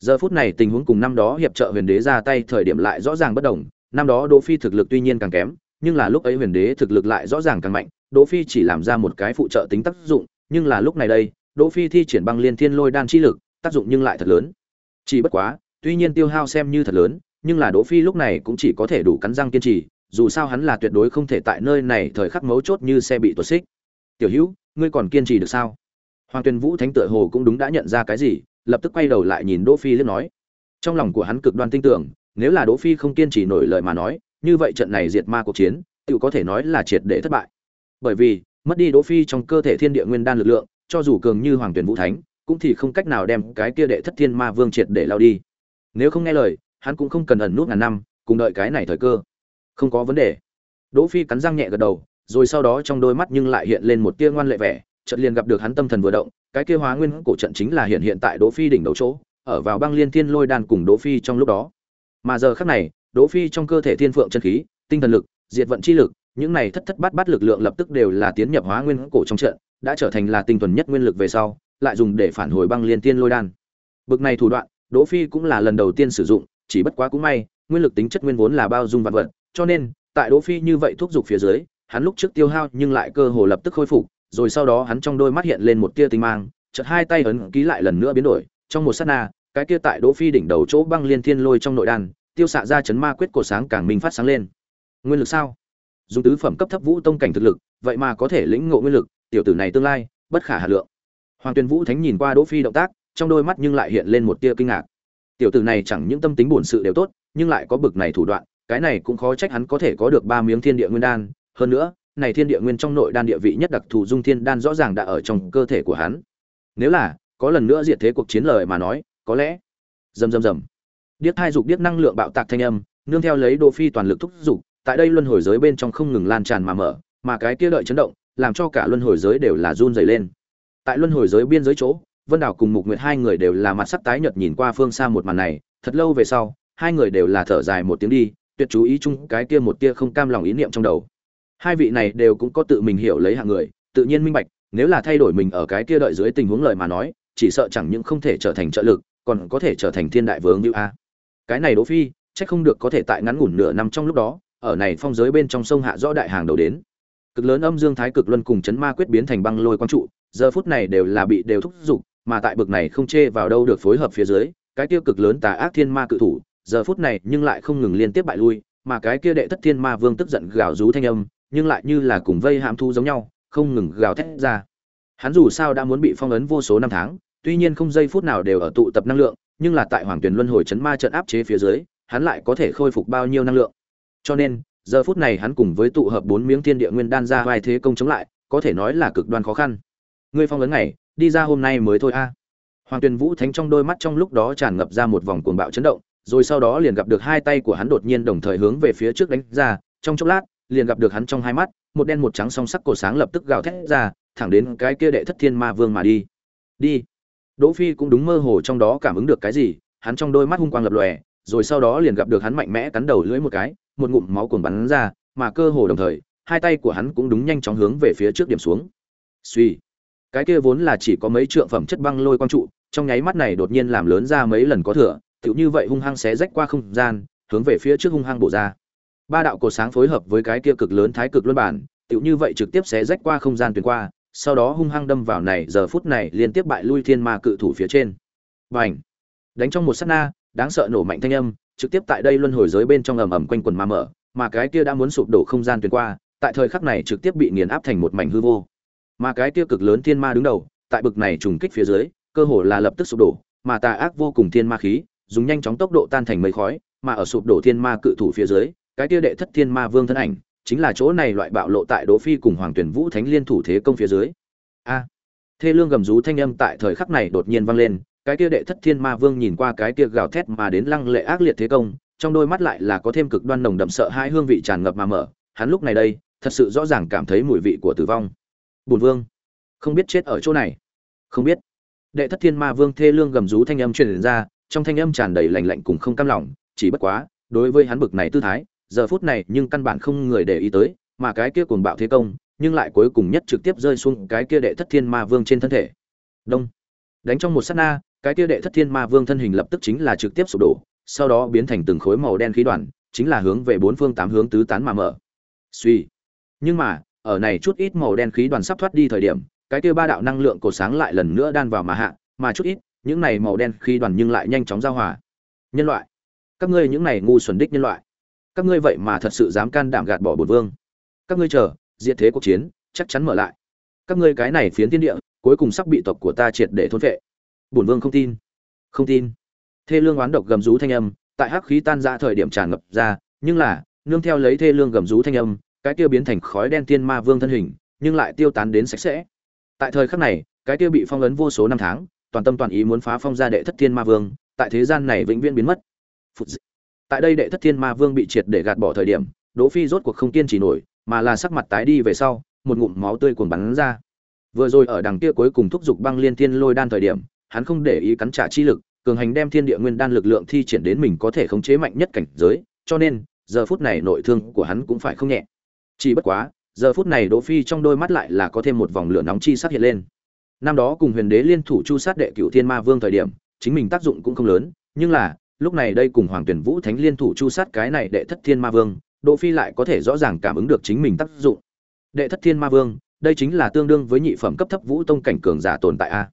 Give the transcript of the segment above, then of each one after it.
giờ phút này tình huống cùng năm đó hiệp trợ huyền đế ra tay thời điểm lại rõ ràng bất đồng. Năm đó đỗ phi thực lực tuy nhiên càng kém, nhưng là lúc ấy huyền đế thực lực lại rõ ràng càng mạnh. Đỗ phi chỉ làm ra một cái phụ trợ tính tác dụng, nhưng là lúc này đây, đỗ phi thi triển băng liên thiên lôi đan chi lực, tác dụng nhưng lại thật lớn. Chỉ bất quá, tuy nhiên tiêu hao xem như thật lớn, nhưng là đỗ phi lúc này cũng chỉ có thể đủ cắn răng kiên trì, dù sao hắn là tuyệt đối không thể tại nơi này thời khắc mấu chốt như xe bị tuột xích. Tiểu hữu, ngươi còn kiên trì được sao? Hoàng tuyền vũ thánh tựa hồ cũng đúng đã nhận ra cái gì lập tức quay đầu lại nhìn đỗ phi liếc nói. Trong lòng của hắn cực đoan tin tưởng, nếu là đỗ phi không kiên trì nổi lời mà nói, như vậy trận này diệt ma cuộc chiến, tự có thể nói là triệt để thất bại. Bởi vì, mất đi đỗ phi trong cơ thể thiên địa nguyên đan lực lượng, cho dù cường như hoàng tuyển vũ thánh, cũng thì không cách nào đem cái kia đệ thất thiên ma vương triệt để lao đi. Nếu không nghe lời, hắn cũng không cần ẩn nút ngàn năm, cùng đợi cái này thời cơ. Không có vấn đề. Đỗ phi cắn răng nhẹ gật đầu, rồi sau đó trong đôi mắt nhưng lại hiện lên một tia ngoan lệ vẻ, chợt liền gặp được hắn tâm thần vừa động cái kia hóa nguyên cổ trận chính là hiện hiện tại đỗ phi đỉnh đầu chỗ, ở vào băng liên thiên lôi đan cùng đỗ phi trong lúc đó. Mà giờ khắc này, đỗ phi trong cơ thể thiên phượng chân khí, tinh thần lực, diệt vận chi lực, những này thất thất bát bát lực lượng lập tức đều là tiến nhập hóa nguyên cổ trong trận, đã trở thành là tinh thuần nhất nguyên lực về sau, lại dùng để phản hồi băng liên tiên lôi đan. Bực này thủ đoạn, đỗ phi cũng là lần đầu tiên sử dụng, chỉ bất quá cũng may, nguyên lực tính chất nguyên vốn là bao dung vạn vật, cho nên, tại đỗ phi như vậy thúc giục phía dưới, hắn lúc trước tiêu hao nhưng lại cơ hồ lập tức khôi phục rồi sau đó hắn trong đôi mắt hiện lên một tia tinh mang, chợt hai tay ấn ký lại lần nữa biến đổi, trong một sát na, cái kia tại đỗ phi đỉnh đầu chỗ băng liên thiên lôi trong nội đan, tiêu xạ ra chấn ma quyết cổ sáng càng minh phát sáng lên. Nguyên lực sao? Dùng tứ phẩm cấp thấp vũ tông cảnh thực lực, vậy mà có thể lĩnh ngộ nguyên lực, tiểu tử này tương lai, bất khả hà lượng. Hoàng tuyền vũ thánh nhìn qua đỗ phi động tác, trong đôi mắt nhưng lại hiện lên một tia kinh ngạc. Tiểu tử này chẳng những tâm tính buồn sự đều tốt, nhưng lại có bực này thủ đoạn, cái này cũng khó trách hắn có thể có được ba miếng thiên địa nguyên đan. Hơn nữa này thiên địa nguyên trong nội đan địa vị nhất đặc thù dung thiên đan rõ ràng đã ở trong cơ thể của hắn. Nếu là, có lần nữa diệt thế cuộc chiến lời mà nói, có lẽ, rầm rầm rầm. Điếc hai dục điếc năng lượng bạo tạc thanh âm, nương theo lấy đỗ phi toàn lực thúc dục tại đây luân hồi giới bên trong không ngừng lan tràn mà mở, mà cái kia đợi chấn động, làm cho cả luân hồi giới đều là run rẩy lên. Tại luân hồi giới biên giới chỗ, vân đảo cùng mục nguyệt hai người đều là mặt sắc tái nhợt nhìn qua phương xa một màn này, thật lâu về sau, hai người đều là thở dài một tiếng đi, tuyệt chú ý chung cái kia một tia không cam lòng ý niệm trong đầu hai vị này đều cũng có tự mình hiểu lấy hạng người, tự nhiên minh bạch, nếu là thay đổi mình ở cái kia đợi dưới tình huống lời mà nói, chỉ sợ chẳng những không thể trở thành trợ lực, còn có thể trở thành thiên đại vương như a. Cái này đỗ phi, chắc không được có thể tại ngắn ngủn nửa năm trong lúc đó, ở này phong giới bên trong sông hạ rõ đại hàng đầu đến. Cực lớn âm dương thái cực luân cùng chấn ma quyết biến thành băng lôi quang trụ, giờ phút này đều là bị đều thúc giục, mà tại bực này không chê vào đâu được phối hợp phía dưới, cái tiêu cực lớn tà ác thiên ma cự thủ, giờ phút này nhưng lại không ngừng liên tiếp bại lui, mà cái kia đệ thất thiên ma vương tức giận gào rú thanh âm nhưng lại như là cùng vây hãm thu giống nhau, không ngừng gào thét ra. Hắn dù sao đã muốn bị phong ấn vô số năm tháng, tuy nhiên không giây phút nào đều ở tụ tập năng lượng, nhưng là tại hoàng tuyển luân hồi chấn ma trận áp chế phía dưới, hắn lại có thể khôi phục bao nhiêu năng lượng. Cho nên, giờ phút này hắn cùng với tụ hợp bốn miếng thiên địa nguyên đan ra vai thế công chống lại, có thể nói là cực đoan khó khăn. Ngươi phong ấn này đi ra hôm nay mới thôi a. Hoàng tuyền vũ thánh trong đôi mắt trong lúc đó tràn ngập ra một vòng cuồng bạo chấn động, rồi sau đó liền gặp được hai tay của hắn đột nhiên đồng thời hướng về phía trước đánh ra, trong chốc lát liền gặp được hắn trong hai mắt, một đen một trắng song sắc cổ sáng lập tức gào thét ra, thẳng đến cái kia đệ thất thiên ma vương mà đi. Đi. Đỗ phi cũng đúng mơ hồ trong đó cảm ứng được cái gì, hắn trong đôi mắt hung quang lập lòe, rồi sau đó liền gặp được hắn mạnh mẽ cắn đầu lưỡi một cái, một ngụm máu cuồng bắn ra, mà cơ hồ đồng thời, hai tay của hắn cũng đúng nhanh chóng hướng về phía trước điểm xuống. Suy cái kia vốn là chỉ có mấy trượng phẩm chất băng lôi quang trụ, trong nháy mắt này đột nhiên làm lớn ra mấy lần có thừa, tựu như vậy hung hăng xé rách qua không gian, hướng về phía trước hung hăng bổ ra ba đạo cột sáng phối hợp với cái kia cực lớn thái cực luân bản, tựu như vậy trực tiếp xé rách qua không gian tuyến qua, sau đó hung hăng đâm vào này, giờ phút này liên tiếp bại lui thiên ma cự thủ phía trên. Bành! Đánh trong một sát na, đáng sợ nổ mạnh thanh âm, trực tiếp tại đây luân hồi giới bên trong ầm ầm quanh quần ma mở, mà cái kia đã muốn sụp đổ không gian tuyến qua, tại thời khắc này trực tiếp bị nghiền áp thành một mảnh hư vô. Mà cái kia cực lớn thiên ma đứng đầu, tại bực này trùng kích phía dưới, cơ hồ là lập tức sụp đổ, mà tà ác vô cùng thiên ma khí, dùng nhanh chóng tốc độ tan thành mây khói, mà ở sụp đổ thiên ma cự thủ phía dưới cái kia đệ thất thiên ma vương thân ảnh, chính là chỗ này loại bạo lộ tại đỗ phi cùng hoàng tuyển vũ thánh liên thủ thế công phía dưới. A. Thê lương gầm rú thanh âm tại thời khắc này đột nhiên vang lên, cái kia đệ thất thiên ma vương nhìn qua cái kia gào thét mà đến lăng lệ ác liệt thế công, trong đôi mắt lại là có thêm cực đoan nồng đậm sợ hai hương vị tràn ngập mà mở, hắn lúc này đây, thật sự rõ ràng cảm thấy mùi vị của tử vong. Bùn vương, không biết chết ở chỗ này. Không biết. Đệ thất thiên ma vương thê lương gầm rú thanh âm truyền ra, trong thanh âm tràn đầy lạnh lạnh cùng không cam lòng, chỉ bất quá, đối với hắn bực này tư thái giờ phút này nhưng căn bản không người để ý tới, mà cái kia cuồng bạo thế công, nhưng lại cuối cùng nhất trực tiếp rơi xuống cái kia đệ thất thiên ma vương trên thân thể. Đông. Đánh trong một sát na, cái kia đệ thất thiên ma vương thân hình lập tức chính là trực tiếp sụp đổ, sau đó biến thành từng khối màu đen khí đoàn, chính là hướng về bốn phương tám hướng tứ tán mà mở. Suy. Nhưng mà, ở này chút ít màu đen khí đoàn sắp thoát đi thời điểm, cái kia ba đạo năng lượng cổ sáng lại lần nữa đan vào mà hạ, mà chút ít, những này màu đen khí đoàn nhưng lại nhanh chóng giao hòa. Nhân loại. Các ngươi những này ngu xuẩn đích nhân loại các ngươi vậy mà thật sự dám can đảm gạt bỏ bổn vương. Các ngươi chờ, diệt thế cuộc chiến, chắc chắn mở lại. Các ngươi cái này phiến thiên địa, cuối cùng sắp bị tộc của ta triệt để thôn vệ bổn vương không tin. Không tin. Thê lương oán độc gầm rú thanh âm, tại hắc khí tan ra thời điểm tràn ngập ra, nhưng là, nương theo lấy thê lương gầm rú thanh âm, cái kia biến thành khói đen thiên ma vương thân hình, nhưng lại tiêu tán đến sạch sẽ. Tại thời khắc này, cái kia bị phong ấn vô số năm tháng, toàn tâm toàn ý muốn phá phong ra đệ thất thiên ma vương, tại thế gian này vĩnh viễn biến mất tại đây đệ thất thiên ma vương bị triệt để gạt bỏ thời điểm, đỗ phi rốt cuộc không kiên trì nổi, mà là sắc mặt tái đi về sau, một ngụm máu tươi cuồn bắn ra. Vừa rồi ở đằng kia cuối cùng thúc giục băng liên thiên lôi đan thời điểm, hắn không để ý cắn trả chi lực, cường hành đem thiên địa nguyên đan lực lượng thi triển đến mình có thể khống chế mạnh nhất cảnh giới, cho nên, giờ phút này nội thương của hắn cũng phải không nhẹ. Chỉ bất quá, giờ phút này đỗ phi trong đôi mắt lại là có thêm một vòng lửa nóng chi sắc hiện lên. Năm đó cùng huyền đế liên thủ chu sát đệ cửu thiên ma vương thời điểm, chính mình tác dụng cũng không lớn, nhưng là lúc này đây cùng hoàng tuyển vũ thánh liên thủ chu sát cái này đệ thất thiên ma vương, đỗ phi lại có thể rõ ràng cảm ứng được chính mình tác dụng. Đệ thất thiên ma vương, đây chính là tương đương với nhị phẩm cấp thấp vũ tông cảnh cường giả tồn tại a.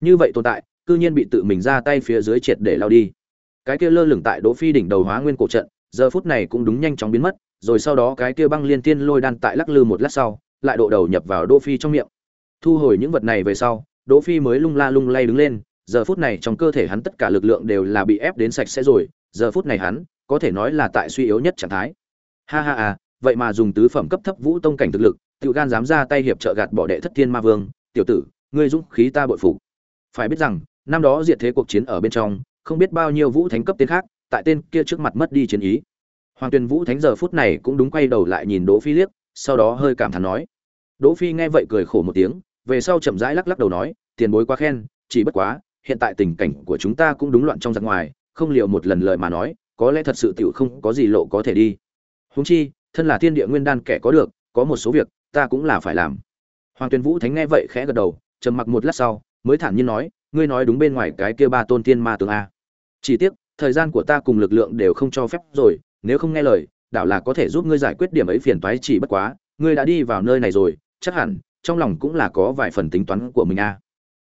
Như vậy tồn tại, cư nhiên bị tự mình ra tay phía dưới triệt để lao đi. Cái kia lơ lửng tại đỗ phi đỉnh đầu hóa nguyên cổ trận, giờ phút này cũng đúng nhanh chóng biến mất, rồi sau đó cái kia băng liên tiên lôi đan tại lắc lư một lát sau, lại độ đầu nhập vào đỗ phi trong miệng. Thu hồi những vật này về sau, đỗ phi mới lung la lung lay đứng lên giờ phút này trong cơ thể hắn tất cả lực lượng đều là bị ép đến sạch sẽ rồi, giờ phút này hắn, có thể nói là tại suy yếu nhất trạng thái. Ha ha à vậy mà dùng tứ phẩm cấp thấp vũ tông cảnh thực lực, tiểu gan dám ra tay hiệp trợ gạt bỏ đệ thất thiên ma vương, tiểu tử, ngươi dũng khí ta bội phục. Phải biết rằng, năm đó diệt thế cuộc chiến ở bên trong, không biết bao nhiêu vũ thánh cấp tên khác, tại tên kia trước mặt mất đi chiến ý. Hoàng tuyền vũ thánh giờ phút này cũng đúng quay đầu lại nhìn đỗ phi liếc, sau đó hơi cảm thán nói. Đỗ phi nghe vậy cười khổ một tiếng, về sau chậm rãi lắc lắc đầu nói, tiền bối quá khen, chỉ bất quá hiện tại tình cảnh của chúng ta cũng đúng loạn trong giặc ngoài, không liệu một lần lời mà nói, có lẽ thật sự tiểu không có gì lộ có thể đi. Huống chi, thân là thiên địa nguyên đan kẻ có được, có một số việc, ta cũng là phải làm. Hoàng tuyền vũ thánh nghe vậy khẽ gật đầu, trầm mặc một lát sau, mới thản nhiên nói, ngươi nói đúng bên ngoài cái kia ba tôn tiên ma tướng a. Chỉ tiếc, thời gian của ta cùng lực lượng đều không cho phép rồi, nếu không nghe lời, đảo là có thể giúp ngươi giải quyết điểm ấy phiền toái chỉ bất quá, ngươi đã đi vào nơi này rồi, chắc hẳn, trong lòng cũng là có vài phần tính toán của mình a.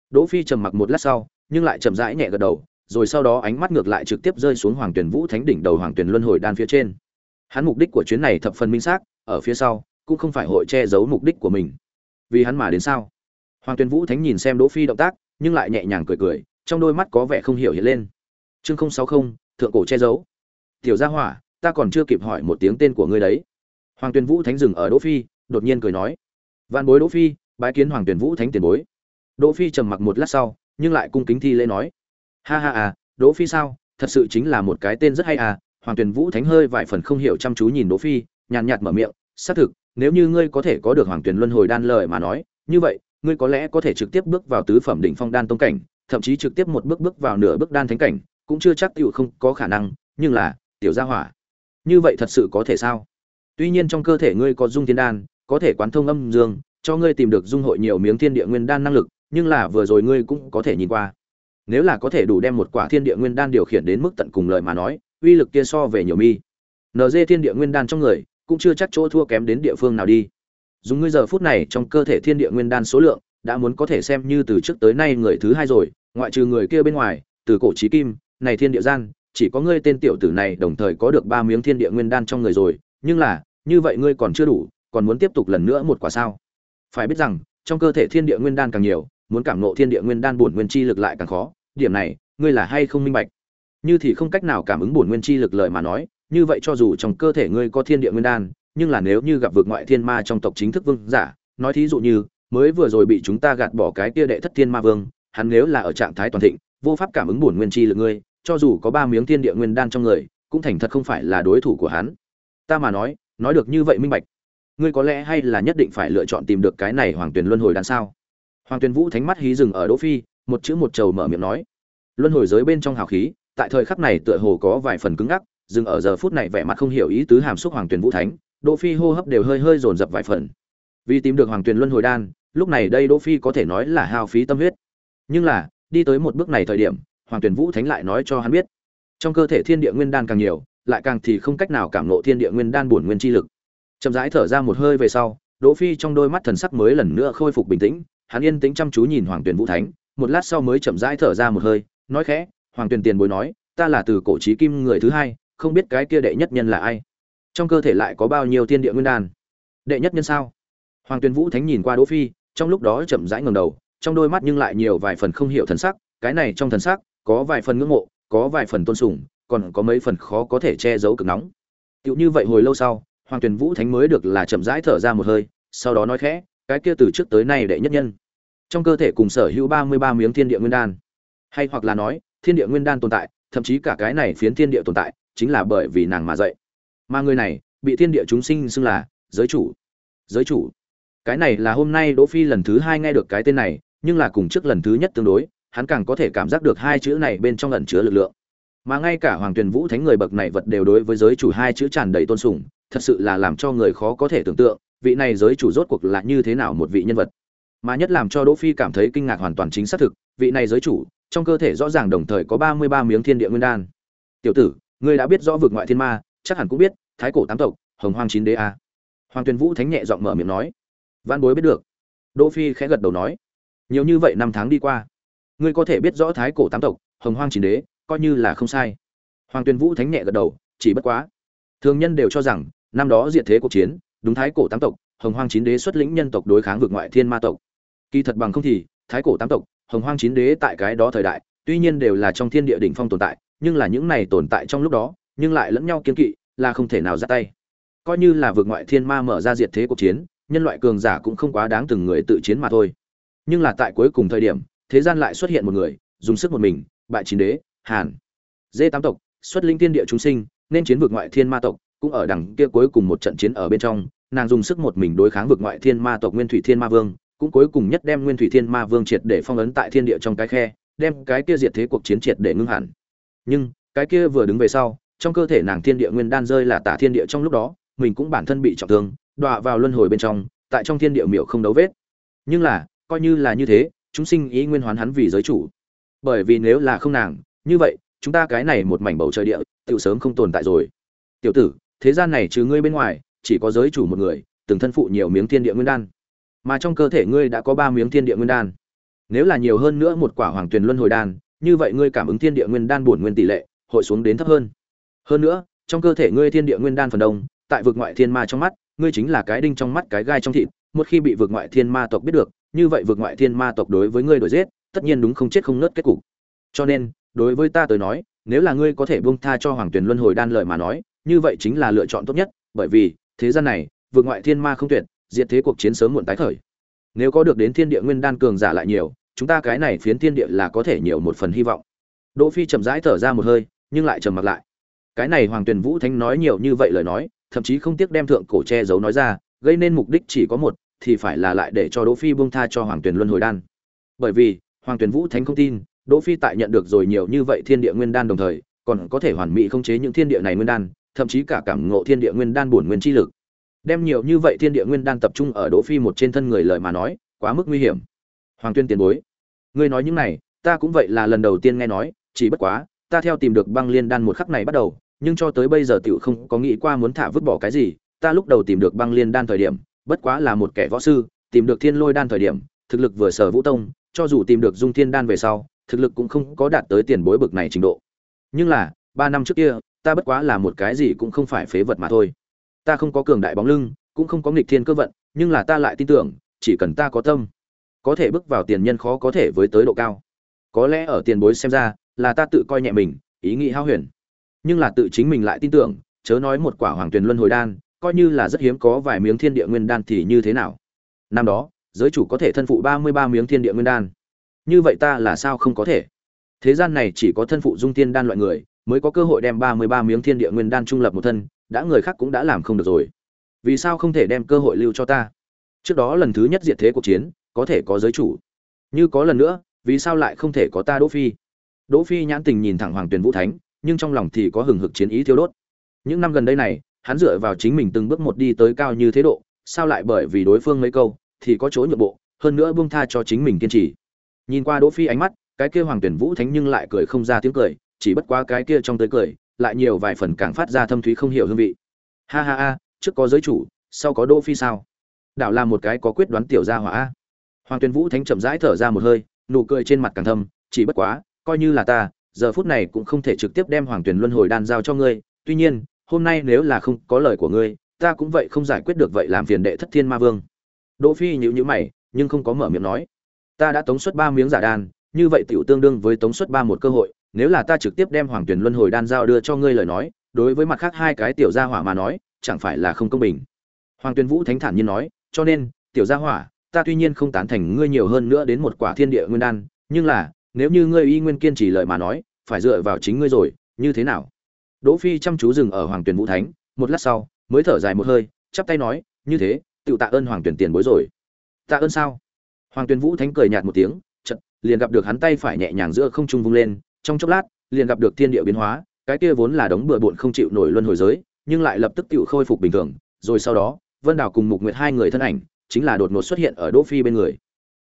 Đỗ phi trầm mặc một lát sau nhưng lại chậm rãi nhẹ gật đầu, rồi sau đó ánh mắt ngược lại trực tiếp rơi xuống hoàng tuyển vũ thánh đỉnh đầu hoàng tuyển luân hồi đan phía trên. Hắn mục đích của chuyến này thập phần minh xác, ở phía sau, cũng không phải hội che giấu mục đích của mình. Vì hắn mà đến sao? Hoàng tuyển vũ thánh nhìn xem đỗ phi động tác, nhưng lại nhẹ nhàng cười cười, trong đôi mắt có vẻ không hiểu hiện lên. Chương không sáu không, thượng cổ che giấu. Tiểu gia hỏa, ta còn chưa kịp hỏi một tiếng tên của ngươi đấy. Hoàng tuyển vũ thánh dừng ở đỗ phi, đột nhiên cười nói. Vạn bối đỗ phi, bái kiến hoàng tuyển vũ thánh tiền bối. Đỗ phi trầm mặc một lát sau nhưng lại cung kính thi lễ nói. Ha ha à đỗ phi sao? Thật sự chính là một cái tên rất hay à. Hoàng tuyền vũ thánh hơi vài phần không hiểu chăm chú nhìn đỗ phi, nhàn nhạt mở miệng. Xác thực, nếu như ngươi có thể có được hoàng tuyền luân hồi đan lời mà nói, như vậy, ngươi có lẽ có thể trực tiếp bước vào tứ phẩm đỉnh phong đan tông cảnh, thậm chí trực tiếp một bước bước vào nửa bước đan thánh cảnh, cũng chưa chắc tiểu không có khả năng, nhưng là, tiểu gia hỏa, như vậy thật sự có thể sao? Tuy nhiên trong cơ thể ngươi có dung thiên đan, có thể quán thông âm dương, cho ngươi tìm được dung hội nhiều miếng thiên địa nguyên đan năng lực nhưng là vừa rồi ngươi cũng có thể nhìn qua. Nếu là có thể đủ đem một quả thiên địa nguyên đan điều khiển đến mức tận cùng lợi mà nói, uy lực kia so về nhiều mi. Nd thiên địa nguyên đan trong người, cũng chưa chắc chỗ thua kém đến địa phương nào đi. Dùng ngươi giờ phút này trong cơ thể thiên địa nguyên đan số lượng, đã muốn có thể xem như từ trước tới nay người thứ hai rồi, ngoại trừ người kia bên ngoài, từ cổ chí kim, này thiên địa gian, chỉ có ngươi tên tiểu tử này đồng thời có được ba miếng thiên địa nguyên đan trong người rồi, nhưng là, như vậy ngươi còn chưa đủ, còn muốn tiếp tục lần nữa một quả sao? Phải biết rằng, trong cơ thể thiên địa nguyên đan càng nhiều muốn cảm ngộ thiên địa nguyên đan bổn nguyên chi lực lại càng khó, điểm này, ngươi là hay không minh bạch? Như thì không cách nào cảm ứng bổn nguyên chi lực lời mà nói, như vậy cho dù trong cơ thể ngươi có thiên địa nguyên đan, nhưng là nếu như gặp vượt ngoại thiên ma trong tộc chính thức vương giả, nói thí dụ như, mới vừa rồi bị chúng ta gạt bỏ cái kia đệ thất thiên ma vương, hắn nếu là ở trạng thái toàn thịnh, vô pháp cảm ứng bổn nguyên chi lực ngươi, cho dù có ba miếng thiên địa nguyên đan trong người, cũng thành thật không phải là đối thủ của hắn. Ta mà nói nói được như vậy minh bạch. Ngươi có lẽ hay là nhất định phải lựa chọn tìm được cái này hoàng tuyền luân hồi đan sao? Hoàng tuyền vũ thánh mắt hí rừng ở đỗ phi, một chữ một trầu mở miệng nói. Luân hồi giới bên trong hào khí, tại thời khắc này tựa hồ có vài phần cứng ngắc, dừng ở giờ phút này vẻ mặt không hiểu ý tứ hàm xúc hoàng tuyền vũ thánh, đỗ phi hô hấp đều hơi hơi dồn dập vài phần. Vì tìm được hoàng tuyền luân hồi đan, lúc này đây đỗ phi có thể nói là hao phí tâm huyết. Nhưng là, đi tới một bước này thời điểm, hoàng Tuyền vũ thánh lại nói cho hắn biết. Trong cơ thể thiên địa nguyên đan càng nhiều, lại càng thì không cách nào cảm nộ thiên địa nguyên đan bổn nguyên chi lực. Chậm rãi thở ra một hơi về sau, đỗ phi trong đôi mắt thần sắc mới lần nữa khôi phục bình tĩnh hắn yên tĩnh chăm chú nhìn hoàng Tuyền vũ thánh, một lát sau mới chậm rãi thở ra một hơi, nói khẽ, hoàng Tuyền tiền bối nói, ta là từ cổ chí kim người thứ hai, không biết cái kia đệ nhất nhân là ai? Trong cơ thể lại có bao nhiêu thiên địa nguyên đan? Đệ nhất nhân sao? Hoàng Tuyền vũ thánh nhìn qua đỗ phi, trong lúc đó chậm rãi ngẩng đầu, trong đôi mắt nhưng lại nhiều vài phần không hiểu thần sắc, cái này trong thần sắc, có vài phần ngưỡng mộ, có vài phần tôn sùng, còn có mấy phần khó có thể che giấu cực nóng. Tựu như vậy hồi lâu sau, hoàng Tuyền vũ thánh mới được là chậm rãi thở ra một hơi, sau đó nói khẽ cái kia từ trước tới nay đệ nhất nhân. Trong cơ thể cùng sở hữu ba mươi ba miếng thiên địa nguyên đan. Hay hoặc là nói, thiên địa nguyên đan tồn tại, thậm chí cả cái này phiến thiên địa tồn tại, chính là bởi vì nàng mà dậy mà người này, bị thiên địa chúng sinh xưng là giới chủ. Giới chủ. Cái này là hôm nay đỗ phi lần thứ hai nghe được cái tên này, nhưng là cùng trước lần thứ nhất tương đối, hắn càng có thể cảm giác được hai chữ này bên trong ẩn chứa lực lượng. Mà ngay cả hoàng tuyền vũ thánh người bậc này vật đều đối với giới chủ hai chữ tràn đầy tôn sùng, thật sự là làm cho người khó có thể tưởng tượng vị này giới chủ rốt cuộc là như thế nào một vị nhân vật? Mà nhất làm cho đỗ phi cảm thấy kinh ngạc hoàn toàn chính xác thực, vị này giới chủ, trong cơ thể rõ ràng đồng thời có ba mươi ba miếng thiên địa nguyên đan. Tiểu tử, ngươi đã biết rõ vực ngoại thiên ma, chắc hẳn cũng biết, thái cổ tám tộc, hồng hoang chín đế a. Hoàng tuyền vũ thánh nhẹ giọng mở miệng nói. Văn bối biết được. Đỗ phi khẽ gật đầu nói. Nhiều như vậy năm tháng đi qua, ngươi có thể biết rõ thái cổ tám tộc, hồng hoang chín đế, coi như là không sai. Hoàng tuyền vũ thánh nhẹ gật đầu, chỉ bất quá. Thường nhân đều cho rằng, năm đó diệt thế cuộc chiến đúng thái cổ tám tộc, hồng hoang chín đế xuất lĩnh nhân tộc đối kháng vượt ngoại thiên ma tộc. Kỳ thật bằng không thì, thái cổ tám tộc, hồng hoang chín đế tại cái đó thời đại, tuy nhiên đều là trong thiên địa đỉnh phong tồn tại, nhưng là những này tồn tại trong lúc đó, nhưng lại lẫn nhau kiên kỵ, là không thể nào ra tay. Coi như là vượt ngoại thiên ma mở ra diệt thế cuộc chiến, nhân loại cường giả cũng không quá đáng từng người tự chiến mà thôi. Nhưng là tại cuối cùng thời điểm, thế gian lại xuất hiện một người, dùng sức một mình, bại chín đế, hàn. Dê tám tộc, xuất linh thiên địa chúng sinh, nên chiến vượt ngoại thiên ma tộc, cũng ở đằng kia cuối cùng một trận chiến ở bên trong nàng dùng sức một mình đối kháng vực ngoại thiên ma tộc nguyên thủy thiên ma vương, cũng cuối cùng nhất đem nguyên thủy thiên ma vương triệt để phong ấn tại thiên địa trong cái khe, đem cái kia diệt thế cuộc chiến triệt để ngưng hẳn. Nhưng, cái kia vừa đứng về sau, trong cơ thể nàng thiên địa nguyên đan rơi là tả thiên địa trong lúc đó, mình cũng bản thân bị trọng thương, đọa vào luân hồi bên trong, tại trong thiên địa miểu không đấu vết. Nhưng là, coi như là như thế, chúng sinh ý nguyên hoán hắn vì giới chủ. Bởi vì nếu là không nàng, như vậy, chúng ta cái này một mảnh bầu trời địa tự sớm không tồn tại rồi. Tiểu tử, thế gian này trừ ngươi bên ngoài chỉ có giới chủ một người, từng thân phụ nhiều miếng thiên địa nguyên đan. Mà trong cơ thể ngươi đã có ba miếng thiên địa nguyên đan. Nếu là nhiều hơn nữa một quả hoàng tuyền luân hồi đan, như vậy ngươi cảm ứng thiên địa nguyên đan bổn nguyên tỷ lệ hội xuống đến thấp hơn. Hơn nữa, trong cơ thể ngươi thiên địa nguyên đan phần đông, tại vực ngoại thiên ma trong mắt, ngươi chính là cái đinh trong mắt, cái gai trong thịt, một khi bị vực ngoại thiên ma tộc biết được, như vậy vực ngoại thiên ma tộc đối với ngươi đổi giết, tất nhiên đúng không chết không nớt kết cục. Cho nên, đối với ta tới nói, nếu là ngươi có thể buông tha cho hoàng tuyền luân hồi đan lợi mà nói, như vậy chính là lựa chọn tốt nhất, bởi vì thế gian này vượt ngoại thiên ma không tuyệt diệt thế cuộc chiến sớm muộn tái khởi. Nếu có được đến thiên địa nguyên đan cường giả lại nhiều chúng ta cái này phiến thiên địa là có thể nhiều một phần hy vọng. Đỗ phi chậm rãi thở ra một hơi nhưng lại trầm mặc lại. Cái này hoàng tuyền vũ thánh nói nhiều như vậy lời nói thậm chí không tiếc đem thượng cổ che giấu nói ra gây nên mục đích chỉ có một thì phải là lại để cho đỗ phi buông tha cho hoàng tuyền luân hồi đan. Bởi vì hoàng tuyền vũ thánh không tin Đỗ Phi tại nhận được rồi nhiều như vậy thiên địa nguyên đan đồng thời, còn có thể hoàn mỹ không chế những thiên địa này nguyên đan, thậm chí cả cảm ngộ thiên địa nguyên đan bổn nguyên chi lực. Đem nhiều như vậy thiên địa nguyên đan tập trung ở Đỗ Phi một trên thân người lời mà nói, quá mức nguy hiểm. Hoàng Tuyên tiền bối, ngươi nói những này, ta cũng vậy là lần đầu tiên nghe nói, chỉ bất quá, ta theo tìm được băng liên đan một khắc này bắt đầu, nhưng cho tới bây giờ tiểu không có nghĩ qua muốn thả vứt bỏ cái gì, ta lúc đầu tìm được băng liên đan thời điểm, bất quá là một kẻ võ sư, tìm được thiên lôi đan thời điểm, thực lực vừa sở vũ tông, cho dù tìm được dung thiên đan về sau, thực lực cũng không có đạt tới tiền bối bực này trình độ nhưng là ba năm trước kia ta bất quá là một cái gì cũng không phải phế vật mà thôi. Ta không có cường đại bóng lưng, cũng không có nghịch thiên cơ vận, nhưng là ta lại tin tưởng, chỉ cần ta có tâm, có thể bước vào tiền nhân khó có thể với tới độ cao. Có lẽ ở tiền bối xem ra, là ta tự coi nhẹ mình, ý nghĩ hao huyền. Nhưng là tự chính mình lại tin tưởng, chớ nói một quả hoàng tuyền luân hồi đan, coi như là rất hiếm có vài miếng thiên địa nguyên đan thì như thế nào? Năm đó, giới chủ có thể thân phụ ba mươi ba miếng thiên địa nguyên đan. Như vậy ta là sao không có thể? Thế gian này chỉ có thân phụ dung tiên đan loại người mới có cơ hội đem ba mươi ba miếng thiên địa nguyên đan trung lập một thân, đã người khác cũng đã làm không được rồi. Vì sao không thể đem cơ hội lưu cho ta? Trước đó lần thứ nhất diệt thế cuộc chiến, có thể có giới chủ. Như có lần nữa, vì sao lại không thể có ta đỗ phi? Đỗ phi nhãn tình nhìn thẳng hoàng tuyền vũ thánh, nhưng trong lòng thì có hừng hực chiến ý thiêu đốt. Những năm gần đây này, hắn dựa vào chính mình từng bước một đi tới cao như thế độ, sao lại bởi vì đối phương mấy câu, thì có chỗ nhượng bộ, hơn nữa buông tha cho chính mình kiên trì. Nhìn qua đỗ phi ánh mắt, cái kia hoàng tuyển vũ thánh nhưng lại cười không ra tiếng cười chỉ bất quá cái kia trong tới cười, lại nhiều vài phần càng phát ra thâm thúy không hiểu hương vị. Ha ha ha, trước có giới chủ, sau có đỗ phi sao? Đạo là một cái có quyết đoán tiểu gia hỏa hoàng Tuyên vũ thánh chậm rãi thở ra một hơi, nụ cười trên mặt càng thâm, chỉ bất quá, coi như là ta, giờ phút này cũng không thể trực tiếp đem hoàng tuyển luân hồi đan giao cho ngươi, tuy nhiên, hôm nay nếu là không có lời của ngươi, ta cũng vậy không giải quyết được vậy làm phiền đệ thất thiên ma vương. Đỗ phi nhíu nhíu mày, nhưng không có mở miệng nói. Ta đã tống xuất ba miếng giả đan như vậy tiểu tương đương với tống xuất ba một cơ hội nếu là ta trực tiếp đem hoàng tuyển luân hồi đan giao đưa cho ngươi lời nói, đối với mặt khác hai cái tiểu gia hỏa mà nói, chẳng phải là không công bình. Hoàng tuyển vũ thánh thản nhiên nói, cho nên, tiểu gia hỏa, ta tuy nhiên không tán thành ngươi nhiều hơn nữa đến một quả thiên địa nguyên đan, nhưng là, nếu như ngươi y nguyên kiên trì lời mà nói, phải dựa vào chính ngươi rồi, như thế nào? Đỗ phi chăm chú dừng ở hoàng tuyển vũ thánh, một lát sau, mới thở dài một hơi, chắp tay nói, như thế, tự tạ ơn hoàng tuyển tiền bối rồi. Tạ ơn sao? Hoàng tuyển vũ thánh cười nhạt một tiếng, chợt, liền gặp được hắn tay phải nhẹ nhàng giữa không trung vung lên trong chốc lát, liền gặp được thiên địa biến hóa, cái kia vốn là đống bừa bộn không chịu nổi luân hồi giới, nhưng lại lập tức tự khôi phục bình thường, rồi sau đó, vân đào cùng mục nguyệt hai người thân ảnh, chính là đột ngột xuất hiện ở đỗ phi bên người.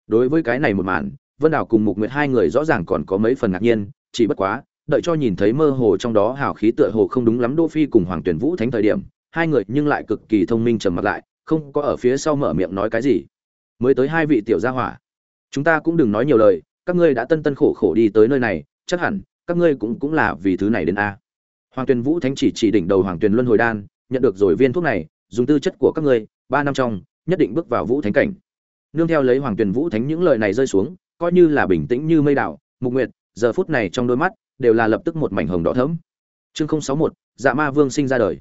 Đối với cái này một màn, vân đào cùng mục nguyệt hai người rõ ràng còn có mấy phần ngạc nhiên, chỉ bất quá, đợi cho nhìn thấy mơ hồ trong đó hào khí tựa hồ không đúng lắm đỗ phi cùng hoàng tuyển vũ thánh thời điểm, hai người nhưng lại cực kỳ thông minh trầm mặt lại, không có ở phía sau mở miệng nói cái gì. Mới tới hai vị tiểu gia hỏa. Chúng ta cũng đừng nói nhiều lời, các ngươi đã tân tân khổ khổ đi tới nơi này chắc hẳn, các ngươi cũng cũng là vì thứ này đến a. Hoàng tuyền vũ thánh chỉ chỉ đỉnh đầu hoàng tuyền luân hồi đan, nhận được rồi viên thuốc này, dùng tư chất của các ngươi, ba năm trong, nhất định bước vào vũ thánh cảnh. Nương theo lấy hoàng tuyền vũ thánh những lời này rơi xuống, coi như là bình tĩnh như mây đảo, mục nguyệt, giờ phút này trong đôi mắt, đều là lập tức một mảnh hồng đỏ thẫm. Chương không sáu một dạ ma vương sinh ra đời.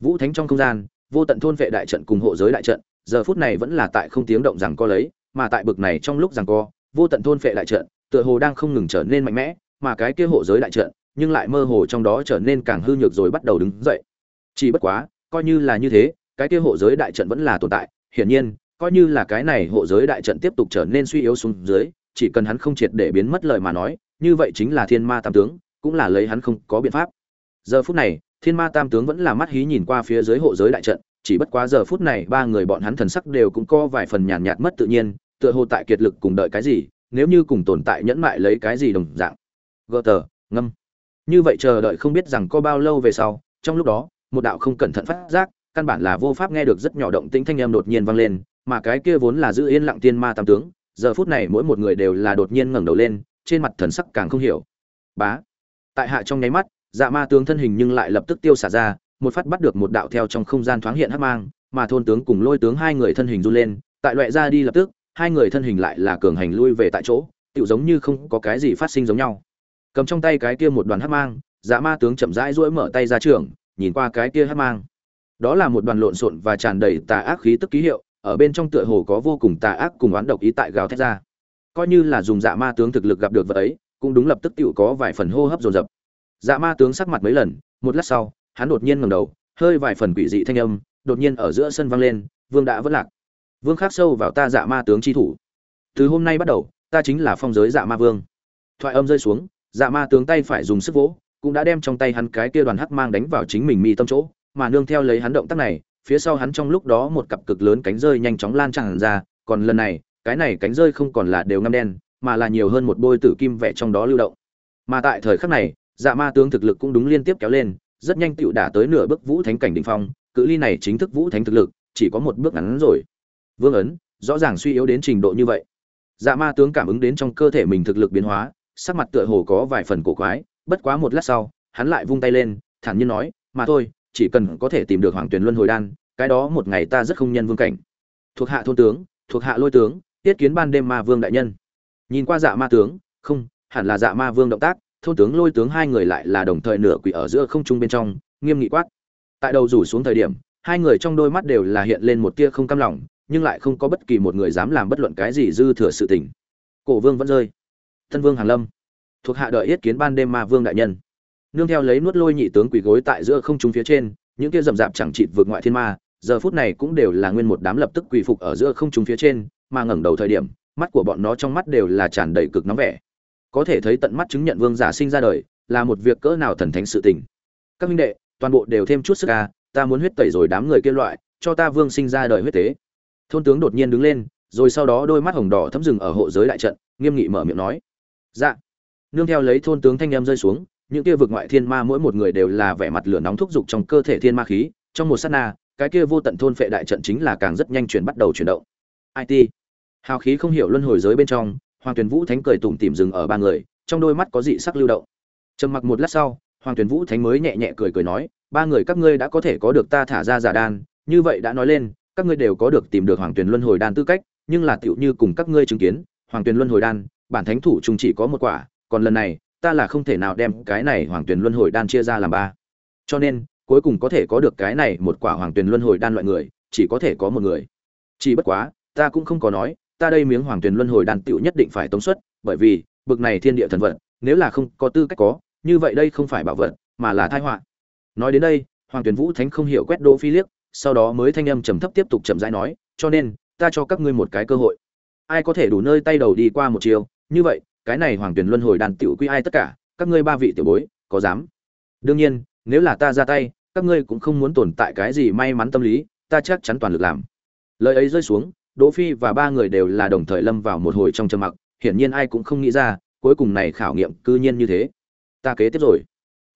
Vũ thánh trong không gian, vô tận thôn vệ đại trận cùng hộ giới đại trận, giờ phút này vẫn là tại không tiếng động rằng co lấy, mà tại bực này trong lúc rằng co, vô tận thôn vệ đại trận, tựa hồ đang không ngừng trở nên mạnh mẽ mà cái kia hộ giới đại trận, nhưng lại mơ hồ trong đó trở nên càng hư nhược rồi bắt đầu đứng dậy. Chỉ bất quá, coi như là như thế, cái kia hộ giới đại trận vẫn là tồn tại. Hiển nhiên, coi như là cái này hộ giới đại trận tiếp tục trở nên suy yếu xuống dưới, chỉ cần hắn không triệt để biến mất lời mà nói, như vậy chính là thiên ma tam tướng, cũng là lấy hắn không có biện pháp. Giờ phút này, thiên ma tam tướng vẫn là mắt hí nhìn qua phía dưới hộ giới đại trận, chỉ bất quá giờ phút này ba người bọn hắn thần sắc đều cũng có vài phần nhàn nhạt mất tự nhiên, tựa hồ tại kiệt lực cùng đợi cái gì, nếu như cùng tồn tại nhẫn mại lấy cái gì đồng dạng gờ tờ, ngâm. Như vậy chờ đợi không biết rằng có bao lâu về sau, trong lúc đó, một đạo không cẩn thận phát giác, căn bản là vô pháp nghe được rất nhỏ động tĩnh thanh âm đột nhiên vang lên, mà cái kia vốn là giữ yên lặng tiên ma tam tướng, giờ phút này mỗi một người đều là đột nhiên ngẩng đầu lên, trên mặt thần sắc càng không hiểu. Bá. Tại hạ trong nháy mắt dạ ma tướng thân hình nhưng lại lập tức tiêu xả ra, một phát bắt được một đạo theo trong không gian thoáng hiện hắc mang, mà thôn tướng cùng lôi tướng hai người thân hình run lên, tại loại ra đi lập tức, hai người thân hình lại là cường hành lui về tại chỗ, tựu giống như không có cái gì phát sinh giống nhau cầm trong tay cái kia một đoàn hắc mang dạ ma tướng chậm rãi duỗi mở tay ra trường, nhìn qua cái kia hắc mang. Đó là một đoàn lộn xộn và tràn đầy tà ác khí tức ký hiệu, ở bên trong tựa hồ có vô cùng tà ác cùng oán độc ý tại gào thét ra. Coi như là dùng dạ ma tướng thực lực gặp được vật ấy, cũng đúng lập tức tựu có vài phần hô hấp dồn dập. Dạ ma tướng sắc mặt mấy lần, một lát sau, hắn đột nhiên ngẩng đầu, hơi vài phần quỷ dị thanh âm, đột nhiên ở giữa sân vang lên, vương đã vất lạc. Vương khắc sâu vào ta dạ ma tướng chi thủ. Từ hôm nay bắt đầu, ta chính là phong giới dạ ma vương. Thoại âm rơi xuống dạ ma tướng tay phải dùng sức vỗ, cũng đã đem trong tay hắn cái kia đoàn hắc mang đánh vào chính mình mi tâm chỗ, mà nương theo lấy hắn động tác này, phía sau hắn trong lúc đó một cặp cực lớn cánh rơi nhanh chóng lan tràn ra, còn lần này, cái này cánh rơi không còn là đều ngăm đen, mà là nhiều hơn một bôi tử kim vẽ trong đó lưu động. Mà tại thời khắc này dạ ma tướng thực lực cũng đúng liên tiếp kéo lên, rất nhanh tựu đả tới nửa bước vũ thánh cảnh đỉnh phong, cự ly này chính thức vũ thánh thực lực, chỉ có một bước ngắn rồi. Vương ấn, rõ ràng suy yếu đến trình độ như vậy. Dạ ma tướng cảm ứng đến trong cơ thể mình thực lực biến hóa sắc mặt tựa hồ có vài phần cổ quái, bất quá một lát sau, hắn lại vung tay lên, thản nhiên nói, mà thôi, chỉ cần có thể tìm được hoàng tuyển luân hồi đan, cái đó một ngày ta rất không nhân vương cảnh. Thuộc hạ thôn tướng, thuộc hạ lôi tướng, tiết kiến ban đêm ma vương đại nhân. Nhìn qua dạ ma tướng, không, hẳn là dạ ma vương động tác, thôn tướng lôi tướng hai người lại là đồng thời nửa quỷ ở giữa không trung bên trong, nghiêm nghị quát. Tại đầu rủ xuống thời điểm, hai người trong đôi mắt đều là hiện lên một tia không cam lòng, nhưng lại không có bất kỳ một người dám làm bất luận cái gì dư thừa sự tình. Cổ vương vẫn rơi thân vương hàn lâm, thuộc hạ đợi yết kiến ban đêm ma vương đại nhân. Nương theo lấy nuốt lôi nhị tướng quỳ gối tại giữa không trung phía trên, những kia rậm rạp chẳng chịt vượt ngoại thiên ma, giờ phút này cũng đều là nguyên một đám lập tức quỳ phục ở giữa không trung phía trên, mà ngẩng đầu thời điểm, mắt của bọn nó trong mắt đều là tràn đầy cực nóng vẻ. Có thể thấy tận mắt chứng nhận vương giả sinh ra đời, là một việc cỡ nào thần thánh sự tình. Các minh đệ, toàn bộ đều thêm chút sức ca, ta muốn huyết tẩy rồi đám người kia loại, cho ta vương sinh ra đời huyết tế. Thôn tướng đột nhiên đứng lên, rồi sau đó đôi mắt hồng đỏ thấm rừng ở hộ giới đại trận, nghiêm nghị mở miệng nói dạ. Nương theo lấy thôn tướng thanh em rơi xuống, những kia vực ngoại thiên ma mỗi một người đều là vẻ mặt lửa nóng thúc giục trong cơ thể thiên ma khí, trong một sát na, cái kia vô tận thôn phệ đại trận chính là càng rất nhanh chuyển bắt đầu chuyển động. It hào khí không hiểu luân hồi giới bên trong, hoàng tuyền vũ thánh cười tủm tỉm dừng ở ba người, trong đôi mắt có dị sắc lưu động. Trầm mặc một lát sau, hoàng tuyền vũ thánh mới nhẹ nhẹ cười cười nói, ba người các ngươi đã có thể có được ta thả ra giả đan, như vậy đã nói lên, các ngươi đều có được tìm được hoàng tuyền luân hồi đan tư cách, nhưng là tựu như cùng các ngươi chứng kiến, hoàng tuyền luân hồi đan bản thánh thủ trùng chỉ có một quả, còn lần này, ta là không thể nào đem cái này hoàng tuyền luân hồi đan chia ra làm ba. Cho nên, cuối cùng có thể có được cái này một quả hoàng tuyền luân hồi đan loại người, chỉ có thể có một người. Chỉ bất quá, ta cũng không có nói, ta đây miếng hoàng tuyền luân hồi đan tựu nhất định phải tống xuất, bởi vì, bực này thiên địa thần vật nếu là không có tư cách có, như vậy đây không phải bảo vật, mà là tai họa. Nói đến đây, hoàng tuyền vũ thánh không hiểu quét đỗ phi liếc, sau đó mới thanh âm trầm thấp tiếp tục chậm rãi nói, cho nên, ta cho các ngươi một cái cơ hội. Ai có thể đủ nơi tay đầu đi qua một chiều như vậy, cái này hoàng tuyền luân hồi đàn tiểu quy ai tất cả, các ngươi ba vị tiểu bối, có dám? Đương nhiên, nếu là ta ra tay, các ngươi cũng không muốn tồn tại cái gì may mắn tâm lý, ta chắc chắn toàn lực làm. Lời ấy rơi xuống, đỗ phi và ba người đều là đồng thời lâm vào một hồi trong trầm mặc, hiển nhiên ai cũng không nghĩ ra, cuối cùng này khảo nghiệm cư nhiên như thế. Ta kế tiếp rồi.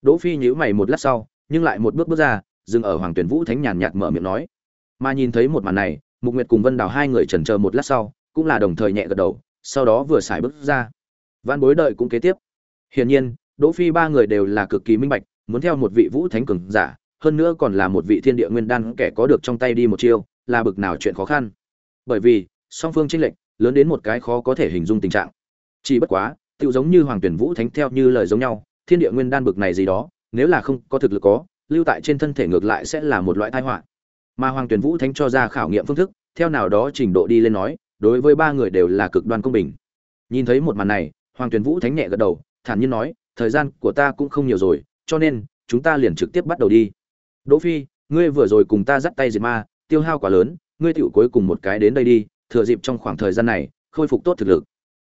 Đỗ phi nhíu mày một lát sau, nhưng lại một bước bước ra, dừng ở hoàng tuyển vũ thánh nhàn nhạt mở miệng nói. Mà nhìn thấy một màn này, mục nguyệt cùng vân đào hai người chần chờ một lát sau, cũng là đồng thời nhẹ gật đầu sau đó vừa xài bước ra. Văn bối đợi cũng kế tiếp. Hiển nhiên, đỗ phi ba người đều là cực kỳ minh bạch, muốn theo một vị vũ thánh cường giả, hơn nữa còn là một vị thiên địa nguyên đan kẻ có được trong tay đi một chiêu, là bực nào chuyện khó khăn. Bởi vì, song phương trinh lệch, lớn đến một cái khó có thể hình dung tình trạng. Chỉ bất quá tự giống như hoàng tuyển vũ thánh theo như lời giống nhau, thiên địa nguyên đan bực này gì đó, nếu là không có thực lực có, lưu tại trên thân thể ngược lại sẽ là một loại tai họa. Mà hoàng tuyển vũ thánh cho ra khảo nghiệm phương thức, theo nào đó trình độ đi lên nói đối với ba người đều là cực đoan công bình. Nhìn thấy một màn này, hoàng tuyền vũ thánh nhẹ gật đầu, thản nhiên nói, thời gian của ta cũng không nhiều rồi, cho nên chúng ta liền trực tiếp bắt đầu đi. Đỗ phi, ngươi vừa rồi cùng ta dắt tay diệt ma, tiêu hao quá lớn, ngươi tiểu cuối cùng một cái đến đây đi, thừa dịp trong khoảng thời gian này, khôi phục tốt thực lực.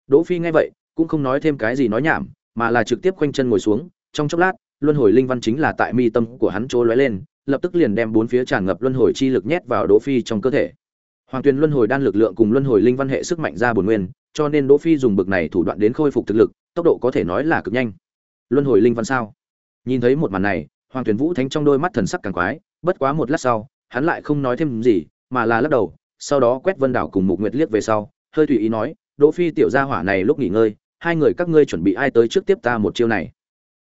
Đỗ phi nghe vậy, cũng không nói thêm cái gì nói nhảm, mà là trực tiếp quanh chân ngồi xuống. Trong chốc lát, luân hồi linh văn chính là tại mi tâm của hắn chỗ lóe lên, lập tức liền đem bốn phía tràn ngập luân hồi chi lực nhét vào đỗ phi trong cơ thể hoàng tuyền luân hồi đan lực lượng cùng luân hồi linh văn hệ sức mạnh ra bổn nguyên, cho nên đỗ phi dùng bực này thủ đoạn đến khôi phục thực lực, tốc độ có thể nói là cực nhanh. Luân hồi linh văn sao? Nhìn thấy một màn này, hoàng tuyền vũ thánh trong đôi mắt thần sắc càng quái, bất quá một lát sau, hắn lại không nói thêm gì, mà là lắc đầu, sau đó quét vân đảo cùng mục nguyệt liếc về sau, hơi tùy ý nói, đỗ phi tiểu gia hỏa này lúc nghỉ ngơi, hai người các ngươi chuẩn bị ai tới trước tiếp ta một chiêu này?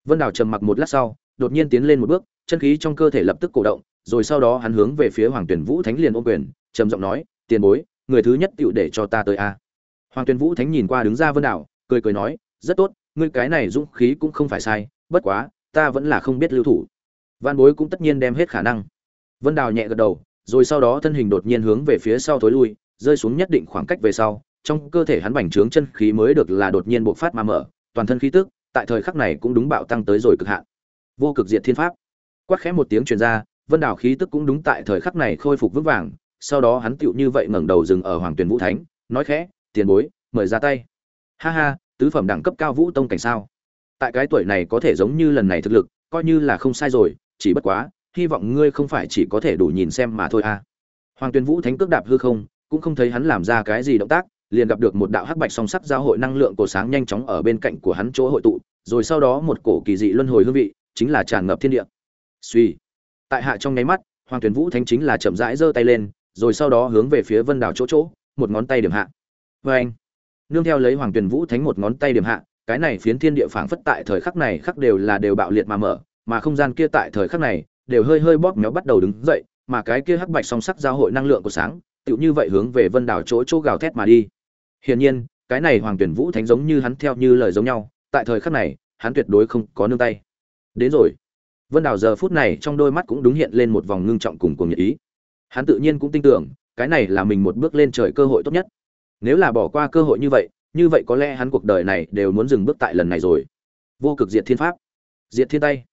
Vân đảo trầm mặc một lát sau, đột nhiên tiến lên một bước, chân khí trong cơ thể lập tức cổ động, rồi sau đó hắn hướng về phía hoàng tuyển vũ thánh liền ôm quyền, trầm giọng nói tiền bối, người thứ nhất tựu để cho ta tới a. Hoàng Tuyên vũ thánh nhìn qua đứng ra vân đảo, cười cười nói, rất tốt, ngươi cái này dũng khí cũng không phải sai, bất quá, ta vẫn là không biết lưu thủ. Văn bối cũng tất nhiên đem hết khả năng. Vân đào nhẹ gật đầu, rồi sau đó thân hình đột nhiên hướng về phía sau thối lui, rơi xuống nhất định khoảng cách về sau, trong cơ thể hắn bành trướng chân khí mới được là đột nhiên bộc phát mà mở, toàn thân khí tức, tại thời khắc này cũng đúng bạo tăng tới rồi cực hạn. Vô cực diệt thiên pháp. Quát khẽ một tiếng truyền ra, vân đào khí tức cũng đúng tại thời khắc này khôi phục vững vàng sau đó hắn tựu như vậy ngẩng đầu dừng ở hoàng tuyền vũ thánh, nói khẽ, tiền bối, mời ra tay. Ha ha, tứ phẩm đẳng cấp cao vũ tông cảnh sao? Tại cái tuổi này có thể giống như lần này thực lực, coi như là không sai rồi, chỉ bất quá, hy vọng ngươi không phải chỉ có thể đủ nhìn xem mà thôi a hoàng tuyền vũ thánh cước đạp hư không, cũng không thấy hắn làm ra cái gì động tác, liền gặp được một đạo hắc bạch song sắc giao hội năng lượng cổ sáng nhanh chóng ở bên cạnh của hắn chỗ hội tụ, rồi sau đó một cổ kỳ dị luân hồi hương vị, chính là tràn ngập thiên địa. Suy tại hạ trong nháy mắt, hoàng tuyền vũ thánh chính là chậm rãi giơ tay lên rồi sau đó hướng về phía vân đảo chỗ chỗ, một ngón tay điểm hạ. Vê anh, nương theo lấy hoàng tuyền vũ thánh một ngón tay điểm hạ, cái này phiến thiên địa phảng phất tại thời khắc này khắc đều là đều bạo liệt mà mở, mà không gian kia tại thời khắc này đều hơi hơi bóp méo bắt đầu đứng dậy, mà cái kia hắc bạch song sắc giao hội năng lượng của sáng, tựu như vậy hướng về vân đảo chỗ chỗ gào thét mà đi. Hiển nhiên, cái này hoàng tuyển vũ thánh giống như hắn theo như lời giống nhau, tại thời khắc này, hắn tuyệt đối không có nương tay. Đến rồi. Vân đảo giờ phút này trong đôi mắt cũng đúng hiện lên một vòng ngưng trọng cùng cuồng nhiệt ý hắn tự nhiên cũng tin tưởng, cái này là mình một bước lên trời cơ hội tốt nhất. Nếu là bỏ qua cơ hội như vậy như vậy có lẽ hắn cuộc đời này đều muốn dừng bước tại lần này rồi. Vô cực diệt thiên pháp. Diệt thiên tay.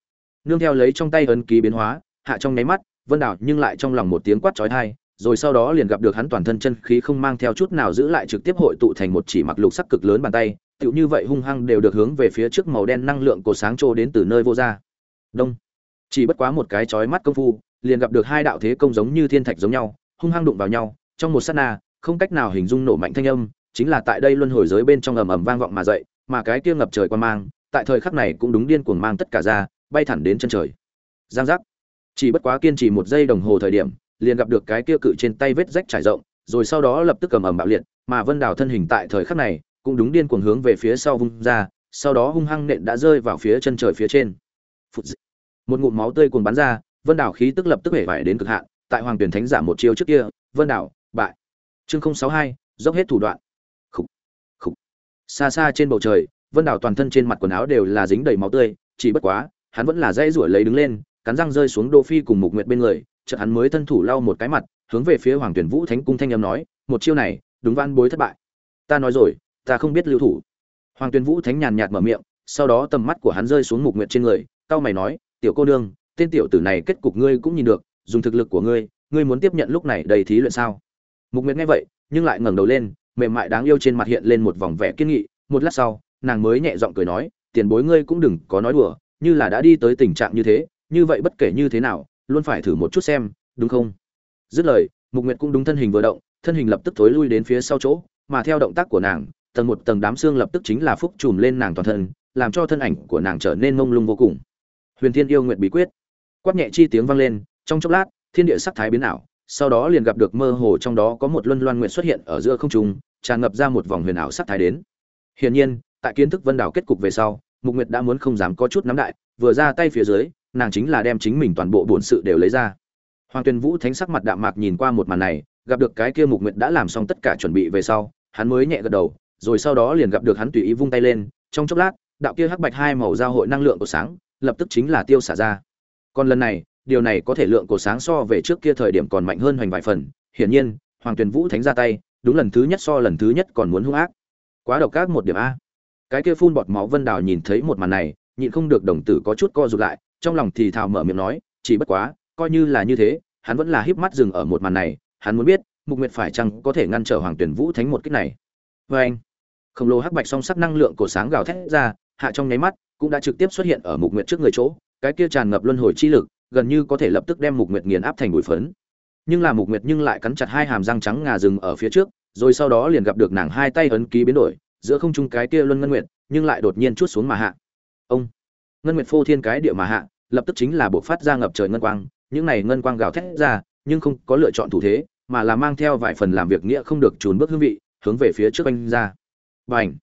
Nương theo lấy trong tay ấn ký biến hóa, hạ trong nháy mắt, vân đảo nhưng lại trong lòng một tiếng quát chói tai, rồi sau đó liền gặp được hắn toàn thân chân khí không mang theo chút nào giữ lại trực tiếp hội tụ thành một chỉ mặc lục sắc cực lớn bàn tay, tựu như vậy hung hăng đều được hướng về phía trước màu đen năng lượng cột sáng trô đến từ nơi vô ra đông. Chỉ bất quá một cái chói mắt công phu liền gặp được hai đạo thế công giống như thiên thạch giống nhau, hung hăng đụng vào nhau, trong một sát na, không cách nào hình dung nổ mạnh thanh âm, chính là tại đây luân hồi giới bên trong ầm ầm vang vọng mà dậy, mà cái kia ngập trời quan mang, tại thời khắc này cũng đúng điên cuồng mang tất cả ra, bay thẳng đến chân trời. Giang giác. Chỉ bất quá kiên trì một giây đồng hồ thời điểm, liền gặp được cái kia cự trên tay vết rách trải rộng, rồi sau đó lập tức cầm ầm bạo liệt, mà vân đào thân hình tại thời khắc này, cũng đúng điên cuồng hướng về phía sau vung ra, sau đó hung hăng nện đã rơi vào phía chân trời phía trên. Phụt một ngụm máu tươi cuồng bắn ra vân đào khí tức lập tức hể vải đến cực hạn tại hoàng tuyển thánh giả một chiêu trước kia vân đào bại. Chương sáu hai dốc hết thủ đoạn. Khục, khục. xa xa trên bầu trời vân đào toàn thân trên mặt quần áo đều là dính đầy máu tươi chỉ bất quá hắn vẫn là dây rủa lấy đứng lên cắn răng rơi xuống đô phi cùng mục nguyệt bên người chợt hắn mới thân thủ lau một cái mặt hướng về phía hoàng tuyển vũ thánh cung thanh âm nói một chiêu này đúng van bối thất bại. Ta nói rồi ta không biết lưu thủ. Hoàng tuyển vũ thánh nhàn nhạt mở miệng sau đó tầm mắt của hắn rơi xuống mục nguyệt trên người cao mày nói tiểu cô nương tên tiểu tử này kết cục ngươi cũng nhìn được, dùng thực lực của ngươi ngươi muốn tiếp nhận lúc này đầy thí luyện sao? Mục nguyệt nghe vậy, nhưng lại ngẩng đầu lên, mềm mại đáng yêu trên mặt hiện lên một vòng vẻ kiên nghị. Một lát sau, nàng mới nhẹ giọng cười nói, tiền bối ngươi cũng đừng có nói đùa, như là đã đi tới tình trạng như thế, như vậy bất kể như thế nào, luôn phải thử một chút xem, đúng không? Dứt lời, mục nguyệt cũng đúng thân hình vừa động, thân hình lập tức thối lui đến phía sau chỗ, mà theo động tác của nàng, tầng một tầng đám xương lập tức chính là phúc trùm lên nàng toàn thân, làm cho thân ảnh của nàng trở nên mông lung vô cùng. Huyền thiên yêu nguyện bí quyết quát nhẹ chi tiếng vang lên, trong chốc lát, thiên địa sắc thái biến ảo, sau đó liền gặp được mơ hồ trong đó có một luân loan nguyện xuất hiện ở giữa không trung, tràn ngập ra một vòng huyền ảo sắc thái đến. Hiển nhiên, tại kiến thức vân đảo kết cục về sau, mục nguyệt đã muốn không dám có chút nắm đại, vừa ra tay phía dưới, nàng chính là đem chính mình toàn bộ bổn sự đều lấy ra. Hoàng tuyền vũ thánh sắc mặt đạm mạc nhìn qua một màn này, gặp được cái kia mục nguyệt đã làm xong tất cả chuẩn bị về sau, hắn mới nhẹ gật đầu, rồi sau đó liền gặp được hắn tùy ý vung tay lên, trong chốc lát, đạo kia hắc bạch hai màu giao hội năng lượng của sáng, lập tức chính là tiêu xả ra còn lần này, điều này có thể lượng của sáng so về trước kia thời điểm còn mạnh hơn hoành vài phần. Hiển nhiên, hoàng tuyền vũ thánh ra tay, đúng lần thứ nhất so lần thứ nhất còn muốn hung ác. Quá độc ác một điểm a. Cái kia phun bọt máu vân đào nhìn thấy một màn này, nhịn không được đồng tử có chút co rụt lại, trong lòng thì thào mở miệng nói, chỉ bất quá, coi như là như thế, hắn vẫn là híp mắt dừng ở một màn này, hắn muốn biết, mục nguyệt phải chăng có thể ngăn trở hoàng tuyển vũ thánh một kích này. Vê anh, khổng lồ hắc bạch song sắc năng lượng cổ sáng gào thét ra, hạ trong nháy mắt, cũng đã trực tiếp xuất hiện ở mục nguyệt trước người chỗ cái kia tràn ngập luân hồi chi lực, gần như có thể lập tức đem mục nguyệt nghiền áp thành bụi phấn. Nhưng là mục nguyệt nhưng lại cắn chặt hai hàm răng trắng ngà rừng ở phía trước, rồi sau đó liền gặp được nàng hai tay ấn ký biến đổi, giữa không trung cái kia luân ngân nguyệt, nhưng lại đột nhiên chút xuống mà hạ. Ông! Ngân nguyệt phô thiên cái địa mà hạ, lập tức chính là buộc phát ra ngập trời ngân quang, những này ngân quang gào thét ra, nhưng không có lựa chọn thủ thế, mà là mang theo vài phần làm việc nghĩa không được trốn bước hương vị, hướng về phía trước anh ra. Bành!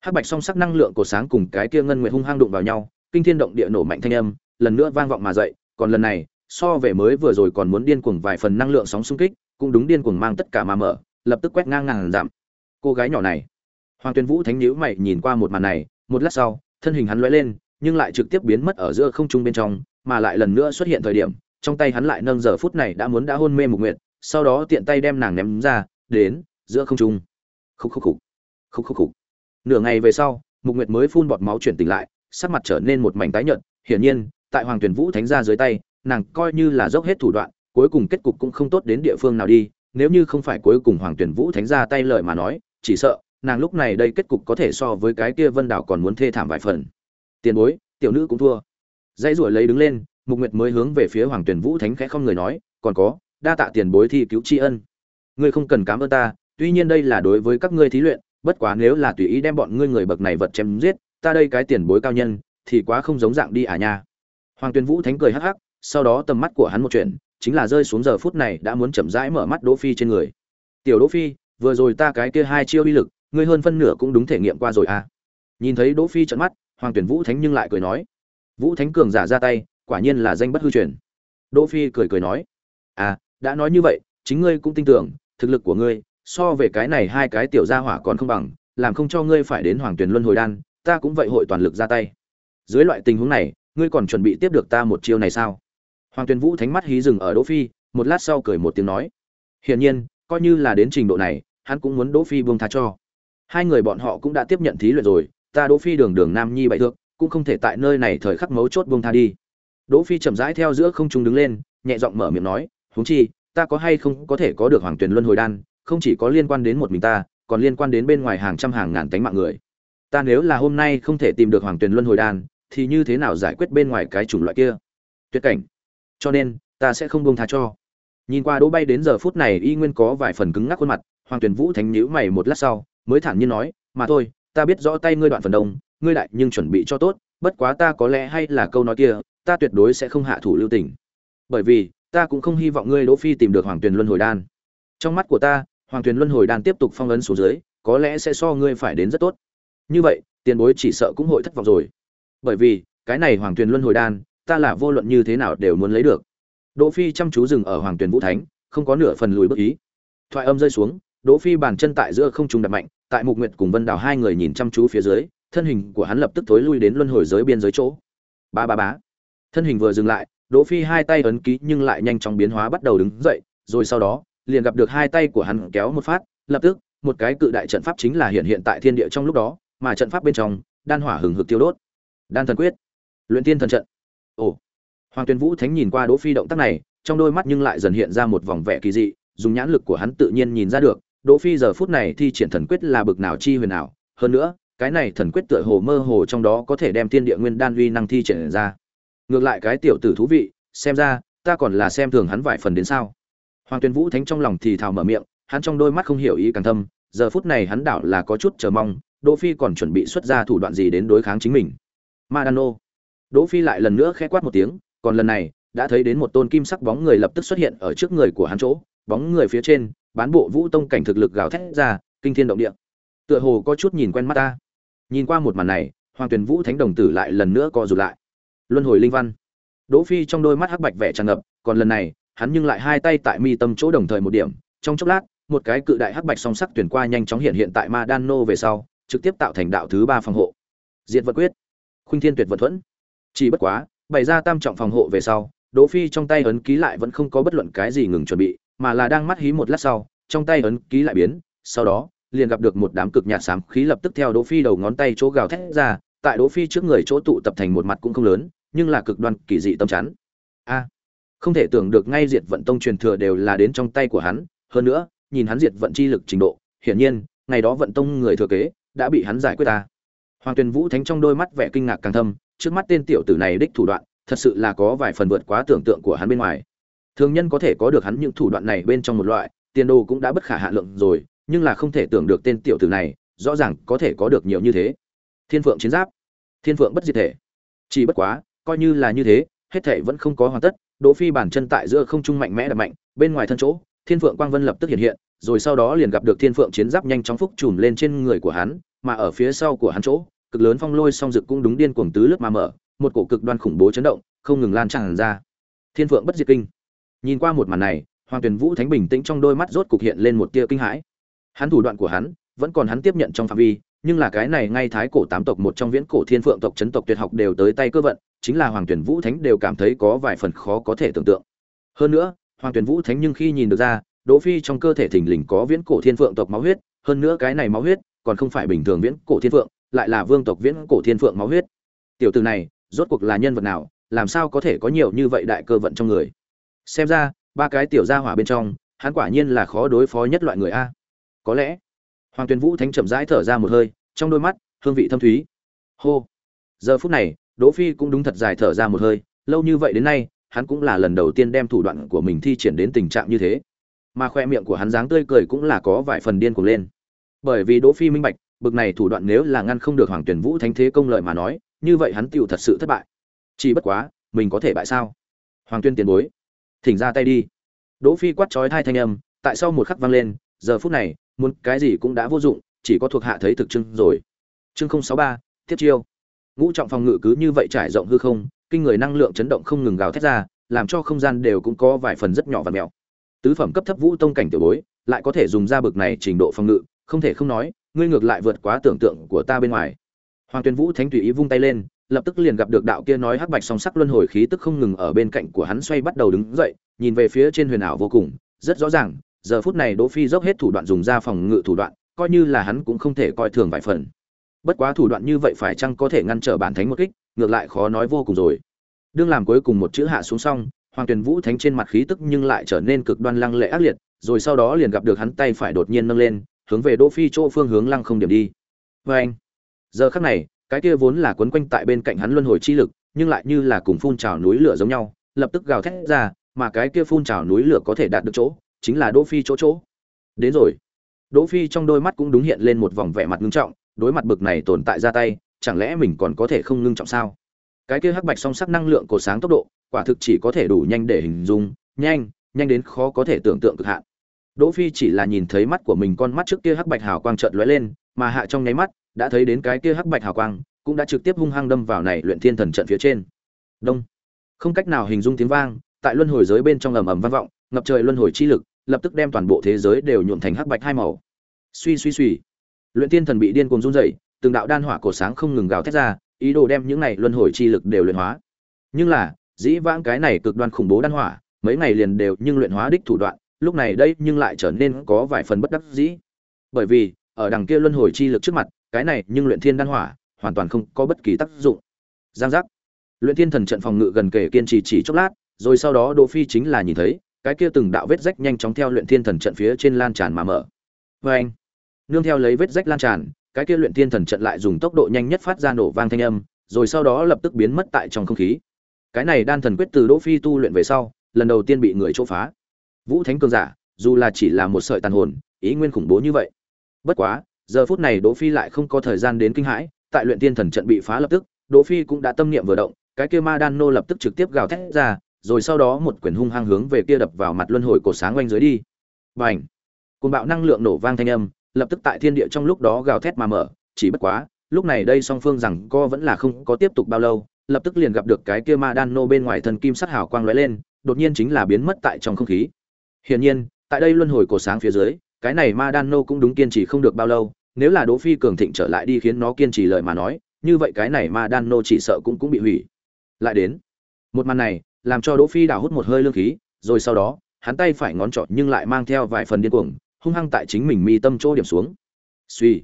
Hắc bạch song sắc năng lượng của sáng cùng cái kia ngân nguyệt hung hăng đụng vào nhau kinh thiên động địa nổ mạnh thanh âm, lần nữa vang vọng mà dậy, còn lần này, so về mới vừa rồi còn muốn điên cuồng vài phần năng lượng sóng xung kích, cũng đúng điên cuồng mang tất cả mà mở, lập tức quét ngang ngàn giảm cô gái nhỏ này, hoàng tuyên vũ thánh nhíu mày nhìn qua một màn này, một lát sau, thân hình hắn lóe lên, nhưng lại trực tiếp biến mất ở giữa không trung bên trong, mà lại lần nữa xuất hiện thời điểm, trong tay hắn lại nâng giờ phút này đã muốn đã hôn mê mục nguyệt, sau đó tiện tay đem nàng ném ra, đến, giữa không trung. Khúc khúc khúc. Khúc khúc khúc. Nửa ngày về sau, mục nguyệt mới phun bọt máu chuyển tỉnh lại sắc mặt trở nên một mảnh tái nhợt, hiển nhiên, tại hoàng tuyển vũ thánh gia dưới tay, nàng coi như là dốc hết thủ đoạn, cuối cùng kết cục cũng không tốt đến địa phương nào đi, nếu như không phải cuối cùng hoàng tuyển vũ thánh gia tay lời mà nói, chỉ sợ, nàng lúc này đây kết cục có thể so với cái kia vân đảo còn muốn thê thảm vài phần. Tiền bối, tiểu nữ cũng thua. Dãy rủa lấy đứng lên, mục nguyệt mới hướng về phía hoàng tuyển vũ thánh khẽ không người nói, còn có, đa tạ tiền bối thi cứu tri ân. Ngươi không cần cảm ơn ta, tuy nhiên đây là đối với các ngươi thí luyện, bất quá nếu là tùy ý đem bọn ngươi người bậc này vật chém giết ta đây cái tiền bối cao nhân, thì quá không giống dạng đi à nha. Hoàng tuyên vũ thánh cười hắc hắc, sau đó tầm mắt của hắn một chuyện, chính là rơi xuống giờ phút này đã muốn chậm rãi mở mắt đỗ phi trên người. Tiểu đỗ phi, vừa rồi ta cái kia hai chiêu uy lực, ngươi hơn phân nửa cũng đúng thể nghiệm qua rồi à? Nhìn thấy đỗ phi trợn mắt, hoàng tuyển vũ thánh nhưng lại cười nói. Vũ thánh cường giả ra tay, quả nhiên là danh bất hư truyền. Đỗ phi cười cười nói. À đã nói như vậy, chính ngươi cũng tin tưởng, thực lực của ngươi, so về cái này hai cái tiểu gia hỏa còn không bằng, làm không cho ngươi phải đến hoàng tuyển luân hồi đan ta cũng vậy hội toàn lực ra tay. Dưới loại tình huống này, ngươi còn chuẩn bị tiếp được ta một chiêu này sao? Hoàng tuyền vũ thánh mắt hí dừng ở đỗ phi, một lát sau cười một tiếng nói. Hiển nhiên, coi như là đến trình độ này, hắn cũng muốn đỗ phi buông tha cho. Hai người bọn họ cũng đã tiếp nhận thí luyện rồi, ta đỗ phi đường đường nam nhi bại thượng cũng không thể tại nơi này thời khắc mấu chốt buông tha đi. Đỗ phi chậm rãi theo giữa không trung đứng lên, nhẹ giọng mở miệng nói, huống chi, ta có hay không có thể có được hoàng tuyền luân hồi đan, không chỉ có liên quan đến một mình ta, còn liên quan đến bên ngoài hàng trăm hàng ngàn tánh mạng người ta nếu là hôm nay không thể tìm được hoàng tuyền luân hồi đan thì như thế nào giải quyết bên ngoài cái chủng loại kia? Tuyệt cảnh. Cho nên, ta sẽ không buông tha cho. Nhìn qua đỗ bay đến giờ phút này y nguyên có vài phần cứng ngắc khuôn mặt, hoàng tuyền vũ thánh nhíu mày một lát sau, mới thản nhiên nói, mà thôi, ta biết rõ tay ngươi đoạn phần đông, ngươi đại nhưng chuẩn bị cho tốt, bất quá ta có lẽ hay là câu nói kia, ta tuyệt đối sẽ không hạ thủ lưu tình. Bởi vì, ta cũng không hy vọng ngươi đỗ phi tìm được hoàng tuyền luân hồi đan trong mắt của ta, hoàng tuyền luân hồi đan tiếp tục phong ấn xuống dưới, có lẽ sẽ so ngươi phải đến rất tốt như vậy, tiền bối chỉ sợ cũng hội thất vọng rồi. Bởi vì, cái này hoàng tuyền luân hồi đan, ta là vô luận như thế nào đều muốn lấy được. Đỗ phi chăm chú dừng ở hoàng tuyền vũ thánh, không có nửa phần lùi bước ý. Thoại âm rơi xuống, đỗ phi bàn chân tại giữa không trung đập mạnh, tại mục nguyệt cùng vân đào hai người nhìn chăm chú phía dưới, thân hình của hắn lập tức thối lui đến luân hồi giới biên giới chỗ. Ba ba bá thân hình vừa dừng lại, đỗ phi hai tay ấn ký nhưng lại nhanh chóng biến hóa bắt đầu đứng dậy, rồi sau đó, liền gặp được hai tay của hắn kéo một phát, lập tức, một cái cự đại trận pháp chính là hiện hiện tại thiên địa trong lúc đó mà trận pháp bên trong đan hỏa hừng hực tiêu đốt. Đan thần quyết. Luyện tiên thần trận. Ồ. Hoàng tuyên vũ thánh nhìn qua đỗ phi động tác này trong đôi mắt nhưng lại dần hiện ra một vòng vẻ kỳ dị dùng nhãn lực của hắn tự nhiên nhìn ra được đỗ phi giờ phút này thi triển thần quyết là bực nào chi huyền nào, hơn nữa cái này thần quyết tựa hồ mơ hồ trong đó có thể đem thiên địa nguyên đan uy năng thi triển ra. Ngược lại cái tiểu tử thú vị xem ra ta còn là xem thường hắn vài phần đến sao. Hoàng tuyên vũ thánh trong lòng thì thào mở miệng hắn trong đôi mắt không hiểu ý càng thâm giờ phút này hắn đảo là có chút chờ mong đỗ phi còn chuẩn bị xuất ra thủ đoạn gì đến đối kháng chính mình? Madano. Đỗ phi lại lần nữa khẽ quát một tiếng, còn lần này, đã thấy đến một tôn kim sắc bóng người lập tức xuất hiện ở trước người của hắn chỗ, bóng người phía trên, bán bộ vũ tông cảnh thực lực gào thét ra, kinh thiên động địa. Tựa hồ có chút nhìn quen mắt ta. Nhìn qua một màn này, hoàng tuyền vũ thánh đồng tử lại lần nữa co rụt lại. Luân hồi linh văn. Đỗ phi trong đôi mắt hắc bạch vẻ tràn ngập, còn lần này, hắn nhưng lại hai tay tại mi tâm chỗ đồng thời một điểm. Trong chốc lát, một cái cự đại hắc bạch song sắc tuyển qua nhanh chóng hiện hiện tại Madano về sau trực tiếp tạo thành đạo thứ ba phòng hộ. Diệt vật quyết. Khuynh thiên tuyệt vật thuẫn. Chỉ bất quá bày ra tam trọng phòng hộ về sau đỗ phi trong tay ấn ký lại vẫn không có bất luận cái gì ngừng chuẩn bị mà là đang mắt hí một lát sau trong tay ấn ký lại biến sau đó liền gặp được một đám cực nhạt xám khí lập tức theo Đỗ Phi đầu ngón tay chỗ gào thét ra, tại Đỗ Phi trước người chỗ tụ tập thành một mặt cũng không lớn, nhưng là cực đoan kỳ dị tâm chắn. A, không thể tưởng được ngay diệt vận tông truyền thừa đều là đến trong tay của hắn, hơn nữa, nhìn hắn diệt vận chi lực trình độ, hiển nhiên, ngày đó vận tông người thừa kế đã bị hắn giải quyết ta. Hoàng Tuyền Vũ Thánh trong đôi mắt vẻ kinh ngạc càng thâm, trước mắt tên tiểu tử này đích thủ đoạn, thật sự là có vài phần vượt quá tưởng tượng của hắn bên ngoài. Thường nhân có thể có được hắn những thủ đoạn này bên trong một loại, tiền đồ cũng đã bất khả hạ lượng rồi, nhưng là không thể tưởng được tên tiểu tử này rõ ràng có thể có được nhiều như thế thiên phượng chiến giáp thiên phượng bất diệt thể chỉ bất quá coi như là như thế hết thể vẫn không có hoàn tất đỗ phi bản chân tại giữa không trung mạnh mẽ đập mạnh bên ngoài thân chỗ thiên phượng quang vân lập tức hiện hiện rồi sau đó liền gặp được thiên phượng chiến giáp nhanh chóng phúc trùm lên trên người của hắn, mà ở phía sau của hắn chỗ, cực lớn phong lôi song dực cũng đúng điên cuồng tứ lướt mà mở, một cổ cực đoan khủng bố chấn động, không ngừng lan tràn ra. Thiên phượng bất diệt kinh. Nhìn qua một màn này, hoàng tuyền vũ thánh bình tĩnh trong đôi mắt rốt cục hiện lên một tia kinh hãi. Hắn thủ đoạn của hắn, vẫn còn hắn tiếp nhận trong phạm vi, nhưng là cái này ngay thái cổ tám tộc một trong viễn cổ thiên phượng tộc chấn tộc tuyệt học đều tới tay cơ vận, chính là hoàng tuyển vũ thánh đều cảm thấy có vài phần khó có thể tưởng tượng. Hơn nữa, hoàng tuyển vũ thánh nhưng khi nhìn được ra đỗ phi trong cơ thể thình lình có viễn cổ thiên phượng tộc máu huyết, hơn nữa cái này máu huyết còn không phải bình thường viễn cổ thiên phượng, lại là vương tộc viễn cổ thiên phượng máu huyết. Tiểu tử này, rốt cuộc là nhân vật nào, làm sao có thể có nhiều như vậy đại cơ vận trong người? Xem ra, ba cái tiểu gia hỏa bên trong, hắn quả nhiên là khó đối phó nhất loại người a. Có lẽ, hoàng tuyền vũ thánh chậm rãi thở ra một hơi, trong đôi mắt, hương vị thâm thúy. Hô! Giờ phút này, đỗ phi cũng đúng thật dài thở ra một hơi, lâu như vậy đến nay, hắn cũng là lần đầu tiên đem thủ đoạn của mình thi triển đến tình trạng như thế mà khoe miệng của hắn dáng tươi cười cũng là có vài phần điên cuồng lên. Bởi vì đỗ phi minh bạch, bực này thủ đoạn nếu là ngăn không được hoàng tuyển vũ thánh thế công lợi mà nói, như vậy hắn tựu thật sự thất bại. Chỉ bất quá, mình có thể bại sao? Hoàng tuyên tiền bối, thỉnh ra tay đi. Đỗ phi quát chói thai thanh âm, tại sau một khắc vang lên, giờ phút này, muốn cái gì cũng đã vô dụng, chỉ có thuộc hạ thấy thực trưng rồi. Chương không sáu ba tiếp chiêu. Ngũ trọng phòng ngự cứ như vậy trải rộng hư không, kinh người năng lượng chấn động không ngừng gào thét ra, làm cho không gian đều cũng có vài phần rất nhỏ và mèo tứ phẩm cấp thấp vũ tông cảnh tiểu bối lại có thể dùng ra bực này trình độ phòng ngự không thể không nói ngươi ngược lại vượt quá tưởng tượng của ta bên ngoài hoàng tuyền vũ thánh tùy ý vung tay lên lập tức liền gặp được đạo kia nói hắc bạch song sắc luân hồi khí tức không ngừng ở bên cạnh của hắn xoay bắt đầu đứng dậy nhìn về phía trên huyền ảo vô cùng rất rõ ràng giờ phút này Đỗ Phi dốc hết thủ đoạn dùng ra phòng ngự thủ đoạn, coi như là hắn cũng không thể coi thường vài phần. Bất quá thủ đoạn như vậy phải chăng có thể ngăn trở bản thánh một kích, ngược lại khó nói vô cùng rồi. Đương làm cuối cùng một chữ hạ xuống xong, Hoàng Tuyền Vũ Thánh trên mặt khí tức nhưng lại trở nên cực đoan lăng lệ ác liệt, rồi sau đó liền gặp được hắn tay phải đột nhiên nâng lên, hướng về Đỗ Phi chỗ phương hướng lăng không điểm đi. Và anh, giờ khắc này, cái kia vốn là quấn quanh tại bên cạnh hắn luân hồi chi lực, nhưng lại như là cùng phun trào núi lửa giống nhau, lập tức gào thét ra, mà cái kia phun trào núi lửa có thể đạt được chỗ, chính là Đỗ Phi chỗ chỗ. Đến rồi. Đỗ Phi trong đôi mắt cũng đúng hiện lên một vòng vẻ mặt nghiêm trọng, đối mặt bực này tồn tại ra tay, chẳng lẽ mình còn có thể không ngưng trọng sao cái kia hắc bạch song sắc năng lượng của sáng tốc độ quả thực chỉ có thể đủ nhanh để hình dung, nhanh nhanh đến khó có thể tưởng tượng cực hạn. Đỗ phi chỉ là nhìn thấy mắt của mình con mắt trước kia hắc bạch hào quang chợt lóe lên, mà hạ trong nháy mắt, đã thấy đến cái kia hắc bạch hào quang, cũng đã trực tiếp hung hăng đâm vào này luyện thiên thần trận phía trên. Đông. Không cách nào hình dung tiếng vang, tại luân hồi giới bên trong ầm ầm vang vọng, ngập trời luân hồi chi lực, lập tức đem toàn bộ thế giới đều nhuộm thành hắc bạch hai màu. Suy suy suy. Luyện thiên thần bị điên cuồng run rẩy, từng đạo đan hỏa cổ sáng không ngừng gào thét ra, ý đồ đem những này luân hồi chi lực đều luyện hóa. Nhưng là dĩ vãng cái này cực đoan khủng bố đan hỏa, mấy ngày liền đều nhưng luyện hóa đích thủ đoạn, lúc này đây nhưng lại trở nên có vài phần bất đắc dĩ. Bởi vì, ở đằng kia luân hồi chi lực trước mặt, cái này nhưng luyện thiên đan hỏa, hoàn toàn không có bất kỳ tác dụng. Giang giác. Luyện thiên thần trận phòng ngự gần kề kiên trì chỉ chốc lát, rồi sau đó đỗ phi chính là nhìn thấy, cái kia từng đạo vết rách nhanh chóng theo luyện thiên thần trận phía trên lan tràn mà mở. Với anh, nương theo lấy vết rách lan tràn, cái kia luyện thiên thần trận lại dùng tốc độ nhanh nhất phát ra nổ vang thanh âm, rồi sau đó lập tức biến mất tại trong không khí cái này đan thần quyết từ đỗ phi tu luyện về sau, lần đầu tiên bị người chỗ phá. Vũ thánh cường giả, dù là chỉ là một sợi tàn hồn, ý nguyên khủng bố như vậy. Bất quá, giờ phút này đỗ phi lại không có thời gian đến kinh hãi, tại luyện tiên thần trận bị phá lập tức, đỗ phi cũng đã tâm niệm vừa động, cái kia ma đan nô lập tức trực tiếp gào thét ra, rồi sau đó một quyền hung hăng hướng về kia đập vào mặt luân hồi cổ sáng quanh dưới đi. Bành! Cuồng bạo năng lượng nổ vang thanh âm, lập tức tại thiên địa trong lúc đó gào thét mà mở, chỉ bất quá, lúc này đây song phương rằng co vẫn là không có tiếp tục bao lâu lập tức liền gặp được cái kia ma đan nô bên ngoài thần kim sắc hào quang lóe lên, đột nhiên chính là biến mất tại trong không khí. Hiển nhiên, tại đây luân hồi cổ sáng phía dưới, cái này ma đan nô cũng đúng kiên trì không được bao lâu, nếu là đỗ phi cường thịnh trở lại đi khiến nó kiên trì lời mà nói, như vậy cái này ma đan nô chỉ sợ cũng cũng bị hủy. Lại đến, một màn này, làm cho đỗ phi đảo hút một hơi lương khí, rồi sau đó, hắn tay phải ngón trỏ nhưng lại mang theo vài phần điên cuồng, hung hăng tại chính mình mi tâm chỗ điểm xuống. Suy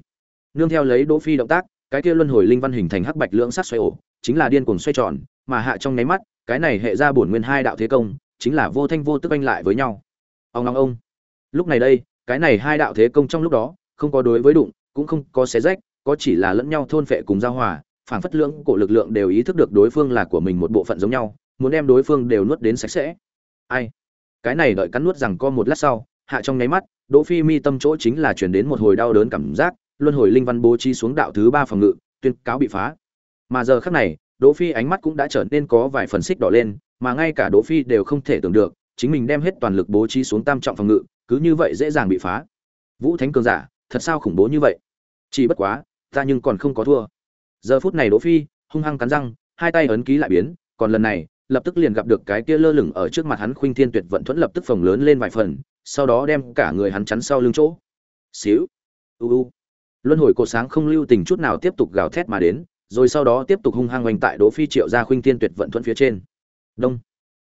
nương theo lấy đỗ phi động tác, cái kia luân hồi linh văn hình thành hắc bạch lưỡng sắc xoay ổ chính là điên cuồng xoay tròn, mà hạ trong nháy mắt, cái này hệ ra bổn nguyên hai đạo thế công, chính là vô thanh vô tức anh lại với nhau. Ông ông ông. Lúc này đây, cái này hai đạo thế công trong lúc đó, không có đối với đụng, cũng không có xé rách, có chỉ là lẫn nhau thôn phệ cùng giao hòa, phảng phất lượng cổ lực lượng đều ý thức được đối phương là của mình một bộ phận giống nhau, muốn đem đối phương đều nuốt đến sạch sẽ. Ai? Cái này đợi cắn nuốt rằng co một lát sau, hạ trong nháy mắt, đỗ phi mi tâm chỗ chính là truyền đến một hồi đau đớn cảm giác, luân hồi linh văn bố trí xuống đạo thứ ba phòng ngự, tuyên cáo bị phá mà giờ khắc này, đỗ phi ánh mắt cũng đã trở nên có vài phần xích đỏ lên, mà ngay cả đỗ phi đều không thể tưởng được, chính mình đem hết toàn lực bố trí xuống tam trọng phòng ngự, cứ như vậy dễ dàng bị phá. Vũ thánh cường giả, thật sao khủng bố như vậy? Chỉ bất quá, ta nhưng còn không có thua. Giờ phút này đỗ phi, hung hăng cắn răng, hai tay ấn ký lại biến, còn lần này, lập tức liền gặp được cái kia lơ lửng ở trước mặt hắn khuynh thiên tuyệt vận thuẫn lập tức phồng lớn lên vài phần, sau đó đem cả người hắn chắn sau lưng chỗ. Xíu. U u. Luân hồi cột sáng không lưu tình chút nào tiếp tục gào thét mà đến rồi sau đó tiếp tục hung hăng oanh tại đỗ phi triệu ra khuynh thiên tuyệt vận thuận phía trên. Đông.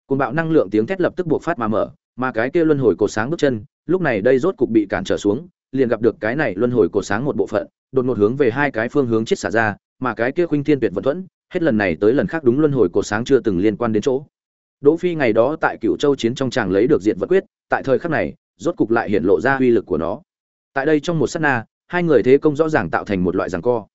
Côn bạo năng lượng tiếng thét lập tức buộc phát mà mở, mà cái kia luân hồi cổ sáng bước chân, lúc này đây rốt cục bị cản trở xuống, liền gặp được cái này luân hồi cổ sáng một bộ phận, đột ngột hướng về hai cái phương hướng chết xả ra, mà cái kia khuynh thiên tuyệt vận thuận hết lần này tới lần khác đúng luân hồi cổ sáng chưa từng liên quan đến chỗ. Đỗ phi ngày đó tại cửu châu chiến trong tràng lấy được diện vật quyết, tại thời khắc này, rốt cục lại hiện lộ ra uy lực của nó. Tại đây trong một sát na, hai người thế công rõ ràng tạo thành một loại giằng co.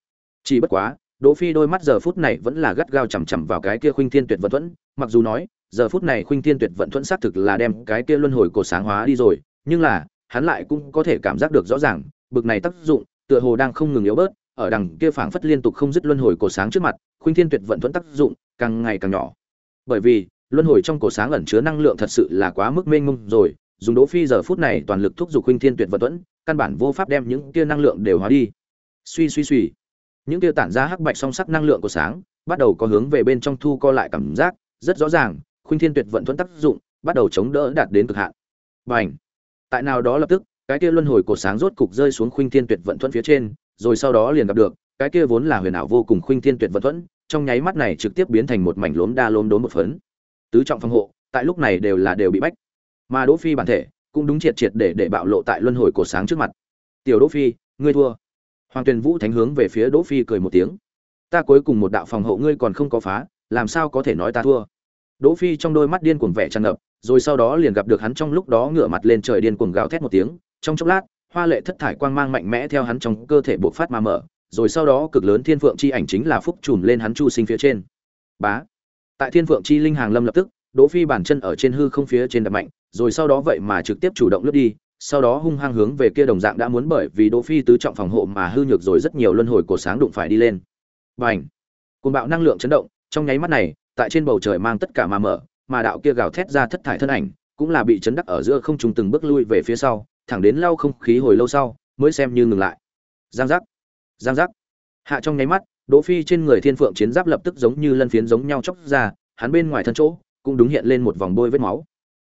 Chỉ bất quá đỗ phi đôi mắt giờ phút này vẫn là gắt gao chằm chằm vào cái kia khuynh thiên tuyệt vận thuẫn, mặc dù nói, giờ phút này khuynh thiên tuyệt vận thuẫn xác thực là đem cái kia luân hồi cổ sáng hóa đi rồi, nhưng là, hắn lại cũng có thể cảm giác được rõ ràng, bực này tác dụng, tựa hồ đang không ngừng yếu bớt, ở đằng kia phảng phất liên tục không dứt luân hồi cổ sáng trước mặt, khuynh thiên tuyệt vận thuẫn tác dụng càng ngày càng nhỏ. Bởi vì, luân hồi trong cổ sáng ẩn chứa năng lượng thật sự là quá mức mênh mông rồi, dùng đỗ phi giờ phút này toàn lực thúc giục khuynh thiên tuyệt vận thuẫn, căn bản vô pháp đem những kia năng lượng đều hóa đi. Suy suy suy những tiêu tản ra hắc bạch song sắc năng lượng của sáng, bắt đầu có hướng về bên trong thu co lại cảm giác, rất rõ ràng, khuynh thiên tuyệt vận thuẫn tác dụng, bắt đầu chống đỡ đạt đến cực hạn. Bành! Tại nào đó lập tức, cái kia luân hồi của sáng rốt cục rơi xuống khuynh thiên tuyệt vận thuẫn phía trên, rồi sau đó liền gặp được, cái kia vốn là huyền ảo vô cùng khuynh thiên tuyệt vận thuẫn, trong nháy mắt này trực tiếp biến thành một mảnh lốm đa lốm đốm một phấn. Tứ trọng phòng hộ, tại lúc này đều là đều bị bách. Mà đỗ phi bản thể cũng đúng triệt triệt để để bạo lộ tại luân hồi của sáng trước mặt. Tiểu đỗ phi, ngươi thua hoàng tuyền vũ thánh hướng về phía đỗ phi cười một tiếng. Ta cuối cùng một đạo phòng hộ ngươi còn không có phá, làm sao có thể nói ta thua? Đỗ phi trong đôi mắt điên cuồng vẻ tràn ngập, rồi sau đó liền gặp được hắn trong lúc đó ngửa mặt lên trời điên cuồng gào thét một tiếng. Trong chốc lát, hoa lệ thất thải quang mang mạnh mẽ theo hắn trong cơ thể bộc phát mà mở, rồi sau đó cực lớn thiên phượng chi ảnh chính là phúc trùm lên hắn chu sinh phía trên. Bá! Tại thiên phượng chi linh hàng lâm lập tức, đỗ phi bản chân ở trên hư không phía trên đập mạnh, rồi sau đó vậy mà trực tiếp chủ động lướt đi sau đó hung hăng hướng về kia đồng dạng đã muốn bởi vì đỗ phi tứ trọng phòng hộ mà hư nhược rồi rất nhiều luân hồi cổ sáng đụng phải đi lên. Bành! Côn bạo năng lượng chấn động, trong nháy mắt này, tại trên bầu trời mang tất cả mà mở, mà đạo kia gào thét ra thất thải thân ảnh, cũng là bị chấn đắc ở giữa không trùng từng bước lui về phía sau, thẳng đến lau không khí hồi lâu sau, mới xem như ngừng lại. Giang giác! Giang giác! Hạ trong nháy mắt, đỗ phi trên người thiên phượng chiến giáp lập tức giống như lân phiến giống nhau chóc ra, hắn bên ngoài thân chỗ, cũng đúng hiện lên một vòng bôi vết máu.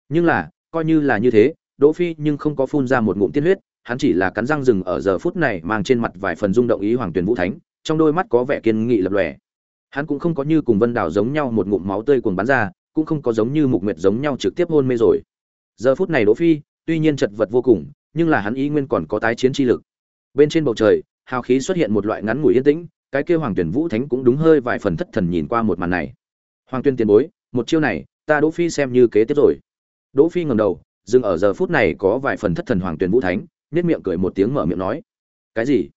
Nhưng là, coi như là như thế đỗ phi nhưng không có phun ra một ngụm tiên huyết, hắn chỉ là cắn răng dừng ở giờ phút này mang trên mặt vài phần rung động ý hoàng Tuyền vũ thánh, trong đôi mắt có vẻ kiên nghị lập lòe. Hắn cũng không có như cùng vân đảo giống nhau một ngụm máu tươi cuồng bắn ra, cũng không có giống như mục nguyệt giống nhau trực tiếp hôn mê rồi. Giờ phút này đỗ phi, tuy nhiên chật vật vô cùng, nhưng là hắn ý nguyên còn có tái chiến chi lực. Bên trên bầu trời, hào khí xuất hiện một loại ngắn ngủi yên tĩnh, cái kia hoàng tuyển vũ thánh cũng đúng hơi vài phần thất thần nhìn qua một màn này. Hoàng tuyên tiền bối, một chiêu này, ta đỗ phi xem như kế tiếp rồi. Đỗ phi ngẩng đầu dừng ở giờ phút này có vài phần thất thần hoàng tuyển vũ thánh nét miệng cười một tiếng mở miệng nói, cái gì?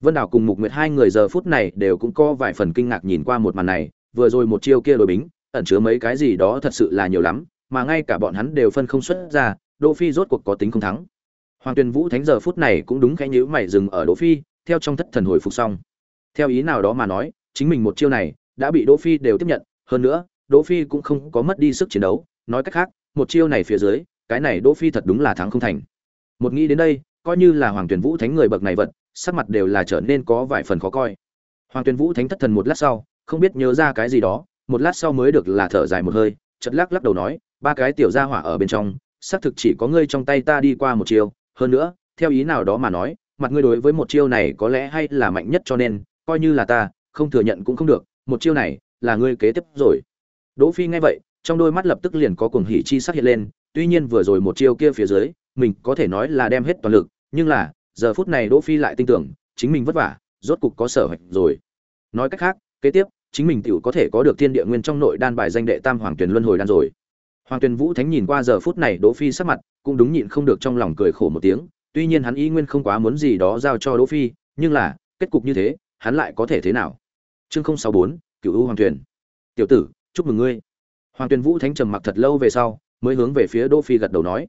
Vân đảo cùng mục nguyệt hai người giờ phút này đều cũng có vài phần kinh ngạc nhìn qua một màn này, vừa rồi một chiêu kia đối bính, ẩn chứa mấy cái gì đó thật sự là nhiều lắm, mà ngay cả bọn hắn đều phân không xuất ra, đỗ phi rốt cuộc có tính không thắng. Hoàng tuyền vũ thánh giờ phút này cũng đúng khẽ nhíu mày dừng ở đỗ phi, theo trong thất thần hồi phục xong. Theo ý nào đó mà nói, chính mình một chiêu này đã bị đỗ phi đều tiếp nhận, hơn nữa, đỗ phi cũng không có mất đi sức chiến đấu, nói cách khác, một chiêu này phía dưới cái này đỗ phi thật đúng là thắng không thành. Một nghĩ đến đây, coi như là hoàng Tuyển vũ thánh người bậc này vật, sắc mặt đều là trở nên có vài phần khó coi. Hoàng Tuyển vũ thánh thất thần một lát sau, không biết nhớ ra cái gì đó, một lát sau mới được là thở dài một hơi, chợt lắc lắc đầu nói, ba cái tiểu gia hỏa ở bên trong, xác thực chỉ có ngươi trong tay ta đi qua một chiêu, hơn nữa, theo ý nào đó mà nói, mặt ngươi đối với một chiêu này có lẽ hay là mạnh nhất cho nên, coi như là ta, không thừa nhận cũng không được, một chiêu này là ngươi kế tiếp rồi. Đỗ phi nghe vậy, trong đôi mắt lập tức liền có cuồng hỉ chi sắc hiện lên tuy nhiên vừa rồi một chiêu kia phía dưới, mình có thể nói là đem hết toàn lực, nhưng là, giờ phút này đỗ phi lại tin tưởng, chính mình vất vả, rốt cục có sở hạch rồi. Nói cách khác, kế tiếp, chính mình tiểu có thể có được thiên địa nguyên trong nội đan bài danh đệ tam hoàng tuyển luân hồi đan rồi. Hoàng Tuyền vũ thánh nhìn qua giờ phút này đỗ phi sắc mặt, cũng đúng nhịn không được trong lòng cười khổ một tiếng, tuy nhiên hắn ý nguyên không quá muốn gì đó giao cho đỗ phi, nhưng là, kết cục như thế, hắn lại có thể thế nào? Chương không sáu bốn cựu u hoàng Tuyền. Tiểu tử, chúc mừng ngươi. Hoàng Tuyền vũ thánh trầm mặc thật lâu về sau mới hướng về phía đỗ phi gật đầu nói.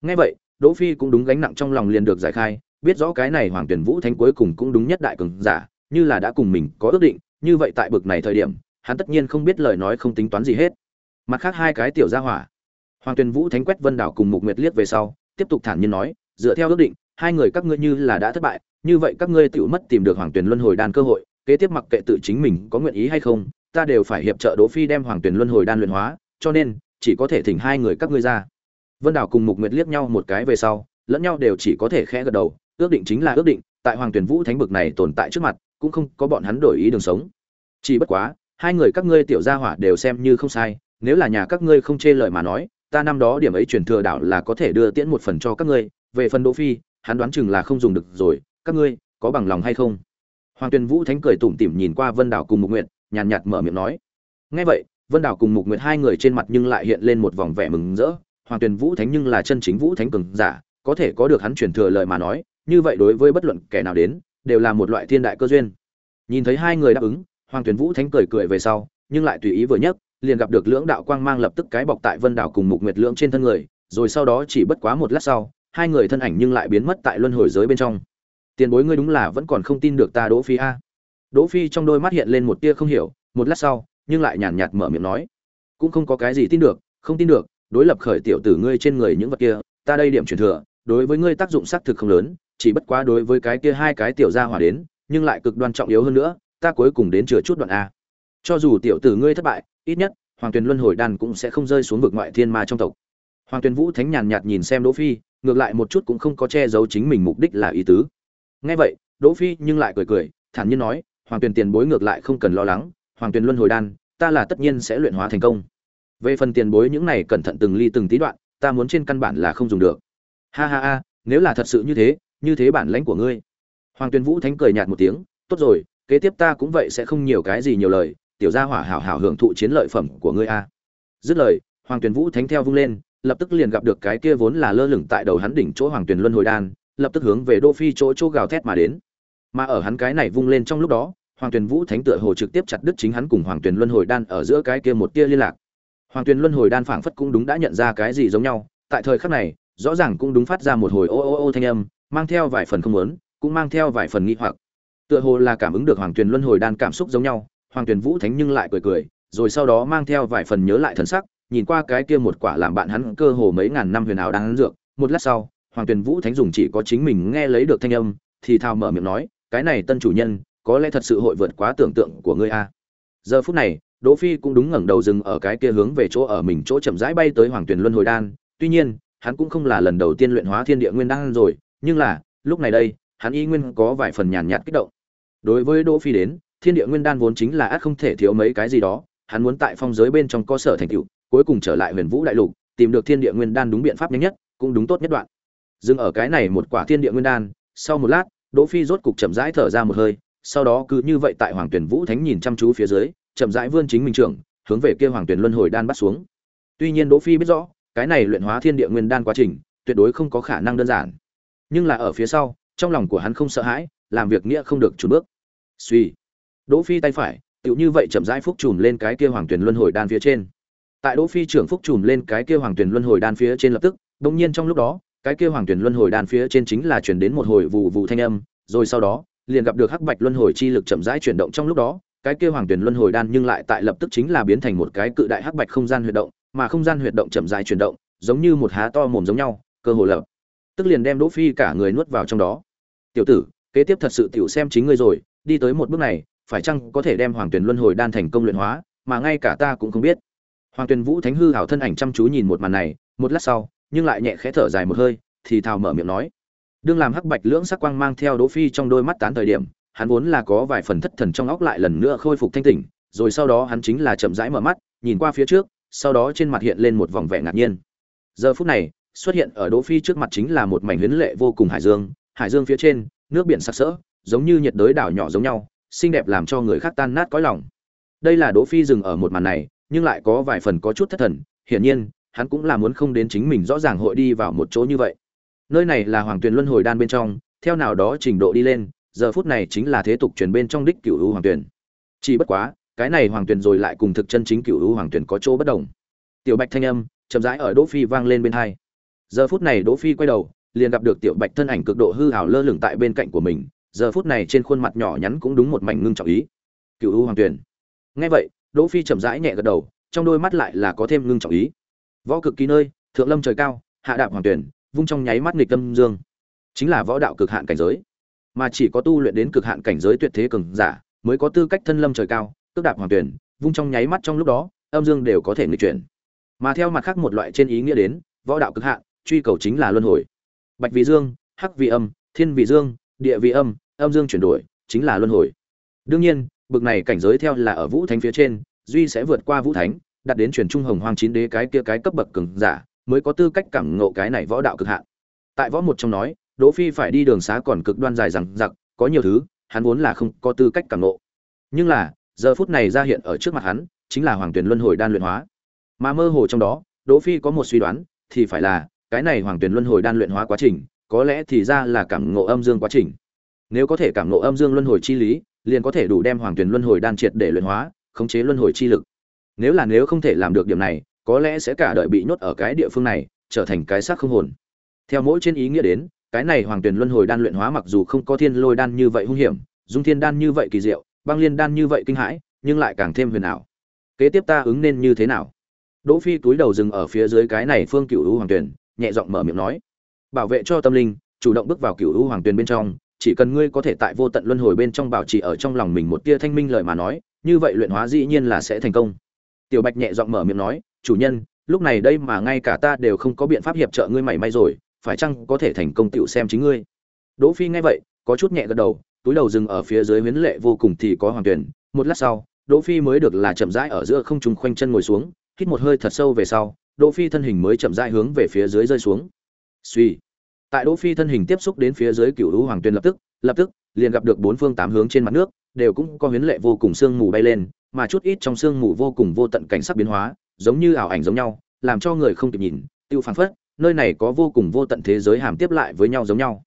Nghe vậy, đỗ phi cũng đúng gánh nặng trong lòng liền được giải khai, biết rõ cái này hoàng tuyển vũ thánh cuối cùng cũng đúng nhất đại cường giả, như là đã cùng mình có ước định, như vậy tại bực này thời điểm, hắn tất nhiên không biết lời nói không tính toán gì hết. Mặt khác hai cái tiểu gia hỏa. Hoàng tuyển vũ thánh quét vân đảo cùng mục nguyệt liếc về sau, tiếp tục thản nhiên nói, dựa theo ước định, hai người các ngươi như là đã thất bại, như vậy các ngươi tự mất tìm được hoàng tuyển luân hồi đan cơ hội, kế tiếp mặc kệ tự chính mình có nguyện ý hay không, ta đều phải hiệp trợ đỗ phi đem hoàng tuyển luân hồi đan luyện hóa, cho nên chỉ có thể thỉnh hai người các ngươi ra. Vân đảo cùng mục nguyệt liếc nhau một cái về sau, lẫn nhau đều chỉ có thể khẽ gật đầu, ước định chính là ước định, tại hoàng tuyển vũ thánh bực này tồn tại trước mặt, cũng không có bọn hắn đổi ý đường sống. Chỉ bất quá, hai người các ngươi tiểu gia hỏa đều xem như không sai, nếu là nhà các ngươi không chê lời mà nói, ta năm đó điểm ấy truyền thừa đảo là có thể đưa tiễn một phần cho các ngươi, về phần đỗ phi, hắn đoán chừng là không dùng được rồi, các ngươi, có bằng lòng hay không? Hoàng tuyền vũ thánh cười tủm tỉm nhìn qua vân đảo cùng mục nguyệt, nhàn nhạt mở miệng nói. Nghe vậy vân đảo cùng mục nguyệt hai người trên mặt nhưng lại hiện lên một vòng vẻ mừng rỡ. Hoàng tuyền vũ thánh nhưng là chân chính vũ thánh cường giả, có thể có được hắn truyền thừa lời mà nói, như vậy đối với bất luận kẻ nào đến, đều là một loại thiên đại cơ duyên. Nhìn thấy hai người đáp ứng, hoàng tuyền vũ thánh cười cười về sau, nhưng lại tùy ý vừa nhấc, liền gặp được lưỡng đạo quang mang lập tức cái bọc tại vân đảo cùng mục nguyệt lưỡng trên thân người, rồi sau đó chỉ bất quá một lát sau, hai người thân ảnh nhưng lại biến mất tại luân hồi giới bên trong. Tiền bối ngươi đúng là vẫn còn không tin được ta đỗ phi a. Đỗ phi trong đôi mắt hiện lên một tia không hiểu, một lát sau nhưng lại nhàn nhạt mở miệng nói, cũng không có cái gì tin được, không tin được, đối lập khởi tiểu tử ngươi trên người những vật kia, ta đây điểm truyền thừa, đối với ngươi tác dụng xác thực không lớn, chỉ bất quá đối với cái kia hai cái tiểu gia hỏa đến, nhưng lại cực đoan trọng yếu hơn nữa, ta cuối cùng đến chừa chút đoạn a. Cho dù tiểu tử ngươi thất bại, ít nhất, hoàng tuyền luân hồi đan cũng sẽ không rơi xuống vực ngoại thiên ma trong tộc. Hoàng tuyền vũ thánh nhàn nhạt nhìn xem đỗ phi, ngược lại một chút cũng không có che giấu chính mình mục đích là ý tứ. Nghe vậy, đỗ phi nhưng lại cười cười, thản nhiên nói, hoàng tuyền tiền bối ngược lại không cần lo lắng hoàng tuyền luân hồi đan, ta là tất nhiên sẽ luyện hóa thành công. Về phần tiền bối những này cẩn thận từng ly từng tí đoạn, ta muốn trên căn bản là không dùng được. Ha ha ha, nếu là thật sự như thế như thế bản lãnh của ngươi. Hoàng tuyền vũ thánh cười nhạt một tiếng, tốt rồi, kế tiếp ta cũng vậy sẽ không nhiều cái gì nhiều lời, tiểu gia hỏa hảo hảo hưởng thụ chiến lợi phẩm của ngươi a. Dứt lời, hoàng tuyền vũ thánh theo vung lên, lập tức liền gặp được cái kia vốn là lơ lửng tại đầu hắn đỉnh chỗ hoàng tuyền luân hồi đan, lập tức hướng về đô phi chỗ chỗ gào thét mà đến. Mà ở hắn cái này vung lên trong lúc đó hoàng tuyền vũ thánh tựa hồ trực tiếp chặt đứt chính hắn cùng hoàng tuyền luân hồi đan ở giữa cái kia một tia liên lạc. Hoàng tuyền luân hồi đan phảng phất cũng đúng đã nhận ra cái gì giống nhau, tại thời khắc này, rõ ràng cũng đúng phát ra một hồi ô ô ô thanh âm, mang theo vài phần không muốn, cũng mang theo vài phần nghi hoặc. Tựa hồ là cảm ứng được hoàng tuyền luân hồi đan cảm xúc giống nhau, hoàng tuyền vũ thánh nhưng lại cười cười, rồi sau đó mang theo vài phần nhớ lại thần sắc, nhìn qua cái kia một quả làm bạn hắn cơ hồ mấy ngàn năm huyền ảo đang dược. Một lát sau, hoàng tuyền vũ thánh dùng chỉ có chính mình nghe lấy được thanh âm, thì thào mở miệng nói, cái này tân chủ nhân có lẽ thật sự hội vượt quá tưởng tượng của ngươi a. Giờ phút này, đỗ phi cũng đúng ngẩng đầu dừng ở cái kia hướng về chỗ ở mình chỗ chậm rãi bay tới hoàng tuyển luân hồi đan. Tuy nhiên, hắn cũng không là lần đầu tiên luyện hóa thiên địa nguyên đan rồi, nhưng là, lúc này đây, hắn y nguyên có vài phần nhàn nhạt kích động. Đối với đỗ phi đến, thiên địa nguyên đan vốn chính là ắt không thể thiếu mấy cái gì đó, hắn muốn tại phong giới bên trong cơ sở thành tựu, cuối cùng trở lại huyền vũ đại lục, tìm được thiên địa nguyên đan đúng biện pháp nhanh nhất, cũng đúng tốt nhất đoạn. Dừng ở cái này một quả thiên địa nguyên đan, sau một lát, đỗ phi rốt cục chậm rãi thở ra một hơi sau đó cứ như vậy tại hoàng tuyển vũ thánh nhìn chăm chú phía dưới, chậm rãi vươn chính mình trưởng, hướng về kia hoàng tuyển luân hồi đan bắt xuống. Tuy nhiên đỗ phi biết rõ, cái này luyện hóa thiên địa nguyên đan quá trình, tuyệt đối không có khả năng đơn giản. Nhưng là ở phía sau, trong lòng của hắn không sợ hãi, làm việc nghĩa không được chủ bước. Suy. Đỗ phi tay phải, tựu như vậy chậm rãi phúc trùm lên cái kia hoàng tuyển luân hồi đan phía trên. Tại đỗ phi trưởng phúc trùm lên cái kia hoàng tuyển luân hồi đan phía trên lập tức, đột nhiên trong lúc đó, cái kia hoàng tuyển luân hồi đan phía trên chính là truyền đến một hồi vụ vụ thanh âm, rồi sau đó liền gặp được hắc bạch luân hồi chi lực chậm rãi chuyển động trong lúc đó, cái kia hoàng tuyển luân hồi đan nhưng lại tại lập tức chính là biến thành một cái cự đại hắc bạch không gian huyệt động, mà không gian huyệt động chậm rãi chuyển động, giống như một há to mồm giống nhau, cơ hồ lập tức liền đem đỗ phi cả người nuốt vào trong đó. Tiểu tử, kế tiếp thật sự tiểu xem chính ngươi rồi, đi tới một bước này, phải chăng có thể đem hoàng tuyển luân hồi đan thành công luyện hóa, mà ngay cả ta cũng không biết. Hoàng tuyển vũ thánh hư hảo thân ảnh chăm chú nhìn một màn này, một lát sau, nhưng lại nhẹ khẽ thở dài một hơi, thì thào mở miệng nói đương làm hắc bạch lưỡng sắc quang mang theo đỗ phi trong đôi mắt tán thời điểm, hắn vốn là có vài phần thất thần trong óc lại lần nữa khôi phục thanh tỉnh, rồi sau đó hắn chính là chậm rãi mở mắt, nhìn qua phía trước, sau đó trên mặt hiện lên một vòng vẻ ngạc nhiên. Giờ phút này, xuất hiện ở đỗ phi trước mặt chính là một mảnh huyến lệ vô cùng hải dương hải dương phía trên, nước biển sắc sỡ, giống như nhiệt đới đảo nhỏ giống nhau, xinh đẹp làm cho người khác tan nát cõi lòng. Đây là đỗ phi dừng ở một màn này, nhưng lại có vài phần có chút thất thần, hiển nhiên, hắn cũng là muốn không đến chính mình rõ ràng hội đi vào một chỗ như vậy nơi này là hoàng tuyền luân hồi đan bên trong, theo nào đó trình độ đi lên, giờ phút này chính là thế tục truyền bên trong đích cửu u hoàng tuyền. Chỉ bất quá, cái này hoàng tuyền rồi lại cùng thực chân chính cửu u hoàng tuyền có chỗ bất đồng. Tiểu bạch thanh âm chậm rãi ở đỗ phi vang lên bên hai. Giờ phút này đỗ phi quay đầu, liền gặp được tiểu bạch thân ảnh cực độ hư hào lơ lửng tại bên cạnh của mình, giờ phút này trên khuôn mặt nhỏ nhắn cũng đúng một mảnh ngưng trọng ý. Cửu u hoàng tuyền. Nghe vậy, đỗ phi chậm rãi nhẹ gật đầu, trong đôi mắt lại là có thêm ngưng trọng ý. Võ cực kỳ nơi, thượng lâm trời cao, hạ đạp hoàng tuyển vung trong nháy mắt nghịch tâm dương. Chính là võ đạo cực hạn cảnh giới. Mà chỉ có tu luyện đến cực hạn cảnh giới tuyệt thế cường giả, mới có tư cách thân lâm trời cao tức đạp hoàng tuyển, vung trong nháy mắt trong lúc đó, âm dương đều có thể nghịch chuyển. Mà theo mặt khác một loại trên ý nghĩa đến, võ đạo cực hạn, truy cầu chính là luân hồi. Bạch vị dương, hắc vị âm, thiên vị dương, địa vị âm âm dương chuyển đổi, chính là luân hồi. Đương nhiên, bực này cảnh giới theo là ở vũ thánh phía trên, duy sẽ vượt qua vũ thánh đặt đến truyền trung hồng hoang chín đế cái kia cái cấp bậc cường giả mới có tư cách cảm ngộ cái này võ đạo cực hạn. Tại võ một trong nói, đỗ phi phải đi đường xá còn cực đoan dài rằng giặc, có nhiều thứ, hắn vốn là không có tư cách cảm ngộ. Nhưng là, giờ phút này ra hiện ở trước mặt hắn, chính là hoàng tuyển luân hồi đan luyện hóa. Mà mơ hồ trong đó, đỗ phi có một suy đoán, thì phải là, cái này hoàng tuyển luân hồi đan luyện hóa quá trình, có lẽ thì ra là cảm ngộ âm dương quá trình. Nếu có thể cảm ngộ âm dương luân hồi chi lý, liền có thể đủ đem hoàng tuyển luân hồi đan triệt để luyện hóa, khống chế luân hồi chi lực. Nếu là nếu không thể làm được điểm này có lẽ sẽ cả đời bị nhốt ở cái địa phương này, trở thành cái xác không hồn. Theo mỗi trên ý nghĩa đến, cái này hoàng tuyển luân hồi đan luyện hóa mặc dù không có thiên lôi đan như vậy hung hiểm, dung thiên đan như vậy kỳ diệu, băng liên đan như vậy kinh hãi, nhưng lại càng thêm huyền ảo. Kế tiếp ta ứng nên như thế nào? Đỗ phi túi đầu dừng ở phía dưới cái này phương cựu u hoàng tuyển nhẹ giọng mở miệng nói. Bảo vệ cho tâm linh, chủ động bước vào cựu u hoàng tuyển bên trong, chỉ cần ngươi có thể tại vô tận luân hồi bên trong bảo trì ở trong lòng mình một tia thanh minh lời mà nói, như vậy luyện hóa dĩ nhiên là sẽ thành công. Tiểu bạch nhẹ giọng mở miệng nói chủ nhân lúc này đây mà ngay cả ta đều không có biện pháp hiệp trợ ngươi mảy may rồi phải chăng có thể thành công tựu xem chính ngươi? Đỗ phi nghe vậy có chút nhẹ gật đầu túi đầu dừng ở phía dưới huyến lệ vô cùng thì có hoàng tuyển. Một lát sau đỗ phi mới được là chậm rãi ở giữa không trung khoanh chân ngồi xuống hít một hơi thật sâu về sau đỗ phi thân hình mới chậm rãi hướng về phía dưới rơi xuống. Suy tại đỗ phi thân hình tiếp xúc đến phía dưới cựu lũ hoàng tuyển lập tức lập tức liền gặp được bốn phương tám hướng trên mặt nước đều cũng có huyến lệ vô cùng sương mù bay lên mà chút ít trong sương mù vô cùng vô tận cảnh sắc biến hóa, giống như ảo ảnh giống nhau, làm cho người không kịp nhìn, tiêu phảng phất, nơi này có vô cùng vô tận thế giới hàm tiếp lại với nhau giống nhau.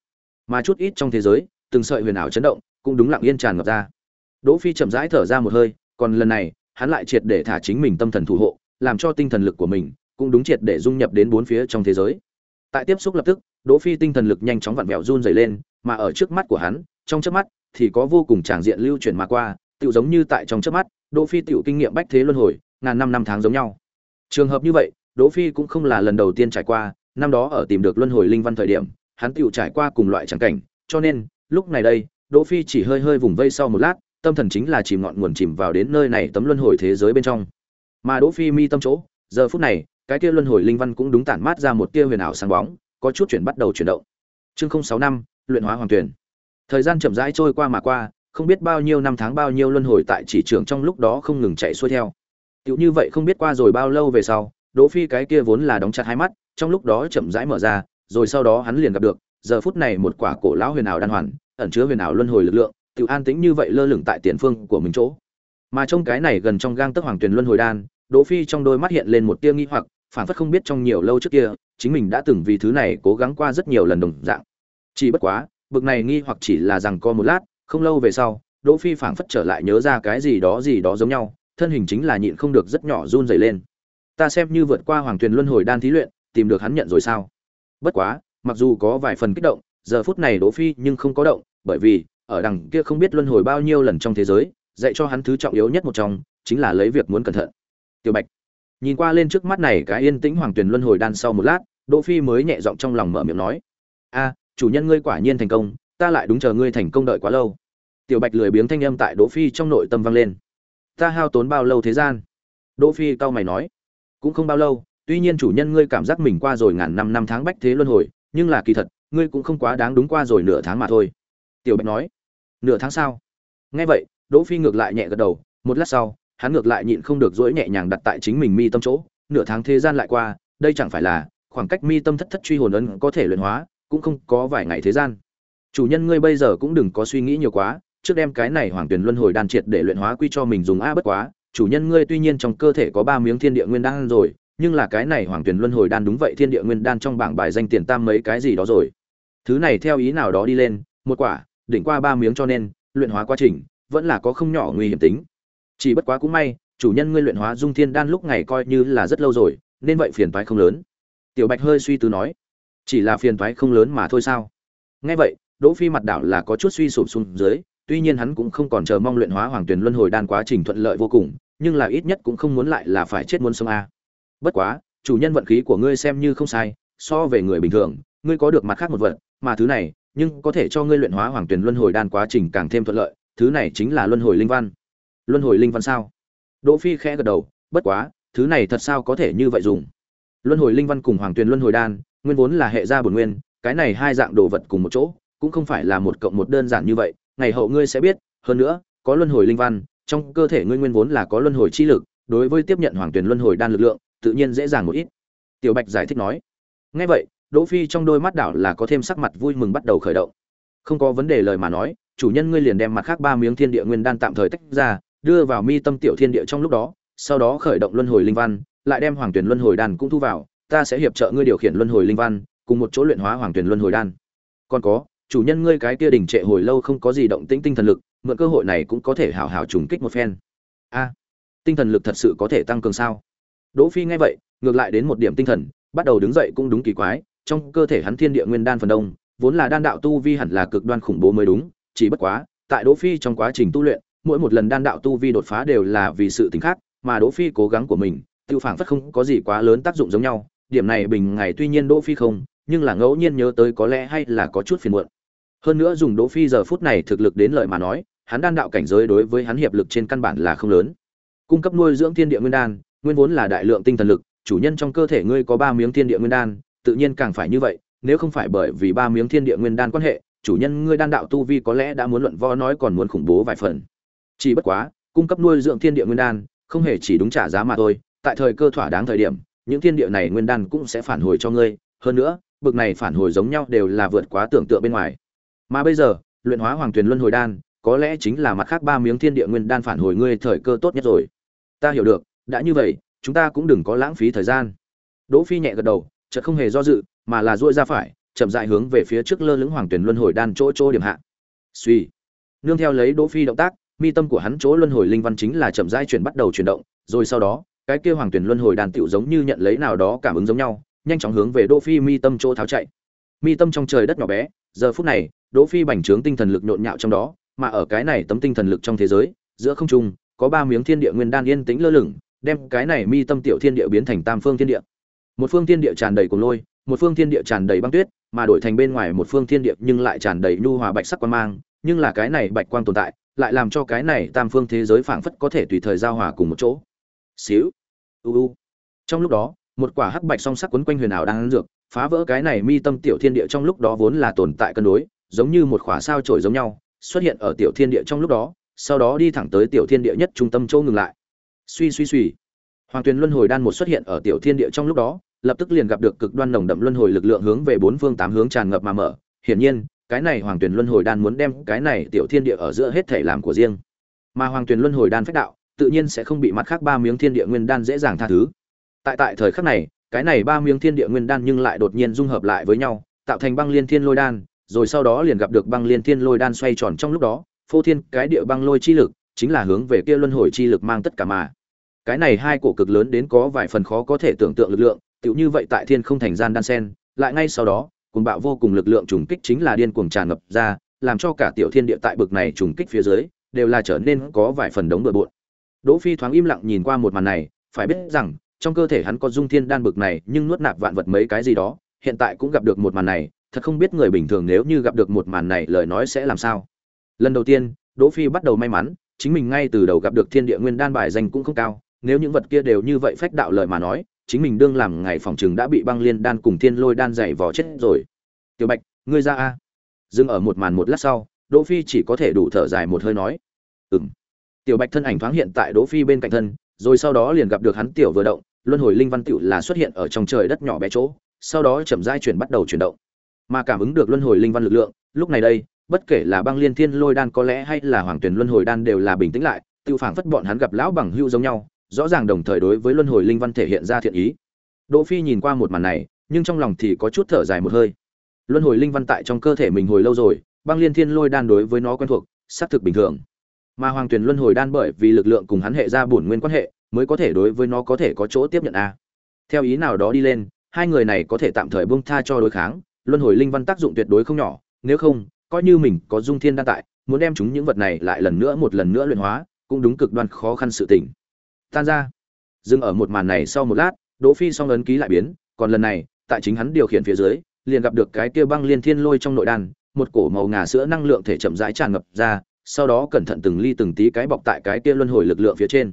Mà chút ít trong thế giới, từng sợi huyền ảo chấn động, cũng đúng lặng yên tràn ngập ra. Đỗ Phi chậm rãi thở ra một hơi, còn lần này, hắn lại triệt để thả chính mình tâm thần thủ hộ, làm cho tinh thần lực của mình cũng đúng triệt để dung nhập đến bốn phía trong thế giới. Tại tiếp xúc lập tức, Đỗ Phi tinh thần lực nhanh chóng vặn vẹo run rẩy lên, mà ở trước mắt của hắn, trong chớp mắt, thì có vô cùng tràng diện lưu chuyển mà qua tựu giống như tại trong chớp mắt đỗ phi tiểu kinh nghiệm bách thế luân hồi ngàn năm năm tháng giống nhau trường hợp như vậy, đỗ phi cũng không là lần đầu tiên trải qua, năm đó ở tìm được luân hồi linh văn thời điểm, hắn tiểu trải qua cùng loại chẳng cảnh, cho nên, lúc này đây, đỗ phi chỉ hơi hơi vùng vây sau một lát, tâm thần chính là chìm ngọn nguồn chìm vào đến nơi này tấm luân hồi thế giới bên trong. Mà đỗ phi mi tâm chỗ, giờ phút này, cái kia luân hồi linh văn cũng đúng tản mát ra một tia huyền ảo sáng bóng, có chút chuyển bắt đầu chuyển động. Chương 065 luyện hóa hoàng tuyển. Thời gian chậm rãi trôi qua mà qua, không biết bao nhiêu năm tháng bao nhiêu luân hồi tại chỉ trường trong lúc đó không ngừng chạy xuôi theo. Tiểu như vậy không biết qua rồi bao lâu về sau, Đỗ Phi cái kia vốn là đóng chặt hai mắt, trong lúc đó chậm rãi mở ra, rồi sau đó hắn liền gặp được, giờ phút này một quả cổ lão huyền ảo đan hoàn, ẩn chứa huyền ảo luân hồi lực lượng, tiểu an tĩnh như vậy lơ lửng tại tiền phương của mình chỗ. Mà trong cái này gần trong gang tấc hoàng truyền luân hồi đan, Đỗ Phi trong đôi mắt hiện lên một tia nghi hoặc, phản phất không biết trong nhiều lâu trước kia, chính mình đã từng vì thứ này cố gắng qua rất nhiều lần đồng dạng. Chỉ bất quá, bực này nghi hoặc chỉ là rằng co một lát, không lâu về sau, Đỗ Phi phản phất trở lại nhớ ra cái gì đó gì đó giống nhau, thân hình chính là nhịn không được rất nhỏ run rẩy lên. Ta xem như vượt qua Hoàng Tuyền Luân Hồi đan thí luyện, tìm được hắn nhận rồi sao? Bất quá, mặc dù có vài phần kích động, giờ phút này Đỗ Phi nhưng không có động, bởi vì ở đằng kia không biết luân hồi bao nhiêu lần trong thế giới, dạy cho hắn thứ trọng yếu nhất một trong, chính là lấy việc muốn cẩn thận. Tiểu Bạch, nhìn qua lên trước mắt này cái yên tĩnh Hoàng Tuyền Luân Hồi đan sau một lát, Đỗ Phi mới nhẹ giọng trong lòng mở miệng nói: "A, chủ nhân ngươi quả nhiên thành công, ta lại đúng chờ ngươi thành công đợi quá lâu." Tiểu Bạch lười biếng thanh âm tại Đỗ Phi trong nội tâm vang lên ta hao tốn bao lâu thế gian? Đỗ phi cao mày nói. Cũng không bao lâu, tuy nhiên chủ nhân ngươi cảm giác mình qua rồi ngàn năm năm tháng bách thế luân hồi, nhưng là kỳ thật, ngươi cũng không quá đáng đúng qua rồi nửa tháng mà thôi. Tiểu bạch nói. Nửa tháng sau nghe vậy, đỗ phi ngược lại nhẹ gật đầu, một lát sau, hắn ngược lại nhịn không được dỗi nhẹ nhàng đặt tại chính mình mi tâm chỗ, nửa tháng thế gian lại qua, đây chẳng phải là khoảng cách mi tâm thất thất truy hồn ấn có thể luyện hóa, cũng không có vài ngày thế gian. Chủ nhân ngươi bây giờ cũng đừng có suy nghĩ nhiều quá trước đem cái này hoàng tuyển luân hồi đan triệt để luyện hóa quy cho mình dùng a bất quá, chủ nhân ngươi tuy nhiên trong cơ thể có ba miếng thiên địa nguyên đan rồi, nhưng là cái này hoàng tuyển luân hồi đan đúng vậy thiên địa nguyên đan trong bảng bài danh tiền tam mấy cái gì đó rồi. Thứ này theo ý nào đó đi lên, một quả, đỉnh qua ba miếng cho nên, luyện hóa quá trình, vẫn là có không nhỏ nguy hiểm tính. Chỉ bất quá cũng may, chủ nhân ngươi luyện hóa dung thiên đan lúc ngày coi như là rất lâu rồi, nên vậy phiền toái không lớn. Tiểu bạch hơi suy tư nói, chỉ là phiền toái không lớn mà thôi sao? Nghe vậy, đỗ phi mặt đảo là có chút suy sụp xuống dưới tuy nhiên hắn cũng không còn chờ mong luyện hóa hoàng tuyển luân hồi đan quá trình thuận lợi vô cùng, nhưng là ít nhất cũng không muốn lại là phải chết muốn sống a. Bất quá, chủ nhân vận khí của ngươi xem như không sai, so về người bình thường, ngươi có được mặt khác một vật, mà thứ này, nhưng có thể cho ngươi luyện hóa hoàng tuyển luân hồi đan quá trình càng thêm thuận lợi, thứ này chính là luân hồi linh văn. Luân hồi linh văn sao? Đỗ Phi khẽ gật đầu, bất quá, thứ này thật sao có thể như vậy dùng? Luân hồi linh văn cùng hoàng tuyển luân hồi đan, nguyên vốn là hệ gia bổn nguyên, cái này hai dạng đồ vật cùng một chỗ, cũng không phải là một cộng một đơn giản như vậy, ngày hậu ngươi sẽ biết, hơn nữa, có luân hồi linh văn, trong cơ thể ngươi nguyên vốn là có luân hồi chi lực, đối với tiếp nhận hoàng tuyển luân hồi đan lực lượng, tự nhiên dễ dàng một ít. Tiểu Bạch giải thích nói. Nghe vậy, Đỗ Phi trong đôi mắt đảo là có thêm sắc mặt vui mừng bắt đầu khởi động. Không có vấn đề lời mà nói, chủ nhân ngươi liền đem mặt khác ba miếng thiên địa nguyên đan tạm thời tách ra, đưa vào mi tâm tiểu thiên địa trong lúc đó, sau đó khởi động luân hồi linh văn, lại đem hoàng tuyển luân hồi đan cũng thu vào, ta sẽ hiệp trợ ngươi điều khiển luân hồi linh văn, cùng một chỗ luyện hóa hoàng tuyển luân hồi đan. Còn có, chủ nhân ngươi cái kia đình trệ hồi lâu không có gì động tĩnh tinh thần lực, mượn cơ hội này cũng có thể hảo hảo trùng kích một phen. A, tinh thần lực thật sự có thể tăng cường sao? Đỗ Phi nghe vậy, ngược lại đến một điểm tinh thần, bắt đầu đứng dậy cũng đúng kỳ quái, trong cơ thể hắn thiên địa nguyên đan phần đông, vốn là đan đạo tu vi hẳn là cực đoan khủng bố mới đúng, chỉ bất quá, tại Đỗ Phi trong quá trình tu luyện, mỗi một lần đan đạo tu vi đột phá đều là vì sự tình khác, mà Đỗ Phi cố gắng của mình, tiêu phảng phất không có gì quá lớn tác dụng giống nhau, điểm này bình ngày tuy nhiên Đỗ Phi không, nhưng là ngẫu nhiên nhớ tới có lẽ hay là có chút phiền muộn. Hơn nữa dùng Đỗ Phi giờ phút này thực lực đến lợi mà nói, hắn đan đạo cảnh giới đối với hắn hiệp lực trên căn bản là không lớn. Cung cấp nuôi dưỡng thiên địa nguyên đan, nguyên vốn là đại lượng tinh thần lực, chủ nhân trong cơ thể ngươi có ba miếng thiên địa nguyên đan, tự nhiên càng phải như vậy, nếu không phải bởi vì ba miếng thiên địa nguyên đan quan hệ, chủ nhân ngươi đan đạo tu vi có lẽ đã muốn luận vo nói còn muốn khủng bố vài phần. Chỉ bất quá, cung cấp nuôi dưỡng thiên địa nguyên đan, không hề chỉ đúng trả giá mà thôi, tại thời cơ thỏa đáng thời điểm, những thiên địa này nguyên đan cũng sẽ phản hồi cho ngươi, hơn nữa, bực này phản hồi giống nhau đều là vượt quá tưởng tượng bên ngoài. Mà bây giờ, luyện hóa hoàng tuyền luân hồi đan, có lẽ chính là mặt khác ba miếng thiên địa nguyên đan phản hồi ngươi thời cơ tốt nhất rồi. Ta hiểu được, đã như vậy, chúng ta cũng đừng có lãng phí thời gian. Đỗ Phi nhẹ gật đầu, chợt không hề do dự, mà là duỗi ra phải, chậm rãi hướng về phía trước lơ lửng hoàng tuyển luân hồi đan chỗ chỗ điểm hạ. Suy, nương theo lấy Đỗ Phi động tác, mi tâm của hắn chỗ luân hồi linh văn chính là chậm rãi chuyển bắt đầu chuyển động, rồi sau đó, cái kia hoàng tuyển luân hồi đan tựu giống như nhận lấy nào đó cảm ứng giống nhau, nhanh chóng hướng về Đỗ Phi mi tâm chỗ tháo chạy. Mi tâm trong trời đất nhỏ bé, giờ phút này, Đỗ Phi bành trướng tinh thần lực nhộn nhạo trong đó, mà ở cái này tấm tinh thần lực trong thế giới giữa không trung có ba miếng thiên địa nguyên đan yên tĩnh lơ lửng đem cái này mi tâm tiểu thiên địa biến thành tam phương thiên địa. Một phương thiên địa tràn đầy cuồng lôi một phương thiên địa tràn đầy băng tuyết mà đổi thành bên ngoài một phương thiên địa nhưng lại tràn đầy nhu hòa bạch sắc quang mang nhưng là cái này bạch quang tồn tại lại làm cho cái này tam phương thế giới phảng phất có thể tùy thời giao hòa cùng một chỗ. Xíu u u. Trong lúc đó một quả hắc bạch song sắc quấn quanh huyền ảo đang ăn dược phá vỡ cái này mi tâm tiểu thiên địa trong lúc đó vốn là tồn tại cân đối giống như một khỏa sao trổi giống nhau, xuất hiện ở tiểu thiên địa trong lúc đó, sau đó đi thẳng tới tiểu thiên địa nhất trung tâm chỗ ngừng lại. Suy suy suy. Hoàng tuyền luân hồi đan một xuất hiện ở tiểu thiên địa trong lúc đó, lập tức liền gặp được cực đoan nồng đậm luân hồi lực lượng hướng về bốn phương tám hướng tràn ngập mà mở. Hiển nhiên, cái này hoàng tuyền luân hồi đan muốn đem cái này tiểu thiên địa ở giữa hết thể làm của riêng. Mà hoàng tuyền luân hồi đan phách đạo, tự nhiên sẽ không bị mặt khác ba miếng thiên địa nguyên đan dễ dàng tha thứ. Tại tại thời khắc này, cái này ba miếng thiên địa nguyên đan nhưng lại đột nhiên dung hợp lại với nhau, tạo thành băng liên thiên lôi đan rồi sau đó liền gặp được băng liên thiên lôi đan xoay tròn trong lúc đó, phô thiên cái địa băng lôi chi lực, chính là hướng về kia luân hồi chi lực mang tất cả mà. Cái này hai cổ cực lớn đến có vài phần khó có thể tưởng tượng lực lượng, tựu như vậy tại thiên không thành gian đan sen, lại ngay sau đó cùng bạo vô cùng lực lượng trùng kích chính là điên cuồng tràn ngập ra, làm cho cả tiểu thiên địa tại bực này trùng kích phía dưới, đều là trở nên có vài phần đống bừa bộn. Đỗ phi thoáng im lặng nhìn qua một màn này, phải biết rằng, trong cơ thể hắn có dung thiên đan bực này, nhưng nuốt nạp vạn vật mấy cái gì đó, hiện tại cũng gặp được một màn này thật không biết người bình thường nếu như gặp được một màn này lời nói sẽ làm sao. Lần đầu tiên, đỗ phi bắt đầu may mắn, chính mình ngay từ đầu gặp được thiên địa nguyên đan bài danh cũng không cao, nếu những vật kia đều như vậy phách đạo lời mà nói, chính mình đương làm ngày phòng trường đã bị băng liên đan cùng thiên lôi đan dày vò chết rồi. Tiểu bạch, ngươi ra a. Dừng ở một màn một lát sau, đỗ phi chỉ có thể đủ thở dài một hơi nói. Ừm. Tiểu bạch thân ảnh thoáng hiện tại đỗ phi bên cạnh thân, rồi sau đó liền gặp được hắn tiểu vừa động, luân hồi linh văn tiểu là xuất hiện ở trong trời đất nhỏ bé chỗ, sau đó chậm rãi chuyển bắt đầu chuyển động mà cảm ứng được luân hồi linh văn lực lượng, lúc này đây, bất kể là băng liên thiên lôi đan có lẽ hay là hoàng tuyển luân hồi đan đều là bình tĩnh lại, tiêu phảng phất bọn hắn gặp lão bằng hưu giống nhau, rõ ràng đồng thời đối với luân hồi linh văn thể hiện ra thiện ý. Đỗ phi nhìn qua một màn này, nhưng trong lòng thì có chút thở dài một hơi. Luân hồi linh văn tại trong cơ thể mình hồi lâu rồi, băng liên thiên lôi đan đối với nó quen thuộc, xác thực bình thường. Mà hoàng tuyển luân hồi đan bởi vì lực lượng cùng hắn hệ ra bổn nguyên quan hệ, mới có thể đối với nó có thể có chỗ tiếp nhận a. Theo ý nào đó đi lên, hai người này có thể tạm thời buông tha cho đối kháng luân hồi linh văn tác dụng tuyệt đối không nhỏ, nếu không, coi như mình có dung thiên đan tại, muốn đem chúng những vật này lại lần nữa một lần nữa luyện hóa, cũng đúng cực đoan khó khăn sự tình. Tan ra. Dừng ở một màn này sau một lát, đỗ phi song ấn ký lại biến, còn lần này, tại chính hắn điều khiển phía dưới, liền gặp được cái kia băng liên thiên lôi trong nội đan, một cổ màu ngà sữa năng lượng thể chậm rãi tràn ngập ra, sau đó cẩn thận từng ly từng tí cái bọc tại cái kia luân hồi lực lượng phía trên.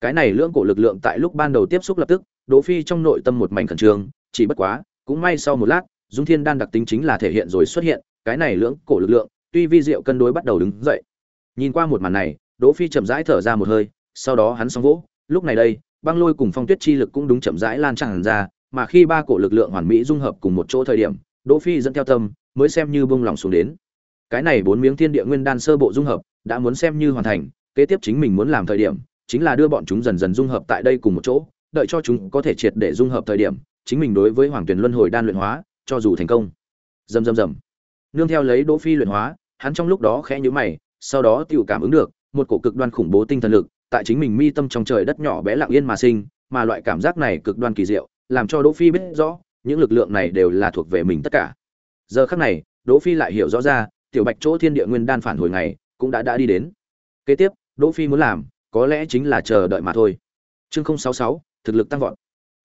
Cái này lưỡng cổ lực lượng tại lúc ban đầu tiếp xúc lập tức, đỗ phi trong nội tâm một mảnh khẩn trương, chỉ bất quá, cũng may sau một lát dung thiên đan đặc tính chính là thể hiện rồi xuất hiện, cái này lưỡng cổ lực lượng, tuy vi diệu cân đối bắt đầu đứng dậy. Nhìn qua một màn này, đỗ phi chậm rãi thở ra một hơi, sau đó hắn song vỗ, lúc này đây, băng lôi cùng phong tuyết chi lực cũng đúng chậm rãi lan tràn ra, mà khi ba cổ lực lượng hoàn mỹ dung hợp cùng một chỗ thời điểm, đỗ phi dẫn theo tâm, mới xem như buông lòng xuống đến. Cái này bốn miếng thiên địa nguyên đan sơ bộ dung hợp, đã muốn xem như hoàn thành, kế tiếp chính mình muốn làm thời điểm, chính là đưa bọn chúng dần dần dung hợp tại đây cùng một chỗ, đợi cho chúng có thể triệt để dung hợp thời điểm, chính mình đối với hoàng tuyển luân hồi đan luyện hóa cho dù thành công. Rầm rầm rầm nương theo lấy đỗ phi luyện hóa hắn trong lúc đó khẽ nhíu mày sau đó tự cảm ứng được một cổ cực đoan khủng bố tinh thần lực tại chính mình mi tâm trong trời đất nhỏ bé lặng yên mà sinh mà loại cảm giác này cực đoan kỳ diệu làm cho đỗ phi biết rõ những lực lượng này đều là thuộc về mình tất cả. Giờ khắc này đỗ phi lại hiểu rõ ra tiểu bạch chỗ thiên địa nguyên đan phản hồi ngày cũng đã đã đi đến. Kế tiếp đỗ phi muốn làm có lẽ chính là chờ đợi mà thôi. Chương 066, thực lực tăng vọt.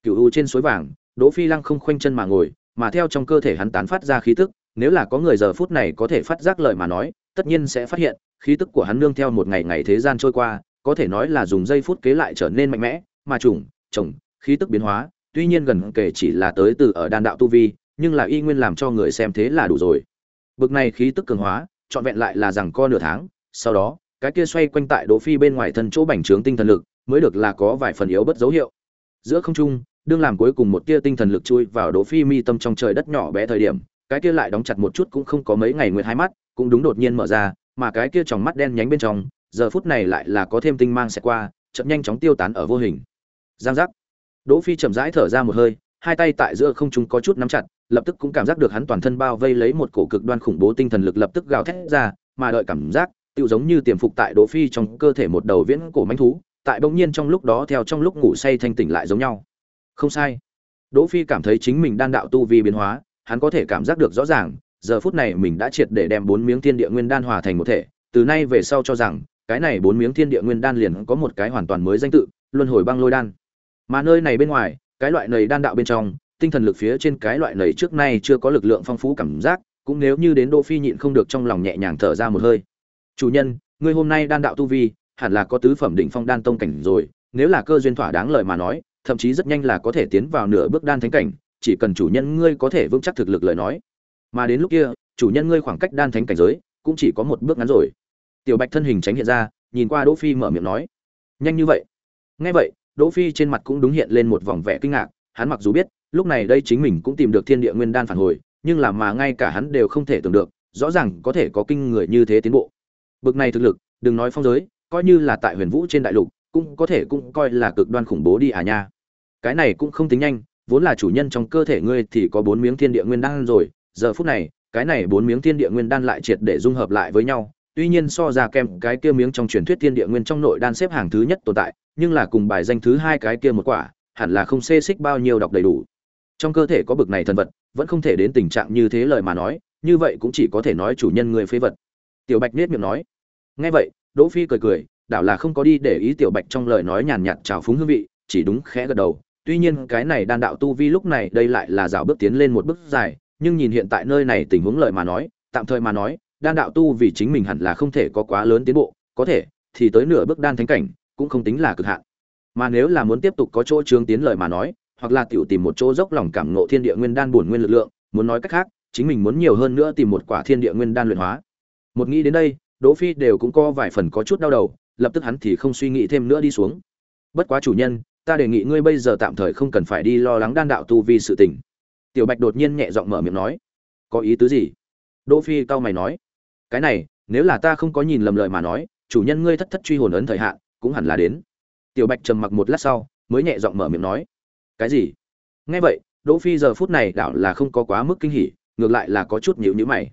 Cửu u trên suối vàng đỗ phi lăng không khoanh chân mà ngồi mà theo trong cơ thể hắn tán phát ra khí tức, nếu là có người giờ phút này có thể phát giác lời mà nói, tất nhiên sẽ phát hiện, khí tức của hắn nương theo một ngày ngày thế gian trôi qua, có thể nói là dùng giây phút kế lại trở nên mạnh mẽ, mà trùng trùng khí tức biến hóa, tuy nhiên gần kể chỉ là tới từ ở đan đạo tu vi, nhưng là y nguyên làm cho người xem thế là đủ rồi. Bực này khí tức cường hóa, trọn vẹn lại là rằng co nửa tháng, sau đó, cái kia xoay quanh tại đỗ phi bên ngoài thân chỗ bành trướng tinh thần lực, mới được là có vài phần yếu bất dấu hiệu. Giữa không trung đương làm cuối cùng một tia tinh thần lực chui vào đỗ phi mi tâm trong trời đất nhỏ bé thời điểm, cái kia lại đóng chặt một chút cũng không có mấy ngày nguyệt hai mắt, cũng đúng đột nhiên mở ra, mà cái kia tròng mắt đen nhánh bên trong, giờ phút này lại là có thêm tinh mang sẽ qua chậm nhanh chóng tiêu tán ở vô hình. Giang giác. Đỗ phi chậm rãi thở ra một hơi, hai tay tại giữa không trung có chút nắm chặt, lập tức cũng cảm giác được hắn toàn thân bao vây lấy một cổ cực đoan khủng bố tinh thần lực lập tức gào thét ra, mà đợi cảm giác, tựu giống như tiềm phục tại đỗ phi trong cơ thể một đầu viễn cổ mãnh thú, tại bỗng nhiên trong lúc đó theo trong lúc ngủ say thanh tỉnh lại giống nhau không sai. Đỗ phi cảm thấy chính mình đan đạo tu vi biến hóa, hắn có thể cảm giác được rõ ràng, giờ phút này mình đã triệt để đem bốn miếng thiên địa nguyên đan hòa thành một thể, từ nay về sau cho rằng, cái này bốn miếng thiên địa nguyên đan liền có một cái hoàn toàn mới danh tự, luân hồi băng lôi đan. Mà nơi này bên ngoài, cái loại nầy đan đạo bên trong, tinh thần lực phía trên cái loại nầy trước nay chưa có lực lượng phong phú cảm giác, cũng nếu như đến đỗ phi nhịn không được trong lòng nhẹ nhàng thở ra một hơi. Chủ nhân, ngươi hôm nay đan đạo tu vi, hẳn là có tứ phẩm đỉnh phong đan tông cảnh rồi, nếu là cơ duyên thỏa đáng lời mà nói thậm chí rất nhanh là có thể tiến vào nửa bước đan thánh cảnh, chỉ cần chủ nhân ngươi có thể vững chắc thực lực lời nói. Mà đến lúc kia, chủ nhân ngươi khoảng cách đan thánh cảnh giới cũng chỉ có một bước ngắn rồi. Tiểu bạch thân hình tránh hiện ra, nhìn qua đỗ phi mở miệng nói, nhanh như vậy? Nghe vậy, đỗ phi trên mặt cũng đúng hiện lên một vòng vẻ kinh ngạc, hắn mặc dù biết, lúc này đây chính mình cũng tìm được thiên địa nguyên đan phản hồi, nhưng là mà ngay cả hắn đều không thể tưởng được, rõ ràng có thể có kinh người như thế tiến bộ. Bực này thực lực, đừng nói phong giới, coi như là tại huyền vũ trên đại lục cũng có thể cũng coi là cực đoan khủng bố đi à nha. Cái này cũng không tính nhanh, vốn là chủ nhân trong cơ thể ngươi thì có bốn miếng thiên địa nguyên đan rồi, giờ phút này, cái này bốn miếng thiên địa nguyên đan lại triệt để dung hợp lại với nhau. Tuy nhiên so ra kèm cái kia miếng trong truyền thuyết thiên địa nguyên trong nội đan xếp hàng thứ nhất tồn tại, nhưng là cùng bài danh thứ hai cái kia một quả, hẳn là không xê xích bao nhiêu đọc đầy đủ. Trong cơ thể có bực này thần vật, vẫn không thể đến tình trạng như thế lời mà nói, như vậy cũng chỉ có thể nói chủ nhân người phế vật. Tiểu bạch nết miệng nói. Nghe vậy, đỗ phi cười cười đảo là không có đi để ý tiểu bạch trong lời nói nhàn nhạt trào phúng hương vị, chỉ đúng khẽ gật đầu. Tuy nhiên cái này đan đạo tu vi lúc này đây lại là rào bước tiến lên một bước dài, nhưng nhìn hiện tại nơi này tình huống lợi mà nói, tạm thời mà nói, đan đạo tu vì chính mình hẳn là không thể có quá lớn tiến bộ, có thể thì tới nửa bước đan thánh cảnh cũng không tính là cực hạn. Mà nếu là muốn tiếp tục có chỗ trướng tiến lợi mà nói, hoặc là tiểu tìm một chỗ dốc lòng cảm ngộ thiên địa nguyên đan bổn nguyên lực lượng, muốn nói cách khác, chính mình muốn nhiều hơn nữa tìm một quả thiên địa nguyên đan luyện hóa. Một nghĩ đến đây, đỗ phi đều cũng có vài phần có chút đau đầu lập tức hắn thì không suy nghĩ thêm nữa đi xuống. Bất quá chủ nhân, ta đề nghị ngươi bây giờ tạm thời không cần phải đi lo lắng đan đạo tu vi sự tình. Tiểu bạch đột nhiên nhẹ giọng mở miệng nói, có ý tứ gì? Đỗ phi cao mày nói, cái này, nếu là ta không có nhìn lầm lời mà nói, chủ nhân ngươi thất thất truy hồn ấn thời hạn, cũng hẳn là đến. Tiểu bạch trầm mặc một lát sau, mới nhẹ giọng mở miệng nói, cái gì? Nghe vậy, đỗ phi giờ phút này đảo là không có quá mức kinh hỉ, ngược lại là có chút nhíu nhíu mày.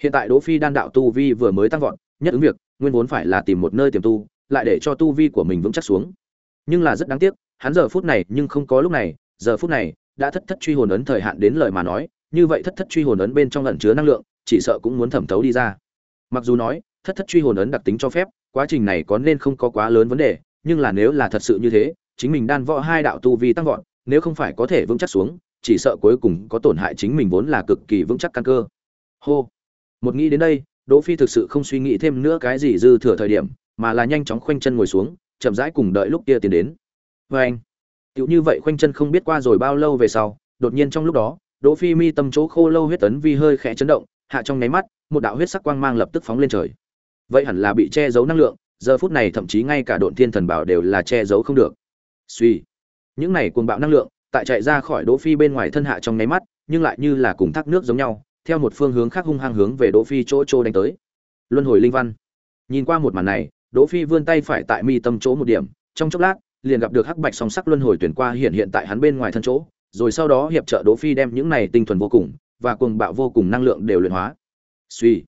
Hiện tại đỗ phi đan đạo tu vi vừa mới tăng vọt, nhất ứng việc nguyên vốn phải là tìm một nơi tiềm tu, lại để cho tu vi của mình vững chắc xuống. Nhưng là rất đáng tiếc, hắn giờ phút này nhưng không có lúc này, giờ phút này đã thất thất truy hồn ấn thời hạn đến lời mà nói, như vậy thất thất truy hồn ấn bên trong lẩn chứa năng lượng, chỉ sợ cũng muốn thẩm thấu đi ra. Mặc dù nói, thất thất truy hồn ấn đặc tính cho phép, quá trình này có nên không có quá lớn vấn đề, nhưng là nếu là thật sự như thế, chính mình đan võ hai đạo tu vi tăng vọt, nếu không phải có thể vững chắc xuống, chỉ sợ cuối cùng có tổn hại chính mình vốn là cực kỳ vững chắc căn cơ. Hô. Một nghĩ đến đây đỗ phi thực sự không suy nghĩ thêm nữa cái gì dư thừa thời điểm, mà là nhanh chóng khoanh chân ngồi xuống, chậm rãi cùng đợi lúc kia tiến đến. Và anh, Tiểu như vậy khoanh chân không biết qua rồi bao lâu về sau, đột nhiên trong lúc đó, đỗ phi mi tâm chỗ khô lâu huyết tấn vi hơi khẽ chấn động, hạ trong nháy mắt, một đạo huyết sắc quang mang lập tức phóng lên trời. Vậy hẳn là bị che giấu năng lượng, giờ phút này thậm chí ngay cả độn thiên thần bảo đều là che giấu không được. Suy, những này cuồng bạo năng lượng, tại chạy ra khỏi đỗ phi bên ngoài thân hạ trong nháy mắt, nhưng lại như là cùng thác nước giống nhau theo một phương hướng khác hung hăng hướng về đỗ phi chỗ chỗ đánh tới. Luân hồi linh văn. Nhìn qua một màn này, đỗ phi vươn tay phải tại mi tâm chỗ một điểm, trong chốc lát, liền gặp được hắc bạch song sắc luân hồi tuyển qua hiện hiện tại hắn bên ngoài thân chỗ, rồi sau đó hiệp trợ đỗ phi đem những này tinh thuần vô cùng và cuồng bạo vô cùng năng lượng đều luyện hóa. Suy.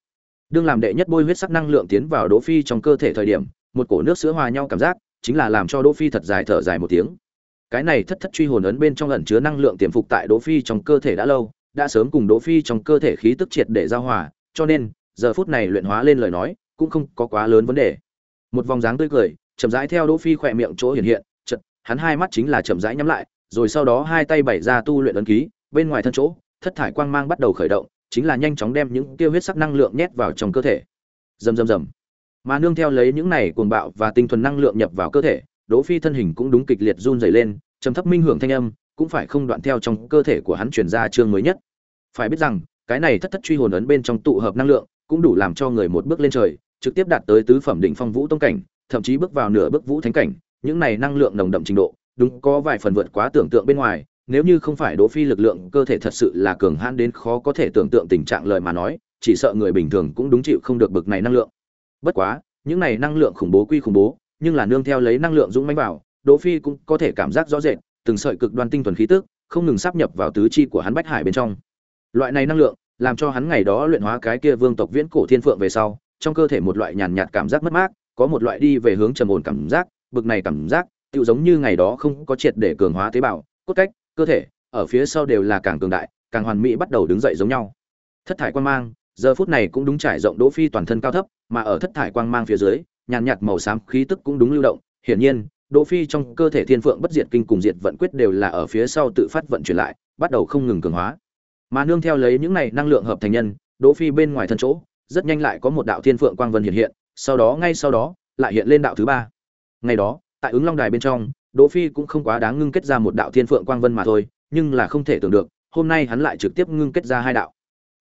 Đương làm đệ nhất bôi huyết sắc năng lượng tiến vào đỗ phi trong cơ thể thời điểm, một cổ nước sữa hòa nhau cảm giác, chính là làm cho đỗ phi thật dài thở dài một tiếng. Cái này thất thất truy hồn ấn bên trong ẩn chứa năng lượng tiềm phục tại đỗ phi trong cơ thể đã lâu đã sớm cùng đỗ phi trong cơ thể khí tức triệt để giao hòa, cho nên, giờ phút này luyện hóa lên lời nói, cũng không có quá lớn vấn đề. Một vòng dáng tươi cười, chậm rãi theo đỗ phi khỏe miệng chỗ hiện hiện, chợt, hắn hai mắt chính là chậm rãi nhắm lại, rồi sau đó hai tay bày ra tu luyện ấn ký, bên ngoài thân chỗ, thất thải quang mang bắt đầu khởi động, chính là nhanh chóng đem những tiêu huyết sắc năng lượng nhét vào trong cơ thể. Rầm rầm rầm. Mà nương theo lấy những này cuồng bạo và tinh thuần năng lượng nhập vào cơ thể, đỗ phi thân hình cũng đúng kịch liệt run rẩy lên, trầm thấp minh hưởng thanh âm, cũng phải không đoạn theo trong cơ thể của hắn truyền ra chương mới nhất phải biết rằng cái này thất thất truy hồn ấn bên trong tụ hợp năng lượng cũng đủ làm cho người một bước lên trời trực tiếp đạt tới tứ phẩm đỉnh phong vũ tông cảnh thậm chí bước vào nửa bước vũ thánh cảnh những này năng lượng nồng đậm trình độ đúng có vài phần vượt quá tưởng tượng bên ngoài nếu như không phải Đỗ Phi lực lượng cơ thể thật sự là cường hãn đến khó có thể tưởng tượng tình trạng lời mà nói, chỉ sợ người bình thường cũng đúng chịu không được bực này năng lượng. Bất quá, những này năng lượng khủng bố quy khủng bố, nhưng là nương theo lấy năng lượng dũng mãnh vào, Đỗ Phi cũng có thể cảm giác rõ rệt, từng sợi cực đoan tinh thuần khí tức, không ngừng sắp nhập vào tứ chi của hắn bách hải bên trong. Loại này năng lượng, làm cho hắn ngày đó luyện hóa cái kia vương tộc viễn cổ thiên phượng về sau, trong cơ thể một loại nhàn nhạt cảm giác mất mát, có một loại đi về hướng trầm ổn cảm giác, bực này cảm giác, tựu giống như ngày đó không có triệt để cường hóa tế bào, cốt cách, cơ thể, ở phía sau đều là càng cường đại, càng hoàn mỹ bắt đầu đứng dậy giống nhau. Thất thải quan mang, giờ phút này cũng đúng trải rộng đỗ phi toàn thân cao thấp mà ở thất thải quang mang phía dưới nhàn nhạt màu xám khí tức cũng đúng lưu động hiển nhiên đỗ phi trong cơ thể thiên phượng bất diệt kinh cùng diệt vận quyết đều là ở phía sau tự phát vận chuyển lại bắt đầu không ngừng cường hóa mà nương theo lấy những này năng lượng hợp thành nhân, đỗ phi bên ngoài thân chỗ, rất nhanh lại có một đạo thiên phượng quang vân hiện hiện, sau đó ngay sau đó, lại hiện lên đạo thứ ba. Ngày đó, tại ứng long đài bên trong, đỗ phi cũng không quá đáng ngưng kết ra một đạo thiên phượng quang vân mà thôi, nhưng là không thể tưởng được, hôm nay hắn lại trực tiếp ngưng kết ra hai đạo.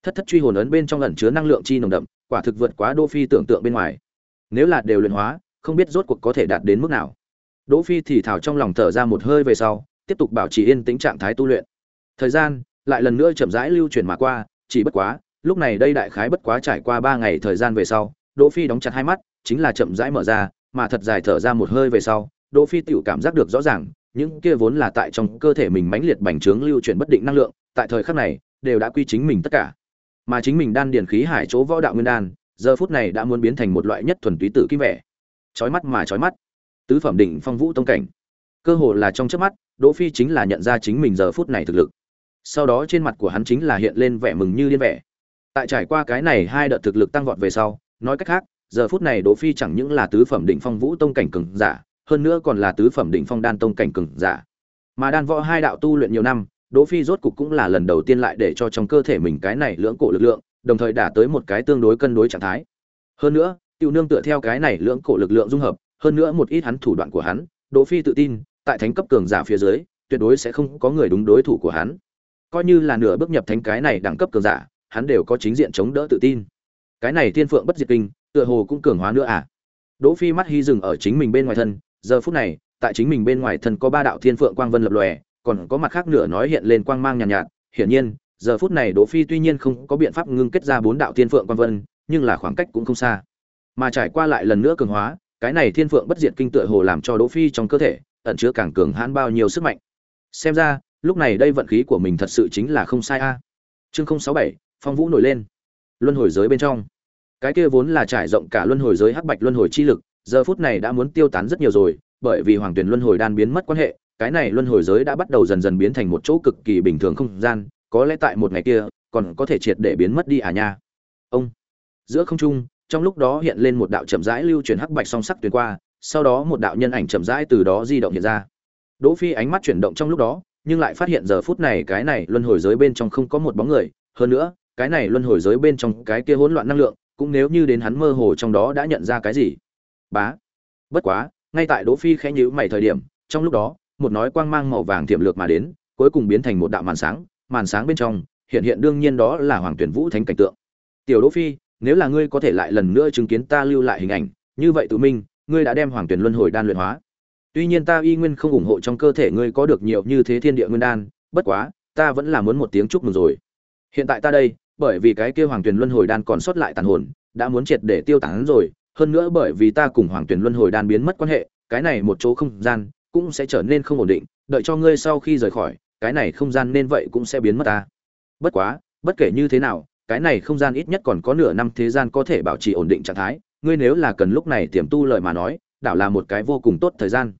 Thất thất truy hồn ấn bên trong ẩn chứa năng lượng chi nồng đậm, quả thực vượt quá đỗ phi tưởng tượng bên ngoài. Nếu là đều luyện hóa, không biết rốt cuộc có thể đạt đến mức nào. Đỗ phi thì thào trong lòng thở ra một hơi về sau, tiếp tục bảo trì yên tĩnh trạng thái tu luyện. Thời gian lại lần nữa chậm rãi lưu chuyển mà qua, chỉ bất quá, lúc này đây đại khái bất quá trải qua ba ngày thời gian về sau, đỗ phi đóng chặt hai mắt, chính là chậm rãi mở ra, mà thật dài thở ra một hơi về sau, đỗ phi tiểu cảm giác được rõ ràng, những kia vốn là tại trong cơ thể mình mãnh liệt bành trướng lưu chuyển bất định năng lượng, tại thời khắc này, đều đã quy chính mình tất cả. Mà chính mình đan điền khí hải chỗ võ đạo nguyên đan, giờ phút này đã muốn biến thành một loại nhất thuần túy tự kim vẻ. Chói mắt mà chói mắt. Tứ phẩm đỉnh phong vũ tông cảnh. Cơ hồ là trong chớp mắt, đỗ phi chính là nhận ra chính mình giờ phút này thực lực sau đó trên mặt của hắn chính là hiện lên vẻ mừng như điên vẻ. Tại trải qua cái này hai đợt thực lực tăng vọt về sau, nói cách khác, giờ phút này đỗ phi chẳng những là tứ phẩm đỉnh phong vũ tông cảnh cường giả, hơn nữa còn là tứ phẩm đỉnh phong đan tông cảnh cường giả. Mà đan võ hai đạo tu luyện nhiều năm, đỗ phi rốt cục cũng là lần đầu tiên lại để cho trong cơ thể mình cái này lưỡng cổ lực lượng, đồng thời đạt tới một cái tương đối cân đối trạng thái. Hơn nữa tiêu nương tựa theo cái này lưỡng cổ lực lượng dung hợp, hơn nữa một ít hắn thủ đoạn của hắn, đỗ phi tự tin, tại thánh cấp cường giả phía dưới, tuyệt đối sẽ không có người đúng đối thủ của hắn coi như là nửa bước nhập thánh cái này đẳng cấp cường giả hắn đều có chính diện chống đỡ tự tin. Cái này thiên phượng bất diệt kinh tựa hồ cũng cường hóa nữa à? Đỗ phi mắt hy dừng ở chính mình bên ngoài thân giờ phút này tại chính mình bên ngoài thân có ba đạo thiên phượng quang vân lập lòe còn có mặt khác nửa nói hiện lên quang mang nhàn nhạt, nhạt hiển nhiên giờ phút này đỗ phi tuy nhiên không có biện pháp ngưng kết ra bốn đạo thiên phượng quang vân nhưng là khoảng cách cũng không xa. Mà trải qua lại lần nữa cường hóa cái này thiên phượng bất diệt kinh tựa hồ làm cho đỗ phi trong cơ thể ẩn chứa càng cường hãn bao nhiêu sức mạnh. Xem ra lúc này đây vận khí của mình thật sự chính là không sai a. Chương không sáu bảy, phong vũ nổi lên. Luân hồi giới bên trong. Cái kia vốn là trải rộng cả luân hồi giới hắc bạch luân hồi chi lực, giờ phút này đã muốn tiêu tán rất nhiều rồi, bởi vì hoàng tuyển luân hồi đan biến mất quan hệ, cái này luân hồi giới đã bắt đầu dần dần biến thành một chỗ cực kỳ bình thường không gian, có lẽ tại một ngày kia, còn có thể triệt để biến mất đi à nha. Ông. Giữa không trung, trong lúc đó hiện lên một đạo chậm rãi lưu chuyển hắc bạch song sắc tuyến qua, sau đó một đạo nhân ảnh chậm rãi từ đó di động hiện ra. Đỗ phi ánh mắt chuyển động trong lúc đó nhưng lại phát hiện giờ phút này cái này luân hồi giới bên trong không có một bóng người. Hơn nữa, cái này luân hồi giới bên trong cái kia hỗn loạn năng lượng, cũng nếu như đến hắn mơ hồ trong đó đã nhận ra cái gì. Bá. Bất quá, ngay tại đỗ phi khẽ nhíu mày thời điểm, trong lúc đó, một nói quang mang màu vàng tiềm lược mà đến, cuối cùng biến thành một đạo màn sáng. Màn sáng bên trong, hiện hiện đương nhiên đó là hoàng tuyển vũ thánh cảnh tượng. Tiểu đỗ phi, nếu là ngươi có thể lại lần nữa chứng kiến ta lưu lại hình ảnh, như vậy tự minh, ngươi đã đem hoàng tuyển luân hồi đan luyện hóa tuy nhiên ta y nguyên không ủng hộ trong cơ thể ngươi có được nhiều như thế thiên địa nguyên đan, bất quá, ta vẫn là muốn một tiếng chúc mừng rồi. Hiện tại ta đây, bởi vì cái kia hoàng tuyển luân hồi đan còn sót lại tàn hồn, đã muốn triệt để tiêu tán rồi, hơn nữa bởi vì ta cùng hoàng tuyển luân hồi đan biến mất quan hệ, cái này một chỗ không gian cũng sẽ trở nên không ổn định, đợi cho ngươi sau khi rời khỏi, cái này không gian nên vậy cũng sẽ biến mất ta. Bất quá, bất kể như thế nào, cái này không gian ít nhất còn có nửa năm thế gian có thể bảo trì ổn định trạng thái, ngươi nếu là cần lúc này tiềm tu lời mà nói, đảo là một cái vô cùng tốt thời gian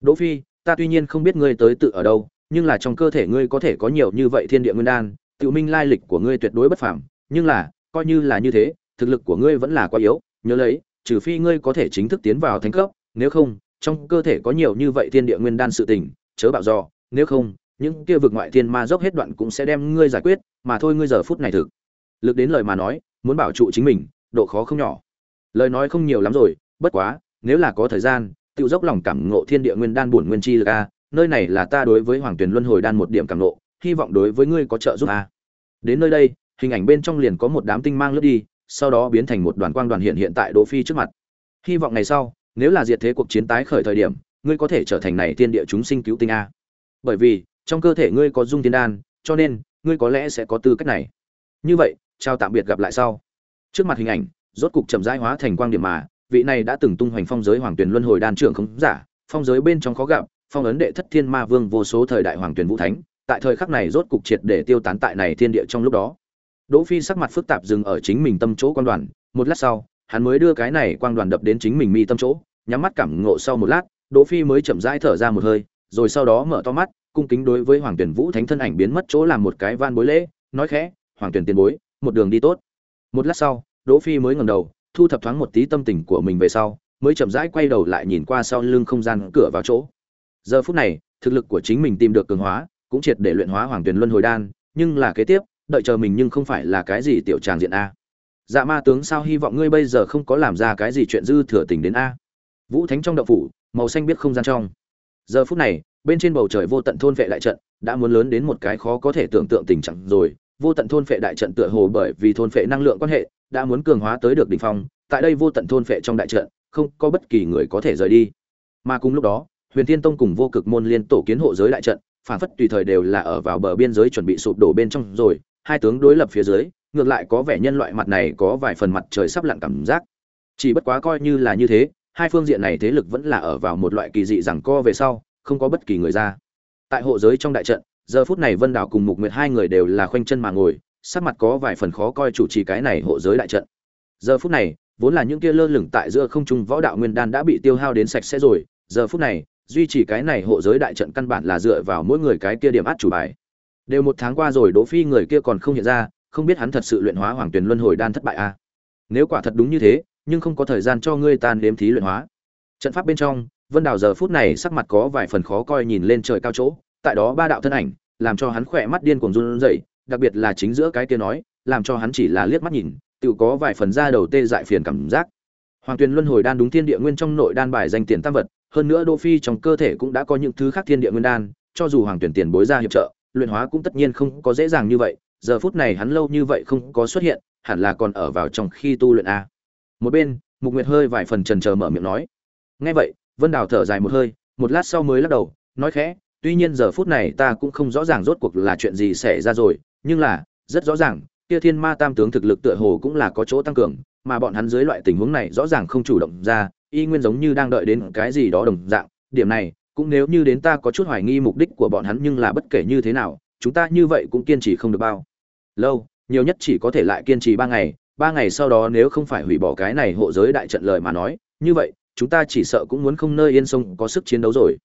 đỗ phi, ta tuy nhiên không biết ngươi tới tự ở đâu, nhưng là trong cơ thể ngươi có thể có nhiều như vậy thiên địa nguyên đan, tự minh lai lịch của ngươi tuyệt đối bất phàm, nhưng là, coi như là như thế, thực lực của ngươi vẫn là quá yếu, nhớ lấy, trừ phi ngươi có thể chính thức tiến vào thánh cấp, nếu không, trong cơ thể có nhiều như vậy thiên địa nguyên đan sự tình, chớ bạo do nếu không, những kia vực ngoại thiên ma dốc hết đoạn cũng sẽ đem ngươi giải quyết, mà thôi ngươi giờ phút này thực lực đến lời mà nói, muốn bảo trụ chính mình, độ khó không nhỏ. Lời nói không nhiều lắm rồi, bất quá, nếu là có thời gian tự dốc lòng cảm ngộ thiên địa nguyên đan bổn nguyên chi lực a, nơi này là ta đối với hoàng tuyển luân hồi đan một điểm cảm ngộ, hy vọng đối với ngươi có trợ giúp a. Đến nơi đây, hình ảnh bên trong liền có một đám tinh mang lướt đi, sau đó biến thành một đoàn quang đoàn hiện hiện tại đỗ phi trước mặt. Hy vọng ngày sau, nếu là diệt thế cuộc chiến tái khởi thời điểm, ngươi có thể trở thành này thiên địa chúng sinh cứu tinh a. Bởi vì, trong cơ thể ngươi có dung thiên đan, cho nên, ngươi có lẽ sẽ có tư cách này. Như vậy, chào tạm biệt gặp lại sau. Trước mặt hình ảnh, rốt cục chậm rãi hóa thành quang điểm mà vị này đã từng tung hoành phong giới hoàng tuyển luân hồi đan trưởng không giả, phong giới bên trong khó gặp, phong ấn đệ thất thiên ma vương vô số thời đại hoàng tuyển vũ thánh, tại thời khắc này rốt cục triệt để tiêu tán tại này thiên địa trong lúc đó. Đỗ phi sắc mặt phức tạp dừng ở chính mình tâm chỗ quan đoàn, một lát sau, hắn mới đưa cái này quang đoàn đập đến chính mình mi tâm chỗ, nhắm mắt cảm ngộ sau một lát, đỗ phi mới chậm rãi thở ra một hơi, rồi sau đó mở to mắt, cung kính đối với hoàng tuyển vũ thánh thân ảnh biến mất chỗ làm một cái van bối lễ, nói khẽ, hoàng tuyển tiền bối, một đường đi tốt. Một lát sau, đỗ phi mới ngẩng đầu thu thập thoáng một tí tâm tình của mình về sau, mới chậm rãi quay đầu lại nhìn qua sau lưng không gian cửa vào chỗ. Giờ phút này, thực lực của chính mình tìm được cường hóa, cũng triệt để luyện hóa hoàng tuyền luân hồi đan, nhưng là kế tiếp, đợi chờ mình nhưng không phải là cái gì tiểu tràng diện a. Dạ ma tướng sao hy vọng ngươi bây giờ không có làm ra cái gì chuyện dư thừa tình đến a? Vũ thánh trong đậu phủ, màu xanh biết không gian trong. Giờ phút này, bên trên bầu trời vô tận thôn vệ đại trận, đã muốn lớn đến một cái khó có thể tưởng tượng tình trạng rồi. Vô tận thôn vệ đại trận tựa hồ bởi vì thôn vệ năng lượng quan hệ đã muốn cường hóa tới được đỉnh phong, tại đây vô tận thôn phệ trong đại trận, không có bất kỳ người có thể rời đi. Mà cùng lúc đó, huyền thiên tông cùng vô cực môn liên tổ kiến hộ giới đại trận, phản phất tùy thời đều là ở vào bờ biên giới chuẩn bị sụp đổ bên trong rồi, hai tướng đối lập phía dưới, ngược lại có vẻ nhân loại mặt này có vài phần mặt trời sắp lặn cảm giác. Chỉ bất quá coi như là như thế, hai phương diện này thế lực vẫn là ở vào một loại kỳ dị rằng co về sau, không có bất kỳ người ra. Tại hộ giới trong đại trận, giờ phút này vân đảo cùng mục nguyệt hai người đều là khoanh chân mà ngồi sắc mặt có vài phần khó coi chủ trì cái này hộ giới đại trận. Giờ phút này, vốn là những kia lơ lửng tại giữa không trung võ đạo nguyên đan đã bị tiêu hao đến sạch sẽ rồi, giờ phút này, duy trì cái này hộ giới đại trận căn bản là dựa vào mỗi người cái kia điểm át chủ bài. Đều một tháng qua rồi đỗ phi người kia còn không hiện ra, không biết hắn thật sự luyện hóa hoàng tuyền luân hồi đan thất bại à? nếu quả thật đúng như thế, nhưng không có thời gian cho ngươi tan đếm thí luyện hóa. Trận pháp bên trong, vân đào giờ phút này sắc mặt có vài phần khó coi nhìn lên trời cao chỗ, tại đó ba đạo thân ảnh, làm cho hắn khỏe mắt điên cuồng run rẩy đặc biệt là chính giữa cái kia nói, làm cho hắn chỉ là liếc mắt nhìn, tự có vài phần da đầu tê dại phiền cảm giác. Hoàng tuyền luân hồi đan đúng thiên địa nguyên trong nội đan bài danh tiền tam vật, hơn nữa đô phi trong cơ thể cũng đã có những thứ khác thiên địa nguyên đan, cho dù hoàng Tuyền tiền bối ra hiệp trợ, luyện hóa cũng tất nhiên không có dễ dàng như vậy, giờ phút này hắn lâu như vậy không có xuất hiện, hẳn là còn ở vào trong khi tu luyện a. Một bên, mục nguyệt hơi vài phần chần chờ mở miệng nói, nghe vậy, vân đào thở dài một hơi, một lát sau mới lắc đầu, nói khẽ, tuy nhiên giờ phút này ta cũng không rõ ràng rốt cuộc là chuyện gì xảy ra rồi nhưng là, rất rõ ràng, kia thiên ma tam tướng thực lực tựa hồ cũng là có chỗ tăng cường, mà bọn hắn dưới loại tình huống này rõ ràng không chủ động ra, y nguyên giống như đang đợi đến cái gì đó đồng dạng. Điểm này, cũng nếu như đến ta có chút hoài nghi mục đích của bọn hắn nhưng là bất kể như thế nào, chúng ta như vậy cũng kiên trì không được bao lâu. Nhiều nhất chỉ có thể lại kiên trì ba ngày ba ngày sau đó nếu không phải hủy bỏ cái này hộ giới đại trận lời mà nói, như vậy, chúng ta chỉ sợ cũng muốn không nơi yên sông có sức chiến đấu rồi.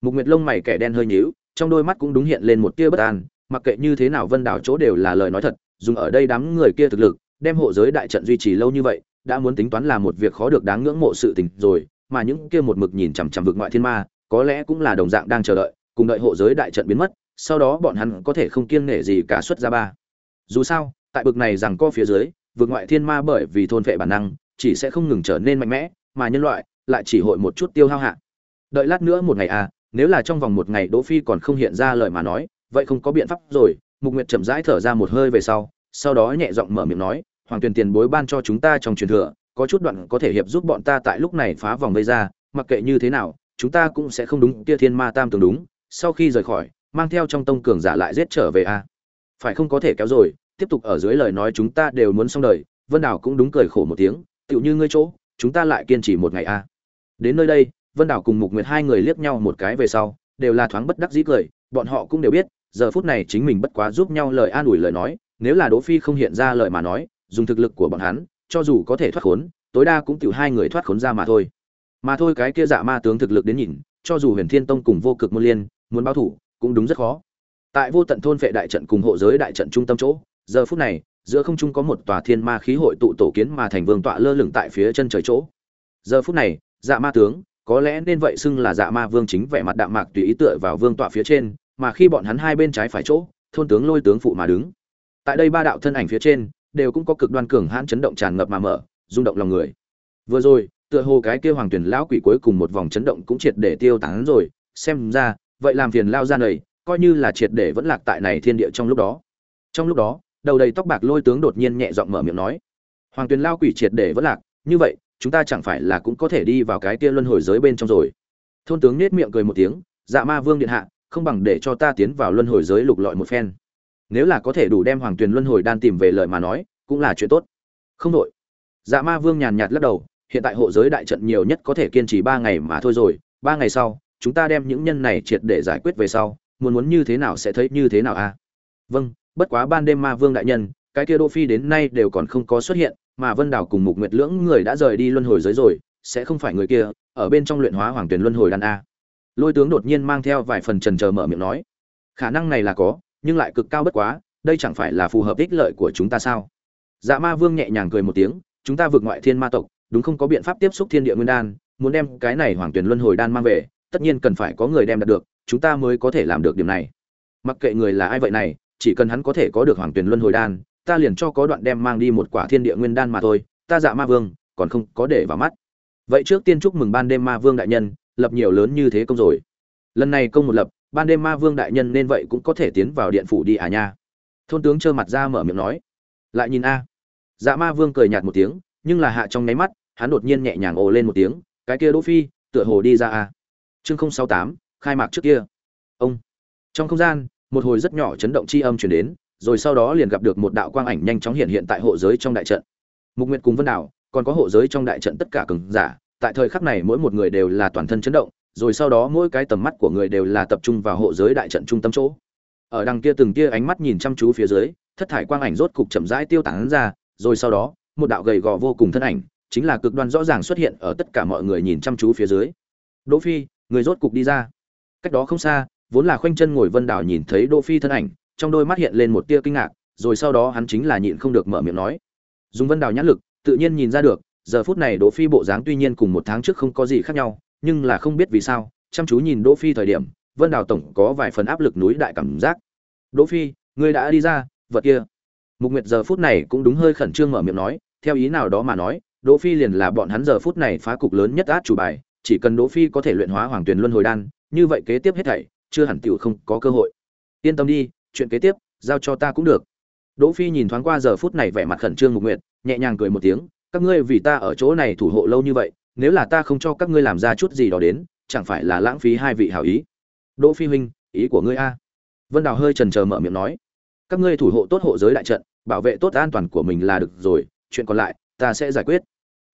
Mục nguyệt lông mày kẻ đen hơi nhíu, trong đôi mắt cũng đúng hiện lên một tia bất an mặc kệ như thế nào vân đảo chỗ đều là lời nói thật, dùng ở đây đám người kia thực lực, đem hộ giới đại trận duy trì lâu như vậy, đã muốn tính toán là một việc khó được đáng ngưỡng mộ sự tình rồi, mà những kia một mực nhìn chằm chằm vực ngoại thiên ma, có lẽ cũng là đồng dạng đang chờ đợi, cùng đợi hộ giới đại trận biến mất, sau đó bọn hắn có thể không kiêng nể gì cả xuất ra ba. Dù sao, tại bực này rằng co phía dưới, vực ngoại thiên ma bởi vì thôn vệ bản năng, chỉ sẽ không ngừng trở nên mạnh mẽ, mà nhân loại lại chỉ hội một chút tiêu hao hạ. Đợi lát nữa một ngày à nếu là trong vòng một ngày đỗ phi còn không hiện ra lời mà nói vậy không có biện pháp rồi mục nguyệt chậm rãi thở ra một hơi về sau sau đó nhẹ giọng mở miệng nói, hoàng tuyền tiền bối ban cho chúng ta trong truyền thừa, có chút đoạn có thể hiệp giúp bọn ta tại lúc này phá vòng vây ra, mặc kệ như thế nào, chúng ta cũng sẽ không đúng, kia thiên ma tam tường đúng, sau khi rời khỏi, mang theo trong tông cường giả lại giết trở về a à. phải không có thể kéo rồi, tiếp tục ở dưới lời nói chúng ta đều muốn xong đời, vân đảo cũng đúng cười khổ một tiếng, tựu như ngươi chỗ, chúng ta lại kiên trì một ngày a à. đến nơi đây, vân đảo cùng mục nguyệt hai người liếc nhau một cái về sau, đều là thoáng bất đắc dĩ cười, bọn họ cũng đều biết giờ phút này chính mình bất quá giúp nhau lời an ủi lời nói, nếu là đỗ phi không hiện ra lời mà nói, dùng thực lực của bọn hắn, cho dù có thể thoát khốn, tối đa cũng tiểu hai người thoát khốn ra mà thôi. Mà thôi cái kia dạ ma tướng thực lực đến nhìn, cho dù huyền thiên tông cùng vô cực môn liên, muốn báo thủ, cũng đúng rất khó. Tại vô tận thôn vệ đại trận cùng hộ giới đại trận trung tâm chỗ, giờ phút này, giữa không trung có một tòa thiên ma khí hội tụ tổ kiến mà thành vương tọa lơ lửng tại phía chân trời chỗ. Giờ phút này dạ ma tướng, có lẽ nên vậy xưng là dạ ma vương chính vẻ mặt đạm mạc tùy ý tựa vào vương tọa phía trên mà khi bọn hắn hai bên trái phải chỗ, thôn tướng lôi tướng phụ mà đứng. Tại đây ba đạo thân ảnh phía trên, đều cũng có cực đoan cường hãn chấn động tràn ngập mà mở, rung động lòng người. Vừa rồi, tựa hồ cái kia hoàng tuyển lão quỷ cuối cùng một vòng chấn động cũng triệt để tiêu tán rồi, xem ra, vậy làm phiền lao ra nầy coi như là triệt để vẫn lạc tại này thiên địa trong lúc đó. Trong lúc đó, đầu đầy tóc bạc lôi tướng đột nhiên nhẹ giọng mở miệng nói, hoàng tuyển lao quỷ triệt để vẫn lạc, như vậy, chúng ta chẳng phải là cũng có thể đi vào cái kia luân hồi giới bên trong rồi. Thôn tướng nết miệng cười một tiếng dạ ma vương điện hạ không bằng để cho ta tiến vào luân hồi giới lục lọi một phen. Nếu là có thể đủ đem hoàng tuyền luân hồi đan tìm về lời mà nói, cũng là chuyện tốt. Không đội dạ ma vương nhàn nhạt lắc đầu, hiện tại hộ giới đại trận nhiều nhất có thể kiên trì ba ngày mà thôi rồi, ba ngày sau, chúng ta đem những nhân này triệt để giải quyết về sau, muốn muốn như thế nào sẽ thấy như thế nào a vâng bất quá ban đêm ma vương đại nhân, cái kia đô phi đến nay đều còn không có xuất hiện, mà vân đảo cùng mục nguyệt lưỡng người đã rời đi luân hồi giới rồi, sẽ không phải người kia, ở bên trong luyện hóa hoàng tuyển luân hồi đan a lôi tướng đột nhiên mang theo vài phần trần chờ mở miệng nói, khả năng này là có, nhưng lại cực cao bất quá, đây chẳng phải là phù hợp ích lợi của chúng ta sao? Dạ ma vương nhẹ nhàng cười một tiếng, chúng ta vượt ngoại thiên ma tộc, đúng không có biện pháp tiếp xúc thiên địa nguyên đan, muốn đem cái này hoàng tuyển luân hồi đan mang về, tất nhiên cần phải có người đem đạt được, chúng ta mới có thể làm được điểm này. Mặc kệ người là ai vậy này, chỉ cần hắn có thể có được hoàng tuyển luân hồi đan, ta liền cho có đoạn đem mang đi một quả thiên địa nguyên đan mà thôi, ta dạ ma vương, còn không có để vào mắt. Vậy trước tiên chúc mừng ban đêm ma vương đại nhân lập nhiều lớn như thế công rồi. Lần này công một lập, ban đêm ma vương đại nhân nên vậy cũng có thể tiến vào điện phủ đi à nha. Thôn tướng trơ mặt ra mở miệng nói. Lại nhìn a. Dạ ma vương cười nhạt một tiếng, nhưng là hạ trong nháy mắt, hắn đột nhiên nhẹ nhàng ồ lên một tiếng, cái kia đỗ phi, tựa hồ đi ra a. Chương không sáu tám, khai mạc trước kia. Ông. Trong không gian, một hồi rất nhỏ chấn động chi âm truyền đến, rồi sau đó liền gặp được một đạo quang ảnh nhanh chóng hiện hiện tại hộ giới trong đại trận. Mục nguyệt cùng vân đảo còn có hộ giới trong đại trận tất cả cường giả tại thời khắc này mỗi một người đều là toàn thân chấn động, rồi sau đó mỗi cái tầm mắt của người đều là tập trung vào hộ giới đại trận trung tâm chỗ. Ở đằng kia từng tia ánh mắt nhìn chăm chú phía dưới, thất thải quang ảnh rốt cục chậm rãi tiêu tán ra, rồi sau đó, một đạo gầy gò vô cùng thân ảnh, chính là cực đoan rõ ràng xuất hiện ở tất cả mọi người nhìn chăm chú phía dưới. Đỗ phi, người rốt cục đi ra. Cách đó không xa, vốn là khoanh chân ngồi vân đảo nhìn thấy đỗ phi thân ảnh, trong đôi mắt hiện lên một tia kinh ngạc, rồi sau đó hắn chính là nhịn không được mở miệng nói. Dùng vân đảo nhãn lực, tự nhiên nhìn ra được giờ phút này đỗ phi bộ dáng tuy nhiên cùng một tháng trước không có gì khác nhau, nhưng là không biết vì sao, chăm chú nhìn đỗ phi thời điểm, vân đào tổng có vài phần áp lực núi đại cảm giác. Đỗ phi, ngươi đã đi ra, vật kia. Mục nguyệt giờ phút này cũng đúng hơi khẩn trương mở miệng nói, theo ý nào đó mà nói, đỗ phi liền là bọn hắn giờ phút này phá cục lớn nhất át chủ bài, chỉ cần đỗ phi có thể luyện hóa hoàng tuyền luân hồi đan, như vậy kế tiếp hết thảy, chưa hẳn tiểu không có cơ hội. Yên tâm đi, chuyện kế tiếp, giao cho ta cũng được. Đỗ phi nhìn thoáng qua giờ phút này vẻ mặt khẩn trương mục nguyệt, nhẹ nhàng cười một tiếng các ngươi vì ta ở chỗ này thủ hộ lâu như vậy, nếu là ta không cho các ngươi làm ra chút gì đó đến, chẳng phải là lãng phí hai vị hảo ý? Đỗ phi huynh, ý của ngươi a. Vân đào hơi chần trờ mở miệng nói. Các ngươi thủ hộ tốt hộ giới đại trận, bảo vệ tốt an toàn của mình là được rồi, chuyện còn lại, ta sẽ giải quyết.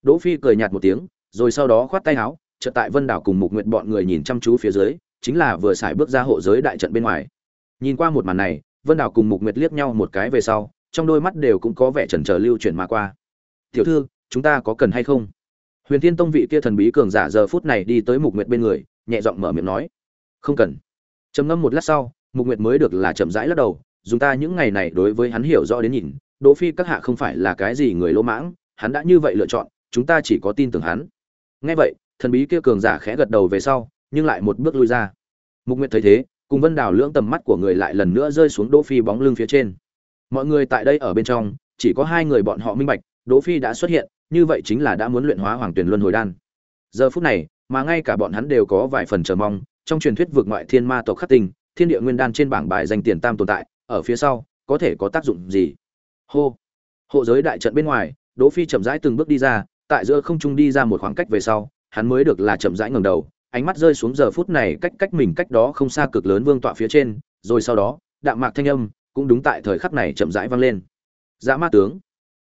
Đỗ phi cười nhạt một tiếng, rồi sau đó khoát tay áo, chợt tại vân đảo cùng mục nguyện bọn người nhìn chăm chú phía dưới, chính là vừa xài bước ra hộ giới đại trận bên ngoài. Nhìn qua một màn này, vân đảo cùng mục nguyệt liếc nhau một cái về sau, trong đôi mắt đều cũng có vẻ chần chờ lưu chuyển mà qua. Tiểu thư chúng ta có cần hay không? Huyền thiên tông vị kia thần bí cường giả giờ phút này đi tới mục nguyệt bên người, nhẹ giọng mở miệng nói. Không cần. Trầm ngâm một lát sau, mục nguyệt mới được là chậm rãi lắc đầu, dùng ta những ngày này đối với hắn hiểu rõ đến nhìn, đỗ phi các hạ không phải là cái gì người lỗ mãng, hắn đã như vậy lựa chọn, chúng ta chỉ có tin tưởng hắn. Nghe vậy, thần bí kia cường giả khẽ gật đầu về sau, nhưng lại một bước lui ra. Mục nguyệt thấy thế, cùng vân đào lưỡng tầm mắt của người lại lần nữa rơi xuống đỗ phi bóng lưng phía trên. Mọi người tại đây ở bên trong, chỉ có hai người bọn họ minh bạch đỗ phi đã xuất hiện, như vậy chính là đã muốn luyện hóa hoàng tuyển luân hồi đan. Giờ phút này, mà ngay cả bọn hắn đều có vài phần chờ mong, trong truyền thuyết vượt ngoại thiên ma tộc khắc tinh, thiên địa nguyên đan trên bảng bài danh tiền tam tồn tại, ở phía sau, có thể có tác dụng gì? Hô. Hộ giới đại trận bên ngoài, đỗ phi chậm rãi từng bước đi ra, tại giữa không trung đi ra một khoảng cách về sau, hắn mới được là chậm rãi ngẩng đầu, ánh mắt rơi xuống giờ phút này cách cách mình cách đó không xa cực lớn vương tọa phía trên, rồi sau đó, đạm mạc thanh âm cũng đúng tại thời khắc này chậm rãi vang lên. Dã ma tướng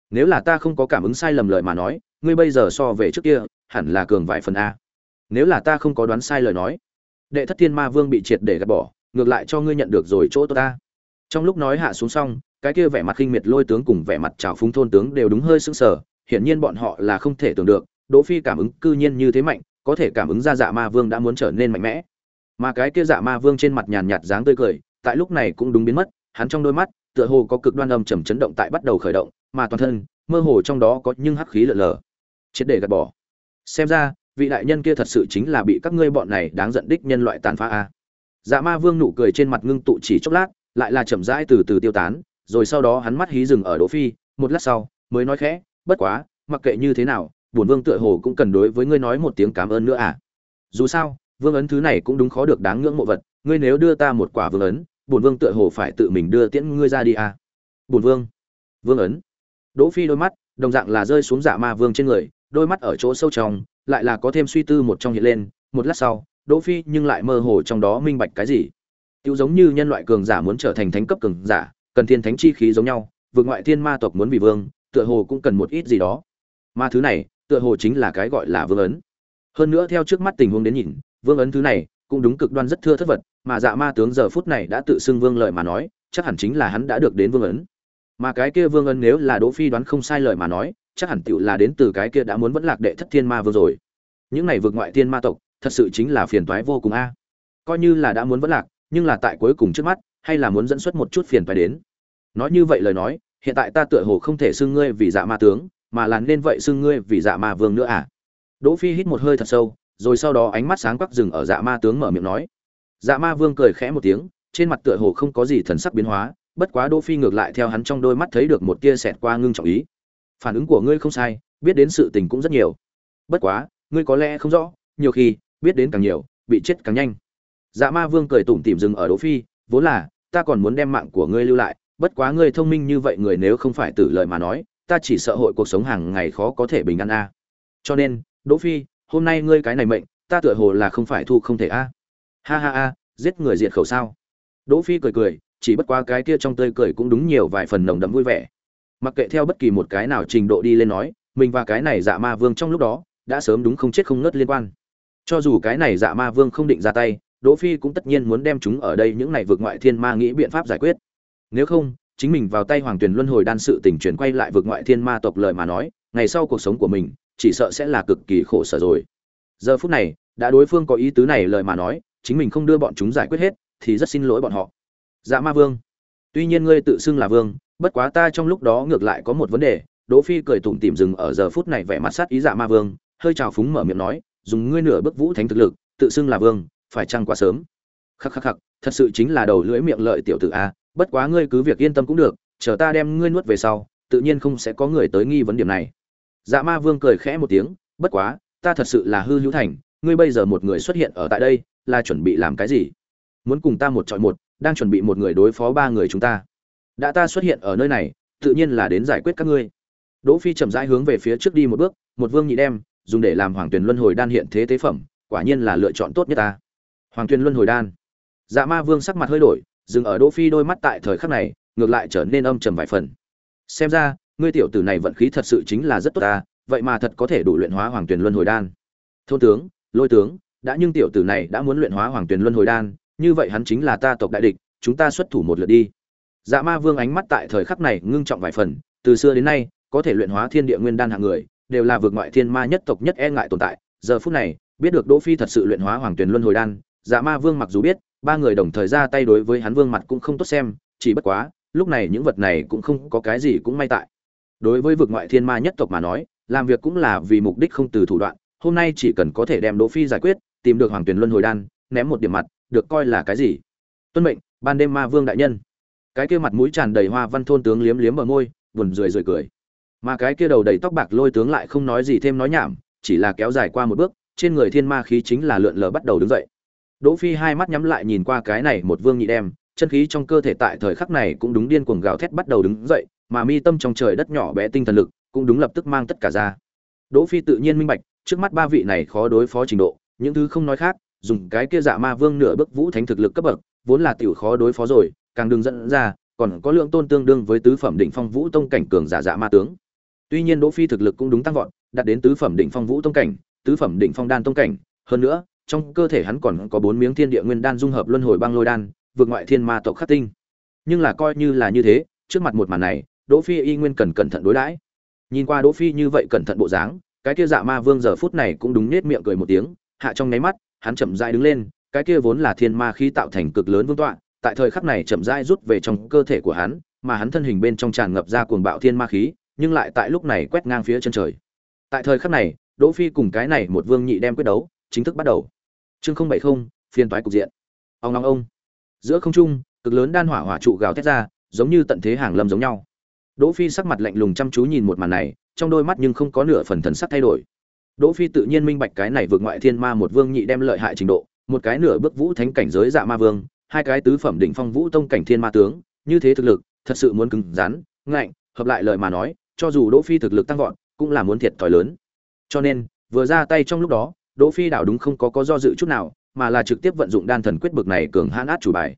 nếu là ta không có cảm ứng sai lầm lời mà nói, ngươi bây giờ so về trước kia, hẳn là cường vài phần a. Nếu là ta không có đoán sai lời nói, đệ thất thiên ma vương bị triệt để gạt bỏ, ngược lại cho ngươi nhận được rồi chỗ tốt ta trong lúc nói hạ xuống xong, cái kia vẻ mặt khinh miệt lôi tướng cùng vẻ mặt trào phúng thôn tướng đều đúng hơi sững sờ, hiển nhiên bọn họ là không thể tưởng được, đỗ phi cảm ứng cư nhiên như thế mạnh, có thể cảm ứng ra dạ ma vương đã muốn trở nên mạnh mẽ. Mà cái kia dạ ma vương trên mặt nhàn nhạt dáng tươi cười, tại lúc này cũng đúng biến mất, hắn trong đôi mắt, tựa hồ có cực đoan âm trầm chấn động tại bắt đầu khởi động mà toàn thân, mơ hồ trong đó có nhưng hắc khí lở lở. Triệt để gạt bỏ. Xem ra, vị đại nhân kia thật sự chính là bị các ngươi bọn này đáng giận đích nhân loại tàn phá a. Dạ ma vương nụ cười trên mặt ngưng tụ chỉ chốc lát, lại là chậm rãi từ từ tiêu tán, rồi sau đó hắn mắt hí dừng ở đỗ phi, một lát sau, mới nói khẽ, bất quá, mặc kệ như thế nào, bổn vương tựa hồ cũng cần đối với ngươi nói một tiếng cảm ơn nữa à. Dù sao, vương ấn thứ này cũng đúng khó được đáng ngưỡng mộ vật, ngươi nếu đưa ta một quả vương ấn, bổn vương tựa hồ phải tự mình đưa tiễn ngươi ra đi à. Bổn vương vương ấn đỗ phi đôi mắt, đồng dạng là rơi xuống dạ ma vương trên người, đôi mắt ở chỗ sâu trong, lại là có thêm suy tư một trong hiện lên, một lát sau, đỗ phi nhưng lại mơ hồ trong đó minh bạch cái gì. Tiêu giống như nhân loại cường giả muốn trở thành thánh cấp cường giả, cần thiên thánh chi khí giống nhau, vượt ngoại thiên ma tộc muốn vì vương, tựa hồ cũng cần một ít gì đó. Mà thứ này, tựa hồ chính là cái gọi là vương ấn. Hơn nữa theo trước mắt tình huống đến nhìn, vương ấn thứ này cũng đúng cực đoan rất thưa thất vật, mà dạ ma tướng giờ phút này đã tự xưng vương lợi mà nói, chắc hẳn chính là hắn đã được đến vương ấn mà cái kia vương ân nếu là đỗ phi đoán không sai lời mà nói, chắc hẳn tựu là đến từ cái kia đã muốn vẫn lạc đệ thất thiên ma vương rồi. Những này vượt ngoại thiên ma tộc, thật sự chính là phiền toái vô cùng a. Coi như là đã muốn vẫn lạc, nhưng là tại cuối cùng trước mắt, hay là muốn dẫn xuất một chút phiền toái đến. Nói như vậy lời nói, hiện tại ta tựa hồ không thể xưng ngươi vì dạ ma tướng, mà là nên vậy xưng ngươi vì dạ ma vương nữa à? Đỗ phi hít một hơi thật sâu, rồi sau đó ánh mắt sáng quắc dừng ở dạ ma tướng mở miệng nói. Dạ ma vương cười khẽ một tiếng, trên mặt tựa hồ không có gì thần sắc biến hóa bất quá đỗ phi ngược lại theo hắn trong đôi mắt thấy được một tia sẹt qua ngưng trọng ý. Phản ứng của ngươi không sai, biết đến sự tình cũng rất nhiều. Bất quá, ngươi có lẽ không rõ, nhiều khi, biết đến càng nhiều, bị chết càng nhanh. Dạ ma vương cười tủm tỉm dừng ở đỗ phi, vốn là, ta còn muốn đem mạng của ngươi lưu lại, bất quá ngươi thông minh như vậy người nếu không phải tử lời mà nói, ta chỉ sợ hội cuộc sống hàng ngày khó có thể bình an a. Cho nên, đỗ phi, hôm nay ngươi cái này mệnh, ta tựa hồ là không phải thu không thể a. Ha ha ha, giết người diệt khẩu sao? Đỗ phi cười cười chỉ bất quá cái kia trong tươi cười cũng đúng nhiều vài phần nồng đậm vui vẻ. Mặc kệ theo bất kỳ một cái nào trình độ đi lên nói, mình và cái này dạ ma vương trong lúc đó, đã sớm đúng không chết không ngớt liên quan. Cho dù cái này dạ ma vương không định ra tay, đỗ phi cũng tất nhiên muốn đem chúng ở đây những này vượt ngoại thiên ma nghĩ biện pháp giải quyết. Nếu không, chính mình vào tay hoàng tuyển luân hồi đan sự tình chuyển quay lại vượt ngoại thiên ma tộc lời mà nói, ngày sau cuộc sống của mình, chỉ sợ sẽ là cực kỳ khổ sở rồi. Giờ phút này, đã đối phương có ý tứ này lời mà nói, chính mình không đưa bọn chúng giải quyết hết, thì rất xin lỗi bọn họ dạ ma vương. Tuy nhiên ngươi tự xưng là vương, bất quá ta trong lúc đó ngược lại có một vấn đề. Đỗ phi cười tủm tỉm dừng ở giờ phút này vẻ mặt sát ý dạ ma vương, hơi trào phúng mở miệng nói, dùng ngươi nửa bước vũ thánh thực lực, tự xưng là vương, phải chăng quá sớm? Khắc khắc khắc, thật sự chính là đầu lưỡi miệng lợi tiểu tử a, bất quá ngươi cứ việc yên tâm cũng được, chờ ta đem ngươi nuốt về sau, tự nhiên không sẽ có người tới nghi vấn điểm này. Dạ ma vương cười khẽ một tiếng, bất quá, ta thật sự là hư hữu thành, ngươi bây giờ một người xuất hiện ở tại đây, là chuẩn bị làm cái gì? Muốn cùng ta một chọi một đang chuẩn bị một người đối phó ba người chúng ta. Đã ta xuất hiện ở nơi này, tự nhiên là đến giải quyết các ngươi. Đỗ phi chậm rãi hướng về phía trước đi một bước, một vương nhị đem, dùng để làm hoàng Tuyền luân hồi đan hiện thế tế phẩm, quả nhiên là lựa chọn tốt nhất ta. Hoàng Tuyền luân hồi đan. Dạ ma vương sắc mặt hơi đổi, dừng ở đỗ phi đôi mắt tại thời khắc này, ngược lại trở nên âm trầm vài phần. Xem ra, ngươi tiểu tử này vận khí thật sự chính là rất tốt ta, vậy mà thật có thể đủ luyện hóa hoàng Tuyền luân hồi đan. Thôn tướng, lôi tướng, đã nhưng tiểu tử này đã muốn luyện hóa hoàng Tuyền luân hồi đan như vậy hắn chính là ta tộc đại địch, chúng ta xuất thủ một lượt đi. Dạ ma vương ánh mắt tại thời khắc này ngưng trọng vài phần, từ xưa đến nay, có thể luyện hóa thiên địa nguyên đan hạng người, đều là vượt ngoại thiên ma nhất tộc nhất e ngại tồn tại. Giờ phút này, biết được đỗ phi thật sự luyện hóa hoàng tuyển luân hồi đan dạ ma vương mặc dù biết, ba người đồng thời ra tay đối với hắn vương mặt cũng không tốt xem, chỉ bất quá, lúc này những vật này cũng không có cái gì cũng may tại. Đối với vực ngoại thiên ma nhất tộc mà nói, làm việc cũng là vì mục đích không từ thủ đoạn, hôm nay chỉ cần có thể đem đỗ phi giải quyết, tìm được hoàng tuyển luân hồi đan, ném một điểm mặt được coi là cái gì? Tuân mệnh, ban đêm ma vương đại nhân. Cái kia mặt mũi tràn đầy hoa văn thôn tướng liếm liếm bờ môi, buồn rười rười cười. Mà cái kia đầu đầy tóc bạc lôi tướng lại không nói gì thêm nói nhảm, chỉ là kéo dài qua một bước, trên người thiên ma khí chính là lượn lờ bắt đầu đứng dậy. Đỗ phi hai mắt nhắm lại nhìn qua cái này một vương nhị đem, chân khí trong cơ thể tại thời khắc này cũng đúng điên cuồng gào thét bắt đầu đứng dậy, mà mi tâm trong trời đất nhỏ bé tinh thần lực cũng đúng lập tức mang tất cả ra. Đỗ phi tự nhiên minh bạch, trước mắt ba vị này khó đối phó trình độ, những thứ không nói khác dùng cái kia dạ ma vương nửa bước vũ thánh thực lực cấp bậc, vốn là tiểu khó đối phó rồi, càng đừng dẫn ra, còn có lượng tôn tương đương với tứ phẩm đỉnh phong vũ tông cảnh cường giả dạ ma tướng. Tuy nhiên đỗ phi thực lực cũng đúng tăng vọt, đạt đến tứ phẩm đỉnh phong vũ tông cảnh, tứ phẩm đỉnh phong đan tông cảnh. Hơn nữa, trong cơ thể hắn còn có bốn miếng thiên địa nguyên đan dung hợp luân hồi băng lôi đan, vượt ngoại thiên ma tộc khắc tinh. Nhưng là coi như là như thế, trước mặt một màn này, đỗ phi y nguyên cần cẩn thận đối đãi. Nhìn qua đỗ phi như vậy cẩn thận bộ dáng, cái kia dạ ma vương giờ phút này cũng đúng nết miệng cười một tiếng, hạ trong nháy mắt hắn chậm rãi đứng lên, cái kia vốn là thiên ma khí tạo thành cực lớn vương tọa, tại thời khắc này chậm rãi rút về trong cơ thể của hắn, mà hắn thân hình bên trong tràn ngập ra cuồng bạo thiên ma khí, nhưng lại tại lúc này quét ngang phía chân trời. Tại thời khắc này, đỗ phi cùng cái này một vương nhị đem quyết đấu, chính thức bắt đầu. Chương không bảy không phiên toái cục diện. Ông long ông. Giữa không trung, cực lớn đan hỏa hỏa trụ gào thét ra, giống như tận thế hàng lâm giống nhau. Đỗ phi sắc mặt lạnh lùng chăm chú nhìn một màn này, trong đôi mắt nhưng không có nửa phần thần sắc thay đổi đỗ phi tự nhiên minh bạch cái này vượt ngoại thiên ma một vương nhị đem lợi hại trình độ một cái nửa bước vũ thánh cảnh giới dạ ma vương hai cái tứ phẩm đỉnh phong vũ tông cảnh thiên ma tướng như thế thực lực thật sự muốn cứng rắn ngạnh hợp lại lời mà nói cho dù đỗ phi thực lực tăng vọt cũng là muốn thiệt thòi lớn cho nên vừa ra tay trong lúc đó Đỗ Phi đảo đúng không có có do dự chút nào, mà là trực tiếp vận dụng đan thần quyết bực này cường hãn át chủ bài.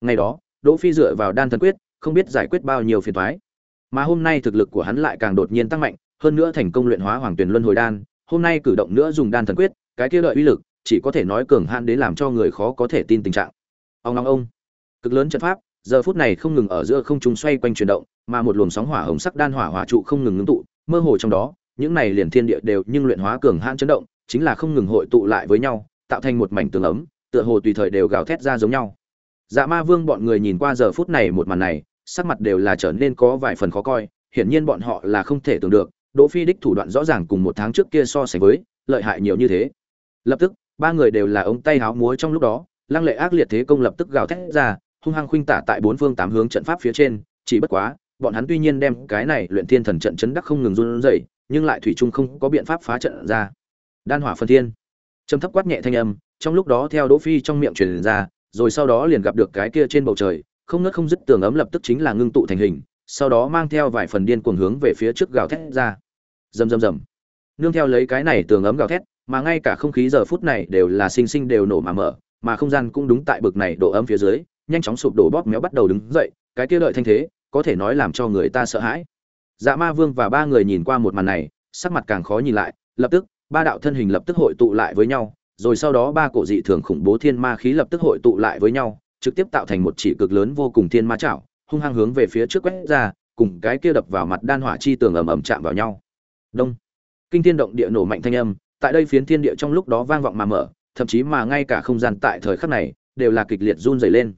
Ngày đó, Đỗ Phi dựa vào đan thần quyết, không biết giải quyết bao nhiêu phiền toái. Mà hôm nay thực lực của hắn lại càng đột nhiên tăng mạnh, hơn nữa thành công luyện hóa Hoàng Tuyển Luân Hồi Đan, hôm nay cử động nữa dùng đan thần quyết, cái kia lợi uy lực, chỉ có thể nói cường hãn đến làm cho người khó có thể tin tình trạng. Ông long ông, cực lớn trận pháp, giờ phút này không ngừng ở giữa không trung xoay quanh chuyển động, mà một luồng sóng hỏa hồng sắc đan hỏa hỏa trụ không ngừng ngưng tụ, mơ hồ trong đó, những này liền thiên địa đều nhưng luyện hóa cường hãn chấn động, chính là không ngừng hội tụ lại với nhau tạo thành một mảnh tường ấm tựa hồ tùy thời đều gào thét ra giống nhau dạ ma vương bọn người nhìn qua giờ phút này một màn này sắc mặt đều là trở nên có vài phần khó coi hiển nhiên bọn họ là không thể tưởng được đỗ phi đích thủ đoạn rõ ràng cùng một tháng trước kia so sánh với, lợi hại nhiều như thế. Lập tức, ba người đều là ống tay háo múa trong lúc đó, lăng lệ ác liệt thế công lập tức gào thét ra, hung hăng khuynh tả tại bốn phương tám hướng trận pháp phía trên, chỉ bất quá, bọn hắn tuy nhiên đem cái này luyện thiên thần trận chấn đắc không ngừng run rẩy, nhưng lại thủy chung không có biện pháp phá trận ra. Đan hỏa phân thiên. Trầm thấp quát nhẹ thanh âm, trong lúc đó theo đỗ phi trong miệng truyền ra, rồi sau đó liền gặp được cái kia trên bầu trời, không ngớt không dứt tường ấm lập tức chính là ngưng tụ thành hình, sau đó mang theo vài phần điên cuồng hướng về phía trước gào thét ra rầm rầm rầm. Nương theo lấy cái này tường ấm gào thét, mà ngay cả không khí giờ phút này đều là sinh sinh đều nổ mà mở, mà không gian cũng đúng tại bực này độ ấm phía dưới, nhanh chóng sụp đổ bóp méo bắt đầu đứng dậy, cái kia lợi thanh thế, có thể nói làm cho người ta sợ hãi. Dạ ma vương và ba người nhìn qua một màn này, sắc mặt càng khó nhìn lại, lập tức, ba đạo thân hình lập tức hội tụ lại với nhau, rồi sau đó ba cổ dị thường khủng bố thiên ma khí lập tức hội tụ lại với nhau, trực tiếp tạo thành một chỉ cực lớn vô cùng thiên ma chảo, hung hăng hướng về phía trước quét ra, cùng cái kia đập vào mặt đan hỏa chi tường ầm ầm chạm vào nhau đông. Kinh thiên động địa nổ mạnh thanh âm, tại đây phiến thiên địa trong lúc đó vang vọng mà mở, thậm chí mà ngay cả không gian tại thời khắc này đều là kịch liệt run rẩy lên.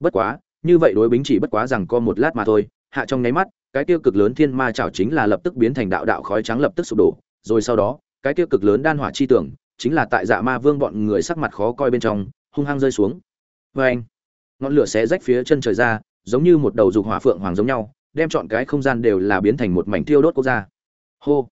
Bất quá, như vậy đối bính chỉ bất quá rằng có một lát mà thôi, hạ trong nháy mắt, cái tiêu cực lớn thiên ma chảo chính là lập tức biến thành đạo đạo khói trắng lập tức sụp đổ, rồi sau đó, cái tiêu cực lớn đan hỏa chi tưởng chính là tại dạ ma vương bọn người sắc mặt khó coi bên trong, hung hăng rơi xuống. Vê anh, ngọn lửa xé rách phía chân trời ra, giống như một đầu dục hỏa phượng hoàng giống nhau, đem chọn cái không gian đều là biến thành một mảnh tiêu đốt quốc gia hô.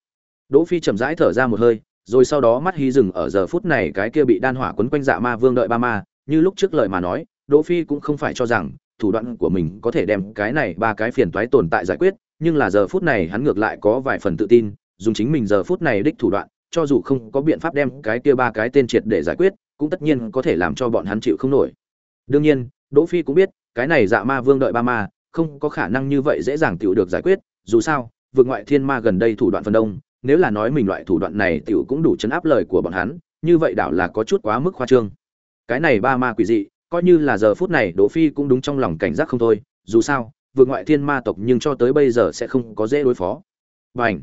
Đỗ phi chậm rãi thở ra một hơi, rồi sau đó mắt hí dừng ở giờ phút này cái kia bị đan hỏa quấn quanh dạ ma vương đợi ba ma, như lúc trước lời mà nói, đỗ phi cũng không phải cho rằng thủ đoạn của mình có thể đem cái này ba cái phiền toái tồn tại giải quyết, nhưng là giờ phút này hắn ngược lại có vài phần tự tin, dùng chính mình giờ phút này đích thủ đoạn, cho dù không có biện pháp đem cái kia ba cái tên triệt để giải quyết, cũng tất nhiên có thể làm cho bọn hắn chịu không nổi. Đương nhiên, đỗ phi cũng biết, cái này dạ ma vương đợi ba ma, không có khả năng như vậy dễ dàng tiểu được giải quyết, dù sao vượt ngoại thiên ma gần đây thủ đoạn phần đông, nếu là nói mình loại thủ đoạn này tiểu cũng đủ chấn áp lời của bọn hắn, như vậy đảo là có chút quá mức khoa trương. Cái này ba ma quỷ dị, coi như là giờ phút này đỗ phi cũng đúng trong lòng cảnh giác không thôi, dù sao, vượt ngoại thiên ma tộc nhưng cho tới bây giờ sẽ không có dễ đối phó. Bảnh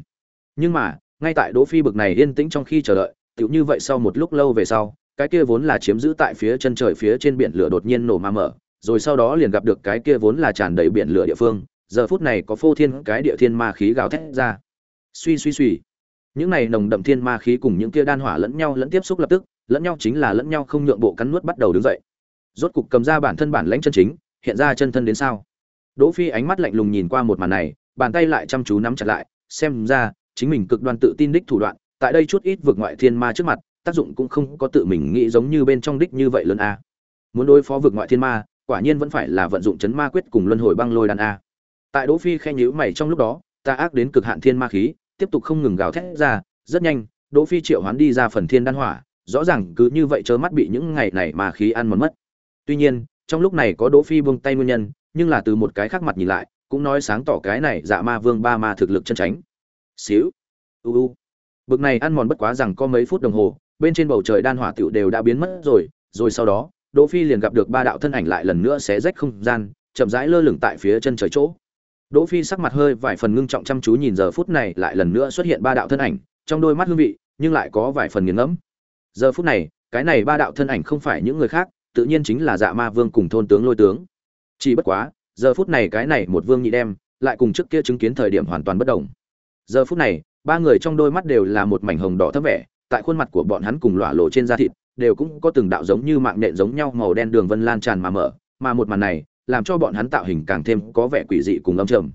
nhưng mà, ngay tại đỗ phi bực này yên tĩnh trong khi chờ đợi, tiểu như vậy sau một lúc lâu về sau, cái kia vốn là chiếm giữ tại phía chân trời phía trên biển lửa đột nhiên nổ ma mở, rồi sau đó liền gặp được cái kia vốn là tràn đầy biển lửa địa phương giờ phút này có phô thiên cái địa thiên ma khí gào thét ra. Suy suy suy. Những này nồng đậm thiên ma khí cùng những kia đan hỏa lẫn nhau lẫn tiếp xúc lập tức, lẫn nhau chính là lẫn nhau không nhượng bộ cắn nuốt bắt đầu đứng dậy. Rốt cục cầm ra bản thân bản lãnh chân chính, hiện ra chân thân đến sao? Đỗ phi ánh mắt lạnh lùng nhìn qua một màn này, bàn tay lại chăm chú nắm chặt lại, xem ra, chính mình cực đoan tự tin đích thủ đoạn, tại đây chút ít vượt ngoại thiên ma trước mặt, tác dụng cũng không có tự mình nghĩ giống như bên trong đích như vậy lớn a. Muốn đối phó vượt ngoại thiên ma, quả nhiên vẫn phải là vận dụng chấn ma quyết cùng luân hồi băng lôi đan a tại đỗ phi khen nhíu mày trong lúc đó, ta ác đến cực hạn thiên ma khí, tiếp tục không ngừng gào thét ra, rất nhanh, đỗ phi triệu hoán đi ra phần thiên đan hỏa, rõ ràng cứ như vậy chớ mắt bị những ngày này mà khí ăn mòn mất. Tuy nhiên, trong lúc này có đỗ phi buông tay nguyên nhân, nhưng là từ một cái khác mặt nhìn lại, cũng nói sáng tỏ cái này dạ ma vương ba ma thực lực chân tránh xíu. U u. Bực này ăn mòn bất quá rằng có mấy phút đồng hồ, bên trên bầu trời đan hỏa tiểu đều đã biến mất rồi rồi sau đó, đỗ phi liền gặp được ba đạo thân ảnh lại lần nữa xé rách không gian, chậm rãi lơ lửng tại phía chân trời chỗ đỗ phi sắc mặt hơi vài phần ngưng trọng chăm chú nhìn giờ phút này lại lần nữa xuất hiện ba đạo thân ảnh, trong đôi mắt hương vị, nhưng lại có vài phần nghiền ngẫm. Giờ phút này, cái này ba đạo thân ảnh không phải những người khác, tự nhiên chính là dạ ma vương cùng thôn tướng lôi tướng. Chỉ bất quá, giờ phút này cái này một vương nhị đem, lại cùng trước kia chứng kiến thời điểm hoàn toàn bất động giờ phút này, ba người trong đôi mắt đều là một mảnh hồng đỏ thấp vẻ, tại khuôn mặt của bọn hắn cùng lỏa lộ trên da thịt, đều cũng có từng đạo giống như mạng nện giống nhau màu đen đường vân lan tràn mà mở, mà một màn này làm cho bọn hắn tạo hình càng thêm có vẻ quỷ dị cùng âm trầm.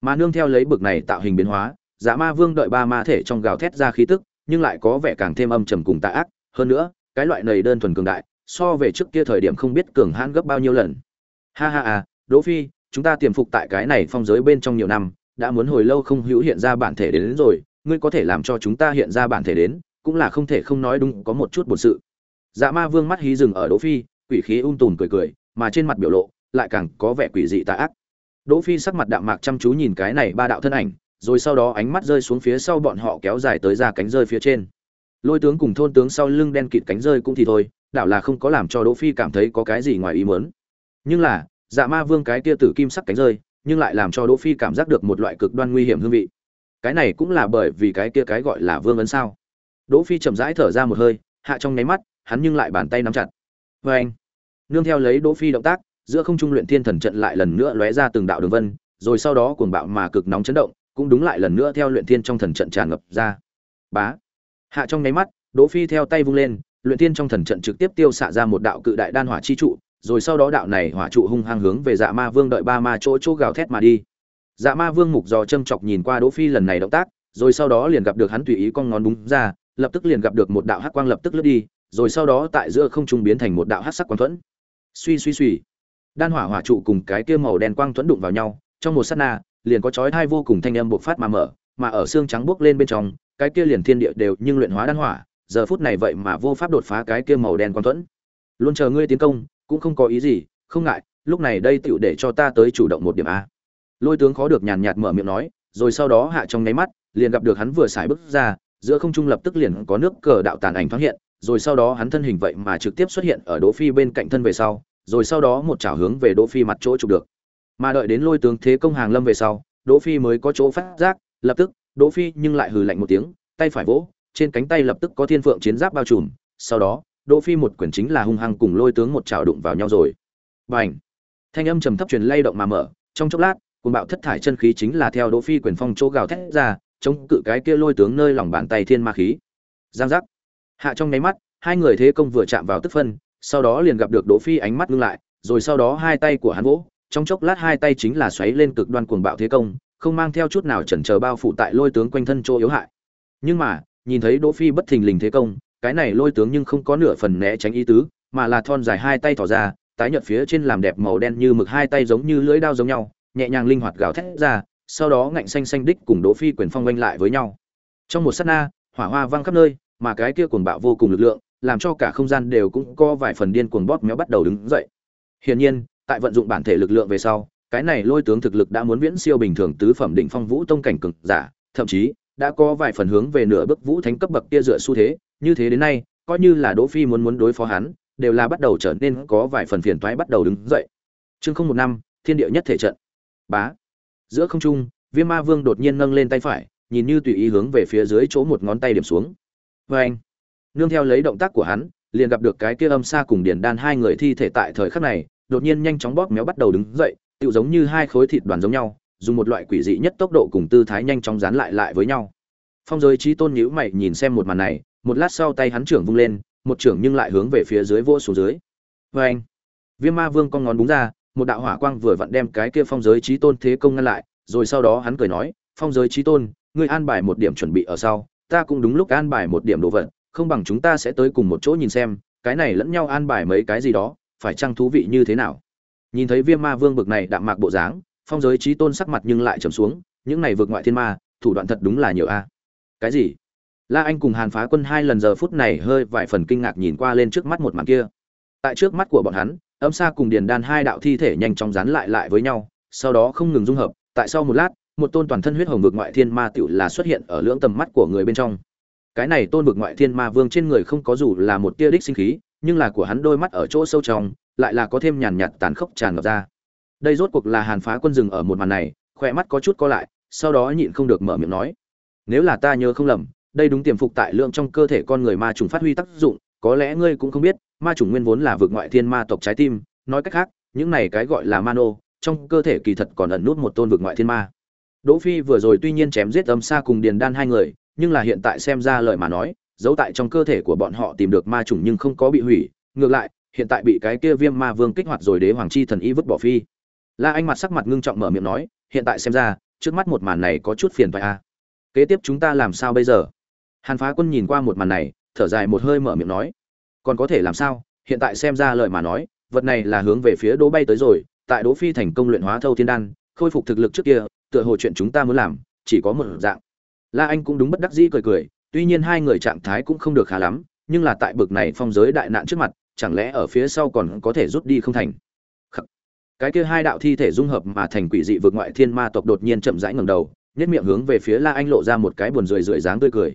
Mà nương theo lấy bực này tạo hình biến hóa dạ ma vương đợi ba ma thể trong gào thét ra khí tức nhưng lại có vẻ càng thêm âm trầm cùng tà ác. Hơn nữa cái loại này đơn thuần cường đại so về trước kia thời điểm không biết cường hãn gấp bao nhiêu lần. Ha ha à đỗ phi chúng ta tiềm phục tại cái này phong giới bên trong nhiều năm đã muốn hồi lâu không hữu hiện ra bản thể đến, đến rồi ngươi có thể làm cho chúng ta hiện ra bản thể đến cũng là không thể không nói đúng có một chút buồn sự. Dạ ma vương mắt hí dừng ở đỗ phi quỷ khí ung tùm cười cười mà trên mặt biểu lộ lại càng có vẻ quỷ dị tà ác. Đỗ phi sắc mặt đạm mạc chăm chú nhìn cái này ba đạo thân ảnh, rồi sau đó ánh mắt rơi xuống phía sau bọn họ kéo dài tới ra cánh rơi phía trên. Lôi tướng cùng thôn tướng sau lưng đen kịt cánh rơi cũng thì thôi, đảo là không có làm cho đỗ phi cảm thấy có cái gì ngoài ý muốn. Nhưng là dạ ma vương cái kia tử kim sắc cánh rơi, nhưng lại làm cho đỗ phi cảm giác được một loại cực đoan nguy hiểm hương vị. Cái này cũng là bởi vì cái kia cái gọi là vương ấn sao? Đỗ phi chậm rãi thở ra một hơi, hạ trong nháy mắt, hắn nhưng lại bàn tay nắm chặt. Với anh nương theo lấy đỗ phi động tác giữa không trung luyện thiên thần trận lại lần nữa lóe ra từng đạo đường vân, rồi sau đó cuồng bạo mà cực nóng chấn động, cũng đúng lại lần nữa theo luyện thiên trong thần trận tràn ngập ra. Bá. Hạ trong nháy mắt, đỗ phi theo tay vung lên, luyện thiên trong thần trận trực tiếp tiêu xạ ra một đạo cự đại đan hỏa chi trụ, rồi sau đó đạo này hỏa trụ hung hăng hướng về dạ ma vương đợi ba ma chỗ chỗ gào thét mà đi. Dạ ma vương mục dò châm chọc nhìn qua đỗ phi lần này động tác, rồi sau đó liền gặp được hắn tùy ý con ngón đúng ra, lập tức liền gặp được một đạo hắc quang lập tức lướt đi, rồi sau đó tại giữa không trung biến thành một đạo hắc sắc quang thuẫn. Suy suy suy đan hỏa hỏa trụ cùng cái kia màu đen quang thuẫn đụng vào nhau, trong một sát na, liền có chói thai vô cùng thanh âm bộc phát mà mở, mà ở xương trắng bước lên bên trong, cái kia liền thiên địa đều nhưng luyện hóa đan hỏa, giờ phút này vậy mà vô pháp đột phá cái kia màu đen quang thuẫn. Luôn chờ ngươi tiến công, cũng không có ý gì, không ngại, lúc này đây tựu để cho ta tới chủ động một điểm a. Lôi tướng khó được nhàn nhạt mở miệng nói, rồi sau đó hạ trong nháy mắt, liền gặp được hắn vừa xài bước ra, giữa không trung lập tức liền có nước cờ đạo tàn ảnh thoáng hiện, rồi sau đó hắn thân hình vậy mà trực tiếp xuất hiện ở đỗ phi bên cạnh thân về sau rồi sau đó một chảo hướng về đỗ phi mặt chỗ chụp được. Mà đợi đến lôi tướng thế công hàng lâm về sau, đỗ phi mới có chỗ phát giác, lập tức, đỗ phi nhưng lại hừ lạnh một tiếng, tay phải vỗ, trên cánh tay lập tức có thiên phượng chiến giáp bao trùm, sau đó, đỗ phi một quyền chính là hung hăng cùng lôi tướng một chảo đụng vào nhau rồi. Bành! Thanh âm trầm thấp truyền lay động mà mở, trong chốc lát, cuồng bạo thất thải chân khí chính là theo đỗ phi quyền phong chỗ gào thét ra, chống cự cái kia lôi tướng nơi lòng bàn tay thiên ma khí. Giang giác! Hạ trong nháy mắt, hai người thế công vừa chạm vào tức phân sau đó liền gặp được đỗ phi ánh mắt ngưng lại, rồi sau đó hai tay của hắn vỗ, trong chốc lát hai tay chính là xoáy lên cực đoan cuồng bạo thế công, không mang theo chút nào chần chờ bao phủ tại lôi tướng quanh thân chỗ yếu hại. Nhưng mà, nhìn thấy đỗ phi bất thình lình thế công, cái này lôi tướng nhưng không có nửa phần né tránh ý tứ, mà là thon dài hai tay tỏ ra, tái nhợt phía trên làm đẹp màu đen như mực hai tay giống như lưỡi dao giống nhau, nhẹ nhàng linh hoạt gào thét ra, sau đó ngạnh xanh xanh đích cùng đỗ phi quyền phong quanh lại với nhau. Trong một sát na, hỏa hoa vang khắp nơi, mà cái kia cuồng bạo vô cùng lực lượng làm cho cả không gian đều cũng có vài phần điên cuồng bóp méo bắt đầu đứng dậy. Hiển nhiên, tại vận dụng bản thể lực lượng về sau, cái này lôi tướng thực lực đã muốn viễn siêu bình thường tứ phẩm đỉnh phong vũ tông cảnh cường giả, thậm chí đã có vài phần hướng về nửa bước vũ thánh cấp bậc kia dựa xu thế. Như thế đến nay, coi như là đỗ phi muốn muốn đối phó hắn, đều là bắt đầu trở nên có vài phần phiền toái bắt đầu đứng dậy. Chương không một năm, thiên địa nhất thể trận. Bá. Giữa không trung, viêm ma vương đột nhiên nâng lên tay phải, nhìn như tùy ý hướng về phía dưới chỗ một ngón tay điểm xuống. Và anh nương theo lấy động tác của hắn, liền gặp được cái kia âm xa cùng điển đan hai người thi thể tại thời khắc này, đột nhiên nhanh chóng bóp méo bắt đầu đứng dậy tự giống như hai khối thịt đoàn giống nhau, dùng một loại quỷ dị nhất tốc độ cùng tư thái nhanh chóng dán lại lại với nhau. Phong giới trí tôn nhữ mày nhìn xem một màn này, một lát sau tay hắn trưởng vung lên, một trưởng nhưng lại hướng về phía dưới vô xuống dưới. Vê anh viêm ma vương con ngón búng ra, một đạo hỏa quang vừa vặn đem cái kia phong giới trí tôn thế công ngăn lại, rồi sau đó hắn cười nói, phong giới trí tôn, ngươi an bài một điểm chuẩn bị ở sau, ta cũng đúng lúc an bài một điểm đồ vật không bằng chúng ta sẽ tới cùng một chỗ nhìn xem, cái này lẫn nhau an bài mấy cái gì đó, phải chăng thú vị như thế nào? Nhìn thấy viêm ma vương bực này đạm mạc bộ dáng, phong giới trí tôn sắc mặt nhưng lại trầm xuống, những này vượt ngoại thiên ma, thủ đoạn thật đúng là nhiều a. Cái gì? La anh cùng hàn phá quân hai lần giờ phút này hơi vài phần kinh ngạc nhìn qua lên trước mắt một màn kia. Tại trước mắt của bọn hắn, âm sa cùng điền đan hai đạo thi thể nhanh chóng dán lại lại với nhau, sau đó không ngừng dung hợp, tại sau một lát, một tôn toàn thân huyết hồng vực ngoại thiên ma tựu là xuất hiện ở lưỡng tầm mắt của người bên trong cái này tôn vực ngoại thiên ma vương trên người không có dù là một tia đích sinh khí, nhưng là của hắn đôi mắt ở chỗ sâu trong, lại là có thêm nhàn nhạt tàn khốc tràn ngập ra. Đây rốt cuộc là hàn phá quân rừng ở một màn này, khỏe mắt có chút co lại, sau đó nhịn không được mở miệng nói, nếu là ta nhớ không lầm, đây đúng tiềm phục tại lượng trong cơ thể con người ma trùng phát huy tác dụng, có lẽ ngươi cũng không biết, ma trùng nguyên vốn là vực ngoại thiên ma tộc trái tim, nói cách khác, những này cái gọi là mano, trong cơ thể kỳ thật còn ẩn nút một tôn vực ngoại thiên ma. Đỗ phi vừa rồi tuy nhiên chém giết âm xa cùng điền đan hai người nhưng là hiện tại xem ra lời mà nói, giấu tại trong cơ thể của bọn họ tìm được ma trùng nhưng không có bị hủy, ngược lại, hiện tại bị cái kia viêm ma vương kích hoạt rồi đế hoàng chi thần y vứt bỏ phi. La anh mặt sắc mặt ngưng trọng mở miệng nói, hiện tại xem ra, trước mắt một màn này có chút phiền phải a à. kế tiếp chúng ta làm sao bây giờ? Hàn phá quân nhìn qua một màn này, thở dài một hơi mở miệng nói, còn có thể làm sao? Hiện tại xem ra lời mà nói, vật này là hướng về phía đỗ bay tới rồi, tại đỗ phi thành công luyện hóa thâu thiên đan, khôi phục thực lực trước kia, tựa hồ chuyện chúng ta muốn làm, chỉ có một dạng la anh cũng đúng bất đắc dĩ cười cười, tuy nhiên hai người trạng thái cũng không được khá lắm, nhưng là tại bực này phong giới đại nạn trước mặt, chẳng lẽ ở phía sau còn có thể rút đi không thành? Khắc. cái kia hai đạo thi thể dung hợp mà thành quỷ dị vượt ngoại thiên ma tộc đột nhiên chậm rãi ngẩng đầu nhất miệng hướng về phía la anh lộ ra một cái buồn rười rượi dáng tươi cười.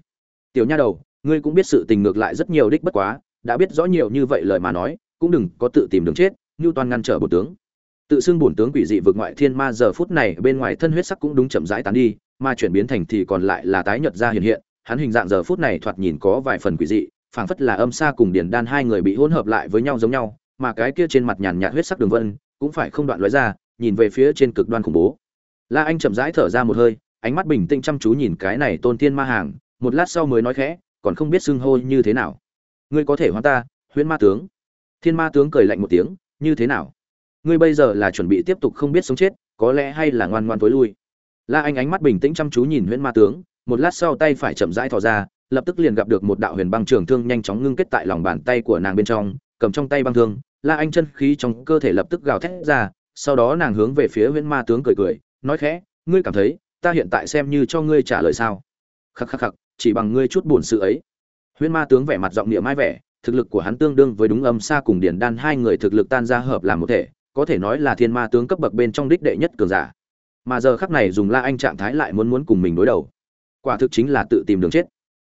Tiểu nha đầu, ngươi cũng biết sự tình ngược lại rất nhiều đích bất quá, đã biết rõ nhiều như vậy lời mà nói, cũng đừng có tự tìm đường chết như toàn ngăn trở bổ tướng. Tự xưng bổn tướng quỷ dị vượt ngoại thiên ma giờ phút này bên ngoài thân huyết sắc cũng đúng chậm rãi tán đi mà chuyển biến thành thì còn lại là tái nhợt ra hiện hiện, hắn hình dạng giờ phút này thoạt nhìn có vài phần quỷ dị, phảng phất là âm xa cùng điền đan hai người bị hỗn hợp lại với nhau giống nhau, mà cái kia trên mặt nhàn nhạt huyết sắc đường vân, cũng phải không đoạn lóe ra, nhìn về phía trên cực đoan khủng bố. La anh chậm rãi thở ra một hơi, ánh mắt bình tĩnh chăm chú nhìn cái này tôn tiên ma hàng, một lát sau mới nói khẽ, còn không biết xưng hô như thế nào. Ngươi có thể hóa ta, huyễn ma tướng. Thiên ma tướng cười lạnh một tiếng, như thế nào? Ngươi bây giờ là chuẩn bị tiếp tục không biết sống chết, có lẽ hay là ngoan ngoan tối lui la anh ánh mắt bình tĩnh chăm chú nhìn huyễn ma tướng, một lát sau tay phải chậm rãi thò ra, lập tức liền gặp được một đạo huyền băng trường thương nhanh chóng ngưng kết tại lòng bàn tay của nàng bên trong, cầm trong tay băng thương, la anh chân khí trong cơ thể lập tức gào thét ra, sau đó nàng hướng về phía huyễn ma tướng cười cười, nói khẽ, ngươi cảm thấy ta hiện tại xem như cho ngươi trả lời sao? Khắc khắc khắc, chỉ bằng ngươi chút buồn sự ấy. Huyễn ma tướng vẻ mặt giọng địa mai vẻ, thực lực của hắn tương đương với đúng âm xa cùng điển đan, hai người thực lực tan ra hợp làm một thể, có thể nói là thiên ma tướng cấp bậc bên trong đích đệ nhất cường giả mà giờ khắc này dùng la anh trạng thái lại muốn muốn cùng mình đối đầu. Quả thực chính là tự tìm đường chết.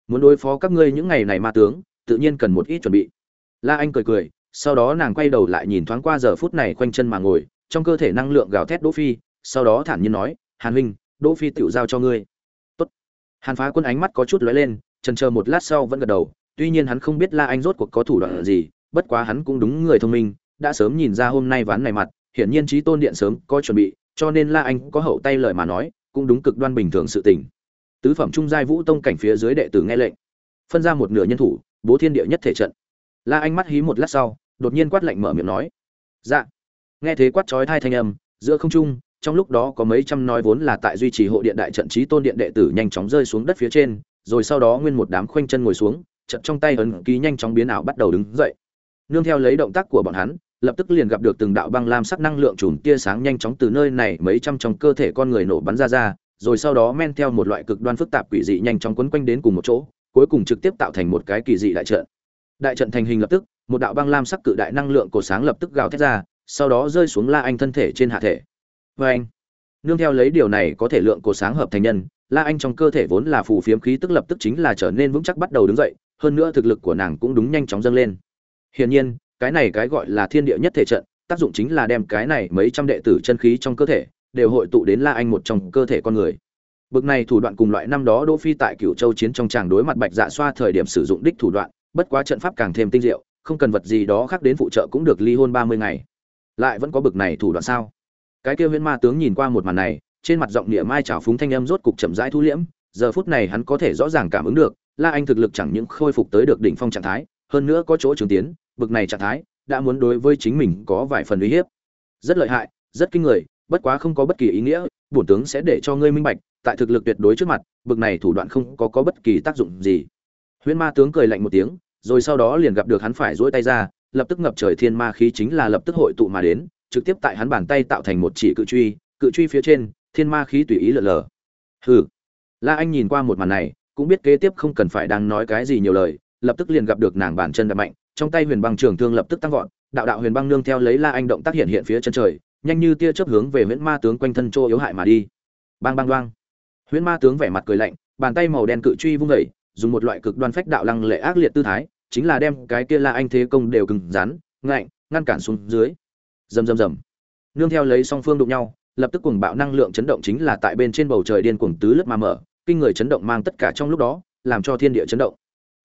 Muốn đối phó các ngươi những ngày này ma tướng, tự nhiên cần một ít chuẩn bị. La anh cười cười, sau đó nàng quay đầu lại nhìn thoáng qua giờ phút này quanh chân mà ngồi, trong cơ thể năng lượng gào thét đỗ phi, sau đó thản nhiên nói, hàn huynh, đỗ phi tự giao cho ngươi. Tốt. Hàn phá quân ánh mắt có chút lóe lên, chần chờ một lát sau vẫn gật đầu, tuy nhiên hắn không biết la anh rốt cuộc có thủ đoạn gì, bất quá hắn cũng đúng người thông minh, đã sớm nhìn ra hôm nay ván này mặt, hiển nhiên trí tôn điện sớm có chuẩn bị cho nên la anh có hậu tay lời mà nói, cũng đúng cực đoan bình thường sự tình. Tứ phẩm trung giai vũ tông cảnh phía dưới đệ tử nghe lệnh, phân ra một nửa nhân thủ, bố thiên địa nhất thể trận. La anh mắt hí một lát sau, đột nhiên quát lạnh mở miệng nói dạ. Nghe thế quát chói tai thanh âm, giữa không trung, trong lúc đó có mấy trăm nói vốn là tại duy trì hộ điện đại trận chí tôn điện đệ tử nhanh chóng rơi xuống đất phía trên, rồi sau đó nguyên một đám khoanh chân ngồi xuống trận trong tay ấn ký nhanh chóng biến ảo bắt đầu đứng dậy. Nương theo lấy động tác của bọn hắn lập tức liền gặp được từng đạo băng lam sắc năng lượng chùm tia sáng nhanh chóng từ nơi này mấy trăm trong cơ thể con người nổ bắn ra ra, rồi sau đó men theo một loại cực đoan phức tạp quỷ dị nhanh chóng quấn quanh đến cùng một chỗ, cuối cùng trực tiếp tạo thành một cái kỳ dị đại trận. Đại trận thành hình lập tức, một đạo băng lam sắc cự đại năng lượng cổ sáng lập tức gào thét ra, sau đó rơi xuống la anh thân thể trên hạ thể. Và anh, nương theo lấy điều này có thể lượng cổ sáng hợp thành nhân, la anh trong cơ thể vốn là phù phiếm khí tức lập tức chính là trở nên vững chắc bắt đầu đứng dậy, hơn nữa thực lực của nàng cũng đúng nhanh chóng dâng lên. Hiển nhiên cái này cái gọi là thiên địa nhất thể trận, tác dụng chính là đem cái này mấy trăm đệ tử chân khí trong cơ thể đều hội tụ đến la anh một trong cơ thể con người. Bực này thủ đoạn cùng loại năm đó đỗ phi tại cửu châu chiến trong tràng đối mặt bạch dạ xoa thời điểm sử dụng đích thủ đoạn, bất quá trận pháp càng thêm tinh diệu, không cần vật gì đó khác đến phụ trợ cũng được ly hôn ba mươi ngày. Lại vẫn có bực này thủ đoạn sao? Cái kia huyễn ma tướng nhìn qua một màn này, trên mặt giọng địa mai trào phúng thanh âm rốt cục chậm rãi thu liễm, giờ phút này hắn có thể rõ ràng cảm ứng được, la anh thực lực chẳng những khôi phục tới được đỉnh phong trạng thái, hơn nữa có chỗ trường tiến bực này trạng thái, đã muốn đối với chính mình có vài phần uy hiếp. Rất lợi hại, rất kinh người, bất quá không có bất kỳ ý nghĩa, bổn tướng sẽ để cho ngươi minh bạch, tại thực lực tuyệt đối trước mặt, bực này thủ đoạn không có có bất kỳ tác dụng gì. Huyễn ma tướng cười lạnh một tiếng, rồi sau đó liền gặp được hắn phải duỗi tay ra, lập tức ngập trời thiên ma khí chính là lập tức hội tụ mà đến, trực tiếp tại hắn bàn tay tạo thành một chỉ cự truy cự truy phía trên, thiên ma khí tùy ý lờ lờ. Hừ. La anh nhìn qua một màn này, cũng biết kế tiếp không cần phải đang nói cái gì nhiều lời, lập tức liền gặp được nàng bàn chân đập mạnh trong tay huyền băng trường thương lập tức tăng vọt đạo đạo huyền băng nương theo lấy la anh động tác hiện hiện phía chân trời nhanh như tia chớp hướng về huyễn ma tướng quanh thân trô yếu hại mà đi. Bang bang đoang. Huyễn ma tướng vẻ mặt cười lạnh bàn tay màu đen cự truy vung dậy, dùng một loại cực đoan phách đạo lăng lệ ác liệt tư thái chính là đem cái kia la anh thế công đều cứng rắn ngạnh ngăn cản xuống dưới. Rầm rầm rầm. Nương theo lấy song phương đụng nhau lập tức cuồng bạo năng lượng chấn động chính là tại bên trên bầu trời điên cuồng tứ lướt mà mở kinh người chấn động mang tất cả trong lúc đó làm cho thiên địa chấn động.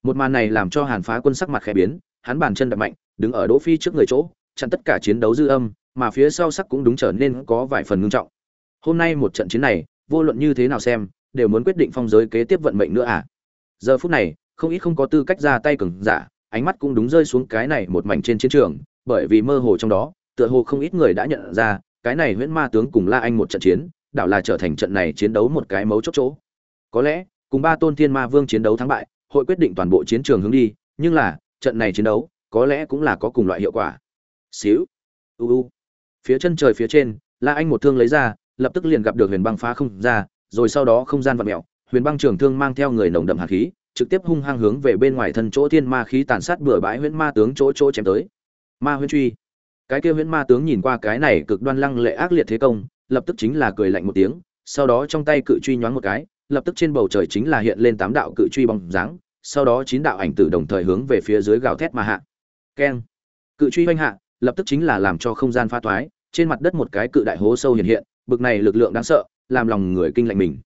Một màn này làm cho hàn phá quân sắc mặt khẽ biến hắn bàn chân đập mạnh, đứng ở đỗ phi trước người chỗ, chặn tất cả chiến đấu dư âm, mà phía sau sắc cũng đúng trở nên có vài phần ngưng trọng. Hôm nay một trận chiến này, vô luận như thế nào xem, đều muốn quyết định phong giới kế tiếp vận mệnh nữa à? Giờ phút này, không ít không có tư cách ra tay cường giả, ánh mắt cũng đúng rơi xuống cái này một mảnh trên chiến trường, bởi vì mơ hồ trong đó, tựa hồ không ít người đã nhận ra, cái này huyễn ma tướng cùng la anh một trận chiến, đảo là trở thành trận này chiến đấu một cái mấu chốt chỗ. Có lẽ, cùng ba tôn thiên ma vương chiến đấu thắng bại, hội quyết định toàn bộ chiến trường hướng đi, nhưng là trận này chiến đấu có lẽ cũng là có cùng loại hiệu quả. Xíu, u u. Phía chân trời phía trên, la anh một thương lấy ra, lập tức liền gặp được huyền băng phá không ra, rồi sau đó không gian vặn mẹo huyền băng trường thương mang theo người nồng đậm hạt khí, trực tiếp hung hăng hướng về bên ngoài thân chỗ thiên ma khí tàn sát bừa bãi huyễn ma tướng chỗ chỗ chém tới. Ma huyễn truy. Cái kia huyễn ma tướng nhìn qua cái này cực đoan lăng lệ ác liệt thế công, lập tức chính là cười lạnh một tiếng, sau đó trong tay cự truy nhoáng một cái, lập tức trên bầu trời chính là hiện lên tám đạo cự truy bóng dáng sau đó chín đạo ảnh tử đồng thời hướng về phía dưới gào thét mà hạ. Keng. Cự truy oanh hạ, lập tức chính là làm cho không gian pha toái, trên mặt đất một cái cự đại hố sâu hiện hiện, bực này lực lượng đáng sợ, làm lòng người kinh lạnh mình.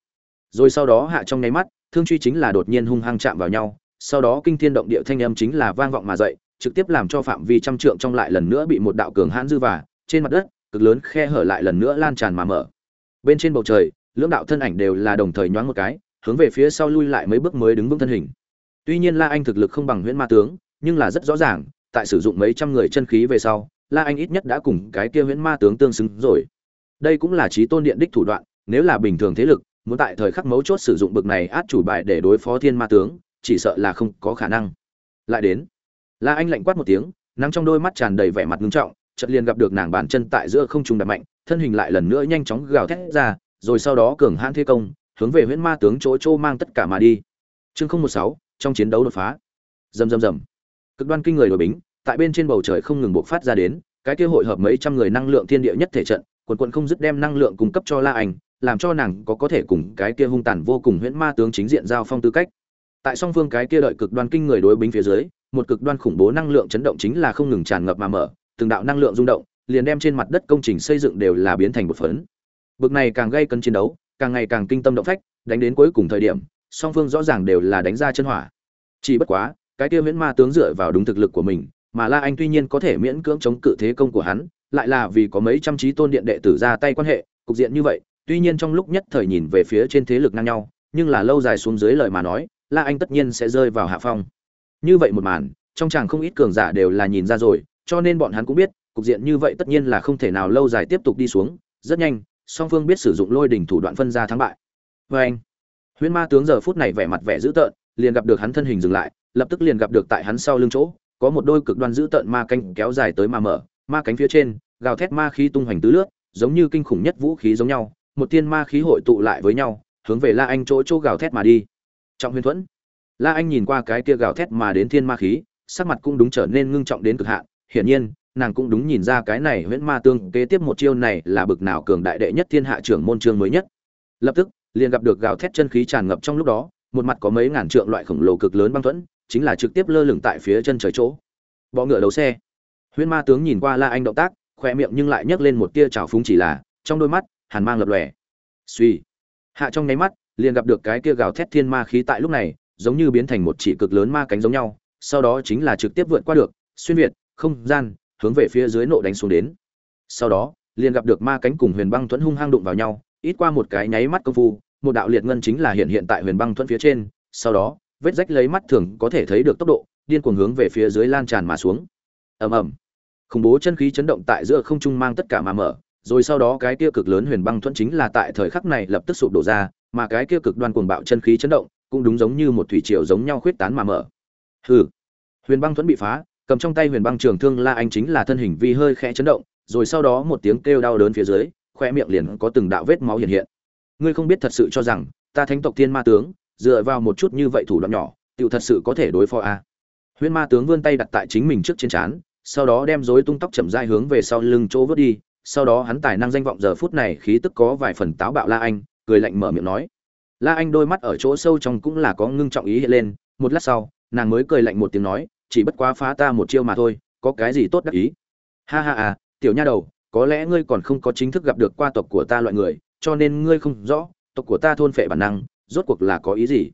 Rồi sau đó hạ trong nháy mắt, thương truy chính là đột nhiên hung hăng chạm vào nhau, sau đó kinh thiên động địa thanh âm chính là vang vọng mà dậy, trực tiếp làm cho phạm vi trăm trượng trong lại lần nữa bị một đạo cường hãn dư và trên mặt đất, cực lớn khe hở lại lần nữa lan tràn mà mở. Bên trên bầu trời, lưỡng đạo thân ảnh đều là đồng thời nhoáng một cái, hướng về phía sau lui lại mấy bước mới đứng vững thân hình tuy nhiên la anh thực lực không bằng huyễn ma tướng, nhưng là rất rõ ràng, tại sử dụng mấy trăm người chân khí về sau, la anh ít nhất đã cùng cái kia huyễn ma tướng tương xứng rồi. Đây cũng là trí tôn điện đích thủ đoạn, nếu là bình thường thế lực, muốn tại thời khắc mấu chốt sử dụng bực này át chủ bài để đối phó thiên ma tướng, chỉ sợ là không có khả năng. Lại đến, la anh lạnh quát một tiếng, nắng trong đôi mắt tràn đầy vẻ mặt nghiêm trọng, chợt liền gặp được nàng bàn chân tại giữa không trung đập mạnh, thân hình lại lần nữa nhanh chóng gào thét ra, rồi sau đó cường hãn thế công, hướng về huyễn ma tướng chỗ chỗ mang tất cả mà đi. Chương không một sáu trong chiến đấu đột phá. Rầm rầm rầm. Cực đoan kinh người đổi bính, tại bên trên bầu trời không ngừng bộc phát ra đến, cái kia hội hợp mấy trăm người năng lượng thiên địa nhất thể trận, quần quận không dứt đem năng lượng cung cấp cho la anh, làm cho nàng có có thể cùng cái kia hung tàn vô cùng huyễn ma tướng chính diện giao phong tư cách. Tại song phương cái kia đợi cực đoan kinh người đối bính phía dưới, một cực đoan khủng bố năng lượng chấn động chính là không ngừng tràn ngập mà mở, từng đạo năng lượng rung động, liền đem trên mặt đất công trình xây dựng đều là biến thành một phấn. Bực này càng gây cân chiến đấu, càng ngày càng kinh tâm động phách, đánh đến cuối cùng thời điểm, song phương rõ ràng đều là đánh ra chân hỏa chỉ bất quá, cái kia miễn ma tướng dựa vào đúng thực lực của mình, mà la anh tuy nhiên có thể miễn cưỡng chống cự thế công của hắn, lại là vì có mấy trăm trí tôn điện đệ tử ra tay quan hệ, cục diện như vậy, tuy nhiên trong lúc nhất thời nhìn về phía trên thế lực ngang nhau, nhưng là lâu dài xuống dưới lời mà nói, la anh tất nhiên sẽ rơi vào hạ phong. Như vậy một màn, trong chàng không ít cường giả đều là nhìn ra rồi, cho nên bọn hắn cũng biết, cục diện như vậy tất nhiên là không thể nào lâu dài tiếp tục đi xuống. Rất nhanh, song phương biết sử dụng lôi đỉnh thủ đoạn phân ra thắng bại. Vê anh huyễn ma tướng giờ phút này vẻ mặt vẻ dữ tợn liền gặp được hắn thân hình dừng lại, lập tức liền gặp được tại hắn sau lưng chỗ, có một đôi cực đoan dữ tợn ma cánh kéo dài tới mà mở, ma cánh phía trên, gào thét ma khí tung hoành tứ lướt giống như kinh khủng nhất vũ khí giống nhau, một tiên ma khí hội tụ lại với nhau, hướng về la anh chỗ chỗ gào thét mà đi. Trọng huyền thuẫn. La anh nhìn qua cái kia gào thét mà đến thiên ma khí, sắc mặt cũng đúng trở nên ngưng trọng đến cực hạn, hiển nhiên, nàng cũng đúng nhìn ra cái này huyễn ma tương kế tiếp một chiêu này là bực nào cường đại đệ nhất thiên hạ trưởng môn chương mới nhất. Lập tức, liền gặp được gào thét chân khí tràn ngập trong lúc đó một mặt có mấy ngàn trượng loại khổng lồ cực lớn băng thuẫn, chính là trực tiếp lơ lửng tại phía chân trời chỗ. Bọ ngựa đấu xe. Huyễn ma tướng nhìn qua la anh động tác khoe miệng nhưng lại nhấc lên một tia trào phúng chỉ là, trong đôi mắt, hàn mang lập lòe. Suy hạ trong nháy mắt, liền gặp được cái kia gào thét thiên ma khí tại lúc này, giống như biến thành một chỉ cực lớn ma cánh giống nhau, sau đó chính là trực tiếp vượt qua được, xuyên việt, không gian, hướng về phía dưới nộ đánh xuống đến. Sau đó, liền gặp được ma cánh cùng huyền băng thuẫn hung hăng đụng vào nhau, ít qua một cái nháy mắt công phu một đạo liệt ngân chính là hiện hiện tại huyền băng thuẫn phía trên, sau đó, vết rách lấy mắt thường có thể thấy được tốc độ, điên cuồng hướng về phía dưới lan tràn mà xuống. Ầm ầm. Khủng bố chân khí chấn động tại giữa không trung mang tất cả mà mở, rồi sau đó cái kia cực lớn huyền băng thuẫn chính là tại thời khắc này lập tức sụp đổ ra, mà cái kia cực đoan cuồng bạo chân khí chấn động cũng đúng giống như một thủy triều giống nhau khuyết tán mà mở. Hừ. Huyền băng thuẫn bị phá, cầm trong tay huyền băng trường thương la anh chính là thân hình vi hơi khẽ chấn động, rồi sau đó một tiếng kêu đau đớn phía dưới khoe miệng liền có từng đạo vết máu hiện hiện ngươi không biết thật sự cho rằng, ta thánh tộc thiên ma tướng, dựa vào một chút như vậy thủ đoạn nhỏ tựu thật sự có thể đối phó a à. huyền ma tướng vươn tay đặt tại chính mình trước trên trán, sau đó đem rối tung tóc chậm rãi hướng về sau lưng chỗ vớt đi, sau đó hắn tài năng danh vọng giờ phút này khí tức có vài phần táo bạo la anh, cười lạnh mở miệng nói la anh đôi mắt ở chỗ sâu trong cũng là có ngưng trọng ý hiện lên, một lát sau, nàng mới cười lạnh một tiếng nói, chỉ bất quá phá ta một chiêu mà thôi, có cái gì tốt đắc ý ha ha à tiểu nha đầu, có lẽ ngươi còn không có chính thức gặp được qua tộc của ta loại người cho nên ngươi không rõ, tộc của ta thôn phệ bản năng, rốt cuộc là có ý gì?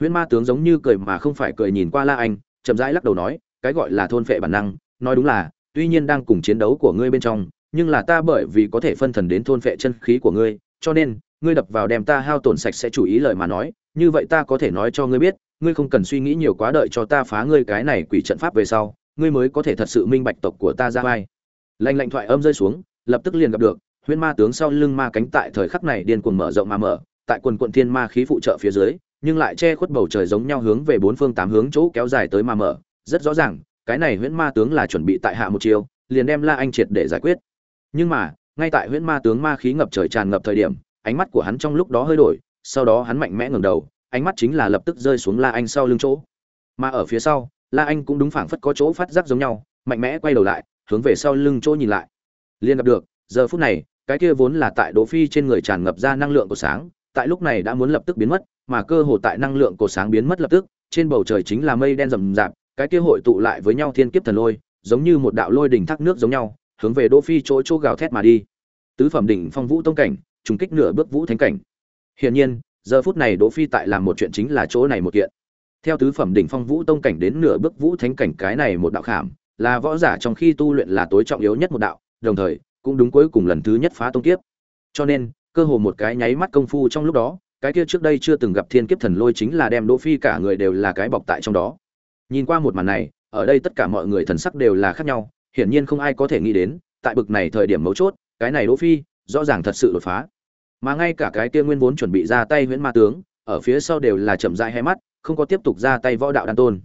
Huyễn ma tướng giống như cười mà không phải cười nhìn qua la anh, chậm rãi lắc đầu nói, cái gọi là thôn phệ bản năng, nói đúng là, tuy nhiên đang cùng chiến đấu của ngươi bên trong, nhưng là ta bởi vì có thể phân thần đến thôn phệ chân khí của ngươi, cho nên, ngươi đập vào đem ta hao tổn sạch sẽ chủ ý lời mà nói, như vậy ta có thể nói cho ngươi biết, ngươi không cần suy nghĩ nhiều quá đợi cho ta phá ngươi cái này quỷ trận pháp về sau, ngươi mới có thể thật sự minh bạch tộc của ta ra vai. Lạnh lạnh thoại âm rơi xuống, lập tức liền gặp được huyễn ma tướng sau lưng ma cánh tại thời khắc này điên cuồng mở rộng mà mở, tại quần quận thiên ma khí phụ trợ phía dưới, nhưng lại che khuất bầu trời giống nhau hướng về bốn phương tám hướng chỗ kéo dài tới mà mở. Rất rõ ràng, cái này huyễn ma tướng là chuẩn bị tại hạ một chiều liền đem la anh triệt để giải quyết. Nhưng mà, ngay tại huyễn ma tướng ma khí ngập trời tràn ngập thời điểm, ánh mắt của hắn trong lúc đó hơi đổi, sau đó hắn mạnh mẽ ngẩng đầu, ánh mắt chính là lập tức rơi xuống la anh sau lưng chỗ. Mà ở phía sau, la anh cũng đúng phảng phất có chỗ phát giác giống nhau, mạnh mẽ quay đầu lại, hướng về sau lưng chỗ nhìn lại. Liền gặp được, giờ phút này cái kia vốn là tại đỗ phi trên người tràn ngập ra năng lượng của sáng, tại lúc này đã muốn lập tức biến mất, mà cơ hồ tại năng lượng của sáng biến mất lập tức, trên bầu trời chính là mây đen rầm rạp, cái kia hội tụ lại với nhau thiên kiếp thần lôi, giống như một đạo lôi đỉnh thác nước giống nhau, hướng về đỗ phi chỗ chỗ gào thét mà đi. Tứ phẩm đỉnh phong vũ tông cảnh, trùng kích nửa bước vũ thánh cảnh. Hiển nhiên, giờ phút này đỗ phi tại làm một chuyện chính là chỗ này một kiện. Theo tứ phẩm đỉnh phong vũ tông cảnh đến nửa bước vũ thánh cảnh, cái này một đạo khảm, là võ giả trong khi tu luyện là tối trọng yếu nhất một đạo, đồng thời cũng đúng cuối cùng lần thứ nhất phá tông kiếp. Cho nên, cơ hồ một cái nháy mắt công phu trong lúc đó, cái kia trước đây chưa từng gặp thiên kiếp thần lôi chính là đem đỗ phi cả người đều là cái bọc tại trong đó. Nhìn qua một màn này, ở đây tất cả mọi người thần sắc đều là khác nhau, hiển nhiên không ai có thể nghĩ đến, tại bực này thời điểm mấu chốt, cái này đỗ phi, rõ ràng thật sự đột phá. Mà ngay cả cái kia nguyên vốn chuẩn bị ra tay huyễn ma tướng, ở phía sau đều là chậm rãi hai mắt, không có tiếp tục ra tay võ đạo đan tôn.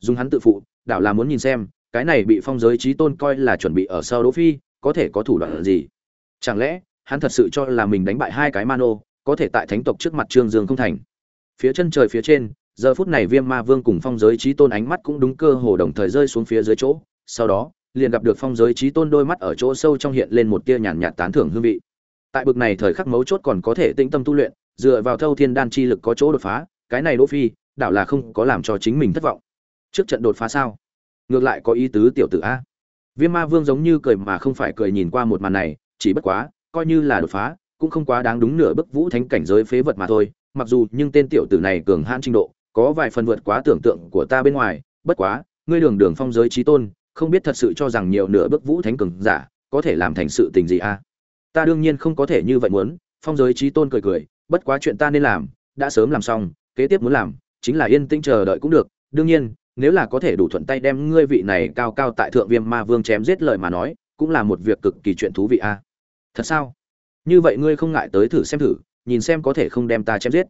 Dùng hắn tự phụ đạo là muốn nhìn xem, cái này bị phong giới trí tôn coi là chuẩn bị ở sau đỗ phi có thể có thủ đoạn gì? Chẳng lẽ, hắn thật sự cho là mình đánh bại hai cái mano, có thể tại thánh tộc trước mặt trương dương không thành? Phía chân trời phía trên, giờ phút này viêm ma vương cùng phong giới trí tôn ánh mắt cũng đúng cơ hồ đồng thời rơi xuống phía dưới chỗ. Sau đó, liền gặp được phong giới trí tôn đôi mắt ở chỗ sâu trong hiện lên một tia nhàn nhạt tán thưởng hương vị. Tại bực này thời khắc mấu chốt còn có thể tĩnh tâm tu luyện, dựa vào thâu thiên đan chi lực có chỗ đột phá, cái này đỗ phi, đảo là không có làm cho chính mình thất vọng. Trước trận đột phá sao? Ngược lại có ý tứ tiểu tử a viêm ma vương giống như cười mà không phải cười nhìn qua một màn này, chỉ bất quá, coi như là đột phá, cũng không quá đáng đúng nửa bức vũ thánh cảnh giới phế vật mà thôi. Mặc dù nhưng tên tiểu tử này cường hãn trình độ, có vài phần vượt quá tưởng tượng của ta bên ngoài. Bất quá, ngươi đường đường phong giới chí tôn, không biết thật sự cho rằng nhiều nửa bức vũ thánh cường giả có thể làm thành sự tình gì a ta đương nhiên không có thể như vậy muốn, phong giới chí tôn cười cười, bất quá chuyện ta nên làm, đã sớm làm xong, kế tiếp muốn làm, chính là yên tĩnh chờ đợi cũng được. Đương nhiên nếu là có thể đủ thuận tay đem ngươi vị này cao cao tại thượng viêm ma vương chém giết lời mà nói, cũng là một việc cực kỳ chuyện thú vị a. Thật sao? Như vậy ngươi không ngại tới thử xem thử, nhìn xem có thể không đem ta chém giết.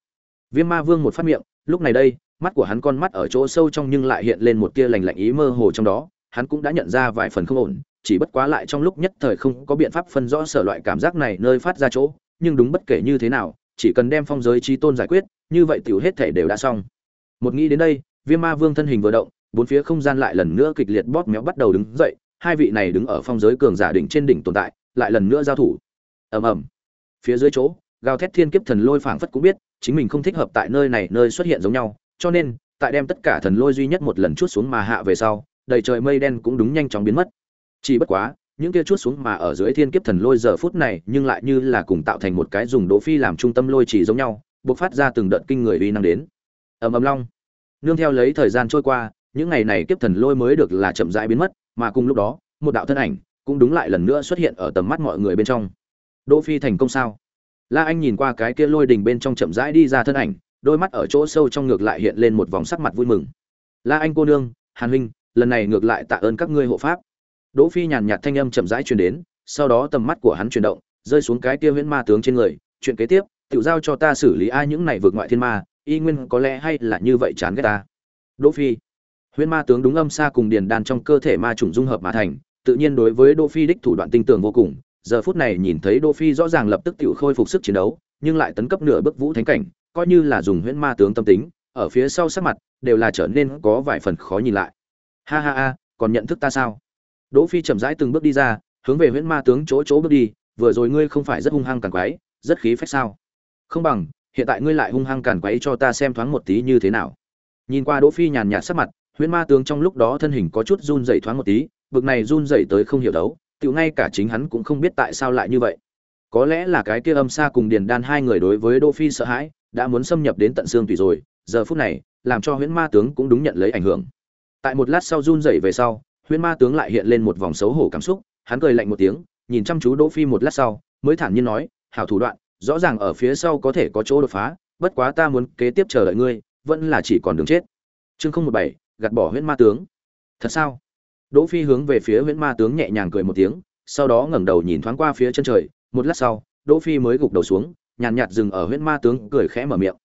Viêm ma vương một phát miệng, lúc này đây, mắt của hắn con mắt ở chỗ sâu trong nhưng lại hiện lên một tia lành lạnh ý mơ hồ trong đó, hắn cũng đã nhận ra vài phần không ổn, chỉ bất quá lại trong lúc nhất thời không có biện pháp phân rõ sở loại cảm giác này nơi phát ra chỗ, nhưng đúng bất kể như thế nào, chỉ cần đem phong giới trí tôn giải quyết, như vậy tiểu hết thể đều đã xong. Một nghĩ đến đây viêm ma vương thân hình vừa động, bốn phía không gian lại lần nữa kịch liệt bóp méo bắt đầu đứng dậy, hai vị này đứng ở phong giới cường giả đỉnh trên đỉnh tồn tại, lại lần nữa giao thủ. Ầm ầm. Phía dưới chỗ, gào thét thiên kiếp thần lôi phảng phất cũng biết, chính mình không thích hợp tại nơi này nơi xuất hiện giống nhau, cho nên, tại đem tất cả thần lôi duy nhất một lần chút xuống mà hạ về sau, đầy trời mây đen cũng đúng nhanh chóng biến mất. Chỉ bất quá, những kia chút xuống mà ở dưới thiên kiếp thần lôi giờ phút này, nhưng lại như là cùng tạo thành một cái dùng đỗ phi làm trung tâm lôi chỉ giống nhau, bộc phát ra từng đợt kinh người uy năng đến. Ầm ầm long nương theo lấy thời gian trôi qua, những ngày này kiếp thần lôi mới được là chậm rãi biến mất, mà cùng lúc đó, một đạo thân ảnh cũng đúng lại lần nữa xuất hiện ở tầm mắt mọi người bên trong. Đỗ phi thành công sao? La anh nhìn qua cái kia lôi đình bên trong chậm rãi đi ra thân ảnh, đôi mắt ở chỗ sâu trong ngược lại hiện lên một vòng sắc mặt vui mừng. La anh cô nương, hàn huynh, lần này ngược lại tạ ơn các ngươi hộ pháp. Đỗ phi nhàn nhạt thanh âm chậm rãi truyền đến, sau đó tầm mắt của hắn chuyển động, rơi xuống cái kia huyễn ma tướng trên người. Chuyện kế tiếp tự giao cho ta xử lý ai những này vượt ngoại thiên ma y nguyên có lẽ hay là như vậy chán ghét ta. Đỗ phi. Huyễn ma tướng đúng âm xa cùng điền đan trong cơ thể ma trùng dung hợp mà thành, tự nhiên đối với đỗ phi đích thủ đoạn tinh tường vô cùng. Giờ phút này nhìn thấy đỗ phi rõ ràng lập tức tiểu khôi phục sức chiến đấu, nhưng lại tấn cấp nửa bước vũ thánh cảnh, coi như là dùng huyễn ma tướng tâm tính, ở phía sau sắc mặt đều là trở nên có vài phần khó nhìn lại. Ha ha ha, còn nhận thức ta sao? Đỗ phi chậm rãi từng bước đi ra, hướng về huyễn ma tướng chỗ chỗ bước đi, vừa rồi ngươi không phải rất hung hăng càn quái, rất khí phách sao? Không bằng hiện tại ngươi lại hung hăng càn quấy cho ta xem thoáng một tí như thế nào. Nhìn qua đỗ phi nhàn nhạt sắc mặt, huyễn ma tướng trong lúc đó thân hình có chút run rẩy thoáng một tí, bực này run rẩy tới không hiểu đấu, tự ngay cả chính hắn cũng không biết tại sao lại như vậy. Có lẽ là cái kia âm xa cùng điền đan hai người đối với đỗ phi sợ hãi, đã muốn xâm nhập đến tận xương tùy rồi, giờ phút này, làm cho huyễn ma tướng cũng đúng nhận lấy ảnh hưởng. Tại một lát sau run rẩy về sau, huyễn ma tướng lại hiện lên một vòng xấu hổ cảm xúc, hắn cười lạnh một tiếng, nhìn chăm chú đỗ phi một lát sau, mới thản nhiên nói, hảo thủ đoạn rõ ràng ở phía sau có thể có chỗ đột phá, bất quá ta muốn kế tiếp chờ đợi ngươi, vẫn là chỉ còn đường chết. Chương không một bảy, gạt bỏ huyễn ma tướng. Thật sao? Đỗ phi hướng về phía huyễn ma tướng nhẹ nhàng cười một tiếng, sau đó ngẩng đầu nhìn thoáng qua phía chân trời, một lát sau, đỗ phi mới gục đầu xuống, nhàn nhạt dừng ở huyễn ma tướng, cười khẽ mở miệng.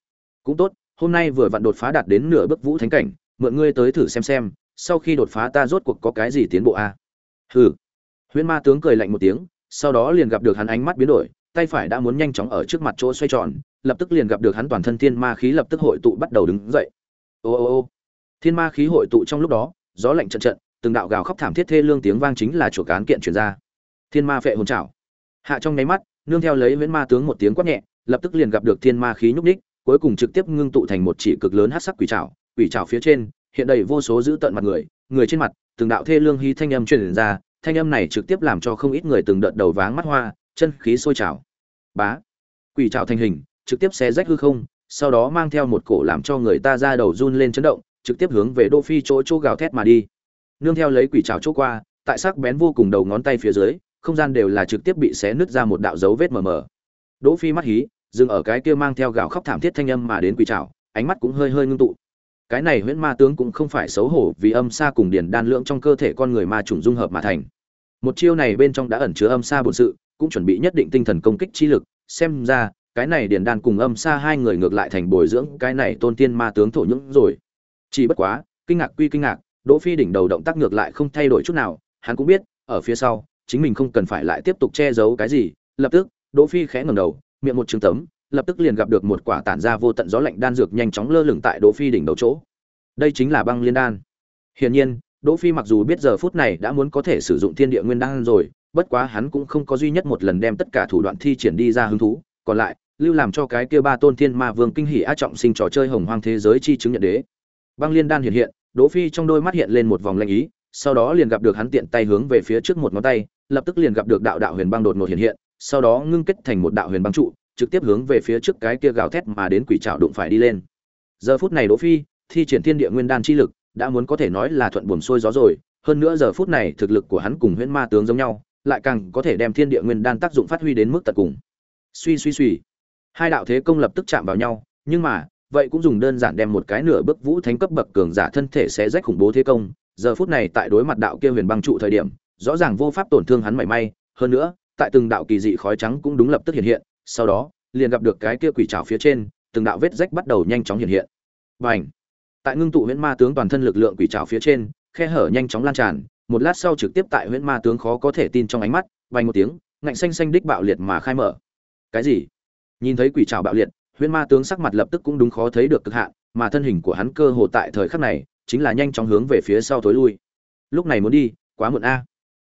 Cũng tốt, hôm nay vừa vặn đột phá đạt đến nửa bước vũ thánh cảnh, mượn ngươi tới thử xem xem, sau khi đột phá ta rốt cuộc có cái gì tiến bộ a? À? hừ. Huyễn ma tướng cười lạnh một tiếng, sau đó liền gặp được hắn ánh mắt biến đổi tay phải đã muốn nhanh chóng ở trước mặt chỗ xoay tròn, lập tức liền gặp được hắn toàn thân thiên ma khí lập tức hội tụ bắt đầu đứng dậy. Ô ô ô, thiên ma khí hội tụ trong lúc đó, gió lạnh trận trận, từng đạo gào khóc thảm thiết thê lương tiếng vang chính là chuột cán kiện truyền ra. Thiên ma phệ hồn trảo. Hạ trong nháy mắt, nương theo lấy viễn ma tướng một tiếng quát nhẹ, lập tức liền gặp được thiên ma khí nhúc ních cuối cùng trực tiếp ngưng tụ thành một chỉ cực lớn hắc sắc quỷ trảo quỷ trảo phía trên, hiện đầy vô số giữ tận mặt người người trên mặt, từng đạo thê lương hí thanh âm truyền ra, thanh âm này trực tiếp làm cho không ít người từng đợt đầu váng mắt hoa chân khí sôi trào. Bá. Quỷ trảo thành hình, trực tiếp xé rách hư không, sau đó mang theo một cổ làm cho người ta ra đầu run lên chấn động, trực tiếp hướng về đô phi chỗ chỗ gào thét mà đi. Nương theo lấy quỷ trảo chỗ qua, tại sắc bén vô cùng đầu ngón tay phía dưới, không gian đều là trực tiếp bị xé nứt ra một đạo dấu vết mờ mờ. Đỗ phi mắt hí, dừng ở cái kia mang theo gào khóc thảm thiết thanh âm mà đến quỷ trảo, ánh mắt cũng hơi hơi ngưng tụ. Cái này huyễn ma tướng cũng không phải xấu hổ vì âm xa cùng điển đan lượng trong cơ thể con người ma trùng dung hợp mà thành. Một chiêu này bên trong đã ẩn chứa âm xa bổn sự cũng chuẩn bị nhất định tinh thần công kích chi lực, xem ra, cái này Điền đan cùng âm xa hai người ngược lại thành bồi dưỡng cái này tôn tiên ma tướng thổ những rồi. Chỉ bất quá, kinh ngạc quy kinh ngạc, đỗ phi đỉnh đầu động tác ngược lại không thay đổi chút nào, hắn cũng biết, ở phía sau, chính mình không cần phải lại tiếp tục che giấu cái gì, lập tức, đỗ phi khẽ ngẩng đầu, miệng một trường tấm, lập tức liền gặp được một quả tản ra vô tận gió lạnh đan dược nhanh chóng lơ lửng tại đỗ phi đỉnh đầu chỗ. Đây chính là băng liên đan. Hiển nhiên, đỗ phi mặc dù biết giờ phút này đã muốn có thể sử dụng thiên địa nguyên đan rồi bất quá hắn cũng không có duy nhất một lần đem tất cả thủ đoạn thi triển đi ra hứng thú, còn lại, lưu làm cho cái kia ba tôn thiên ma vương kinh hỉ a trọng sinh trò chơi hồng hoang thế giới chi chứng nhận đế. Băng liên đan hiện hiện, đỗ phi trong đôi mắt hiện lên một vòng lanh ý, sau đó liền gặp được hắn tiện tay hướng về phía trước một ngón tay, lập tức liền gặp được đạo đạo huyền băng đột ngột hiện hiện, sau đó ngưng kết thành một đạo huyền băng trụ, trực tiếp hướng về phía trước cái kia gào thét mà đến quỷ trảo đụng phải đi lên. Giờ phút này đỗ phi, thi triển thiên địa nguyên đan chi lực, đã muốn có thể nói là thuận buồm xuôi gió rồi, hơn nữa giờ phút này thực lực của hắn cùng huyễn ma tướng giống nhau lại càng có thể đem thiên địa nguyên đan tác dụng phát huy đến mức tận cùng. Suy suy suy. Hai đạo thế công lập tức chạm vào nhau, nhưng mà, vậy cũng dùng đơn giản đem một cái nửa bước vũ thánh cấp bậc cường giả thân thể sẽ rách khủng bố thế công, giờ phút này tại đối mặt đạo kia huyền băng trụ thời điểm, rõ ràng vô pháp tổn thương hắn mảy may. Hơn nữa, tại từng đạo kỳ dị khói trắng cũng đúng lập tức hiện hiện, sau đó, liền gặp được cái kia quỷ trảo phía trên, từng đạo vết rách bắt đầu nhanh chóng hiện hiện. Và ảnh tại ngưng tụ huyễn ma tướng toàn thân lực lượng quỷ trảo phía trên, khe hở nhanh chóng lan tràn một lát sau trực tiếp tại huyễn ma tướng khó có thể tin trong ánh mắt, vang một tiếng, ngạnh xanh xanh đích bạo liệt mà khai mở. Cái gì? Nhìn thấy quỷ trào bạo liệt, huyễn ma tướng sắc mặt lập tức cũng đúng khó thấy được cực hạn, mà thân hình của hắn cơ hồ tại thời khắc này, chính là nhanh chóng hướng về phía sau tối lui. Lúc này muốn đi, quá muộn a.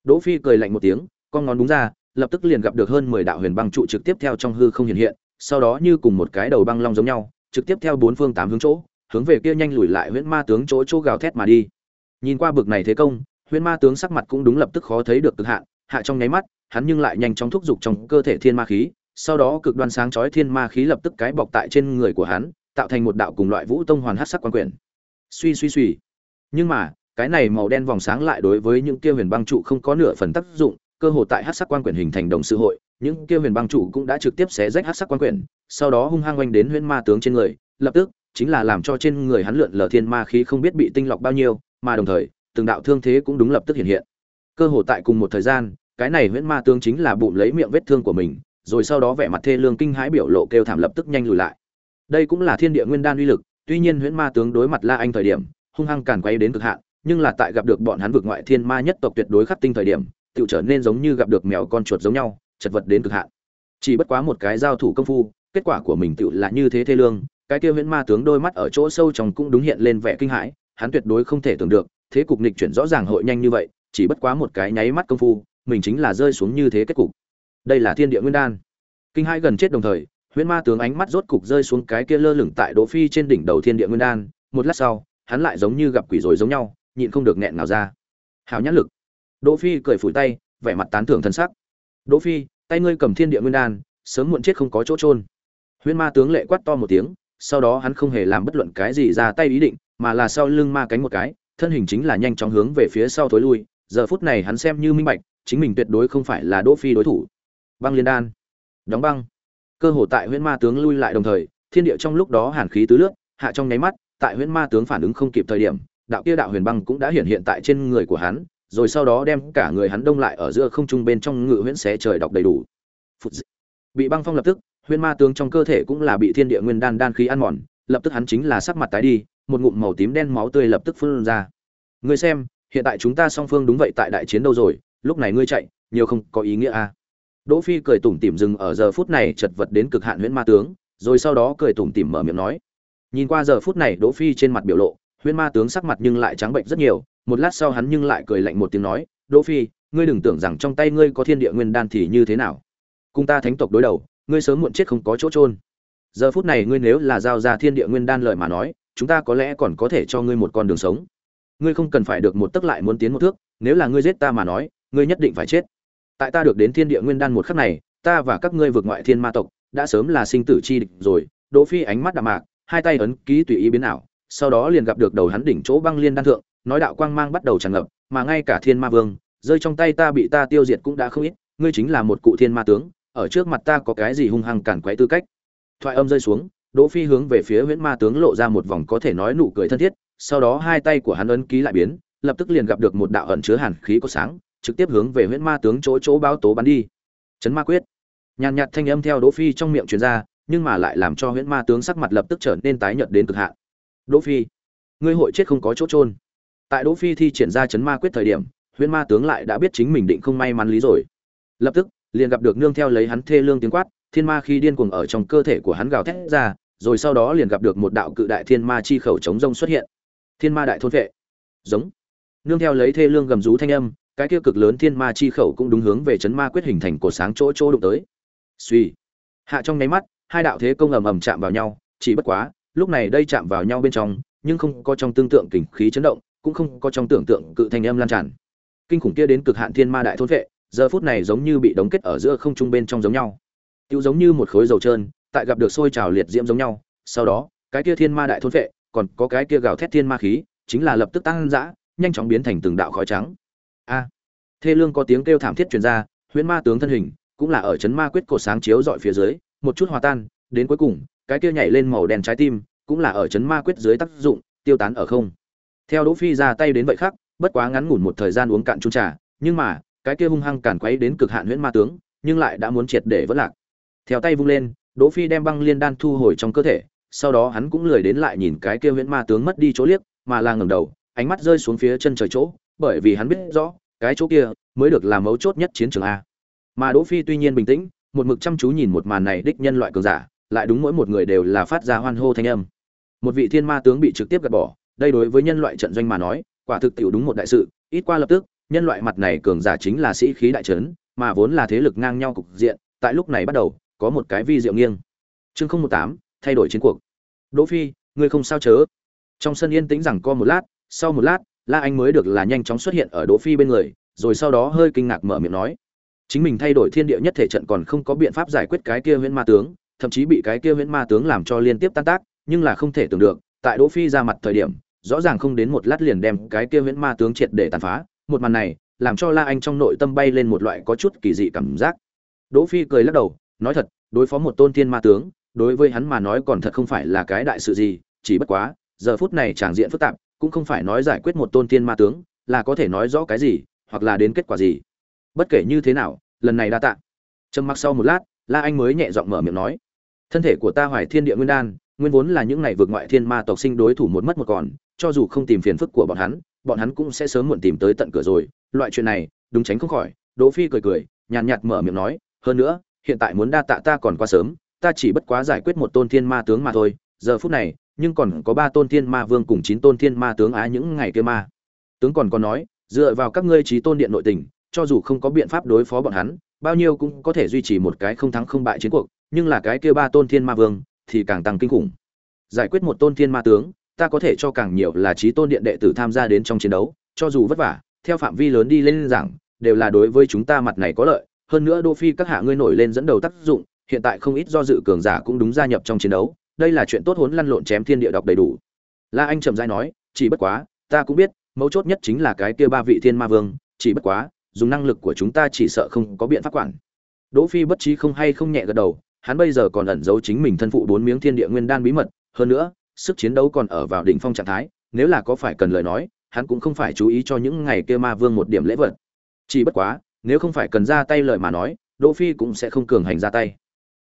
Đỗ phi cười lạnh một tiếng, con ngón đúng ra, lập tức liền gặp được hơn mười đạo huyền băng trụ trực tiếp theo trong hư không hiện hiện, sau đó như cùng một cái đầu băng long giống nhau, trực tiếp theo bốn phương tám hướng chỗ, hướng về kia nhanh lùi lại huyễn ma tướng chỗ chỗ gào thét mà đi. Nhìn qua bực này thế công huyễn ma tướng sắc mặt cũng đúng lập tức khó thấy được cực hạn, hạ trong nháy mắt, hắn nhưng lại nhanh chóng thúc giục trong cơ thể thiên ma khí, sau đó cực đoan sáng chói thiên ma khí lập tức cái bọc tại trên người của hắn, tạo thành một đạo cùng loại vũ tông hoàn hắc sắc quan quyển. Suy suy suy. Nhưng mà, cái này màu đen vòng sáng lại đối với những kia huyền băng trụ không có nửa phần tác dụng, cơ hồ tại hắc sắc quan quyển hình thành đồng sự hội, những kia huyền băng trụ cũng đã trực tiếp xé rách hắc sắc quan quyển, sau đó hung hăng oanh đến huyễn ma tướng trên người, lập tức, chính là làm cho trên người hắn lượn lờ thiên ma khí không biết bị tinh lọc bao nhiêu, mà đồng thời từng đạo thương thế cũng đúng lập tức hiện hiện. Cơ hồ tại cùng một thời gian, cái này huyễn ma tướng chính là bụng lấy miệng vết thương của mình, rồi sau đó vẻ mặt thê lương kinh hãi biểu lộ kêu thảm lập tức nhanh lùi lại. Đây cũng là thiên địa nguyên đan uy lực, tuy nhiên huyễn ma tướng đối mặt la anh thời điểm, hung hăng càn quay đến cực hạn, nhưng là tại gặp được bọn hắn vực ngoại thiên ma nhất tộc tuyệt đối khắc tinh thời điểm tự trở nên giống như gặp được mèo con chuột giống nhau, chật vật đến cực hạn. Chỉ bất quá một cái giao thủ công phu, kết quả của mình tự là như thế thê lương, cái kia huyễn ma tướng đôi mắt ở chỗ sâu trong cũng đúng hiện lên vẻ kinh hãi, hắn tuyệt đối không thể tưởng được thế cục nghịch chuyển rõ ràng hội nhanh như vậy, chỉ bất quá một cái nháy mắt công phu, mình chính là rơi xuống như thế kết cục. Đây là thiên địa nguyên đan. Kinh Hai gần chết đồng thời, huyễn ma tướng ánh mắt rốt cục rơi xuống cái kia lơ lửng tại đỗ phi trên đỉnh đầu thiên địa nguyên đan. Một lát sau, hắn lại giống như gặp quỷ rồi giống nhau, nhịn không được nghẹn nào ra. Hảo nhãn lực. Đỗ phi cười phủi tay, vẻ mặt tán thưởng thân sắc. Đỗ phi, tay ngươi cầm thiên địa nguyên đan, sớm muộn chết không có chỗ trôn huyễn ma tướng lệ quát to một tiếng, sau đó hắn không hề làm bất luận cái gì ra tay ý định, mà là sau lưng ma cánh một cái thân hình chính là nhanh chóng hướng về phía sau thối lui, giờ phút này hắn xem như minh bạch, chính mình tuyệt đối không phải là đỗ phi đối thủ. Băng liên đan. Đóng băng. Cơ hồ tại huyễn ma tướng lui lại đồng thời, thiên địa trong lúc đó hàn khí tứ lướt, hạ trong nháy mắt, tại huyễn ma tướng phản ứng không kịp thời điểm, đạo kia đạo huyền băng cũng đã hiện hiện tại trên người của hắn, rồi sau đó đem cả người hắn đông lại ở giữa không trung bên trong ngự huyễn xé trời đọc đầy đủ. Bị băng phong lập tức, huyễn ma tướng trong cơ thể cũng là bị thiên địa nguyên đan đan khí ăn mòn, lập tức hắn chính là sắc mặt tái đi một ngụm màu tím đen máu tươi lập tức phun ra ngươi xem hiện tại chúng ta song phương đúng vậy tại đại chiến đâu rồi lúc này ngươi chạy nhiều không có ý nghĩa à Đỗ Phi cười tủm tỉm dừng ở giờ phút này chật vật đến cực hạn huyễn ma tướng, rồi sau đó cười tủm tỉm mở miệng nói. Nhìn qua giờ phút này Đỗ Phi trên mặt biểu lộ, huyễn ma tướng sắc mặt nhưng lại trắng bệnh rất nhiều, một lát sau hắn nhưng lại cười lạnh một tiếng nói, "Đỗ Phi, ngươi đừng tưởng rằng trong tay ngươi có thiên địa nguyên đan thì như thế nào? Cùng ta thánh tộc đối đầu, ngươi sớm muộn chết không có chỗ trôn. Giờ phút này ngươi nếu là giao ra thiên địa nguyên đan lời mà nói, chúng ta có lẽ còn có thể cho ngươi một con đường sống. Ngươi không cần phải được một tức lại muốn tiến một thước, nếu là ngươi giết ta mà nói, ngươi nhất định phải chết." tại ta được đến thiên địa nguyên đan một khắc này ta và các ngươi vượt ngoại thiên ma tộc đã sớm là sinh tử chi địch rồi đỗ phi ánh mắt đạm mạc hai tay ấn ký tùy ý biến ảo sau đó liền gặp được đầu hắn đỉnh chỗ băng liên đan thượng nói đạo quang mang bắt đầu tràn ngập mà ngay cả thiên ma vương rơi trong tay ta bị ta tiêu diệt cũng đã không ít ngươi chính là một cụ thiên ma tướng ở trước mặt ta có cái gì hung hăng cản quấy tư cách thoại âm rơi xuống đỗ phi hướng về phía huyễn ma tướng lộ ra một vòng có thể nói nụ cười thân thiết, sau đó hai tay của hắn ấn ký lại biến, lập tức liền gặp được một đạo ẩn chứa hàn khí có sáng, trực tiếp hướng về huyễn ma tướng chỗ chỗ báo tố bắn đi. Chấn ma quyết. Nhàn nhạt thanh âm theo đỗ phi trong miệng truyền ra, nhưng mà lại làm cho huyễn ma tướng sắc mặt lập tức trở nên tái nhợt đến cực hạn. Đỗ phi, ngươi hội chết không có chỗ trôn tại đỗ phi thi triển ra chấn ma quyết thời điểm, huyễn ma tướng lại đã biết chính mình định không may mắn lý rồi. Lập tức, liền gặp được nương theo lấy hắn thê lương tiếng quát, thiên ma khi điên cuồng ở trong cơ thể của hắn gào thét ra rồi sau đó liền gặp được một đạo cự đại thiên ma chi khẩu chống rông xuất hiện. Thiên ma đại thôn vệ. Giống. Nương theo lấy thê lương gầm rú thanh âm, cái kia cực lớn thiên ma chi khẩu cũng đúng hướng về chấn ma quyết hình thành cổ sáng chỗ chỗ đụng tới. Suy hạ trong nháy mắt, hai đạo thế công ầm ầm chạm vào nhau, chỉ bất quá, lúc này đây chạm vào nhau bên trong, nhưng không có trong tương tượng kình khí chấn động, cũng không có trong tưởng tượng cự thanh âm lan tràn. Kinh khủng kia đến cực hạn thiên ma đại thôn vệ, giờ phút này giống như bị đóng kết ở giữa không trung bên trong giống nhau. Tiêu giống như một khối dầu trơn tại gặp được sôi trào liệt diễm giống nhau, sau đó, cái kia thiên ma đại thôn vệ còn có cái kia gào thét thiên ma khí, chính là lập tức tăng dã, nhanh chóng biến thành từng đạo khói trắng. A! Thê lương có tiếng kêu thảm thiết truyền ra, huyễn ma tướng thân hình, cũng là ở chấn ma quyết cột sáng chiếu dọi phía dưới, một chút hòa tan, đến cuối cùng, cái kia nhảy lên màu đen trái tim, cũng là ở chấn ma quyết dưới tác dụng, tiêu tán ở không. Theo đỗ phi ra tay đến vậy khác bất quá ngắn ngủn một thời gian uống cạn chung trà, nhưng mà, cái kia hung hăng càn quấy đến cực hạn huyễn ma tướng, nhưng lại đã muốn triệt để vỡ lạc. Theo tay vung lên đỗ phi đem băng liên đan thu hồi trong cơ thể, sau đó hắn cũng lười đến lại nhìn cái kia huyễn ma tướng mất đi chỗ liếc, mà là ngẩng đầu, ánh mắt rơi xuống phía chân trời chỗ, bởi vì hắn biết rõ, cái chỗ kia mới được là mấu chốt nhất chiến trường a. Mà đỗ phi tuy nhiên bình tĩnh, một mực chăm chú nhìn một màn này đích nhân loại cường giả, lại đúng mỗi một người đều là phát ra hoan hô thanh âm. Một vị thiên ma tướng bị trực tiếp gạt bỏ, đây đối với nhân loại trận doanh mà nói, quả thực tiểu đúng một đại sự, ít qua lập tức, nhân loại mặt này cường giả chính là sĩ khí đại trấn, mà vốn là thế lực ngang nhau cục diện, tại lúc này bắt đầu có một cái vi diệu nghiêng. Chương không một tám, thay đổi chiến cuộc. Đỗ phi, ngươi không sao chớ? Trong sân yên tĩnh rằng co một lát, sau một lát, la anh mới được là nhanh chóng xuất hiện ở đỗ phi bên người, rồi sau đó hơi kinh ngạc mở miệng nói. Chính mình thay đổi thiên địa nhất thể trận còn không có biện pháp giải quyết cái kia huyễn ma tướng, thậm chí bị cái kia huyễn ma tướng làm cho liên tiếp tan tác, nhưng là không thể tưởng được, tại đỗ phi ra mặt thời điểm, rõ ràng không đến một lát liền đem cái kia huyễn ma tướng triệt để tàn phá, một màn này, làm cho la anh trong nội tâm bay lên một loại có chút kỳ dị cảm giác. Đỗ phi cười lắc đầu nói thật, đối phó một tôn thiên ma tướng, đối với hắn mà nói còn thật không phải là cái đại sự gì, chỉ bất quá, giờ phút này tràng diện phức tạp, cũng không phải nói giải quyết một tôn thiên ma tướng, là có thể nói rõ cái gì, hoặc là đến kết quả gì. Bất kể như thế nào, lần này đa tạ. Trầm mặc sau một lát, la anh mới nhẹ giọng mở miệng nói, thân thể của ta hoài thiên địa nguyên đan, nguyên vốn là những này vượt ngoại thiên ma tộc sinh đối thủ một mất một còn, cho dù không tìm phiền phức của bọn hắn bọn hắn cũng sẽ sớm muộn tìm tới tận cửa rồi. Loại chuyện này, đúng tránh không khỏi. Đỗ phi cười cười, nhàn nhạt mở miệng nói, hơn nữa hiện tại muốn đa tạ ta còn quá sớm, ta chỉ bất quá giải quyết một tôn thiên ma tướng mà thôi, giờ phút này, nhưng còn có ba tôn thiên ma vương cùng chín tôn thiên ma tướng á những ngày kia ma tướng còn có nói, dựa vào các ngươi trí tôn điện nội tình, cho dù không có biện pháp đối phó bọn hắn, bao nhiêu cũng có thể duy trì một cái không thắng không bại chiến cuộc, nhưng là cái kia ba tôn thiên ma vương, thì càng tăng kinh khủng. Giải quyết một tôn thiên ma tướng, ta có thể cho càng nhiều là trí tôn điện đệ tử tham gia đến trong chiến đấu, cho dù vất vả, theo phạm vi lớn đi lên giảng, đều là đối với chúng ta mặt này có lợi hơn nữa đô phi các hạ ngươi nổi lên dẫn đầu tác dụng, hiện tại không ít do dự cường giả cũng đúng gia nhập trong chiến đấu, đây là chuyện tốt hốn lăn lộn chém thiên địa đọc đầy đủ. La anh trầm giai nói, chỉ bất quá, ta cũng biết, mấu chốt nhất chính là cái kia ba vị thiên ma vương, chỉ bất quá, dùng năng lực của chúng ta chỉ sợ không có biện pháp quản. Đỗ phi bất trí không hay không nhẹ gật đầu, hắn bây giờ còn ẩn giấu chính mình thân phụ bốn miếng thiên địa nguyên đan bí mật, hơn nữa, sức chiến đấu còn ở vào đỉnh phong trạng thái, nếu là có phải cần lời nói, hắn cũng không phải chú ý cho những ngày kia ma vương một điểm lễ vật. Chỉ bất quá nếu không phải cần ra tay lời mà nói, đỗ phi cũng sẽ không cường hành ra tay.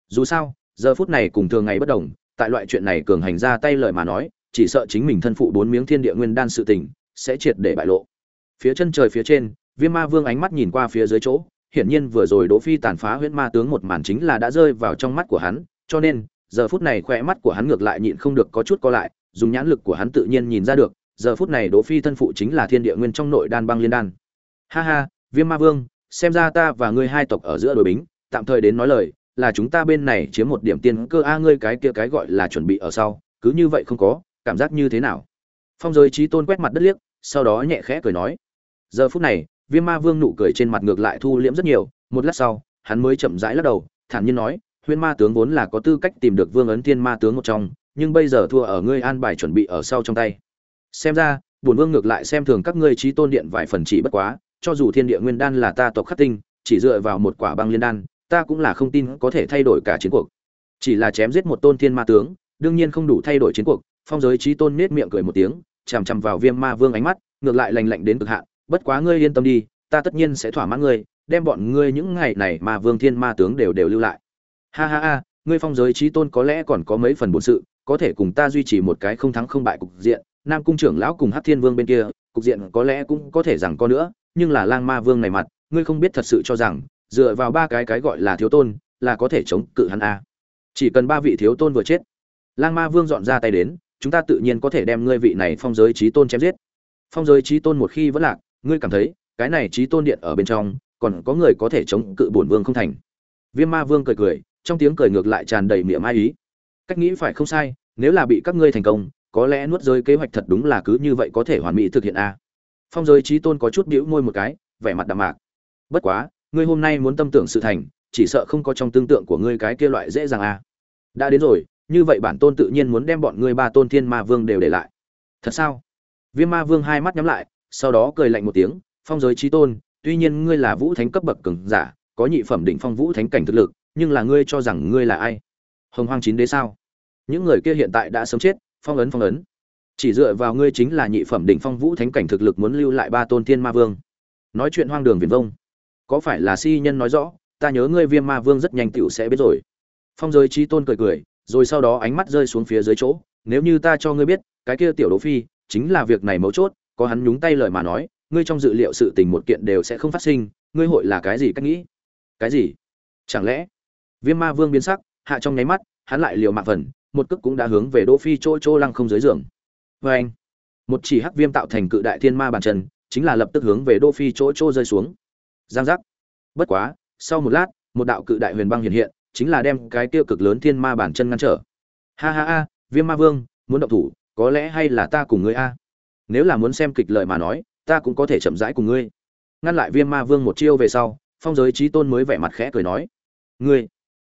Dù sao, giờ phút này cùng thường ngày bất đồng, tại loại chuyện này cường hành ra tay lời mà nói, chỉ sợ chính mình thân phụ bốn miếng thiên địa nguyên đan sự tình, sẽ triệt để bại lộ. Phía chân trời phía trên, viêm ma vương ánh mắt nhìn qua phía dưới chỗ, hiển nhiên vừa rồi đỗ phi tàn phá huyễn ma tướng một màn chính là đã rơi vào trong mắt của hắn, cho nên, giờ phút này khỏe mắt của hắn ngược lại nhịn không được có chút co lại, dùng nhãn lực của hắn tự nhiên nhìn ra được, giờ phút này đỗ phi thân phụ chính là thiên địa nguyên trong nội đan băng liên đan. Ha ha, viêm ma vương xem ra ta và ngươi hai tộc ở giữa đối bính, tạm thời đến nói lời, là chúng ta bên này chiếm một điểm tiên cơ a ngươi cái kia cái gọi là chuẩn bị ở sau, cứ như vậy không có, cảm giác như thế nào? Phong giới trí tôn quét mặt đất liếc, sau đó nhẹ khẽ cười nói. Giờ phút này, viêm ma vương nụ cười trên mặt ngược lại thu liễm rất nhiều, một lát sau, hắn mới chậm rãi lắc đầu, thản nhiên nói, huyên ma tướng vốn là có tư cách tìm được vương ấn thiên ma tướng một trong, nhưng bây giờ thua ở ngươi an bài chuẩn bị ở sau trong tay. Xem ra, bổn vương ngược lại xem thường các ngươi trí tôn điện vài phần chỉ bất quá cho dù thiên địa nguyên đan là ta tộc khắc tinh, chỉ dựa vào một quả băng liên đan, ta cũng là không tin có thể thay đổi cả chiến cuộc. Chỉ là chém giết một tôn thiên ma tướng, đương nhiên không đủ thay đổi chiến cuộc, phong giới trí tôn nết miệng cười một tiếng, chằm chằm vào viêm ma vương ánh mắt, ngược lại lành lạnh đến cực hạn, bất quá ngươi yên tâm đi, ta tất nhiên sẽ thỏa mãn ngươi, đem bọn ngươi những ngày này mà vương thiên ma tướng đều đều lưu lại. Ha ha ha, ngươi phong giới trí tôn có lẽ còn có mấy phần bổn sự, có thể cùng ta duy trì một cái không thắng không bại cục diện, nam cung trưởng lão cùng hát thiên vương bên kia, cục diện có lẽ cũng có thể rằng có nữa nhưng là lang ma vương này mặt, ngươi không biết thật sự cho rằng, dựa vào ba cái cái gọi là thiếu tôn, là có thể chống cự hắn a à. chỉ cần ba vị thiếu tôn vừa chết, lang ma vương dọn ra tay đến, chúng ta tự nhiên có thể đem ngươi vị này phong giới trí tôn chém giết. Phong giới trí tôn một khi vẫn lạc, ngươi cảm thấy, cái này trí tôn điện ở bên trong, còn có người có thể chống cự bổn vương không thành. Viêm ma vương cười cười, trong tiếng cười ngược lại tràn đầy miệng ai ý. Cách nghĩ phải không sai, nếu là bị các ngươi thành công, có lẽ nuốt rơi kế hoạch thật đúng là cứ như vậy có thể hoàn mỹ thực hiện a phong giới trí tôn có chút bĩu môi một cái, vẻ mặt đạm mạc. Bất quá, ngươi hôm nay muốn tâm tưởng sự thành, chỉ sợ không có trong tương tượng của ngươi cái kia loại dễ dàng à? đã đến rồi, như vậy bản tôn tự nhiên muốn đem bọn ngươi ba tôn thiên ma vương đều để lại. Thật sao? Viêm ma vương hai mắt nhắm lại, sau đó cười lạnh một tiếng, phong giới trí tôn, tuy nhiên ngươi là vũ thánh cấp bậc cường giả, có nhị phẩm đỉnh phong vũ thánh cảnh thực lực, nhưng là ngươi cho rằng ngươi là ai? Hồng hoang chín đế sao? Những người kia hiện tại đã sớm chết, phong ấn phong ấn chỉ dựa vào ngươi chính là nhị phẩm đỉnh phong vũ thánh cảnh thực lực muốn lưu lại ba tôn thiên ma vương. Nói chuyện hoang đường viền vông. Có phải là si nhân nói rõ, ta nhớ ngươi viêm ma vương rất nhanh tựu sẽ biết rồi. Phong giới trí tôn cười cười, rồi sau đó ánh mắt rơi xuống phía dưới chỗ, nếu như ta cho ngươi biết, cái kia tiểu đỗ phi, chính là việc này mấu chốt, có hắn nhúng tay lời mà nói, ngươi trong dự liệu sự tình một kiện đều sẽ không phát sinh, ngươi hội là cái gì cách nghĩ? Cái gì? Chẳng lẽ? Viêm ma vương biến sắc, hạ trong nháy mắt, hắn lại liều mạng phần, một cước cũng đã hướng về đỗ phi chỗ chỗ lăng không dưới giường vê anh, một chỉ hắc viêm tạo thành cự đại thiên ma bàn chân, chính là lập tức hướng về đô phi chỗ chỗ rơi xuống. Giang giác. Bất quá, sau một lát, một đạo cự đại huyền băng hiện hiện, chính là đem cái tiêu cực lớn thiên ma bản chân ngăn trở. Ha ha ha, viêm ma vương, muốn động thủ, có lẽ hay là ta cùng ngươi a? Nếu là muốn xem kịch lợi mà nói, ta cũng có thể chậm rãi cùng ngươi. Ngăn lại viêm ma vương một chiêu về sau, phong giới trí tôn mới vẻ mặt khẽ cười nói. Ngươi.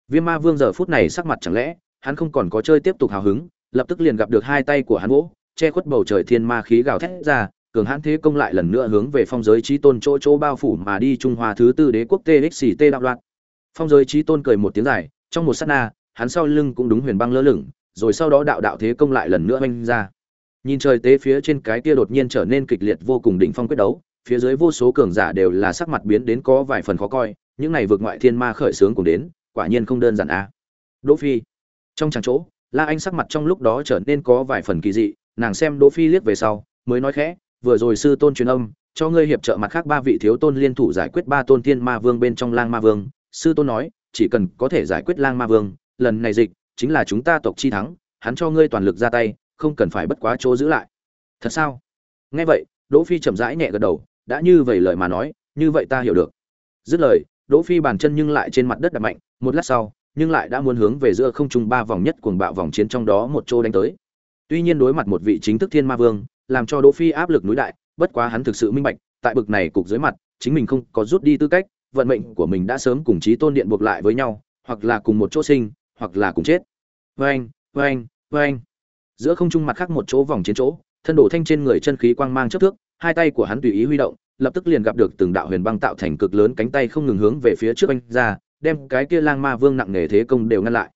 Viêm ma vương giờ phút này sắc mặt chẳng lẽ, hắn không còn có chơi tiếp tục hào hứng, lập tức liền gặp được hai tay của hắn vỗ che khuất bầu trời thiên ma khí gào thét ra, cường hãn thế công lại lần nữa hướng về phong giới trí tôn chỗ chỗ bao phủ mà đi trung hoa thứ tư đế quốc txt đạo loạn phong giới trí tôn cười một tiếng dài, trong một sát na, hắn sau lưng cũng đúng huyền băng lơ lửng, rồi sau đó đạo đạo thế công lại lần nữa oanh ra nhìn trời tế phía trên cái kia đột nhiên trở nên kịch liệt vô cùng đỉnh phong quyết đấu, phía dưới vô số cường giả đều là sắc mặt biến đến có vài phần khó coi, những này vượt ngoại thiên ma khởi sướng cùng đến, quả nhiên không đơn giản a à. đỗ phi, trong tràng chỗ, la anh sắc mặt trong lúc đó trở nên có vài phần kỳ dị nàng xem đỗ phi liếc về sau, mới nói khẽ, vừa rồi sư tôn truyền âm, cho ngươi hiệp trợ mặt khác ba vị thiếu tôn liên thủ giải quyết ba tôn tiên ma vương bên trong lang ma vương. Sư tôn nói, chỉ cần có thể giải quyết lang ma vương, lần này dịch chính là chúng ta tộc chi thắng, hắn cho ngươi toàn lực ra tay, không cần phải bất quá chỗ giữ lại. Thật sao? Nghe vậy, đỗ phi chậm rãi nhẹ gật đầu, đã như vậy lời mà nói, như vậy ta hiểu được. Dứt lời, đỗ phi bàn chân nhưng lại trên mặt đất đặt mạnh, một lát sau, nhưng lại đã muốn hướng về giữa không trung ba vòng nhất cuồng bạo vòng chiến trong đó một chỗ đánh tới tuy nhiên đối mặt một vị chính thức thiên ma vương, làm cho đỗ phi áp lực núi đại, bất quá hắn thực sự minh bạch, tại bực này cục dưới mặt, chính mình không có rút đi tư cách, vận mệnh của mình đã sớm cùng chí tôn điện buộc lại với nhau, hoặc là cùng một chỗ sinh, hoặc là cùng chết. Vâng vâng vâng giữa không trung mặt khác một chỗ vòng chiến chỗ, thân đổ thanh trên người chân khí quang mang chớp thước, hai tay của hắn tùy ý huy động, lập tức liền gặp được từng đạo huyền băng tạo thành cực lớn cánh tay không ngừng hướng về phía trước anh ra, đem cái kia lang ma vương nặng nề thế công đều ngăn lại.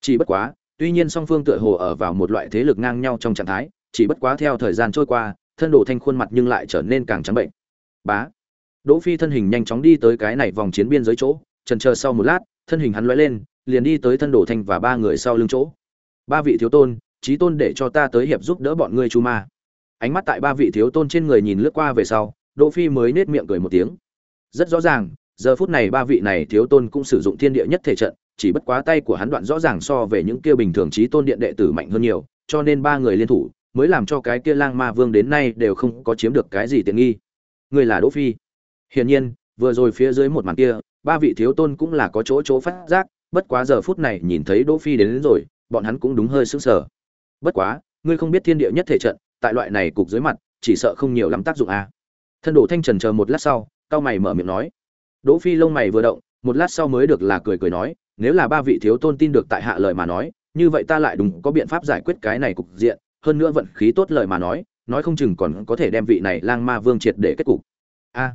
Chỉ bất quá tuy nhiên song phương tựa hồ ở vào một loại thế lực ngang nhau trong trạng thái, chỉ bất quá theo thời gian trôi qua, thân đồ thanh khuôn mặt nhưng lại trở nên càng trắng bệnh. Bá. Đỗ phi thân hình nhanh chóng đi tới cái này vòng chiến biên giới chỗ, chần chờ sau một lát, thân hình hắn lóe lên, liền đi tới thân đồ thanh và ba người sau lưng chỗ. Ba vị thiếu tôn, chí tôn để cho ta tới hiệp giúp đỡ bọn ngươi chu ma. Ánh mắt tại ba vị thiếu tôn trên người nhìn lướt qua về sau, đỗ phi mới nết miệng cười một tiếng. Rất rõ ràng, giờ phút này ba vị này thiếu tôn cũng sử dụng thiên địa nhất thể trận chỉ bất quá tay của hắn đoạn rõ ràng so về những kia bình thường trí tôn điện đệ tử mạnh hơn nhiều cho nên ba người liên thủ mới làm cho cái kia lang ma vương đến nay đều không có chiếm được cái gì tiện nghi. Người là đỗ phi. Hiển nhiên vừa rồi phía dưới một màn kia ba vị thiếu tôn cũng là có chỗ chỗ phát giác bất quá giờ phút này nhìn thấy đỗ phi đến, đến rồi bọn hắn cũng đúng hơi sững sờ. Bất quá ngươi không biết thiên địa nhất thể trận tại loại này cục dưới mặt chỉ sợ không nhiều lắm tác dụng à. thân đổ thanh trần chờ một lát sau cao mày mở miệng nói. Đỗ phi lông mày vừa động một lát sau mới được là cười cười nói nếu là ba vị thiếu tôn tin được tại hạ lời mà nói, như vậy ta lại đúng có biện pháp giải quyết cái này cục diện, hơn nữa vận khí tốt lời mà nói nói không chừng còn có thể đem vị này lang ma vương triệt để kết cục. A,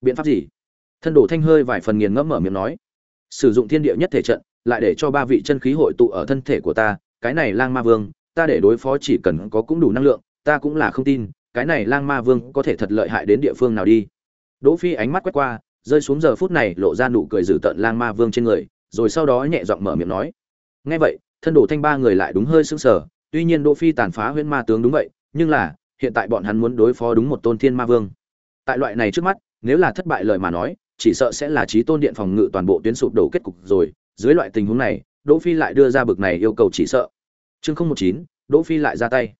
biện pháp gì? Thân đồ thanh hơi vài phần nghiền ngẫm mở miệng nói. Sử dụng thiên địa nhất thể trận, lại để cho ba vị chân khí hội tụ ở thân thể của ta, cái này lang ma vương, ta để đối phó chỉ cần có cũng đủ năng lượng, ta cũng là không tin, cái này lang ma vương có thể thật lợi hại đến địa phương nào đi. Đỗ phi ánh mắt quét qua, rơi xuống giờ phút này lộ ra nụ cười dữ tợn lang ma vương trên người rồi sau đó nhẹ giọng mở miệng nói. Nghe vậy, thân đồ thanh ba người lại đúng hơi sững sờ, tuy nhiên đỗ phi tàn phá huyễn ma tướng đúng vậy, nhưng là, hiện tại bọn hắn muốn đối phó đúng một tôn thiên ma vương. Tại loại này trước mắt, nếu là thất bại lời mà nói, chỉ sợ sẽ là trí tôn điện phòng ngự toàn bộ tuyến sụp đổ kết cục rồi. Dưới loại tình huống này, đỗ phi lại đưa ra bực này yêu cầu chỉ sợ. Chương không một chín, đỗ phi lại ra tay.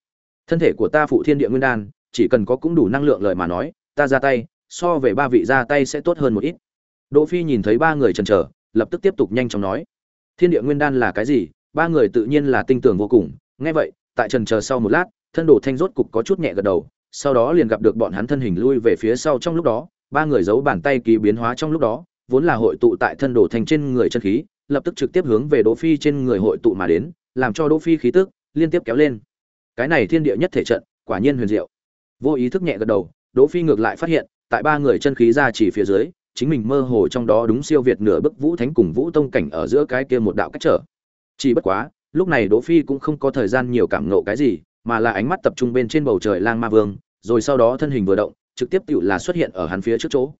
Thân thể của ta phụ thiên địa nguyên đan, chỉ cần có cũng đủ năng lượng lời mà nói, ta ra tay, so về ba vị ra tay sẽ tốt hơn một ít. Đỗ phi nhìn thấy ba người chần chờ lập tức tiếp tục nhanh chóng nói. Thiên địa nguyên đan là cái gì? Ba người tự nhiên là tinh tưởng vô cùng. Nghe vậy, tại trần chờ sau một lát, thân đồ thanh rốt cục có chút nhẹ gật đầu, sau đó liền gặp được bọn hắn thân hình lui về phía sau trong lúc đó, ba người giấu bàn tay kỳ biến hóa trong lúc đó, vốn là hội tụ tại thân đồ thanh trên người chân khí, lập tức trực tiếp hướng về đỗ phi trên người hội tụ mà đến, làm cho đỗ phi khí tức liên tiếp kéo lên. Cái này thiên địa nhất thể trận, quả nhiên huyền diệu. Vô ý thức nhẹ gật đầu, đỗ phi ngược lại phát hiện, tại ba người chân khí ra chỉ phía dưới chính mình mơ hồ trong đó đúng siêu việt nửa bức vũ thánh cùng vũ tông cảnh ở giữa cái kia một đạo cách trở. Chỉ bất quá lúc này đỗ phi cũng không có thời gian nhiều cảm ngộ cái gì mà là ánh mắt tập trung bên trên bầu trời lang ma vương rồi sau đó thân hình vừa động trực tiếp tựu là xuất hiện ở hắn phía trước chỗ.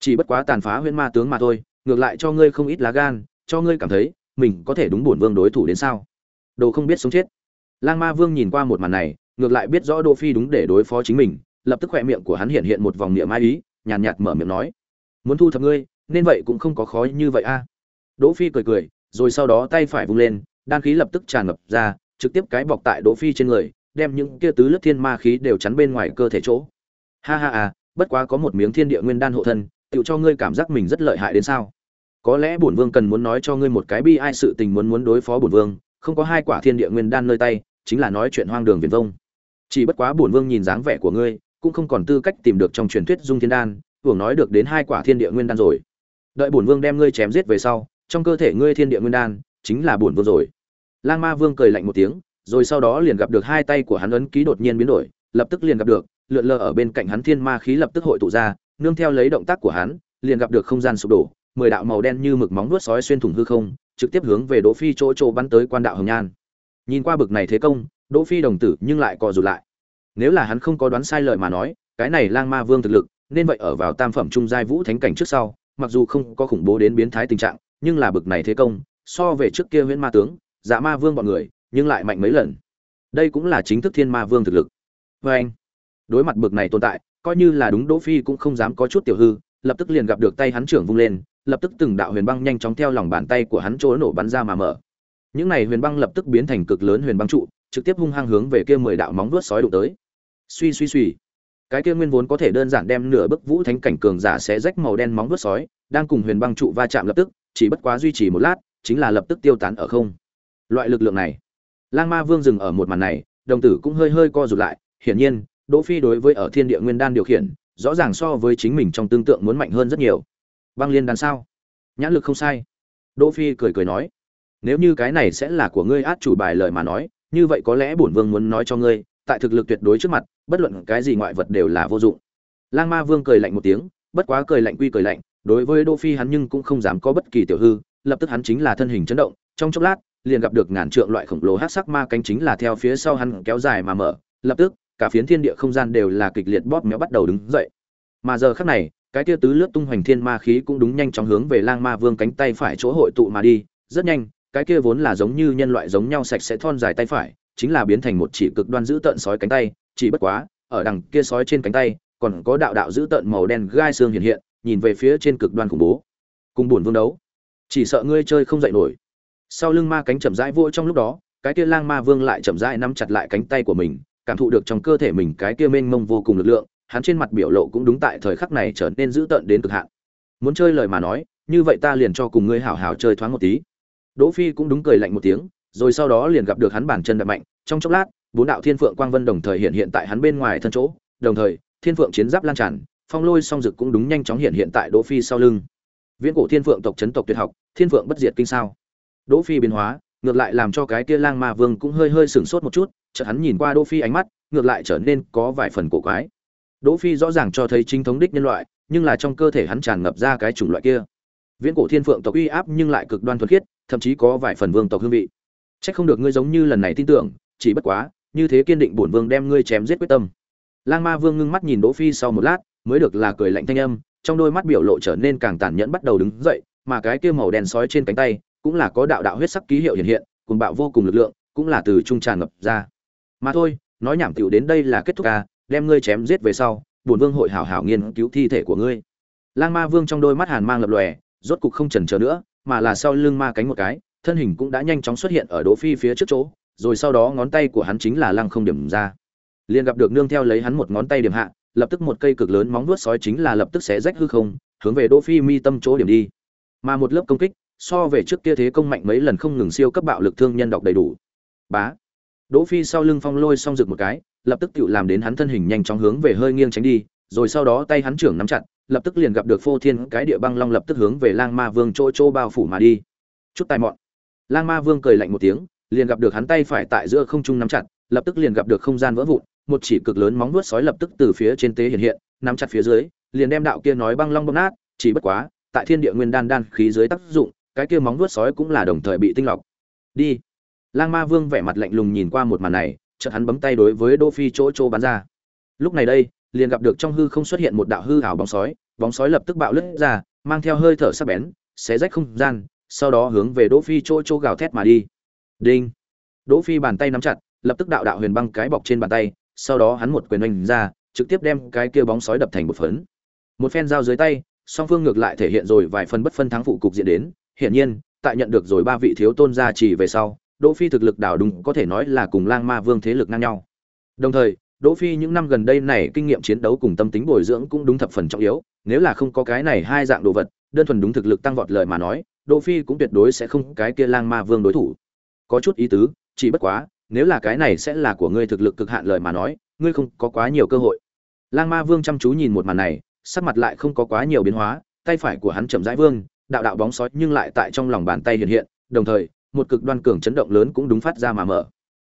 Chỉ bất quá tàn phá huyễn ma tướng mà thôi ngược lại cho ngươi không ít lá gan cho ngươi cảm thấy mình có thể đúng bổn vương đối thủ đến sao? Đồ không biết sống chết. Lang ma vương nhìn qua một màn này ngược lại biết rõ đỗ phi đúng để đối phó chính mình lập tức khỏe miệng của hắn hiện hiện một vòng niệm mai ý nhàn nhạt, nhạt mở miệng nói muốn thu thập ngươi, nên vậy cũng không có khó như vậy a. Đỗ phi cười cười, rồi sau đó tay phải vung lên, đan khí lập tức tràn ngập ra, trực tiếp cái bọc tại đỗ phi trên người, đem những kia tứ lớp thiên ma khí đều chắn bên ngoài cơ thể chỗ. Ha ha à bất quá có một miếng thiên địa nguyên đan hộ thân tự cho ngươi cảm giác mình rất lợi hại đến sao? Có lẽ bổn vương cần muốn nói cho ngươi một cái bi ai sự tình muốn muốn đối phó bổn vương, không có hai quả thiên địa nguyên đan nơi tay, chính là nói chuyện hoang đường viển vông. Chỉ bất quá bổn vương nhìn dáng vẻ của ngươi, cũng không còn tư cách tìm được trong truyền thuyết dung thiên đan hưởng nói được đến hai quả thiên địa nguyên đan rồi. Đợi bổn vương đem ngươi chém giết về sau, trong cơ thể ngươi thiên địa nguyên đan chính là bổn vương rồi. Lang ma vương cười lạnh một tiếng, rồi sau đó liền gặp được hai tay của hắn ấn ký đột nhiên biến đổi, lập tức liền gặp được, lượn lờ ở bên cạnh hắn thiên ma khí lập tức hội tụ ra, nương theo lấy động tác của hắn, liền gặp được không gian sụp đổ, mười đạo màu đen như mực móng vuốt sói xuyên thủng hư không, trực tiếp hướng về đỗ phi chỗ chỗ bắn tới quan đạo hồng nhan. Nhìn qua bực này thế công, đỗ phi đồng tử nhưng lại co rụt lại. Nếu là hắn không có đoán sai lời mà nói, cái này lang ma vương thực lực nên vậy ở vào tam phẩm trung giai vũ thánh cảnh trước sau, mặc dù không có khủng bố đến biến thái tình trạng, nhưng là bực này thế công, so về trước kia huyễn ma tướng dạ ma vương bọn người, nhưng lại mạnh mấy lần. Đây cũng là chính thức thiên ma vương thực lực. Và anh, đối mặt bực này tồn tại, coi như là đúng đỗ phi cũng không dám có chút tiểu hư, lập tức liền gặp được tay hắn trưởng vung lên, lập tức từng đạo huyền băng nhanh chóng theo lòng bàn tay của hắn chỗ nổ bắn ra mà mở. Những này huyền băng lập tức biến thành cực lớn huyền băng trụ, trực tiếp hung hăng hướng về kia mười đạo móng vuốt sói đụng tới. Suy suy suy cái kia nguyên vốn có thể đơn giản đem nửa bức vũ thánh cảnh cường giả sẽ rách màu đen móng vuốt sói, đang cùng huyền băng trụ va chạm lập tức, chỉ bất quá duy trì một lát, chính là lập tức tiêu tán ở không. Loại lực lượng này, lang ma vương dừng ở một màn này, đồng tử cũng hơi hơi co rụt lại, hiển nhiên, đỗ phi đối với ở thiên địa nguyên đan điều khiển, rõ ràng so với chính mình trong tương tượng muốn mạnh hơn rất nhiều. Băng liên đan sao? Nhãn lực không sai. Đỗ phi cười cười nói, nếu như cái này sẽ là của ngươi át chủ bài lời mà nói, như vậy có lẽ bổn vương muốn nói cho ngươi tại thực lực tuyệt đối trước mặt, bất luận cái gì ngoại vật đều là vô dụng. Lang ma vương cười lạnh một tiếng, bất quá cười lạnh quy cười lạnh, đối với đỗ phi hắn nhưng cũng không dám có bất kỳ tiểu hư, lập tức hắn chính là thân hình chấn động, trong chốc lát, liền gặp được ngàn trượng loại khổng lồ hắc sắc ma cánh chính là theo phía sau hắn kéo dài mà mở, lập tức, cả phiến thiên địa không gian đều là kịch liệt bóp méo bắt đầu đứng dậy. Mà giờ khắc này, cái tia tứ lướt tung hoành thiên ma khí cũng đúng nhanh chóng hướng về lang ma vương cánh tay phải chỗ hội tụ mà đi, rất nhanh, cái kia vốn là giống như nhân loại giống nhau sạch sẽ thon dài tay phải chính là biến thành một chỉ cực đoan giữ tận sói cánh tay, chỉ bất quá, ở đằng kia sói trên cánh tay, còn có đạo đạo giữ tận màu đen gai xương hiện hiện, nhìn về phía trên cực đoan khủng bố. Cùng buồn vương đấu. Chỉ sợ ngươi chơi không dậy nổi. Sau lưng ma cánh chậm rãi vỗ trong lúc đó, cái kia lang ma vương lại chậm rãi nắm chặt lại cánh tay của mình, cảm thụ được trong cơ thể mình cái kia mênh mông vô cùng lực lượng, hắn trên mặt biểu lộ cũng đúng tại thời khắc này trở nên dữ tợn đến cực hạn. Muốn chơi lời mà nói, như vậy ta liền cho cùng ngươi hảo hảo chơi thoáng một tí. Đỗ phi cũng đúng cười lạnh một tiếng rồi sau đó liền gặp được hắn bàn chân đập mạnh. Trong chốc lát, bốn đạo thiên phượng quang vân đồng thời hiện hiện tại hắn bên ngoài thân chỗ. Đồng thời, thiên phượng chiến giáp lan tràn, phong lôi song dực cũng đúng nhanh chóng hiện hiện tại đỗ phi sau lưng. Viễn cổ thiên phượng tộc chấn tộc tuyệt học, thiên phượng bất diệt kinh sao? Đỗ phi biến hóa, ngược lại làm cho cái kia lang ma vương cũng hơi hơi sửng sốt một chút, chợt hắn nhìn qua đỗ phi ánh mắt, ngược lại trở nên có vài phần cổ quái. Đỗ phi rõ ràng cho thấy chính thống đích nhân loại, nhưng là trong cơ thể hắn tràn ngập ra cái chủng loại kia. Viễn cổ thiên phượng tộc uy áp nhưng lại cực đoan thuần khiết, thậm chí có vài phần vương tộc hương vị. Chắc không được ngươi giống như lần này tin tưởng, chỉ bất quá, như thế kiên định bổn vương đem ngươi chém giết quyết tâm. Lang Ma Vương ngưng mắt nhìn Đỗ Phi sau một lát, mới được là cười lạnh thanh âm, trong đôi mắt biểu lộ trở nên càng tàn nhẫn bắt đầu đứng dậy, mà cái kia màu đen sói trên cánh tay, cũng là có đạo đạo huyết sắc ký hiệu hiện hiện, cùng bạo vô cùng lực lượng, cũng là từ trung tràn ngập ra. Mà thôi, nói nhảm tiểu đến đây là kết thúc à, đem ngươi chém giết về sau, bổn vương hội hảo hảo nghiên cứu thi thể của ngươi. Lang Ma Vương trong đôi mắt hàn mang lập lòe, rốt cục không chần chờ nữa, mà là sau lưng ma cánh một cái, thân hình cũng đã nhanh chóng xuất hiện ở Đỗ Phi phía trước chỗ, rồi sau đó ngón tay của hắn chính là lăng không điểm ra. Liền gặp được nương theo lấy hắn một ngón tay điểm hạ, lập tức một cây cực lớn móng vuốt sói chính là lập tức xé rách hư không, hướng về Đỗ Phi mi tâm chỗ điểm đi. Mà một lớp công kích, so về trước kia thế công mạnh mấy lần không ngừng siêu cấp bạo lực thương nhân độc đầy đủ. Bá. Đỗ Phi sau lưng phong lôi xong rực một cái, lập tức tựu làm đến hắn thân hình nhanh chóng hướng về hơi nghiêng tránh đi, rồi sau đó tay hắn trưởng nắm chặt, lập tức liền gặp được Phô Thiên cái địa băng long lập tức hướng về Lang Ma Vương chỗ chỗ bao phủ mà đi. Chút tài mọn. Lang Ma Vương cười lạnh một tiếng, liền gặp được hắn tay phải tại giữa không trung nắm chặt, lập tức liền gặp được không gian vỡ vụn, một chỉ cực lớn móng vuốt sói lập tức từ phía trên tế hiện hiện, nắm chặt phía dưới, liền đem đạo kia nói băng long bóp nát, chỉ bất quá, tại thiên địa nguyên đan đan khí dưới tác dụng, cái kia móng vuốt sói cũng là đồng thời bị tinh lọc. Đi. Lang Ma Vương vẻ mặt lạnh lùng nhìn qua một màn này, chợt hắn bấm tay đối với Đỗ Phi chỗ chỗ bắn ra. Lúc này đây, liền gặp được trong hư không xuất hiện một đạo hư ảo bóng sói, bóng sói lập tức bạo lướt ra, mang theo hơi thở sắc bén, xé rách không gian, sau đó hướng về Đỗ Phi chỗ chỗ gào thét mà đi. Đinh. Đỗ Phi bàn tay nắm chặt, lập tức đạo đạo huyền băng cái bọc trên bàn tay, sau đó hắn một quyền oanh ra, trực tiếp đem cái kia bóng sói đập thành một phấn. Một phen dao dưới tay, song phương ngược lại thể hiện rồi vài phần bất phân thắng phụ cục diện đến, hiển nhiên, tại nhận được rồi ba vị thiếu tôn gia trì về sau, Đỗ Phi thực lực đảo đúng có thể nói là cùng Lang Ma Vương thế lực ngang nhau. Đồng thời, Đỗ Phi những năm gần đây này kinh nghiệm chiến đấu cùng tâm tính bồi dưỡng cũng đúng thập phần trọng yếu, nếu là không có cái này hai dạng đồ vật, đơn thuần đúng thực lực tăng vọt lời mà nói, Đỗ Phi cũng tuyệt đối sẽ không cái kia Lang Ma Vương đối thủ. Có chút ý tứ, chỉ bất quá, nếu là cái này sẽ là của ngươi thực lực cực hạn lời mà nói, ngươi không có quá nhiều cơ hội. Lang Ma Vương chăm chú nhìn một màn này, sắc mặt lại không có quá nhiều biến hóa, tay phải của hắn chậm rãi vương, đạo đạo bóng sói nhưng lại tại trong lòng bàn tay hiện hiện, đồng thời, một cực đoan cường chấn động lớn cũng đúng phát ra mà mở.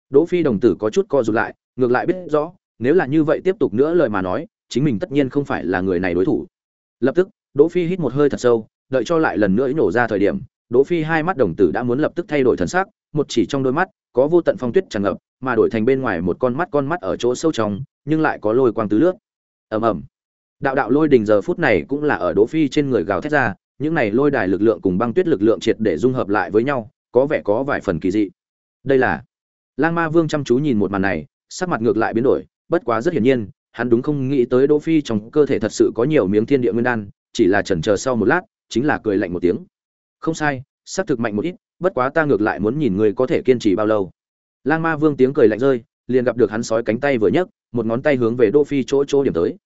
Đỗ Phi đồng tử có chút co rụt lại, ngược lại biết rõ, nếu là như vậy tiếp tục nữa lời mà nói, chính mình tất nhiên không phải là người này đối thủ. Lập tức, Đỗ Phi hít một hơi thật sâu, đợi cho lại lần nữa nổ ra thời điểm, Đỗ Phi hai mắt đồng tử đã muốn lập tức thay đổi thần sắc, một chỉ trong đôi mắt có vô tận phong tuyết tràn ngập, mà đổi thành bên ngoài một con mắt con mắt ở chỗ sâu trong, nhưng lại có lôi quang tứ lướt. Ầm ầm. Đạo đạo lôi đình giờ phút này cũng là ở Đỗ Phi trên người gào thét ra, những này lôi đài lực lượng cùng băng tuyết lực lượng triệt để dung hợp lại với nhau, có vẻ có vài phần kỳ dị. Đây là Lang Ma Vương chăm chú nhìn một màn này, sắc mặt ngược lại biến đổi, bất quá rất hiển nhiên, hắn đúng không nghĩ tới Đỗ Phi trong cơ thể thật sự có nhiều miếng thiên địa nguyên đan, chỉ là chần chờ sau một lát, chính là cười lạnh một tiếng. Không sai, sát thực mạnh một ít, bất quá ta ngược lại muốn nhìn ngươi có thể kiên trì bao lâu. Lang Ma Vương tiếng cười lạnh rơi, liền gặp được hắn sói cánh tay vừa nhấc, một ngón tay hướng về Đỗ Phi chỗ chỗ điểm tới.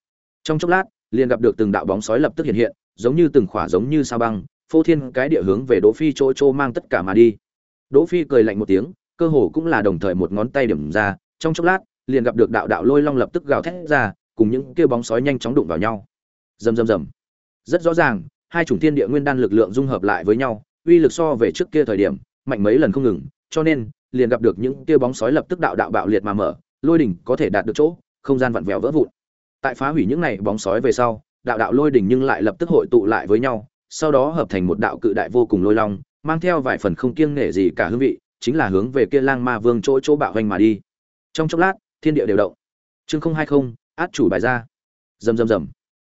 Trong chốc lát, liền gặp được từng đạo bóng sói lập tức hiện hiện, giống như từng khỏa giống như sao băng, phô thiên cái địa hướng về Đỗ Phi chỗ chỗ mang tất cả mà đi. Đỗ Phi cười lạnh một tiếng, cơ hồ cũng là đồng thời một ngón tay điểm ra, trong chốc lát, liền gặp được đạo đạo lôi long lập tức gào thét ra, cùng những kia bóng sói nhanh chóng đụng vào nhau. Rầm rầm rầm. Rất rõ ràng, hai chủng thiên địa nguyên đan lực lượng dung hợp lại với nhau, uy lực so về trước kia thời điểm, mạnh mấy lần không ngừng, cho nên, liền gặp được những kia bóng sói lập tức đạo đạo bạo liệt mà mở, lôi đỉnh có thể đạt được chỗ, không gian vặn vẹo vỡ vụn. Tại phá hủy những này bóng sói về sau, đạo đạo lôi đỉnh nhưng lại lập tức hội tụ lại với nhau, sau đó hợp thành một đạo cự đại vô cùng lôi long, mang theo vài phần không kiêng nể gì cả hương vị, chính là hướng về kia Lang Ma Vương chỗ chỗ bạo hoành mà đi. Trong chốc lát, thiên địa đều động. Chương không hai không, át chủ bài ra. Rầm rầm rầm.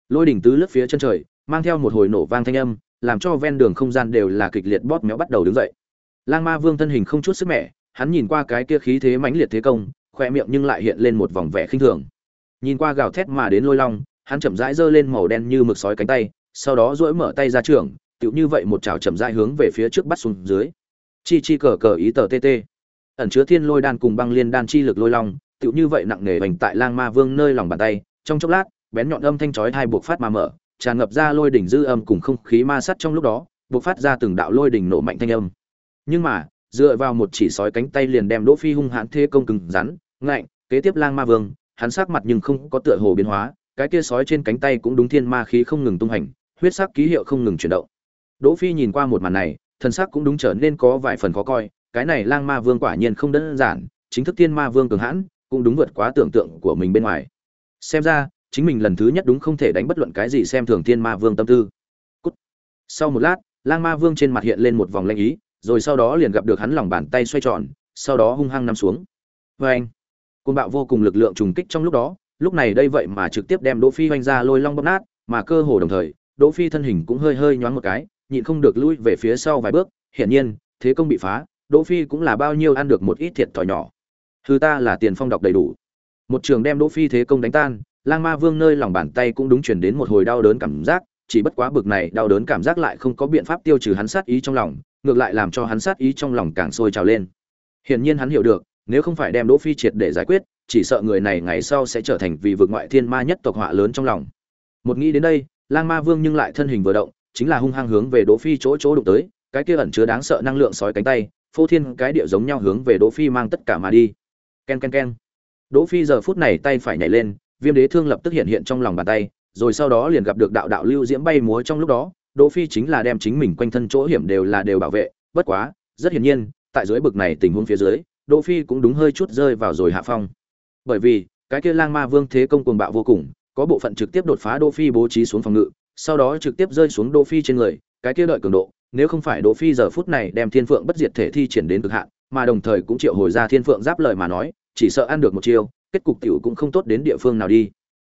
Lôi đỉnh tứ lướt phía chân trời, mang theo một hồi nổ vang thanh âm, làm cho ven đường không gian đều là kịch liệt bóp méo bắt đầu đứng dậy. Lang Ma Vương thân hình không chút sức mẻ, hắn nhìn qua cái kia khí thế mãnh liệt thế công, khoe miệng nhưng lại hiện lên một vòng vẻ khinh thường. Nhìn qua gào thét mà đến lôi long, hắn chậm rãi giơ lên màu đen như mực sói cánh tay, sau đó duỗi mở tay ra trường, tựu như vậy một chảo chậm rãi hướng về phía trước bắt xuống dưới. Chi chi cờ cờ ý tờ TT. Ẩn chứa thiên lôi đan cùng băng liên đan chi lực lôi long, tựu như vậy nặng nề hành tại Lang Ma Vương nơi lòng bàn tay, trong chốc lát, bén nhọn âm thanh chói tai buộc phát mà mở, tràn ngập ra lôi đỉnh dư âm cùng không khí ma sát trong lúc đó, buộc phát ra từng đạo lôi đỉnh nổ mạnh thanh âm. Nhưng mà, dựa vào một chỉ sói cánh tay liền đem Đỗ Phi hung hãn thế công cứng rắn, ngạnh, kế tiếp Lang Ma Vương, hắn sắc mặt nhưng không có tựa hồ biến hóa, cái kia sói trên cánh tay cũng đúng thiên ma khí không ngừng tung hành, huyết sắc ký hiệu không ngừng chuyển động. Đỗ Phi nhìn qua một màn này, thần sắc cũng đúng trở nên có vài phần khó coi, cái này Lang Ma Vương quả nhiên không đơn giản, chính thức Thiên Ma Vương cường hãn, cũng đúng vượt quá tưởng tượng của mình bên ngoài. Xem ra, chính mình lần thứ nhất đúng không thể đánh bất luận cái gì xem thường thiên ma vương tâm tư. Cút. sau một lát, lang ma vương trên mặt hiện lên một vòng lanh ý, rồi sau đó liền gặp được hắn lòng bàn tay xoay tròn, sau đó hung hăng nằm xuống. Vê anh côn bạo vô cùng lực lượng trùng kích trong lúc đó, lúc này đây vậy mà trực tiếp đem đỗ phi oanh ra lôi long bóp nát, mà cơ hồ đồng thời, đỗ phi thân hình cũng hơi hơi nhoáng một cái, nhịn không được lui về phía sau vài bước, hiển nhiên, thế công bị phá, đỗ phi cũng là bao nhiêu ăn được một ít thiệt thòi nhỏ. Thứ ta là tiền phong đọc đầy đủ. Một trường đem đỗ phi thế công đánh tan lang ma vương nơi lòng bàn tay cũng đúng chuyển đến một hồi đau đớn cảm giác, chỉ bất quá bực này đau đớn cảm giác lại không có biện pháp tiêu trừ hắn sát ý trong lòng, ngược lại làm cho hắn sát ý trong lòng càng sôi trào lên. Hiển nhiên hắn hiểu được, nếu không phải đem đỗ phi triệt để giải quyết, chỉ sợ người này ngày sau sẽ trở thành vì vực ngoại thiên ma nhất tộc họa lớn trong lòng. Một nghĩ đến đây, lang ma vương nhưng lại thân hình vừa động, chính là hung hăng hướng về đỗ phi chỗ chỗ đụng tới, cái kia ẩn chứa đáng sợ năng lượng sói cánh tay, phô thiên cái địa giống nhau hướng về đỗ phi mang tất cả mà đi. Ken ken ken. Đỗ phi giờ phút này tay phải nhảy lên viêm đế thương lập tức hiện hiện trong lòng bàn tay, rồi sau đó liền gặp được đạo đạo lưu diễm bay múa trong lúc đó, đỗ phi chính là đem chính mình quanh thân chỗ hiểm đều là đều bảo vệ, bất quá, rất hiển nhiên, tại dưới bực này tình huống phía dưới, đỗ phi cũng đúng hơi chút rơi vào rồi hạ phong. Bởi vì, cái kia lang ma vương thế công cuồng bạo vô cùng, có bộ phận trực tiếp đột phá đỗ phi bố trí xuống phòng ngự, sau đó trực tiếp rơi xuống đỗ phi trên người, cái kia đợi cường độ, nếu không phải đỗ phi giờ phút này đem thiên phượng bất diệt thể thi triển đến cực hạn, mà đồng thời cũng triệu hồi ra thiên phượng giáp lời mà nói, chỉ sợ ăn được một chiêu kết cục tiểu cũng không tốt đến địa phương nào đi.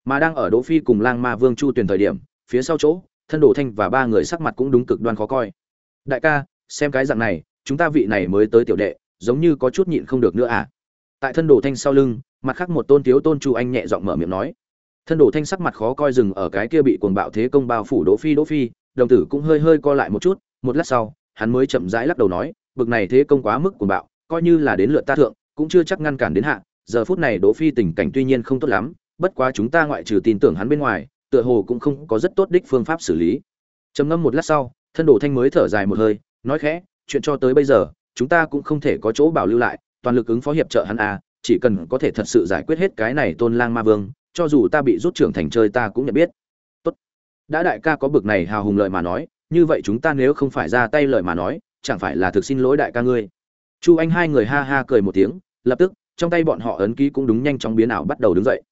Mà đang ở đỗ phi cùng lang ma vương chu tuyển thời điểm, phía sau chỗ, thân đồ thanh và ba người sắc mặt cũng đúng cực đoan khó coi. Đại ca, xem cái dạng này, chúng ta vị này mới tới tiểu đệ, giống như có chút nhịn không được nữa à? Tại thân đồ thanh sau lưng, mặt khác một tôn thiếu tôn chu anh nhẹ giọng mở miệng nói. Thân đồ thanh sắc mặt khó coi dừng ở cái kia bị cuồng bạo thế công bao phủ đỗ phi đỗ phi. Đồng tử cũng hơi hơi co lại một chút, một lát sau, hắn mới chậm rãi lắc đầu nói, bực này thế công quá mức cuồng bạo, coi như là đến lượt ta thượng, cũng chưa chắc ngăn cản đến hạ giờ phút này đỗ phi tình cảnh tuy nhiên không tốt lắm, bất quá chúng ta ngoại trừ tin tưởng hắn bên ngoài, tựa hồ cũng không có rất tốt đích phương pháp xử lý. Trầm ngâm một lát sau, thân đồ thanh mới thở dài một hơi, nói khẽ, chuyện cho tới bây giờ, chúng ta cũng không thể có chỗ bảo lưu lại, toàn lực ứng phó hiệp trợ hắn a chỉ cần có thể thật sự giải quyết hết cái này tôn lang ma vương, cho dù ta bị rút trưởng thành chơi ta cũng nhận biết. Tốt. Đã đại ca có bực này hào hùng lợi mà nói, như vậy chúng ta nếu không phải ra tay lợi mà nói, chẳng phải là thực xin lỗi đại ca ngươi. Chu anh hai người ha ha cười một tiếng, lập tức trong tay bọn họ ấn ký cũng đúng nhanh chóng biến ảo bắt đầu đứng dậy.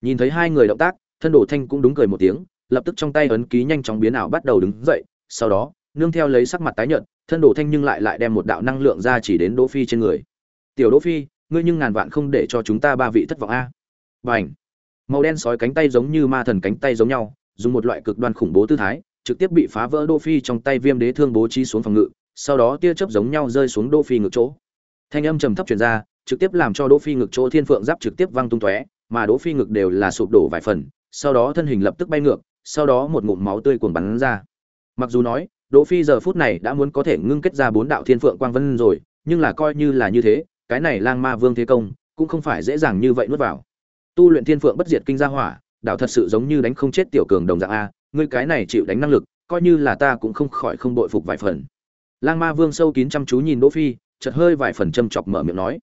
Nhìn thấy hai người động tác, thân đồ thanh cũng đúng cười một tiếng, lập tức trong tay ấn ký nhanh chóng biến ảo bắt đầu đứng dậy, sau đó, nương theo lấy sắc mặt tái nhợt, thân đồ thanh nhưng lại lại đem một đạo năng lượng ra chỉ đến đỗ phi trên người. Tiểu đỗ phi, ngươi nhưng ngàn vạn không để cho chúng ta ba vị thất vọng a. Bảnh màu đen sói cánh tay giống như ma thần cánh tay giống nhau, dùng một loại cực đoan khủng bố tư thái, trực tiếp bị phá vỡ đỗ phi trong tay viêm đế thương bố trí xuống phòng ngự, sau đó tia chớp giống nhau rơi xuống đỗ phi ngực chỗ. Thanh âm trầm thấp truyền ra trực tiếp làm cho đỗ phi ngực chỗ thiên phượng giáp trực tiếp văng tung tóe, mà đỗ phi ngực đều là sụp đổ vài phần, sau đó thân hình lập tức bay ngược, sau đó một ngụm máu tươi cuồn bắn ra. Mặc dù nói, đỗ phi giờ phút này đã muốn có thể ngưng kết ra bốn đạo thiên phượng quang vân rồi, nhưng là coi như là như thế, cái này lang ma vương thế công cũng không phải dễ dàng như vậy nuốt vào. Tu luyện thiên phượng bất diệt kinh gia hỏa, đạo thật sự giống như đánh không chết tiểu cường đồng dạng a, ngươi cái này chịu đánh năng lực, coi như là ta cũng không khỏi không bội phục vài phần. Lang ma vương sâu kín chăm chú nhìn đỗ phi, chợt hơi vài phần châm chọc mở miệng nói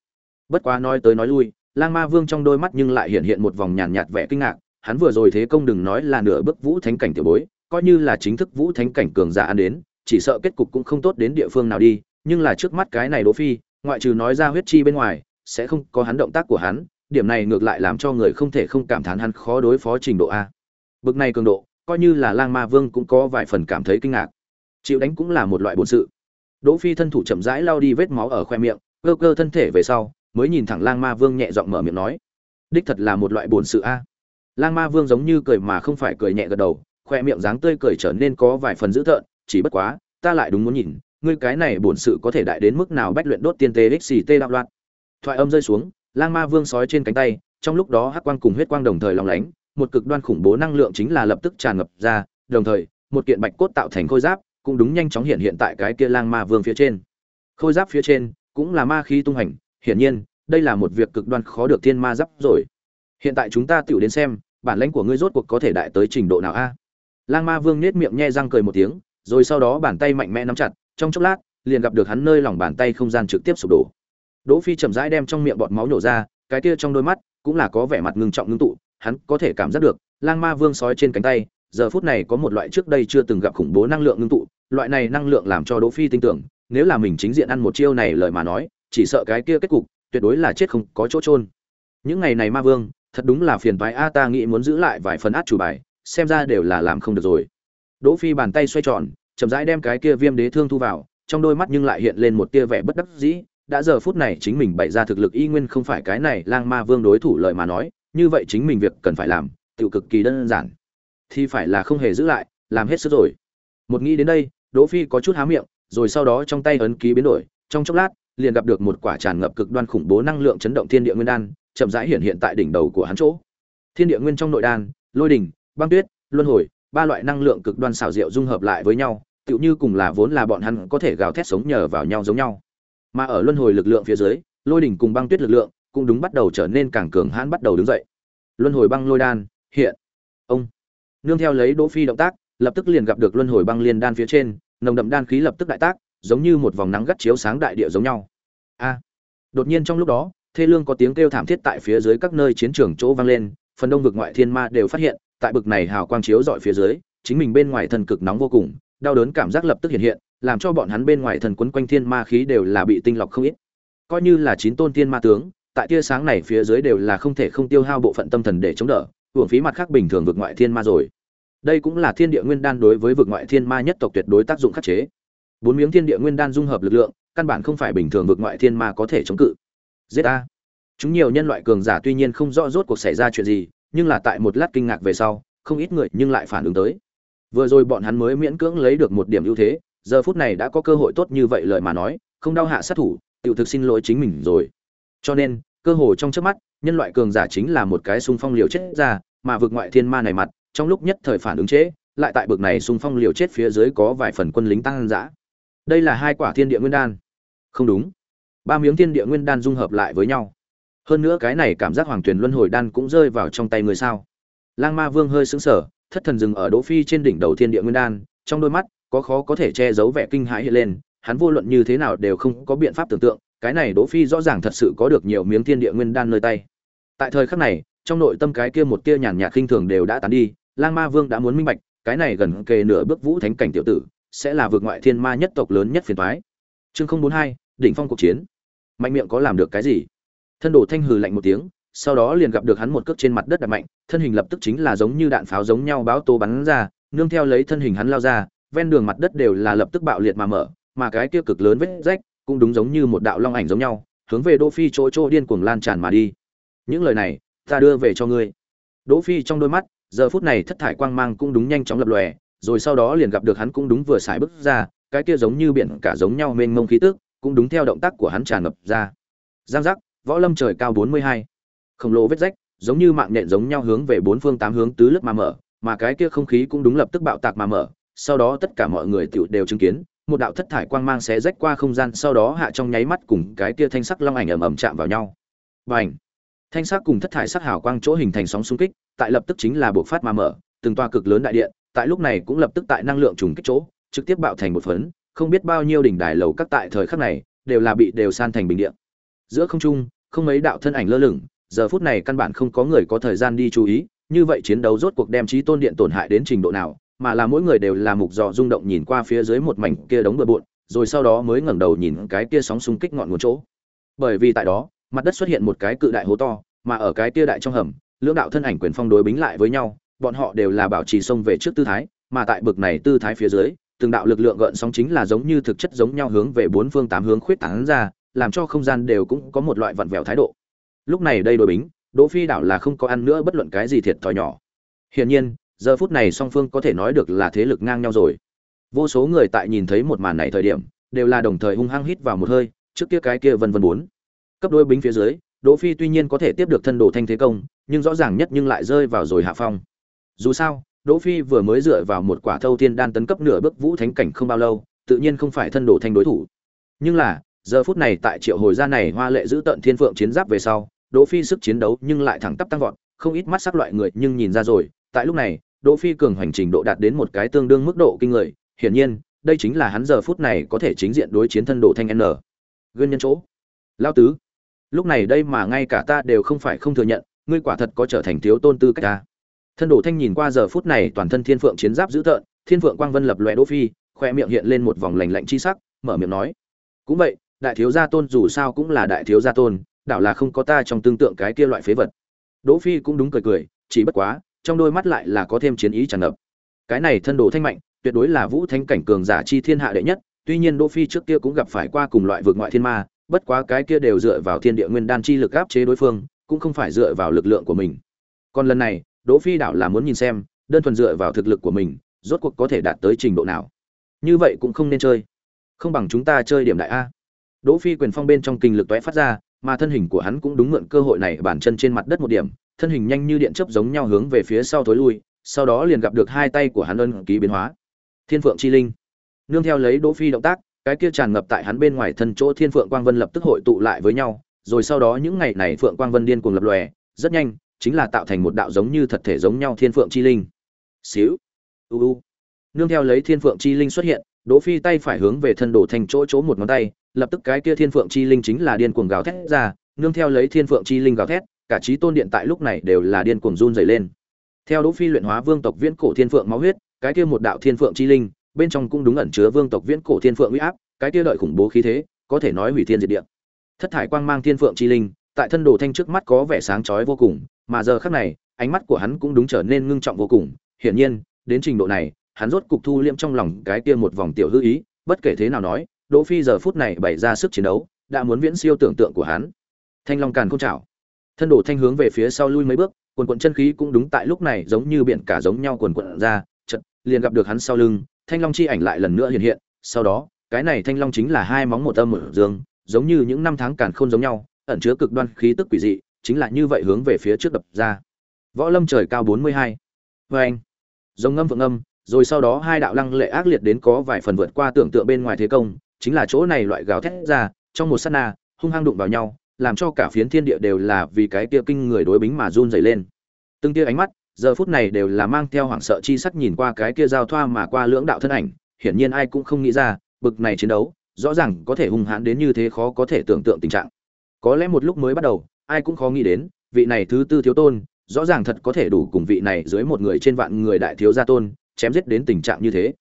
bất quá nói tới nói lui, lang ma vương trong đôi mắt nhưng lại hiện hiện một vòng nhàn nhạt vẻ kinh ngạc, hắn vừa rồi thế công đừng nói là nửa bước vũ thánh cảnh tiểu bối, coi như là chính thức vũ thánh cảnh cường giả ăn đến, chỉ sợ kết cục cũng không tốt đến địa phương nào đi, nhưng là trước mắt cái này đỗ phi, ngoại trừ nói ra huyết chi bên ngoài, sẽ không có hắn động tác của hắn, điểm này ngược lại làm cho người không thể không cảm thán hắn khó đối phó trình độ a. Bực này cường độ, coi như là lang ma vương cũng có vài phần cảm thấy kinh ngạc. Chịu đánh cũng là một loại bổn sự. Đỗ phi thân thủ chậm rãi lao đi vết máu ở khoe miệng, cơ cơ thân thể về sau mới nhìn thẳng lang ma vương nhẹ giọng mở miệng nói, đích thật là một loại bổn sự a. Lang ma vương giống như cười mà không phải cười nhẹ gật đầu, khoe miệng dáng tươi cười trở nên có vài phần dữ tợn, chỉ bất quá, ta lại đúng muốn nhìn, ngươi cái này bổn sự có thể đại đến mức nào bách luyện đốt tiên tế xct đạo loạn. Thoại âm rơi xuống, lang ma vương sói trên cánh tay, trong lúc đó hắc quang cùng huyết quang đồng thời long lánh, một cực đoan khủng bố năng lượng chính là lập tức tràn ngập ra, đồng thời, một kiện bạch cốt tạo thành khôi giáp, cũng đúng nhanh chóng hiện hiện tại cái kia lang ma vương phía trên. Khôi giáp phía trên cũng là ma khí tung hành hiển nhiên, đây là một việc cực đoan khó được thiên ma giáp rồi. Hiện tại chúng ta tiểu đến xem, bản lãnh của ngươi rốt cuộc có thể đại tới trình độ nào a? Lang ma vương nhếch miệng nhe răng cười một tiếng, rồi sau đó bàn tay mạnh mẽ nắm chặt, trong chốc lát, liền gặp được hắn nơi lòng bàn tay không gian trực tiếp sụp đổ. Đỗ phi chậm rãi đem trong miệng bọt máu nhổ ra, cái kia trong đôi mắt cũng là có vẻ mặt ngưng trọng ngưng tụ, hắn có thể cảm giác được, lang ma vương sói trên cánh tay, giờ phút này có một loại trước đây chưa từng gặp khủng bố năng lượng ngưng tụ, loại này năng lượng làm cho đỗ phi tin tưởng, nếu là mình chính diện ăn một chiêu này lời mà nói chỉ sợ cái kia kết cục, tuyệt đối là chết không có chỗ trôn những ngày này ma vương, thật đúng là phiền toái a, ta nghĩ muốn giữ lại vài phần át chủ bài, xem ra đều là làm không được rồi. Đỗ phi bàn tay xoay tròn, chậm rãi đem cái kia viêm đế thương thu vào, trong đôi mắt nhưng lại hiện lên một tia vẻ bất đắc dĩ, đã giờ phút này chính mình bày ra thực lực y nguyên không phải cái này lang ma vương đối thủ lời mà nói, như vậy chính mình việc cần phải làm tự cực kỳ đơn giản. Thì phải là không hề giữ lại, làm hết sức rồi. Một nghĩ đến đây, đỗ phi có chút há miệng, rồi sau đó trong tay ấn ký biến đổi, trong chốc lát liền gặp được một quả tràn ngập cực đoan khủng bố năng lượng chấn động thiên địa nguyên đan, chậm rãi hiện hiện tại đỉnh đầu của hắn chỗ. Thiên địa nguyên trong nội đan, lôi đỉnh, băng tuyết, luân hồi, ba loại năng lượng cực đoan xảo diệu dung hợp lại với nhau, tựu như cùng là vốn là bọn hắn có thể gào thét sống nhờ vào nhau giống nhau. Mà ở luân hồi lực lượng phía dưới, lôi đỉnh cùng băng tuyết lực lượng cũng đúng bắt đầu trở nên càng cường hãn bắt đầu đứng dậy. Luân hồi băng lôi đan, hiện. Ông. Nương theo lấy đỗ phi động tác, lập tức liền gặp được luân hồi băng liên đan phía trên, nồng đậm đan khí lập tức đại tác giống như một vòng nắng gắt chiếu sáng đại địa giống nhau. A. Đột nhiên trong lúc đó, thê lương có tiếng kêu thảm thiết tại phía dưới các nơi chiến trường chỗ vang lên, phần đông vực ngoại thiên ma đều phát hiện, tại bực này hào quang chiếu dọi phía dưới, chính mình bên ngoài thần cực nóng vô cùng, đau đớn cảm giác lập tức hiện hiện, làm cho bọn hắn bên ngoài thần quấn quanh thiên ma khí đều là bị tinh lọc không ít. Coi như là chín tôn thiên ma tướng, tại tia sáng này phía dưới đều là không thể không tiêu hao bộ phận tâm thần để chống đỡ, hưởng phí mặt khác bình thường vực ngoại thiên ma rồi. Đây cũng là thiên địa nguyên đan đối với vực ngoại thiên ma nhất tộc tuyệt đối tác dụng khắc chế bốn miếng thiên địa nguyên đan dung hợp lực lượng, căn bản không phải bình thường vực ngoại thiên ma có thể chống cự. Giết a. Chúng nhiều nhân loại cường giả tuy nhiên không rõ rốt cuộc xảy ra chuyện gì, nhưng là tại một lát kinh ngạc về sau, không ít người nhưng lại phản ứng tới. Vừa rồi bọn hắn mới miễn cưỡng lấy được một điểm ưu thế, giờ phút này đã có cơ hội tốt như vậy lời mà nói, không đau hạ sát thủ tự thực xin lỗi chính mình rồi. Cho nên, cơ hồ trong trước mắt, nhân loại cường giả chính là một cái xung phong liều chết ra, mà vực ngoại thiên ma này mặt, trong lúc nhất thời phản ứng chế lại tại bực này xung phong liều chết phía dưới có vài phần quân lính tăng dã đây là hai quả thiên địa nguyên đan. Không đúng. Ba miếng thiên địa nguyên đan dung hợp lại với nhau. Hơn nữa cái này cảm giác hoàng tuyền luân hồi đan cũng rơi vào trong tay người sao? Lang ma vương hơi sững sờ, thất thần dừng ở đỗ phi trên đỉnh đầu thiên địa nguyên đan, trong đôi mắt có khó có thể che giấu vẻ kinh hãi hiện lên, hắn vô luận như thế nào đều không có biện pháp tưởng tượng, cái này đỗ phi rõ ràng thật sự có được nhiều miếng thiên địa nguyên đan nơi tay. Tại thời khắc này, trong nội tâm cái kia một kia nhàn nhạt khinh thường đều đã tán đi, lang ma vương đã muốn minh bạch, cái này gần kề nửa bước vũ thánh cảnh tiểu tử sẽ là vượt ngoại thiên ma nhất tộc lớn nhất phiền toái. Chương không bốn hai, đỉnh phong cuộc chiến. Mạnh miệng có làm được cái gì? Thân đồ thanh hừ lạnh một tiếng, sau đó liền gặp được hắn một cước trên mặt đất đạp mạnh, thân hình lập tức chính là giống như đạn pháo giống nhau báo tố bắn ra, nương theo lấy thân hình hắn lao ra, ven đường mặt đất đều là lập tức bạo liệt mà mở, mà cái kia cực lớn vết rách cũng đúng giống như một đạo long ảnh giống nhau, hướng về đỗ phi chỗ chỗ điên cuồng lan tràn mà đi. Những lời này, ta đưa về cho ngươi. Đỗ phi trong đôi mắt, giờ phút này thất thải quang mang cũng đúng nhanh chóng lập lòe rồi sau đó liền gặp được hắn cũng đúng vừa xài bước ra, cái kia giống như biển cả giống nhau mênh mông khí tức, cũng đúng theo động tác của hắn tràn ngập ra. Giang giác, võ lâm trời cao bốn mươi hai. Khổng lồ vết rách, giống như mạng nhện giống nhau hướng về bốn phương tám hướng tứ lớp mà mở, mà cái kia không khí cũng đúng lập tức bạo tạc mà mở, sau đó tất cả mọi người tiểu đều chứng kiến, một đạo thất thải quang mang xé rách qua không gian, sau đó hạ trong nháy mắt cùng cái kia thanh sắc long ảnh ầm ầm chạm vào nhau. Bành! thanh sắc cùng thất thải sắc hào quang chỗ hình thành sóng xung kích, tại lập tức chính là bộc phát mà mở, từng toa cực lớn đại điện tại lúc này cũng lập tức tại năng lượng trùng kích chỗ, trực tiếp bạo thành một phấn, không biết bao nhiêu đỉnh đài lầu các tại thời khắc này, đều là bị đều san thành bình điện giữa không trung, không mấy đạo thân ảnh lơ lửng, giờ phút này căn bản không có người có thời gian đi chú ý, như vậy chiến đấu rốt cuộc đem trí tôn điện tổn hại đến trình độ nào, mà là mỗi người đều là mục dò rung động nhìn qua phía dưới một mảnh kia đống bừa bộn, rồi sau đó mới ngẩng đầu nhìn cái kia sóng xung kích ngọn nguồn chỗ. Bởi vì tại đó, mặt đất xuất hiện một cái cự đại hố to, mà ở cái kia đại trong hầm, lưỡng đạo thân ảnh quyền phong đối bính lại với nhau bọn họ đều là bảo trì sông về trước tư thái, mà tại bực này tư thái phía dưới, từng đạo lực lượng gợn sóng chính là giống như thực chất giống nhau hướng về bốn phương tám hướng khuyết tán ra, làm cho không gian đều cũng có một loại vặn vẹo thái độ. Lúc này đây đối bính, đỗ phi đảo là không có ăn nữa bất luận cái gì thiệt thòi nhỏ. Hiển nhiên, giờ phút này song phương có thể nói được là thế lực ngang nhau rồi. Vô số người tại nhìn thấy một màn này thời điểm, đều là đồng thời hung hăng hít vào một hơi, trước kia cái kia vân vân bốn. Cấp đôi bính phía dưới, đỗ phi tuy nhiên có thể tiếp được thân đồ thanh thế công, nhưng rõ ràng nhất nhưng lại rơi vào rồi hạ phong dù sao, đỗ phi vừa mới dựa vào một quả thâu thiên đan tấn cấp nửa bước vũ thánh cảnh không bao lâu, tự nhiên không phải thân đồ thanh đối thủ. Nhưng là, giờ phút này tại triệu hồi gia này hoa lệ giữ tận thiên phượng chiến giáp về sau, đỗ phi sức chiến đấu nhưng lại thẳng tắp tăng vọt, không ít mắt sắc loại người nhưng nhìn ra rồi, tại lúc này, đỗ phi cường hành trình độ đạt đến một cái tương đương mức độ kinh người, hiển nhiên, đây chính là hắn giờ phút này có thể chính diện đối chiến thân đồ thanh n. Nguyên nhân chỗ? Lao tứ, lúc này đây mà ngay cả ta đều không phải không thừa nhận, ngươi quả thật có trở thành thiếu tôn tư cách ta thân đồ thanh nhìn qua giờ phút này toàn thân thiên phượng chiến giáp dữ tợn, thiên phượng quang vân lập loẹ đỗ phi, khoe miệng hiện lên một vòng lành lạnh chi sắc, mở miệng nói, cũng vậy, đại thiếu gia tôn dù sao cũng là đại thiếu gia tôn, đảo là không có ta trong tương tượng cái kia loại phế vật. Đỗ phi cũng đúng cười cười, chỉ bất quá, trong đôi mắt lại là có thêm chiến ý tràn ngập. Cái này thân đồ thanh mạnh, tuyệt đối là vũ thánh cảnh cường giả chi thiên hạ đệ nhất, tuy nhiên đỗ phi trước kia cũng gặp phải qua cùng loại vượt ngoại thiên ma, bất quá cái kia đều dựa vào thiên địa nguyên đan chi lực áp chế đối phương, cũng không phải dựa vào lực lượng của mình. Còn lần này đỗ phi đảo là muốn nhìn xem, đơn thuần dựa vào thực lực của mình, rốt cuộc có thể đạt tới trình độ nào. Như vậy cũng không nên chơi. Không bằng chúng ta chơi điểm đại a. Đỗ phi quyền phong bên trong kinh lực tóe phát ra, mà thân hình của hắn cũng đúng mượn cơ hội này bản chân trên mặt đất một điểm, thân hình nhanh như điện chớp giống nhau hướng về phía sau thối lui, sau đó liền gặp được hai tay của hắn ân ký biến hóa. Thiên phượng chi linh. Nương theo lấy đỗ phi động tác, cái kia tràn ngập tại hắn bên ngoài thân chỗ thiên phượng quang vân lập tức hội tụ lại với nhau, rồi sau đó những ngày này phượng quang vân điên cuồng lập lòe, rất nhanh chính là tạo thành một đạo giống như thật thể giống nhau thiên phượng chi linh. Xíu. U u. Nương theo lấy thiên phượng chi linh xuất hiện, đỗ phi tay phải hướng về thân đổ thành chỗ chỗ một ngón tay, lập tức cái kia thiên phượng chi linh chính là điên cuồng gào thét ra, nương theo lấy thiên phượng chi linh gào thét, cả trí tôn điện tại lúc này đều là điên cuồng run rẩy lên. Theo đỗ phi luyện hóa vương tộc viễn cổ thiên phượng máu huyết, cái kia một đạo thiên phượng chi linh, bên trong cũng đúng ẩn chứa vương tộc viễn cổ thiên phượng uy áp, cái kia đợi khủng bố khí thế, có thể nói hủy thiên diệt địa. Thất thải quang mang thiên phượng chi linh, tại thân đồ thanh trước mắt có vẻ sáng chói vô cùng mà giờ khắc này, ánh mắt của hắn cũng đúng trở nên ngưng trọng vô cùng. Hiển nhiên, đến trình độ này, hắn rốt cục thu liêm trong lòng cái kia một vòng tiểu hư ý, bất kể thế nào nói, đỗ phi giờ phút này bày ra sức chiến đấu, đã muốn viễn siêu tưởng tượng của hắn. Thanh long càn không chảo thân đổ thanh hướng về phía sau lui mấy bước, quần quần chân khí cũng đúng tại lúc này giống như biển cả giống nhau quần quần ra, chợt, liền gặp được hắn sau lưng, thanh long chi ảnh lại lần nữa hiện hiện. Sau đó, cái này thanh long chính là hai móng một âm một dương, giống như những năm tháng càn khôn giống nhau, ẩn chứa cực đoan khí tức quỷ dị chính là như vậy hướng về phía trước đập ra. Võ lâm trời cao bốn mươi hai. Vê anh, giống ngâm vượng âm rồi sau đó hai đạo lăng lệ ác liệt đến có vài phần vượt qua tưởng tượng bên ngoài thế công, chính là chỗ này loại gào thét ra, trong một sát na, hung hăng đụng vào nhau, làm cho cả phiến thiên địa đều là vì cái kia kinh người đối bính mà run rẩy lên. Từng tia ánh mắt, giờ phút này đều là mang theo hoảng sợ chi sắc nhìn qua cái kia giao thoa mà qua lưỡng đạo thân ảnh, hiển nhiên ai cũng không nghĩ ra, bực này chiến đấu, rõ ràng có thể hung hãn đến như thế khó có thể tưởng tượng tình trạng. Có lẽ một lúc mới bắt đầu ai cũng khó nghĩ đến, vị này thứ tư thiếu tôn, rõ ràng thật có thể đủ cùng vị này dưới một người trên vạn người đại thiếu gia tôn, chém giết đến tình trạng như thế.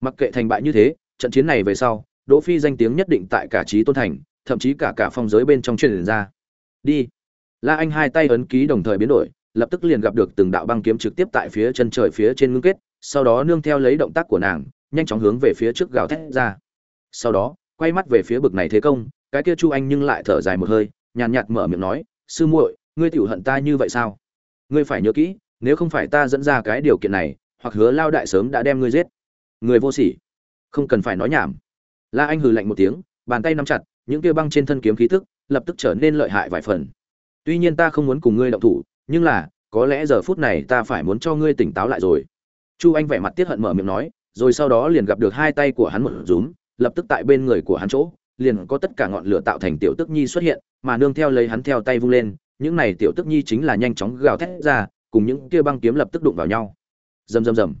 Mặc kệ thành bại như thế, trận chiến này về sau, đỗ phi danh tiếng nhất định tại cả trí tôn thành, thậm chí cả cả phong giới bên trong truyền ra. Đi. La anh hai tay ấn ký đồng thời biến đổi, lập tức liền gặp được từng đạo băng kiếm trực tiếp tại phía chân trời phía trên ngưng kết, sau đó nương theo lấy động tác của nàng, nhanh chóng hướng về phía trước gào thét ra. Sau đó, quay mắt về phía bực này thế công, cái kia chu anh nhưng lại thở dài một hơi nhàn nhạt mở miệng nói, sư muội, ngươi tiểu hận ta như vậy sao? Ngươi phải nhớ kỹ, nếu không phải ta dẫn ra cái điều kiện này, hoặc hứa lao đại sớm đã đem ngươi giết. Người vô sỉ. Không cần phải nói nhảm. La anh hừ lạnh một tiếng, bàn tay nắm chặt, những kia băng trên thân kiếm khí tức, lập tức trở nên lợi hại vài phần. Tuy nhiên ta không muốn cùng ngươi động thủ, nhưng là, có lẽ giờ phút này ta phải muốn cho ngươi tỉnh táo lại rồi. Chu anh vẻ mặt tiết hận mở miệng nói, rồi sau đó liền gặp được hai tay của hắn một rúm, lập tức tại bên người của hắn chỗ liền có tất cả ngọn lửa tạo thành tiểu tức nhi xuất hiện, mà nương theo lấy hắn theo tay vung lên, những này tiểu tức nhi chính là nhanh chóng gào thét ra, cùng những kia băng kiếm lập tức đụng vào nhau. Rầm rầm rầm.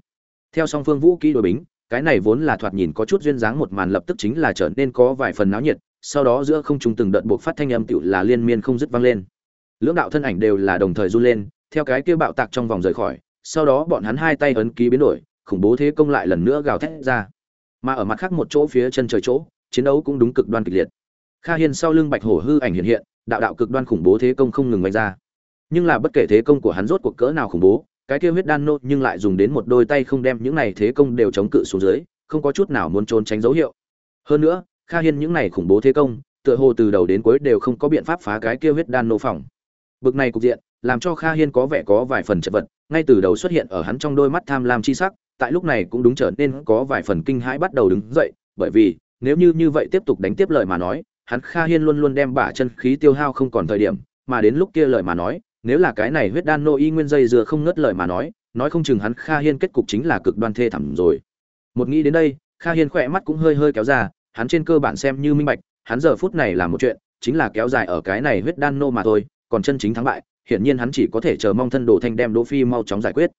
Theo song phương vũ kỹ đối bính, cái này vốn là thoạt nhìn có chút duyên dáng một màn lập tức chính là trở nên có vài phần náo nhiệt, sau đó giữa không trung từng đợt buộc phát thanh âm tựu là liên miên không dứt vang lên. Lưỡng đạo thân ảnh đều là đồng thời run lên, theo cái kia bạo tạc trong vòng rời khỏi, sau đó bọn hắn hai tay ấn ký biến đổi, khủng bố thế công lại lần nữa gào thét ra. Mà ở mặt khác một chỗ phía chân trời chỗ chiến đấu cũng đúng cực đoan kịch liệt. Kha hiên sau lưng bạch hổ hư ảnh hiện hiện, đạo đạo cực đoan khủng bố thế công không ngừng vạch ra. Nhưng là bất kể thế công của hắn rốt cuộc cỡ nào khủng bố, cái kia huyết đan nô nhưng lại dùng đến một đôi tay không đem những này thế công đều chống cự xuống dưới, không có chút nào muốn trốn tránh dấu hiệu. Hơn nữa, kha hiên những này khủng bố thế công, tựa hồ từ đầu đến cuối đều không có biện pháp phá cái kia huyết đan nô phòng. Bực này cục diện, làm cho kha hiên có vẻ có vài phần chật vật, ngay từ đầu xuất hiện ở hắn trong đôi mắt tham lam chi sắc, tại lúc này cũng đúng trở nên có vài phần kinh hãi bắt đầu đứng dậy, bởi vì nếu như như vậy tiếp tục đánh tiếp lời mà nói, hắn kha hiên luôn luôn đem bả chân khí tiêu hao không còn thời điểm, mà đến lúc kia lời mà nói, nếu là cái này huyết đan nô y nguyên dây dừa không ngớt lời mà nói nói không chừng hắn kha hiên kết cục chính là cực đoan thê thảm rồi. Một nghĩ đến đây, kha hiên khỏe mắt cũng hơi hơi kéo ra, hắn trên cơ bản xem như minh bạch, hắn giờ phút này là một chuyện, chính là kéo dài ở cái này huyết đan nô mà thôi, còn chân chính thắng bại, hiển nhiên hắn chỉ có thể chờ mong thân đồ thanh đem đỗ phi mau chóng giải quyết.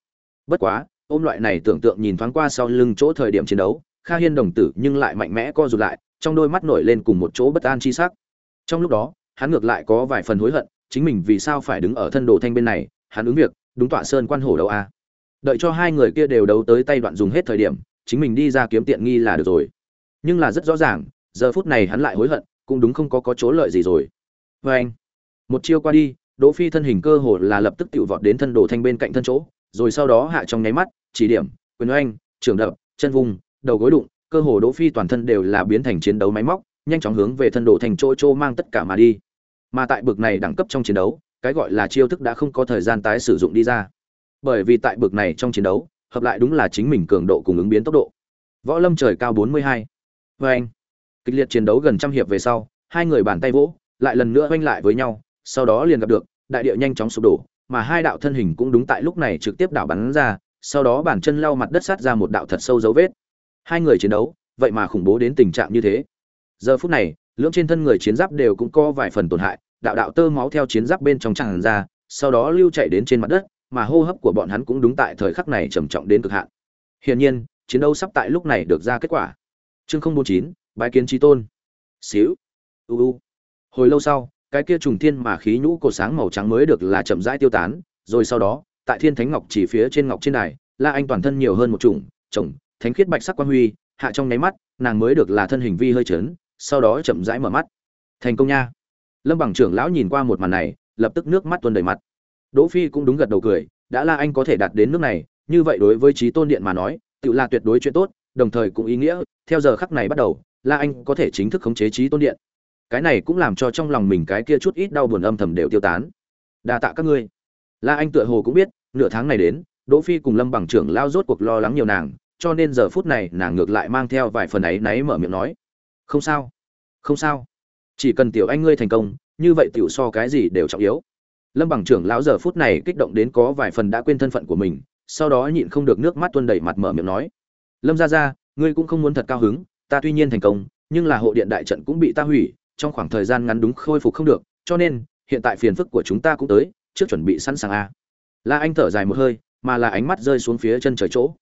Bất quá, ôm loại này tưởng tượng nhìn thoáng qua sau lưng chỗ thời điểm chiến đấu kha hiên đồng tử nhưng lại mạnh mẽ co rụt lại, trong đôi mắt nổi lên cùng một chỗ bất an chi sắc. Trong lúc đó, hắn ngược lại có vài phần hối hận, chính mình vì sao phải đứng ở thân đồ thanh bên này, hắn ứng việc, đúng tọa sơn quan hổ đấu a? Đợi cho hai người kia đều đấu tới tay đoạn dùng hết thời điểm, chính mình đi ra kiếm tiện nghi là được rồi. Nhưng là rất rõ ràng, giờ phút này hắn lại hối hận, cũng đúng không có có chỗ lợi gì rồi. Và anh, một chiêu qua đi, đỗ phi thân hình cơ hồ là lập tức tiểu vọt đến thân đồ thanh bên cạnh thân chỗ, rồi sau đó hạ trong nháy mắt, chỉ điểm, quyền oanh, trưởng đập, chân vùng đầu gối đụng, cơ hồ đỗ phi toàn thân đều là biến thành chiến đấu máy móc, nhanh chóng hướng về thân đồ thành chỗ chỗ mang tất cả mà đi. Mà tại bực này đẳng cấp trong chiến đấu, cái gọi là chiêu thức đã không có thời gian tái sử dụng đi ra. Bởi vì tại bực này trong chiến đấu, hợp lại đúng là chính mình cường độ cùng ứng biến tốc độ. Võ lâm trời cao 42. với anh kịch liệt chiến đấu gần trăm hiệp về sau, hai người bàn tay vỗ, lại lần nữa oanh lại với nhau, sau đó liền gặp được, đại địa nhanh chóng sụp đổ, mà hai đạo thân hình cũng đúng tại lúc này trực tiếp đảo bắn ra, sau đó bàn chân lau mặt đất sát ra một đạo thật sâu dấu vết hai người chiến đấu, vậy mà khủng bố đến tình trạng như thế. Giờ phút này, lưỡng trên thân người chiến giáp đều cũng có vài phần tổn hại, đạo đạo tơ máu theo chiến giáp bên trong tràn ra, sau đó lưu chạy đến trên mặt đất, mà hô hấp của bọn hắn cũng đúng tại thời khắc này trầm trọng đến cực hạn. Hiển nhiên, chiến đấu sắp tại lúc này được ra kết quả. Chương không bốn chín, bái kiến trí tôn. Xíu. U u. Hồi lâu sau, cái kia trùng thiên mà khí nhũ cổ sáng màu trắng mới được là chậm rãi tiêu tán, rồi sau đó, tại thiên thánh ngọc chỉ phía trên ngọc trên đài, la anh toàn thân nhiều hơn một chủng, chồng thánh khiết bạch sắc quan huy, hạ trong nháy mắt, nàng mới được là thân hình vi hơi trớn sau đó chậm rãi mở mắt. Thành công nha. Lâm bằng trưởng lão nhìn qua một màn này, lập tức nước mắt tuôn đầy mặt. Đỗ phi cũng đúng gật đầu cười, đã là anh có thể đạt đến nước này, như vậy đối với trí tôn điện mà nói, tự là tuyệt đối chuyện tốt, đồng thời cũng ý nghĩa, theo giờ khắc này bắt đầu la anh có thể chính thức khống chế trí tôn điện. Cái này cũng làm cho trong lòng mình cái kia chút ít đau buồn âm thầm đều tiêu tán. Đa tạ các ngươi. La anh tựa hồ cũng biết, nửa tháng này đến, đỗ phi cùng lâm bằng trưởng lao rốt cuộc lo lắng nhiều nàng cho nên giờ phút này nàng ngược lại mang theo vài phần ấy náy mở miệng nói. Không sao. Không sao. Chỉ cần tiểu anh ngươi thành công, như vậy tiểu so cái gì đều trọng yếu. Lâm bằng trưởng lão giờ phút này kích động đến có vài phần đã quên thân phận của mình, sau đó nhịn không được nước mắt tuôn đầy mặt mở miệng nói. Lâm gia gia, ngươi cũng không muốn thật cao hứng, ta tuy nhiên thành công, nhưng là hộ điện đại trận cũng bị ta hủy, trong khoảng thời gian ngắn đúng khôi phục không được, cho nên, hiện tại phiền phức của chúng ta cũng tới, trước chuẩn bị sẵn sàng a. La anh thở dài một hơi, mà là ánh mắt rơi xuống phía chân trời chỗ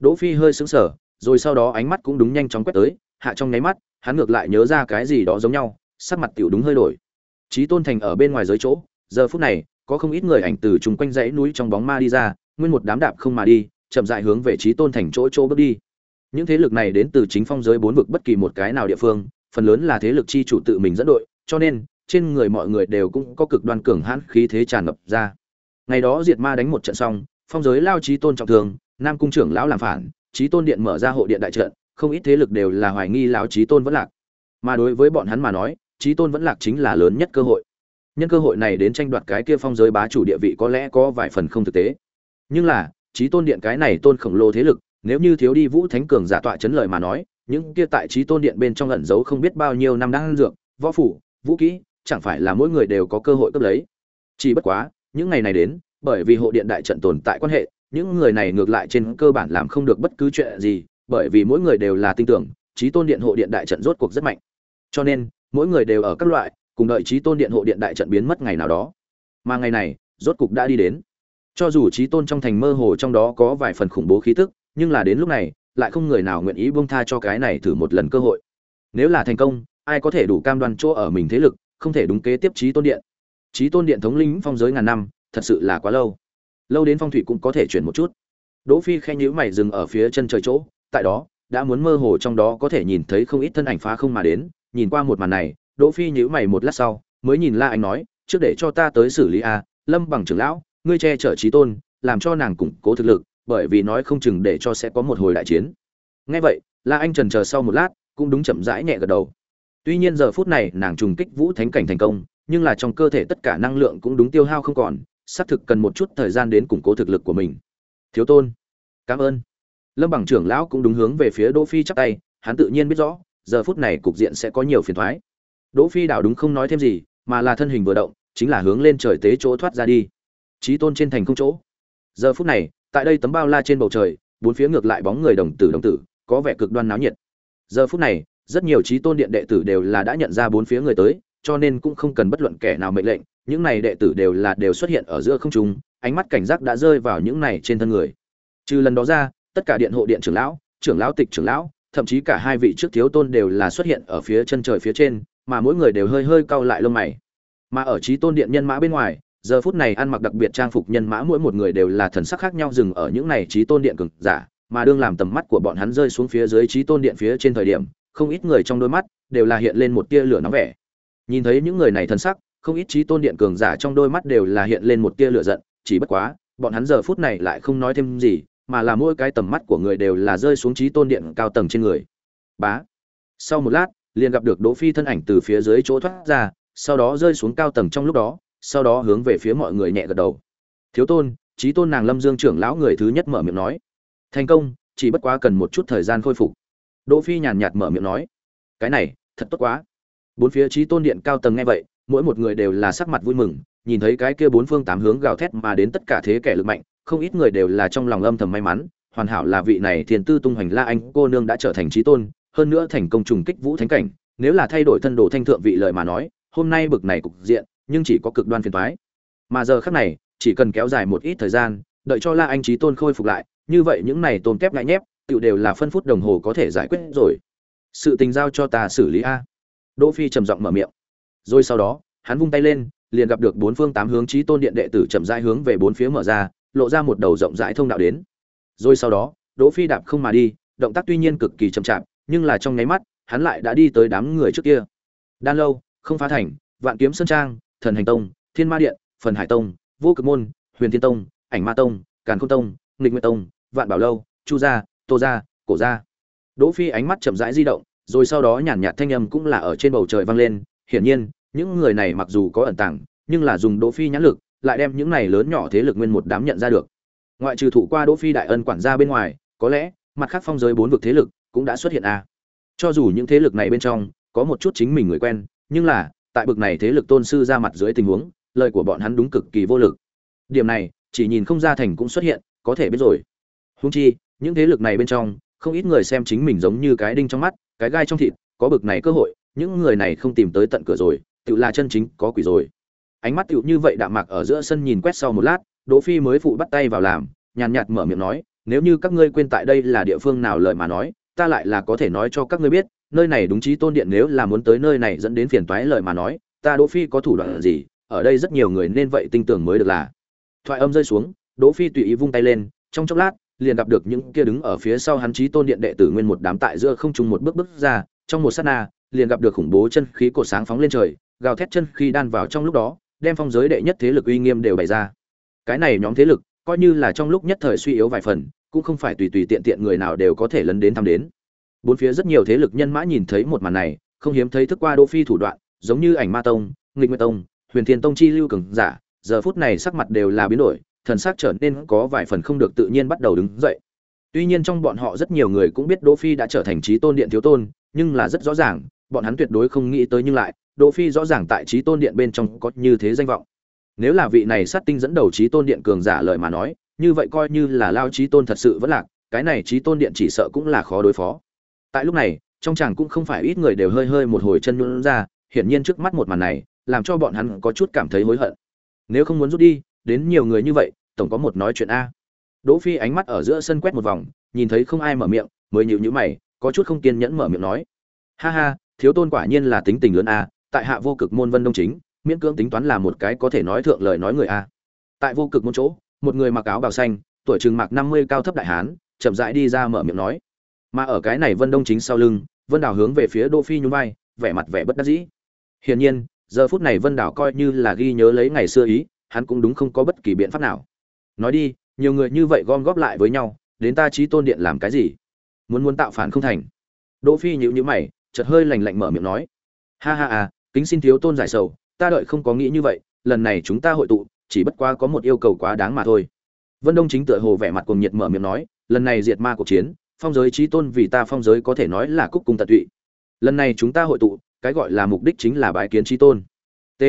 đỗ phi hơi sững sờ, rồi sau đó ánh mắt cũng đúng nhanh chóng quét tới, hạ trong nháy mắt, hắn ngược lại nhớ ra cái gì đó giống nhau, sắc mặt tiểu đúng hơi đổi. Chí tôn thành ở bên ngoài dưới chỗ, giờ phút này, có không ít người ảnh từ chung quanh dãy núi trong bóng ma đi ra, nguyên một đám đạp không mà đi, chậm rãi hướng về Chí tôn thành chỗ chỗ bước đi. Những thế lực này đến từ chính phong giới bốn vực bất kỳ một cái nào địa phương, phần lớn là thế lực chi chủ tự mình dẫn đội, cho nên, trên người mọi người đều cũng có cực đoan cường hãn khí thế tràn ngập ra. Ngày đó diệt ma đánh một trận xong, phong giới lao Chí tôn trọng thương nam cung trưởng lão làm phản trí tôn điện mở ra hộ điện đại trận, không ít thế lực đều là hoài nghi lão trí tôn vẫn lạc. Mà đối với bọn hắn mà nói trí tôn vẫn lạc chính là lớn nhất cơ hội. Nhân cơ hội này đến tranh đoạt cái kia phong giới bá chủ địa vị có lẽ có vài phần không thực tế. Nhưng là trí tôn điện cái này tôn khổng lồ thế lực, nếu như thiếu đi vũ thánh cường giả tọa chấn lời mà nói, những kia tại trí tôn điện bên trong ẩn giấu không biết bao nhiêu năm đang dược, võ phủ, vũ kỹ, chẳng phải là mỗi người đều có cơ hội cấp lấy. Chỉ bất quá, những ngày này đến, bởi vì hộ điện đại trận tồn tại quan hệ những người này ngược lại trên cơ bản làm không được bất cứ chuyện gì, bởi vì mỗi người đều là tin tưởng trí tôn điện hộ điện đại trận rốt cuộc rất mạnh. Cho nên, mỗi người đều ở các loại, cùng đợi trí tôn điện hộ điện đại trận biến mất ngày nào đó. Mà ngày này, rốt cục đã đi đến. Cho dù trí tôn trong thành mơ hồ trong đó có vài phần khủng bố khí tức, nhưng là đến lúc này, lại không người nào nguyện ý buông tha cho cái này thử một lần cơ hội. Nếu là thành công, ai có thể đủ cam đoan chỗ ở mình thế lực, không thể đúng kế tiếp trí tôn điện. Trí tôn điện thống lĩnh phong giới ngàn năm, thật sự là quá lâu lâu đến phong thủy cũng có thể chuyển một chút. Đỗ phi khen nhíu mày dừng ở phía chân trời chỗ, tại đó, đã muốn mơ hồ trong đó có thể nhìn thấy không ít thân ảnh phá không mà đến, nhìn qua một màn này, đỗ phi nhíu mày một lát sau, mới nhìn la anh nói, trước để cho ta tới xử lý a lâm bằng trưởng lão, ngươi che chở trí tôn, làm cho nàng củng cố thực lực, bởi vì nói không chừng để cho sẽ có một hồi đại chiến. Nghe vậy, la anh trần chờ sau một lát, cũng đúng chậm rãi nhẹ gật đầu. Tuy nhiên giờ phút này nàng trùng kích vũ thánh cảnh thành công, nhưng là trong cơ thể tất cả năng lượng cũng đúng tiêu hao không còn xác thực cần một chút thời gian đến củng cố thực lực của mình. Thiếu tôn, cảm ơn. Lâm bằng trưởng lão cũng đúng hướng về phía đỗ phi chắp tay, hắn tự nhiên biết rõ, giờ phút này cục diện sẽ có nhiều phiền toái đỗ phi đảo đúng không nói thêm gì, mà là thân hình vừa động, chính là hướng lên trời tế chỗ thoát ra đi. Chí tôn trên thành không chỗ. Giờ phút này, tại đây tấm bao la trên bầu trời, bốn phía ngược lại bóng người đồng tử đồng tử, có vẻ cực đoan náo nhiệt. Giờ phút này, rất nhiều chí tôn điện đệ tử đều là đã nhận ra bốn phía người tới, cho nên cũng không cần bất luận kẻ nào mệnh lệnh những này đệ tử đều là đều xuất hiện ở giữa không trung, ánh mắt cảnh giác đã rơi vào những này trên thân người. Trừ lần đó ra, tất cả điện hộ điện trưởng lão trưởng lão tịch trưởng lão, thậm chí cả hai vị trước thiếu tôn đều là xuất hiện ở phía chân trời phía trên, mà mỗi người đều hơi hơi cau lại lông mày. Mà ở trí tôn điện nhân mã bên ngoài, giờ phút này ăn mặc đặc biệt trang phục nhân mã mỗi một người đều là thần sắc khác nhau dừng ở những này trí tôn điện cường giả, mà đương làm tầm mắt của bọn hắn rơi xuống phía dưới trí tôn điện phía trên thời điểm, không ít người trong đôi mắt đều là hiện lên một tia lửa nóng vẻ. Nhìn thấy những người này thần sắc không ít trí tôn điện cường giả trong đôi mắt đều là hiện lên một tia lửa giận, chỉ bất quá, bọn hắn giờ phút này lại không nói thêm gì, mà là mỗi cái tầm mắt của người đều là rơi xuống trí tôn điện cao tầng trên người. Bá. Sau một lát, liền gặp được đỗ phi thân ảnh từ phía dưới chỗ thoát ra, sau đó rơi xuống cao tầng trong lúc đó, sau đó hướng về phía mọi người nhẹ gật đầu. Thiếu tôn, trí tôn nàng lâm dương trưởng lão người thứ nhất mở miệng nói. Thành công, chỉ bất quá cần một chút thời gian khôi phục. Đỗ phi nhàn nhạt mở miệng nói. Cái này, thật tốt quá. Bốn phía trí tôn điện cao tầng nghe vậy mỗi một người đều là sắc mặt vui mừng, nhìn thấy cái kia bốn phương tám hướng gào thét mà đến tất cả thế kẻ lực mạnh, không ít người đều là trong lòng âm thầm may mắn, hoàn hảo là vị này thiền tư tung hoành la anh cô nương đã trở thành trí tôn, hơn nữa thành công trùng kích vũ thánh cảnh, nếu là thay đổi thân đồ thanh thượng vị lời mà nói, hôm nay bực này cục diện, nhưng chỉ có cực đoan phiền toái. Mà giờ khắc này, chỉ cần kéo dài một ít thời gian, đợi cho la anh trí tôn khôi phục lại, như vậy những này tôm kép ngại nhép tự đều là phân phút đồng hồ có thể giải quyết rồi. Sự tình giao cho ta xử lý a. Đỗ phi trầm giọng mở miệng rồi sau đó, hắn vung tay lên, liền gặp được bốn phương tám hướng trí tôn điện đệ tử chậm rãi hướng về bốn phía mở ra, lộ ra một đầu rộng rãi thông đạo đến. Rồi sau đó, đỗ phi đạp không mà đi, động tác tuy nhiên cực kỳ chậm chạp, nhưng là trong nháy mắt, hắn lại đã đi tới đám người trước kia. Đan lâu, không phá thành, vạn kiếm sơn trang, thần hành tông, thiên ma điện, phần hải tông, vô cực môn, huyền thiên tông, ảnh ma tông, càn khôn tông, nghịch nguyệt tông, vạn bảo lâu, chu gia, tô gia, cổ gia. Đỗ phi ánh mắt chậm rãi di động, rồi sau đó nhàn nhạt thanh âm cũng là ở trên bầu trời vang lên hiển nhiên, những người này mặc dù có ẩn tàng, nhưng là dùng đỗ phi nhãn lực, lại đem những này lớn nhỏ thế lực nguyên một đám nhận ra được. Ngoại trừ thủ qua đỗ phi đại ân quản gia bên ngoài, có lẽ, mặt khác phong giới bốn vực thế lực cũng đã xuất hiện a. À. cho dù những thế lực này bên trong, có một chút chính mình người quen, nhưng là, tại bực này thế lực tôn sư ra mặt dưới tình huống, lời của bọn hắn đúng cực kỳ vô lực. Điểm này, chỉ nhìn không ra thành cũng xuất hiện, có thể biết rồi. Huống chi, những thế lực này bên trong, không ít người xem chính mình giống như cái đinh trong mắt, cái gai trong thịt, có bực này cơ hội những người này không tìm tới tận cửa rồi tự là chân chính có quỷ rồi. Ánh mắt tựu như vậy đạm mạc ở giữa sân nhìn quét sau một lát, đỗ phi mới phụ bắt tay vào làm, nhàn nhạt mở miệng nói, nếu như các ngươi quên tại đây là địa phương nào lời mà nói, ta lại là có thể nói cho các ngươi biết, nơi này đúng chí tôn điện nếu là muốn tới nơi này dẫn đến phiền toái lời mà nói, ta đỗ phi có thủ đoạn gì, ở đây rất nhiều người nên vậy tinh tưởng mới được là. Thoại âm rơi xuống, đỗ phi tùy ý vung tay lên, trong chốc lát, liền gặp được những kia đứng ở phía sau hắn chí tôn điện đệ tử nguyên một đám tại giữa không trung một bước bước ra, trong một sát na liền gặp được khủng bố chân khí cổ sáng phóng lên trời, gào thét chân khí đan vào trong lúc đó, đem phong giới đệ nhất thế lực uy nghiêm đều bày ra. Cái này nhóm thế lực, coi như là trong lúc nhất thời suy yếu vài phần, cũng không phải tùy tùy tiện tiện người nào đều có thể lấn đến thăm đến. Bốn phía rất nhiều thế lực nhân mã nhìn thấy một màn này, không hiếm thấy thức qua đỗ phi thủ đoạn, giống như ảnh ma tông, nghịch nguyệt tông, huyền thiên tông chi lưu cường giả, giờ phút này sắc mặt đều là biến đổi, thần sắc trở nên có vài phần không được tự nhiên bắt đầu đứng dậy. Tuy nhiên trong bọn họ rất nhiều người cũng biết đỗ phi đã trở thành trí tôn điện thiếu tôn, nhưng là rất rõ ràng bọn hắn tuyệt đối không nghĩ tới nhưng lại, đỗ phi rõ ràng tại trí tôn điện bên trong có như thế danh vọng. Nếu là vị này sát tinh dẫn đầu trí tôn điện cường giả lời mà nói, như vậy coi như là lao trí tôn thật sự vẫn lạc, cái này trí tôn điện chỉ sợ cũng là khó đối phó. Tại lúc này, trong chàng cũng không phải ít người đều hơi hơi một hồi chân nhún ra, hiển nhiên trước mắt một màn này, làm cho bọn hắn có chút cảm thấy hối hận. Nếu không muốn rút đi, đến nhiều người như vậy, tổng có một nói chuyện a. Đỗ phi ánh mắt ở giữa sân quét một vòng, nhìn thấy không ai mở miệng, mới nhíu nhíu mày, có chút không kiên nhẫn mở miệng nói. Ha ha thiếu tôn quả nhiên là tính tình lớn a, tại hạ vô cực môn vân đông chính, miễn cưỡng tính toán là một cái có thể nói thượng lời nói người a. Tại vô cực môn chỗ, một người mặc áo bào xanh, tuổi chừng mặc năm mươi cao thấp đại hán, chậm rãi đi ra mở miệng nói. Mà ở cái này vân đông chính sau lưng, vân đào hướng về phía đỗ phi nhún vai, vẻ mặt vẻ bất đắc dĩ. Hiển nhiên, giờ phút này vân đào coi như là ghi nhớ lấy ngày xưa ý, hắn cũng đúng không có bất kỳ biện pháp nào. Nói đi, nhiều người như vậy gom góp lại với nhau, đến ta trí tôn điện làm cái gì? Muốn muốn tạo phản không thành. Đỗ phi nhíu nhíu mày chợt hơi lạnh lạnh mở miệng nói. Ha ha à kính xin thiếu tôn giải sầu, ta đợi không có nghĩ như vậy, lần này chúng ta hội tụ, chỉ bất quá có một yêu cầu quá đáng mà thôi. Vân đông chính tựa hồ vẻ mặt cuồng nhiệt mở miệng nói, lần này diệt ma cuộc chiến, phong giới trí tôn vì ta phong giới có thể nói là cúc cung tận tụy. Lần này chúng ta hội tụ, cái gọi là mục đích chính là bái kiến trí tôn. T.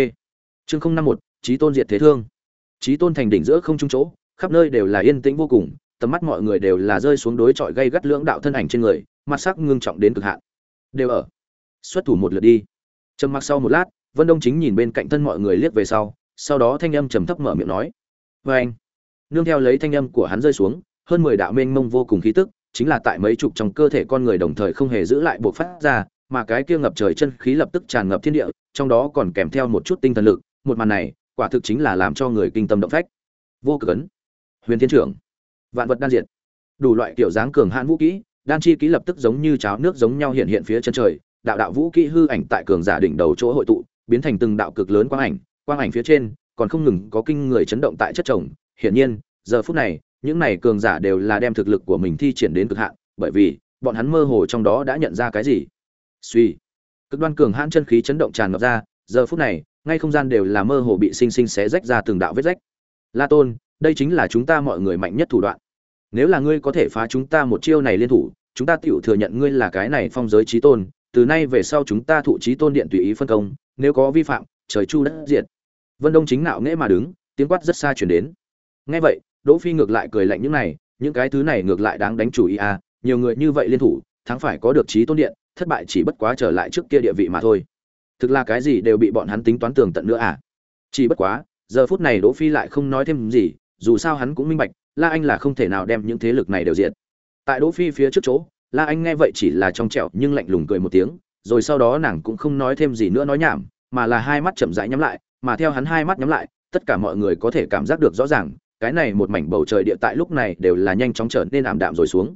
Chương không năm một trí tôn diệt thế thương. Trí tôn thành đỉnh giữa không trung chỗ, khắp nơi đều là yên tĩnh vô cùng, tầm mắt mọi người đều là rơi xuống đối chọi gây gắt lưỡng đạo thân ảnh trên người, mặt sắc ngưng trọng đến cực hạn đều ở. Xuất thủ một lượt đi. Trầm mặc sau một lát, vân đông chính nhìn bên cạnh thân mọi người liếc về sau sau đó thanh âm trầm thấp mở miệng nói vê anh. Nương theo lấy thanh âm của hắn rơi xuống, hơn mười đạo mênh mông vô cùng khí tức, chính là tại mấy chục trong cơ thể con người đồng thời không hề giữ lại buộc phát ra, mà cái kia ngập trời chân khí lập tức tràn ngập thiên địa, trong đó còn kèm theo một chút tinh thần lực, một màn này, quả thực chính là làm cho người kinh tâm động phách. Vô cực ấn. Huyền thiên trưởng. Vạn vật đan diệt. Đủ loại kiểu dáng cường hãn vũ kỹ đan chi ký lập tức giống như cháo nước giống nhau hiện hiện phía chân trời, đạo đạo vũ kỹ hư ảnh tại cường giả đỉnh đầu chỗ hội tụ, biến thành từng đạo cực lớn quang ảnh quang ảnh phía trên còn không ngừng có kinh người chấn động tại chất chồng. Hiển nhiên, giờ phút này, những này cường giả đều là đem thực lực của mình thi triển đến cực hạn, bởi vì, bọn hắn mơ hồ trong đó đã nhận ra cái gì? Suy. Cực đoan cường hãn chân khí chấn động tràn ngập ra, giờ phút này, ngay không gian đều là mơ hồ bị sinh sinh xé rách ra từng đạo vết rách. La tôn, đây chính là chúng ta mọi người mạnh nhất thủ đoạn nếu là ngươi có thể phá chúng ta một chiêu này liên thủ, chúng ta tựu thừa nhận ngươi là cái này phong giới trí tôn, từ nay về sau chúng ta thụ trí tôn điện tùy ý phân công, nếu có vi phạm, trời chu đất diệt. Vân đông chính nạo nghễ mà đứng, tiếng quát rất xa chuyển đến. Nghe vậy, đỗ phi ngược lại cười lạnh những này, những cái thứ này ngược lại đáng đánh chủ ý à nhiều người như vậy liên thủ, thắng phải có được trí tôn điện, thất bại chỉ bất quá trở lại trước kia địa vị mà thôi. Thực là cái gì đều bị bọn hắn tính toán tường tận nữa à? Chỉ bất quá, giờ phút này đỗ phi lại không nói thêm gì, dù sao hắn cũng minh bạch la anh là không thể nào đem những thế lực này đều diệt. Tại đỗ phi phía trước chỗ, la anh nghe vậy chỉ là trong trẻo nhưng lạnh lùng cười một tiếng, rồi sau đó nàng cũng không nói thêm gì nữa nói nhảm, mà là hai mắt chậm rãi nhắm lại, mà theo hắn hai mắt nhắm lại, tất cả mọi người có thể cảm giác được rõ ràng, cái này một mảnh bầu trời địa tại lúc này đều là nhanh chóng trở nên ảm đạm rồi xuống.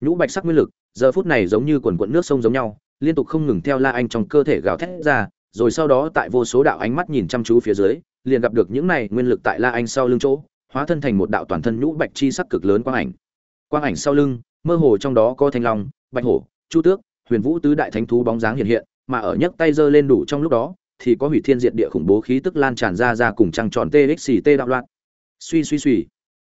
Nhũ bạch sắc nguyên lực, giờ phút này giống như quần quận nước sông giống nhau, liên tục không ngừng theo la anh trong cơ thể gào thét ra, rồi sau đó tại vô số đạo ánh mắt nhìn chăm chú phía dưới, liền gặp được những này nguyên lực tại la anh sau lưng chỗ hóa thân thành một đạo toàn thân nhũ bạch chi sắc cực lớn quang ảnh. Quang ảnh sau lưng, mơ hồ trong đó có thanh long, bạch hổ, chu tước, huyền vũ tứ đại thánh thú bóng dáng hiện hiện, mà ở nhấc tay giơ lên đủ trong lúc đó, thì có hủy thiên diệt địa khủng bố khí tức lan tràn ra ra cùng trăng tròn txt đạo loạn. Suy suy suy.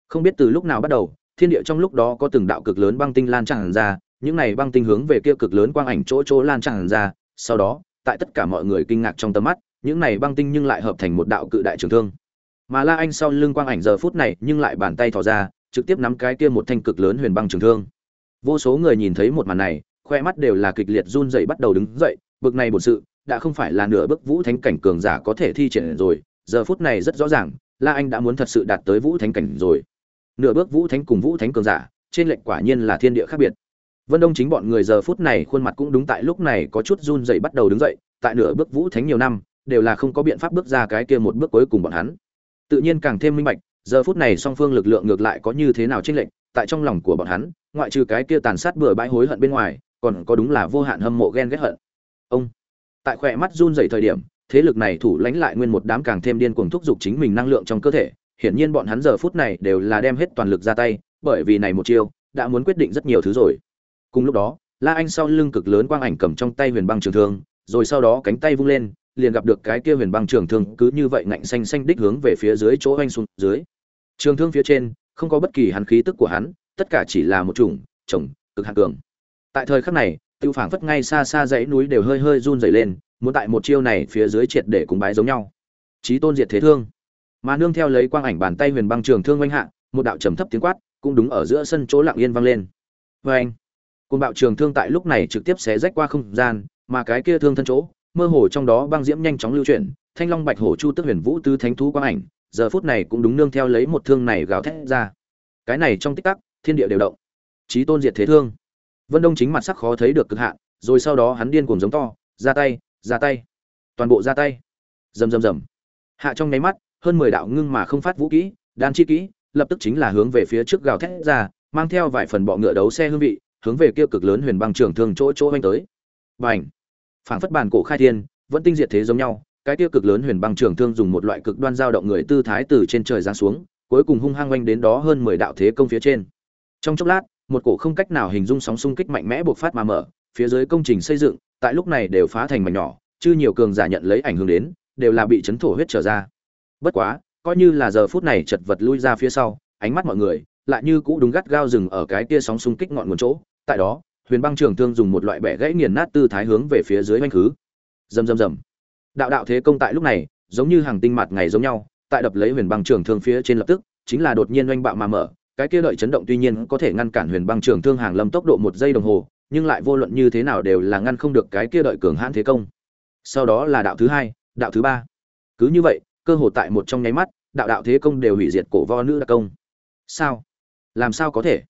Không biết từ lúc nào bắt đầu, thiên địa trong lúc đó có từng đạo cực lớn băng tinh lan tràn ra, những này băng tinh hướng về kia cực lớn quang ảnh chỗ chỗ lan tràn ra, sau đó, tại tất cả mọi người kinh ngạc trong tầm mắt, những này băng tinh nhưng lại hợp thành một đạo cự đại trường thương mà la anh sau lưng quang ảnh giờ phút này nhưng lại bàn tay thò ra, trực tiếp nắm cái kia một thanh cực lớn huyền băng trường thương. Vô số người nhìn thấy một màn này, khoe mắt đều là kịch liệt run rẩy bắt đầu đứng dậy, bực này bổn sự, đã không phải là nửa bước vũ thánh cảnh cường giả có thể thi triển rồi, giờ phút này rất rõ ràng, la anh đã muốn thật sự đạt tới vũ thánh cảnh rồi. Nửa bước vũ thánh cùng vũ thánh cường giả, trên lệnh quả nhiên là thiên địa khác biệt. Vân đông chính bọn người giờ phút này khuôn mặt cũng đúng tại lúc này có chút run rẩy bắt đầu đứng dậy, tại nửa bước vũ thánh nhiều năm, đều là không có biện pháp bước ra cái kia một bước cuối cùng bọn hắn tự nhiên càng thêm minh bạch, giờ phút này song phương lực lượng ngược lại có như thế nào trên lệnh tại trong lòng của bọn hắn, ngoại trừ cái kia tàn sát bừa bãi hối hận bên ngoài, còn có đúng là vô hạn hâm mộ ghen ghét hận. Ông, tại khỏe mắt run rẩy thời điểm, thế lực này thủ lãnh lại nguyên một đám càng thêm điên cuồng thúc giục chính mình năng lượng trong cơ thể, hiển nhiên bọn hắn giờ phút này đều là đem hết toàn lực ra tay, bởi vì này một chiêu, đã muốn quyết định rất nhiều thứ rồi. Cùng lúc đó, la anh sau lưng cực lớn quang ảnh cầm trong tay huyền băng trường thương, rồi sau đó cánh tay vung lên liền gặp được cái kia huyền băng trường thương cứ như vậy ngạnh xanh xanh đích hướng về phía dưới chỗ anh xuống dưới. Trường thương phía trên, không có bất kỳ hắn khí tức của hắn, tất cả chỉ là một chủng, chồng, cực hạng cường. Tại thời khắc này, tiêu phảng phất ngay xa xa dãy núi đều hơi hơi run rẩy lên, muốn tại một chiêu này phía dưới triệt để cùng bái giống nhau. Chí tôn diệt thế thương. Mà nương theo lấy quang ảnh bàn tay huyền băng trường thương oanh hạ, một đạo trầm thấp tiếng quát, cũng đúng ở giữa sân chỗ lặng yên vang lên. Vê anh côn bạo trường thương tại lúc này trực tiếp xé rách qua không gian, mà cái kia thương thân chỗ mơ hồ trong đó băng diễm nhanh chóng lưu chuyển, thanh long bạch hổ chu tức huyền vũ tứ thánh thú quang ảnh, giờ phút này cũng đúng nương theo lấy một thương này gào thét ra. Cái này trong tích tắc, thiên địa đều động. Chí tôn diệt thế thương. Vân đông chính mặt sắc khó thấy được cực hạn, rồi sau đó hắn điên cuồng giống to, ra tay ra tay. Toàn bộ ra tay. Rầm rầm rầm. Hạ trong nháy mắt, hơn mười đạo ngưng mà không phát vũ kỹ, đan chi kỹ, lập tức chính là hướng về phía trước gào thét ra, mang theo vài phần bọ ngựa đấu xe hương vị, hướng về kia cực lớn huyền băng trường thương chỗ chỗ anh tới. Bành! Phảng phất bản cổ khai thiên, vẫn tinh diệt thế giống nhau, cái tiêu cực lớn huyền băng trường thương dùng một loại cực đoan dao động người tư thái từ trên trời giáng xuống, cuối cùng hung hăng oanh đến đó hơn mười đạo thế công phía trên. Trong chốc lát, một cổ không cách nào hình dung sóng xung kích mạnh mẽ buộc phát mà mở, phía dưới công trình xây dựng, tại lúc này đều phá thành mảnh nhỏ chứ nhiều cường giả nhận lấy ảnh hưởng đến, đều là bị chấn thổ huyết trở ra. Bất quá, coi như là giờ phút này chật vật lui ra phía sau, ánh mắt mọi người lại như cũ đúng gắt gao rừng ở cái kia sóng xung kích ngọn nguồn chỗ, tại đó huyền băng trường thương dùng một loại bẻ gãy nghiền nát tư thái hướng về phía dưới oanh khứ. Rầm rầm rầm. Đạo đạo thế công tại lúc này, giống như hàng tinh mặt ngày giống nhau, tại đập lấy huyền băng trường thương phía trên lập tức, chính là đột nhiên oanh bạo mà mở. Cái kia đợi chấn động tuy nhiên có thể ngăn cản huyền băng trường thương hàng lâm tốc độ một giây đồng hồ, nhưng lại vô luận như thế nào đều là ngăn không được cái kia đợi cường hãn thế công. Sau đó là đạo thứ hai, đạo thứ ba. Cứ như vậy, cơ hồ tại một trong nháy mắt, đạo đạo thế công đều hủy diệt cổ vo nữ đặc công. Sao? Làm sao có thể?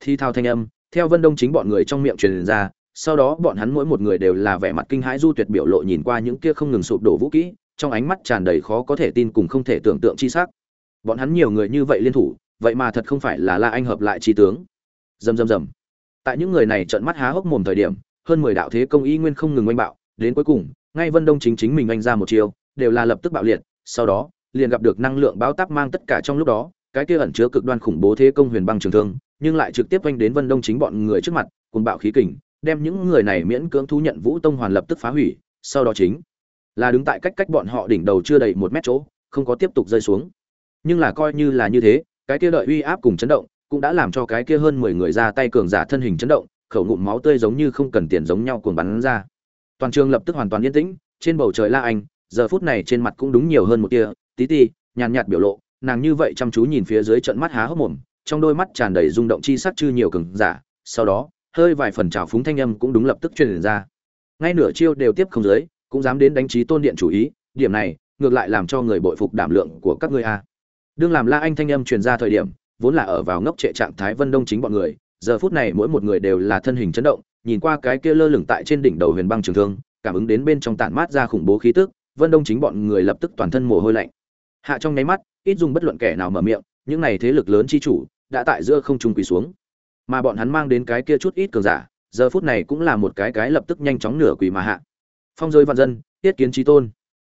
Thi thao thanh âm theo vân đông chính bọn người trong miệng truyền ra sau đó bọn hắn mỗi một người đều là vẻ mặt kinh hãi du tuyệt biểu lộ nhìn qua những kia không ngừng sụp đổ vũ khí, trong ánh mắt tràn đầy khó có thể tin cùng không thể tưởng tượng chi sắc. Bọn hắn nhiều người như vậy liên thủ vậy mà thật không phải là la anh hợp lại chi tướng. Rầm rầm rầm. Tại những người này trợn mắt há hốc mồm thời điểm hơn mười đạo thế công y nguyên không ngừng oanh bạo đến cuối cùng ngay vân đông chính chính mình anh ra một chiều đều là lập tức bạo liệt sau đó liền gặp được năng lượng báo táp mang tất cả trong lúc đó cái kia ẩn chứa cực đoan khủng bố thế công huyền băng trường thương nhưng lại trực tiếp oanh đến vân đông chính bọn người trước mặt cùng bạo khí kình đem những người này miễn cưỡng thu nhận vũ tông hoàn lập tức phá hủy sau đó chính là đứng tại cách cách bọn họ đỉnh đầu chưa đầy một mét chỗ không có tiếp tục rơi xuống. Nhưng là coi như là như thế cái kia đợi uy áp cùng chấn động cũng đã làm cho cái kia hơn mười người ra tay cường giả thân hình chấn động khẩu ngụm máu tươi giống như không cần tiền giống nhau cuồng bắn ra. Toàn trường lập tức hoàn toàn yên tĩnh trên bầu trời la anh giờ phút này trên mặt cũng đúng nhiều hơn một tia tí tí, nhàn nhạt biểu lộ nàng như vậy chăm chú nhìn phía dưới trận mắt há hốc mồm trong đôi mắt tràn đầy rung động chi sắc chư nhiều cường giả, sau đó, hơi vài phần trào phúng thanh âm cũng đúng lập tức truyền ra. Ngay nửa chiêu đều tiếp không dưới, cũng dám đến đánh trí tôn điện chủ ý, điểm này, ngược lại làm cho người bội phục đảm lượng của các ngươi a. Đương làm la anh thanh âm truyền ra thời điểm, vốn là ở vào ngốc trệ trạng thái vân đông chính bọn người, giờ phút này mỗi một người đều là thân hình chấn động, nhìn qua cái kia lơ lửng tại trên đỉnh đầu huyền băng trường thương, cảm ứng đến bên trong tản mát ra khủng bố khí tức, vân đông chính bọn người lập tức toàn thân mồ hôi lạnh. Hạ trong nháy mắt, ít dùng bất luận kẻ nào mở miệng, những này thế lực lớn chi chủ đã tại giữa không trung quỳ xuống. Mà bọn hắn mang đến cái kia chút ít cường giả, giờ phút này cũng là một cái cái lập tức nhanh chóng nửa quỳ mà hạ. Phong giới vạn dân tiết kiến trí tôn.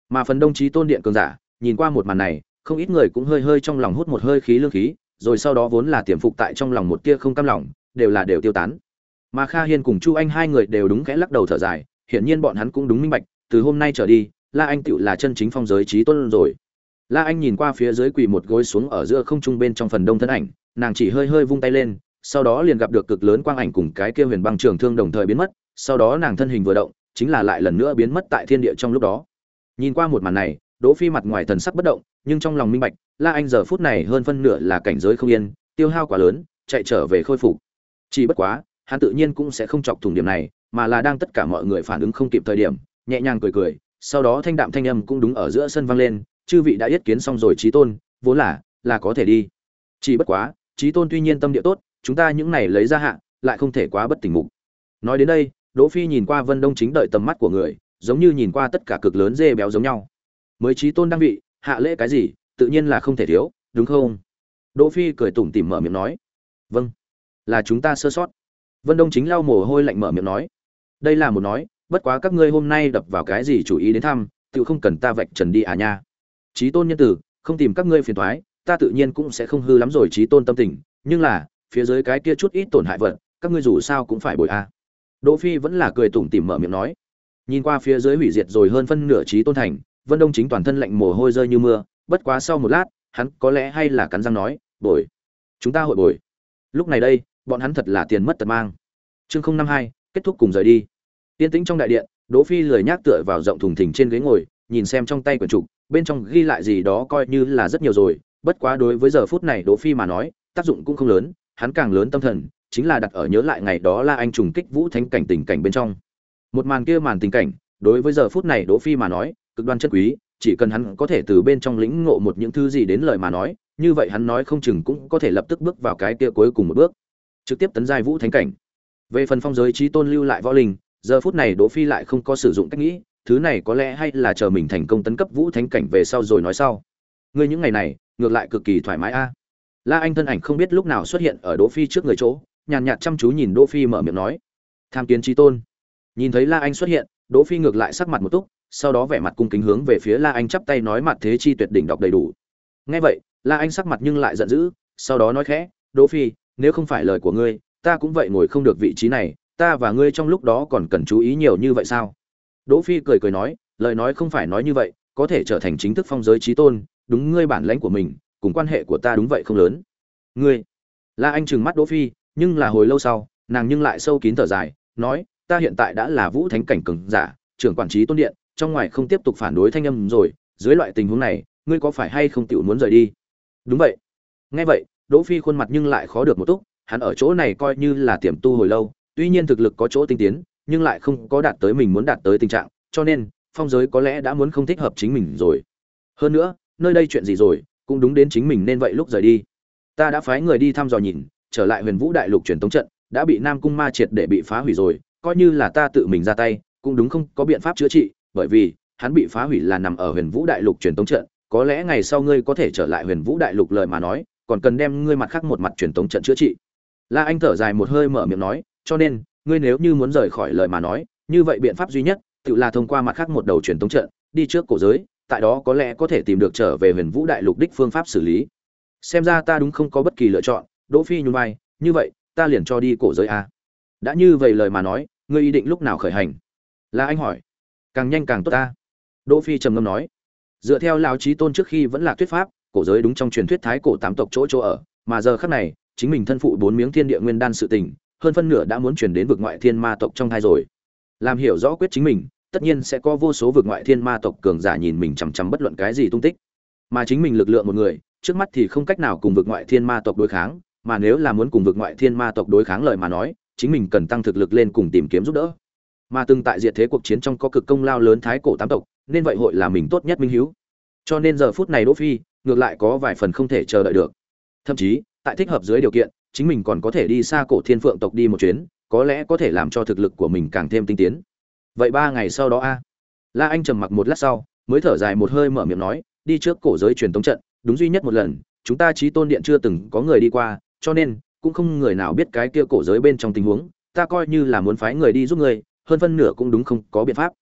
Mà phần đông trí tôn điện cường giả, nhìn qua một màn này, không ít người cũng hơi hơi trong lòng hút một hơi khí lương khí, rồi sau đó vốn là tiềm phục tại trong lòng một tia không cam lòng, đều là đều tiêu tán. Mà kha hiên cùng chu anh hai người đều đúng khẽ lắc đầu thở dài, hiển nhiên bọn hắn cũng đúng minh bạch, từ hôm nay trở đi, la anh tựu là chân chính phong giới trí tôn rồi la anh nhìn qua phía dưới quỳ một gối xuống ở giữa không trung bên trong phần đông thân ảnh, nàng chỉ hơi hơi vung tay lên, sau đó liền gặp được cực lớn quang ảnh cùng cái kia huyền băng trường thương đồng thời biến mất, sau đó nàng thân hình vừa động, chính là lại lần nữa biến mất tại thiên địa trong lúc đó. Nhìn qua một màn này, đỗ phi mặt ngoài thần sắc bất động, nhưng trong lòng minh bạch, la anh giờ phút này hơn phân nửa là cảnh giới không yên, tiêu hao quá lớn, chạy trở về khôi phục. Chỉ bất quá, hắn tự nhiên cũng sẽ không chọc thủng điểm này, mà là đang tất cả mọi người phản ứng không kịp thời điểm, nhẹ nhàng cười cười, sau đó thanh đạm thanh âm cũng đúng ở giữa sân vang lên chư vị đã yết kiến xong rồi trí tôn, vốn là là có thể đi. Chỉ bất quá, trí tôn tuy nhiên tâm địa tốt, chúng ta những này lấy ra hạ, lại không thể quá bất tỉnh mục. Nói đến đây, đỗ phi nhìn qua vân đông chính đợi tầm mắt của người, giống như nhìn qua tất cả cực lớn dê béo giống nhau. Mới trí tôn đang vị, hạ lễ cái gì, tự nhiên là không thể thiếu, đúng không? Đỗ phi cười tủm tỉm mở miệng nói. Vâng. Là chúng ta sơ sót. Vân đông chính lau mồ hôi lạnh mở miệng nói. Đây là một nói, bất quá các ngươi hôm nay đập vào cái gì chủ ý đến thăm, tự không cần ta vạch trần đi à nha trí tôn nhân tử, không tìm các ngươi phiền toái, ta tự nhiên cũng sẽ không hư lắm rồi trí tôn tâm tình, nhưng là, phía dưới cái kia chút ít tổn hại vật, các ngươi dù sao cũng phải bồi a. À. đỗ phi vẫn là cười tủm tỉm mở miệng nói. Nhìn qua phía dưới hủy diệt rồi hơn phân nửa trí tôn thành, vân đông chính toàn thân lạnh mồ hôi rơi như mưa, bất quá sau một lát, hắn có lẽ hay là cắn răng nói, bồi, chúng ta hội bồi. Lúc này đây, bọn hắn thật là tiền mất tật mang. Chương không năm hai, kết thúc cùng rời đi. Tiên tĩnh trong đại điện, đỗ phi lười nhác tựa vào rộng thùng thình trên ghế ngồi, nhìn xem trong tay quyển trục bên trong ghi lại gì đó coi như là rất nhiều rồi, bất quá đối với giờ phút này đỗ phi mà nói, tác dụng cũng không lớn, hắn càng lớn tâm thần, chính là đặt ở nhớ lại ngày đó là anh trùng kích vũ thánh cảnh tình cảnh bên trong. Một màn kia màn tình cảnh, đối với giờ phút này đỗ phi mà nói, cực đoan chất quý, chỉ cần hắn có thể từ bên trong lĩnh ngộ một những thứ gì đến lời mà nói, như vậy hắn nói không chừng cũng có thể lập tức bước vào cái kia cuối cùng một bước. Trực tiếp tấn giai vũ thánh cảnh. Về phần phong giới trí tôn lưu lại võ linh, giờ phút này đỗ phi lại không có sử dụng cách nghĩ thứ này có lẽ hay là chờ mình thành công tấn cấp vũ thánh cảnh về sau rồi nói sau. Ngươi những ngày này, ngược lại cực kỳ thoải mái a. La anh thân ảnh không biết lúc nào xuất hiện ở đỗ phi trước người chỗ, nhàn nhạt chăm chú nhìn đỗ phi mở miệng nói. Tham kiến trí tôn. Nhìn thấy la anh xuất hiện, đỗ phi ngược lại sắc mặt một túc, sau đó vẻ mặt cung kính hướng về phía la anh chắp tay nói mặt thế chi tuyệt đỉnh đọc đầy đủ. Nghe vậy, la anh sắc mặt nhưng lại giận dữ, sau đó nói khẽ, đỗ phi, nếu không phải lời của ngươi, ta cũng vậy ngồi không được vị trí này, ta và ngươi trong lúc đó còn cần chú ý nhiều như vậy sao? Đỗ phi cười cười nói, lời nói không phải nói như vậy, có thể trở thành chính thức phong giới trí tôn, đúng ngươi bản lãnh của mình, cùng quan hệ của ta đúng vậy không lớn. Ngươi, la anh trừng mắt đỗ phi, nhưng là hồi lâu sau, nàng nhưng lại sâu kín thở dài, nói, ta hiện tại đã là vũ thánh cảnh cường giả, trưởng quản trí tôn điện, trong ngoài không tiếp tục phản đối thanh âm rồi, dưới loại tình huống này, ngươi có phải hay không tiểu muốn rời đi? Đúng vậy. Nghe vậy, đỗ phi khuôn mặt nhưng lại khó được một túc, hắn ở chỗ này coi như là tiềm tu hồi lâu, tuy nhiên thực lực có chỗ tinh tiến nhưng lại không có đạt tới mình muốn đạt tới tình trạng, cho nên, phong giới có lẽ đã muốn không thích hợp chính mình rồi. Hơn nữa, nơi đây chuyện gì rồi, cũng đúng đến chính mình nên vậy lúc rời đi. Ta đã phái người đi thăm dò nhìn, trở lại huyền vũ đại lục truyền tống trận, đã bị nam cung ma triệt để bị phá hủy rồi, coi như là ta tự mình ra tay, cũng đúng không có biện pháp chữa trị, bởi vì, hắn bị phá hủy là nằm ở huyền vũ đại lục truyền tống trận, có lẽ ngày sau ngươi có thể trở lại huyền vũ đại lục lời mà nói, còn cần đem ngươi mặt khác một mặt truyền tống trận chữa trị. La anh thở dài một hơi mở miệng nói, cho nên ngươi nếu như muốn rời khỏi lời mà nói, như vậy biện pháp duy nhất, tự là thông qua mặt khác một đầu truyền tống trận, đi trước cổ giới, tại đó có lẽ có thể tìm được trở về huyền vũ đại lục đích phương pháp xử lý. Xem ra ta đúng không có bất kỳ lựa chọn, đỗ phi nhún vai, như vậy, ta liền cho đi cổ giới a. Đã như vậy lời mà nói, ngươi ý định lúc nào khởi hành? Là anh hỏi. Càng nhanh càng tốt ta. Đỗ phi trầm ngâm nói. Dựa theo lão trí tôn trước khi vẫn là thuyết pháp, cổ giới đúng trong truyền thuyết thái cổ tám tộc chỗ chỗ ở, mà giờ khắc này, chính mình thân phụ bốn miếng thiên địa nguyên đan sự tình hơn phân nửa đã muốn chuyển đến vực ngoại thiên ma tộc trong thai rồi. Làm hiểu rõ quyết chính mình, tất nhiên sẽ có vô số vực ngoại thiên ma tộc cường giả nhìn mình chằm chằm bất luận cái gì tung tích. Mà chính mình lực lượng một người, trước mắt thì không cách nào cùng vực ngoại thiên ma tộc đối kháng, mà nếu là muốn cùng vực ngoại thiên ma tộc đối kháng lời mà nói, chính mình cần tăng thực lực lên cùng tìm kiếm giúp đỡ. Mà từng tại diệt thế cuộc chiến trong có cực công lao lớn thái cổ tám tộc, nên vậy hội là mình tốt nhất minh hiếu. Cho nên giờ phút này đỗ phi, ngược lại có vài phần không thể chờ đợi được. Thậm chí, tại thích hợp dưới điều kiện chính mình còn có thể đi xa cổ thiên phượng tộc đi một chuyến, có lẽ có thể làm cho thực lực của mình càng thêm tinh tiến. Vậy ba ngày sau đó a? La anh trầm mặc một lát sau, mới thở dài một hơi mở miệng nói, đi trước cổ giới truyền tống trận, đúng duy nhất một lần, chúng ta trí tôn điện chưa từng có người đi qua, cho nên, cũng không người nào biết cái kia cổ giới bên trong tình huống, ta coi như là muốn phái người đi giúp ngươi hơn phân nửa cũng đúng không có biện pháp.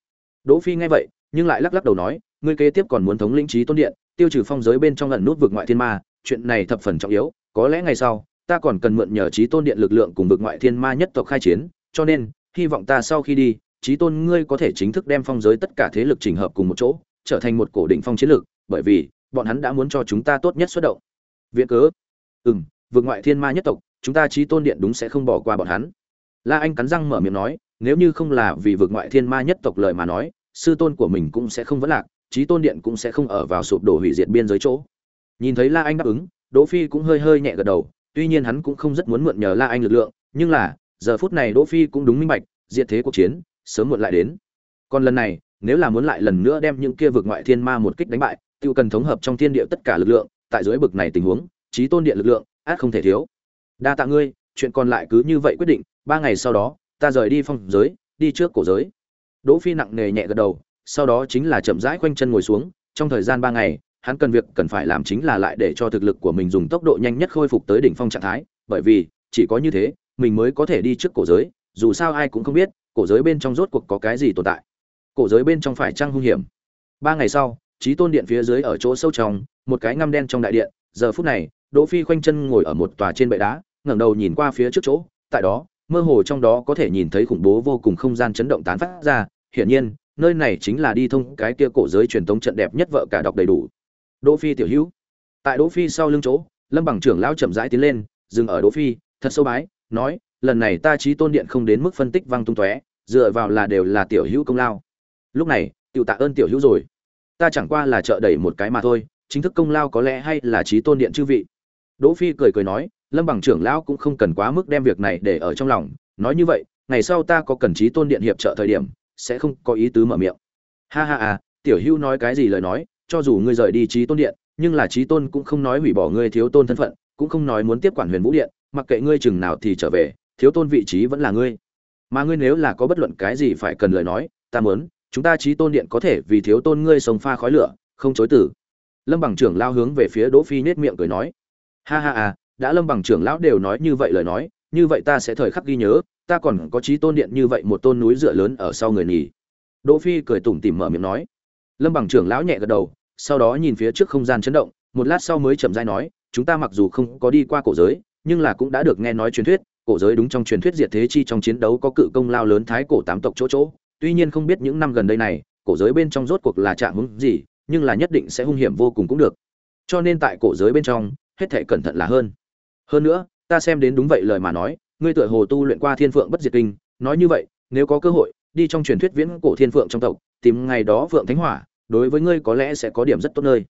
Đỗ phi nghe vậy, nhưng lại lắc lắc đầu nói, ngươi kế tiếp còn muốn thống lĩnh trí tôn điện, tiêu trừ phong giới bên trong lần nút vực ngoại thiên ma, chuyện này thập phần trọng yếu, có lẽ ngày sau ta còn cần mượn nhờ trí tôn điện lực lượng cùng vực ngoại thiên ma nhất tộc khai chiến, cho nên, hy vọng ta sau khi đi, trí tôn ngươi có thể chính thức đem phong giới tất cả thế lực chỉnh hợp cùng một chỗ, trở thành một cổ định phong chiến lược, bởi vì, bọn hắn đã muốn cho chúng ta tốt nhất xuất động. Viện cớ? Ừ m vượt ngoại thiên ma nhất tộc, chúng ta trí tôn điện đúng sẽ không bỏ qua bọn hắn. La anh cắn răng mở miệng nói, nếu như không là vì vượt ngoại thiên ma nhất tộc lời mà nói, sư tôn của mình cũng sẽ không vấn lạc, trí tôn điện cũng sẽ không ở vào sụp đổ hủy diệt biên giới chỗ. Nhìn thấy la anh đáp ứng, đỗ phi cũng hơi hơi nhẹ gật đầu tuy nhiên hắn cũng không rất muốn mượn nhờ la anh lực lượng, nhưng là, giờ phút này đỗ phi cũng đúng minh bạch, diệt thế cuộc chiến, sớm muộn lại đến. Còn lần này, nếu là muốn lại lần nữa đem những kia vực ngoại thiên ma một kích đánh bại, tiêu cần thống hợp trong thiên địa tất cả lực lượng, tại dưới bực này tình huống, chí tôn điện lực lượng át không thể thiếu. Đa tạ ngươi, chuyện còn lại cứ như vậy quyết định, ba ngày sau đó, ta rời đi phong giới, đi trước cổ giới. Đỗ phi nặng nề nhẹ gật đầu, sau đó chính là chậm rãi quanh chân ngồi xuống, trong thời gian ba ngày hắn cần việc cần phải làm chính là lại để cho thực lực của mình dùng tốc độ nhanh nhất khôi phục tới đỉnh phong trạng thái, bởi vì, chỉ có như thế, mình mới có thể đi trước cổ giới, dù sao ai cũng không biết, cổ giới bên trong rốt cuộc có cái gì tồn tại. Cổ giới bên trong phải chăng hung hiểm? Ba ngày sau, chí tôn điện phía dưới ở chỗ sâu trong, một cái ngăm đen trong đại điện, giờ phút này, đỗ phi khoanh chân ngồi ở một tòa trên bệ đá, ngẩng đầu nhìn qua phía trước chỗ, tại đó, mơ hồ trong đó có thể nhìn thấy khủng bố vô cùng không gian chấn động tán phát ra, hiển nhiên, nơi này chính là đi thông cái kia cổ giới truyền tống trận đẹp nhất vợ cả đọc đầy đủ đỗ phi tiểu hữu. Tại đỗ phi sau lưng chỗ, lâm bằng trưởng lão chậm rãi tiến lên, dừng ở đỗ phi, thật sâu bái, nói, lần này ta trí tôn điện không đến mức phân tích văng tung tóe, dựa vào là đều là tiểu hữu công lao. Lúc này, tiểu tạ ơn tiểu hữu rồi. Ta chẳng qua là trợ đẩy một cái mà thôi, chính thức công lao có lẽ hay là trí tôn điện chư vị. Đỗ phi cười cười nói, lâm bằng trưởng lão cũng không cần quá mức đem việc này để ở trong lòng, nói như vậy, ngày sau ta có cần trí tôn điện hiệp trợ thời điểm, sẽ không có ý tứ mở miệng. Ha ha à tiểu hữu nói cái gì lời nói cho dù ngươi rời đi trí tôn điện, nhưng là trí tôn cũng không nói hủy bỏ ngươi thiếu tôn thân phận, cũng không nói muốn tiếp quản huyền vũ điện, mặc kệ ngươi chừng nào thì trở về, thiếu tôn vị trí vẫn là ngươi. Mà ngươi nếu là có bất luận cái gì phải cần lời nói, ta muốn, chúng ta trí tôn điện có thể vì thiếu tôn ngươi sống pha khói lửa, không chối tử lâm bằng trưởng lao hướng về phía đỗ phi nết miệng cười nói. Ha ha à đã lâm bằng trưởng lão đều nói như vậy lời nói, như vậy ta sẽ thời khắc ghi nhớ, ta còn có trí tôn điện như vậy một tôn núi dựa lớn ở sau người nhỉ đỗ phi cười tủm tỉm mở miệng nói. Lâm bằng trưởng lão nhẹ gật đầu sau đó nhìn phía trước không gian chấn động, một lát sau mới chậm rãi nói, chúng ta mặc dù không có đi qua cổ giới, nhưng là cũng đã được nghe nói truyền thuyết, cổ giới đúng trong truyền thuyết diệt thế chi trong chiến đấu có cự công lao lớn thái cổ tám tộc chỗ chỗ. Tuy nhiên không biết những năm gần đây này, cổ giới bên trong rốt cuộc là trạng huống gì, nhưng là nhất định sẽ hung hiểm vô cùng cũng được. Cho nên tại cổ giới bên trong, hết thảy cẩn thận là hơn. Hơn nữa, ta xem đến đúng vậy lời mà nói, ngươi tựa hồ tu luyện qua thiên phượng bất diệt kinh, nói như vậy, nếu có cơ hội, đi trong truyền thuyết viễn cổ thiên phượng trong tộc, tìm ngày đó phượng thánh hỏa đối với ngươi có lẽ sẽ có điểm rất tốt nơi.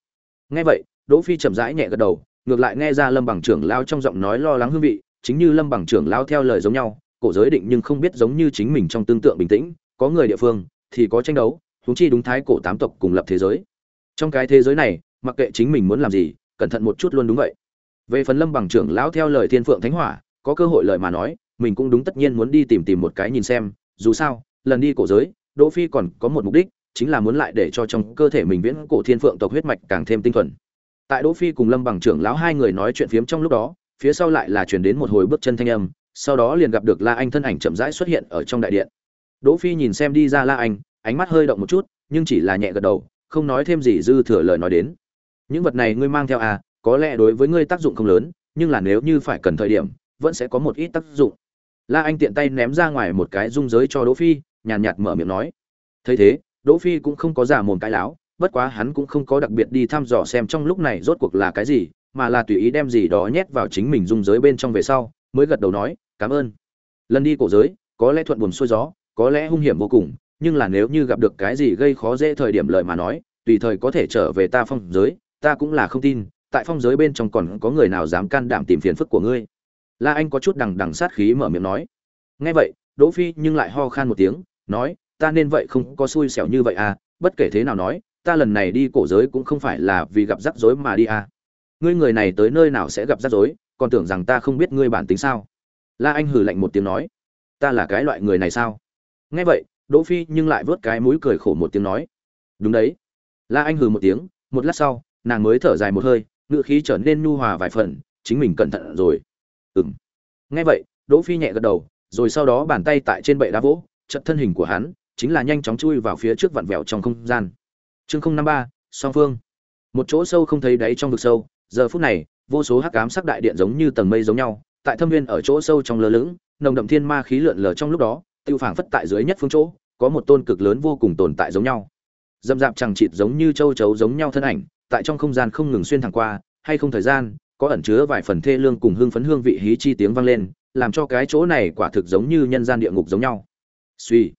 Nghe vậy, đỗ phi chậm rãi nhẹ gật đầu, ngược lại nghe ra lâm bằng trưởng lao trong giọng nói lo lắng hương vị, chính như lâm bằng trưởng lao theo lời giống nhau, cổ giới định nhưng không biết giống như chính mình trong tương tượng bình tĩnh, có người địa phương thì có tranh đấu, huống chi đúng thái cổ tám tộc cùng lập thế giới. Trong cái thế giới này, mặc kệ chính mình muốn làm gì, cẩn thận một chút luôn đúng vậy. Về phần lâm bằng trưởng lão theo lời thiên phượng thánh hỏa, có cơ hội lời mà nói, mình cũng đúng tất nhiên muốn đi tìm tìm một cái nhìn xem, dù sao, lần đi cổ giới, đỗ phi còn có một mục đích chính là muốn lại để cho trong cơ thể mình viễn cổ thiên phượng tộc huyết mạch càng thêm tinh thuần. Tại đỗ phi cùng lâm bằng trưởng lão hai người nói chuyện phiếm trong lúc đó, phía sau lại là truyền đến một hồi bước chân thanh âm, sau đó liền gặp được la anh thân ảnh chậm rãi xuất hiện ở trong đại điện. Đỗ phi nhìn xem đi ra la anh, ánh mắt hơi động một chút, nhưng chỉ là nhẹ gật đầu, không nói thêm gì dư thừa lời nói đến. Những vật này ngươi mang theo à có lẽ đối với ngươi tác dụng không lớn, nhưng là nếu như phải cần thời điểm, vẫn sẽ có một ít tác dụng. La anh tiện tay ném ra ngoài một cái dung giới cho đỗ phi, nhàn nhạt mở miệng nói. Thấy thế đỗ phi cũng không có giả mồm cái láo, bất quá hắn cũng không có đặc biệt đi thăm dò xem trong lúc này rốt cuộc là cái gì, mà là tùy ý đem gì đó nhét vào chính mình dung giới bên trong về sau, mới gật đầu nói, cảm ơn. Lần đi cổ giới, có lẽ thuận buồm xuôi gió, có lẽ hung hiểm vô cùng, nhưng là nếu như gặp được cái gì gây khó dễ thời điểm lời mà nói, tùy thời có thể trở về ta phong giới, ta cũng là không tin, tại phong giới bên trong còn có người nào dám can đảm tìm phiền phức của ngươi. La anh có chút đằng đằng sát khí mở miệng nói. Nghe vậy, đỗ phi nhưng lại ho khan một tiếng, nói ta nên vậy không có xui xẻo như vậy à bất kể thế nào nói, ta lần này đi cổ giới cũng không phải là vì gặp rắc rối mà đi à. Ngươi người này tới nơi nào sẽ gặp rắc rối, còn tưởng rằng ta không biết ngươi bản tính sao? La anh hừ lạnh một tiếng nói. Ta là cái loại người này sao? Nghe vậy, đỗ phi nhưng lại vớt cái mũi cười khổ một tiếng nói. Đúng đấy. La anh hừ một tiếng, một lát sau, nàng mới thở dài một hơi ngựa khí trở nên nhu hòa vài phần, chính mình cẩn thận rồi. Ừm. Nghe vậy, đỗ phi nhẹ gật đầu, rồi sau đó bàn tay tại trên bệ đá vỗ, chật thân hình của hắn chính là nhanh chóng chui vào phía trước vặn vẹo trong không gian. Chương không năm ba, song phương. Một chỗ sâu không thấy đáy trong vực sâu, giờ phút này, vô số hắc ám sắc đại điện giống như tầng mây giống nhau, tại thâm viên ở chỗ sâu trong lơ lửng, nồng đậm thiên ma khí lượn lờ trong lúc đó, tiêu phảng phất tại dưới nhất phương chỗ, có một tôn cực lớn vô cùng tồn tại giống nhau. Dâm dạp chẳng chịt giống như châu chấu giống nhau thân ảnh, tại trong không gian không ngừng xuyên thẳng qua, hay không thời gian, có ẩn chứa vài phần thê lương cùng hương phấn hương vị hí chi tiếng vang lên, làm cho cái chỗ này quả thực giống như nhân gian địa ngục giống nhau. Suy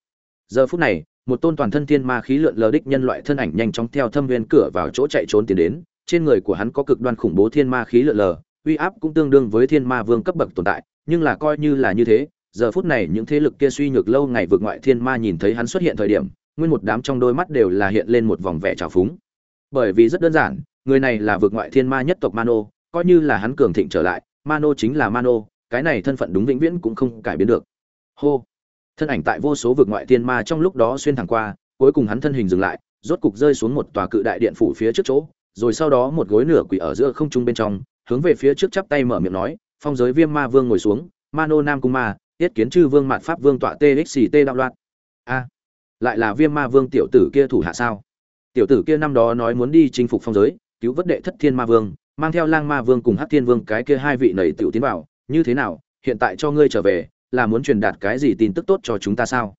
giờ phút này, một tôn toàn thân thiên ma khí lượn lờ đích nhân loại thân ảnh nhanh chóng theo thâm viên cửa vào chỗ chạy trốn tiến đến. Trên người của hắn có cực đoan khủng bố thiên ma khí lượn lờ, uy áp cũng tương đương với thiên ma vương cấp bậc tồn tại, nhưng là coi như là như thế, giờ phút này những thế lực kia suy nhược lâu ngày vượt ngoại thiên ma nhìn thấy hắn xuất hiện thời điểm, nguyên một đám trong đôi mắt đều là hiện lên một vòng vẻ trào phúng. Bởi vì rất đơn giản, người này là vượt ngoại thiên ma nhất tộc mano, coi như là hắn cường thịnh trở lại, mano chính là mano, cái này thân phận đúng vĩnh viễn cũng không cải biến được. Hô! Thân ảnh tại vô số vượt ngoại thiên ma trong lúc đó xuyên thẳng qua, cuối cùng hắn thân hình dừng lại, rốt cục rơi xuống một tòa cự đại điện phủ phía trước chỗ, rồi sau đó một gối nửa quỷ ở giữa không trung bên trong, hướng về phía trước chắp tay mở miệng nói, phong giới viêm ma vương ngồi xuống, mano nam cung ma tiết kiến chư vương mạt pháp vương tọa txt đạo loạn. A, lại là viêm ma vương tiểu tử kia thủ hạ sao? Tiểu tử kia năm đó nói muốn đi chinh phục phong giới, cứu vớt đệ thất thiên ma vương, mang theo lang ma vương cùng hắc thiên vương cái kia hai vị nầy tiểu tiến vào, như thế nào? Hiện tại cho ngươi trở về là muốn truyền đạt cái gì tin tức tốt cho chúng ta sao?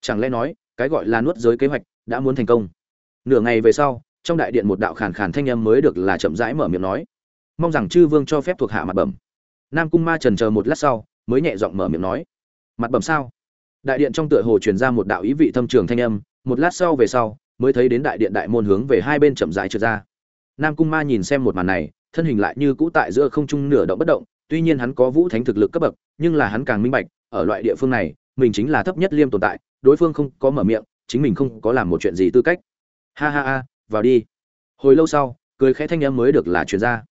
Chẳng lẽ nói, cái gọi là nuốt giới kế hoạch đã muốn thành công? Nửa ngày về sau, trong đại điện một đạo khàn khàn thanh âm mới được là chậm rãi mở miệng nói. Mong rằng chư vương cho phép thuộc hạ mặt bẩm. Nam cung ma trần chờ một lát sau, mới nhẹ giọng mở miệng nói. Mặt bẩm sao? Đại điện trong tựa hồ truyền ra một đạo ý vị thâm trường thanh âm, một lát sau về sau, mới thấy đến đại điện đại môn hướng về hai bên chậm rãi trượt ra. Nam cung ma nhìn xem một màn này, thân hình lại như cũ tại giữa không trung nửa động bất động, tuy nhiên hắn có vũ thánh thực lực cấp bậc, nhưng là hắn càng minh bạch ở loại địa phương này, mình chính là thấp nhất liêm tồn tại, đối phương không có mở miệng, chính mình không có làm một chuyện gì tư cách. Ha ha ha, vào đi. Hồi lâu sau, cười khẽ thanh âm mới được là chuyên gia.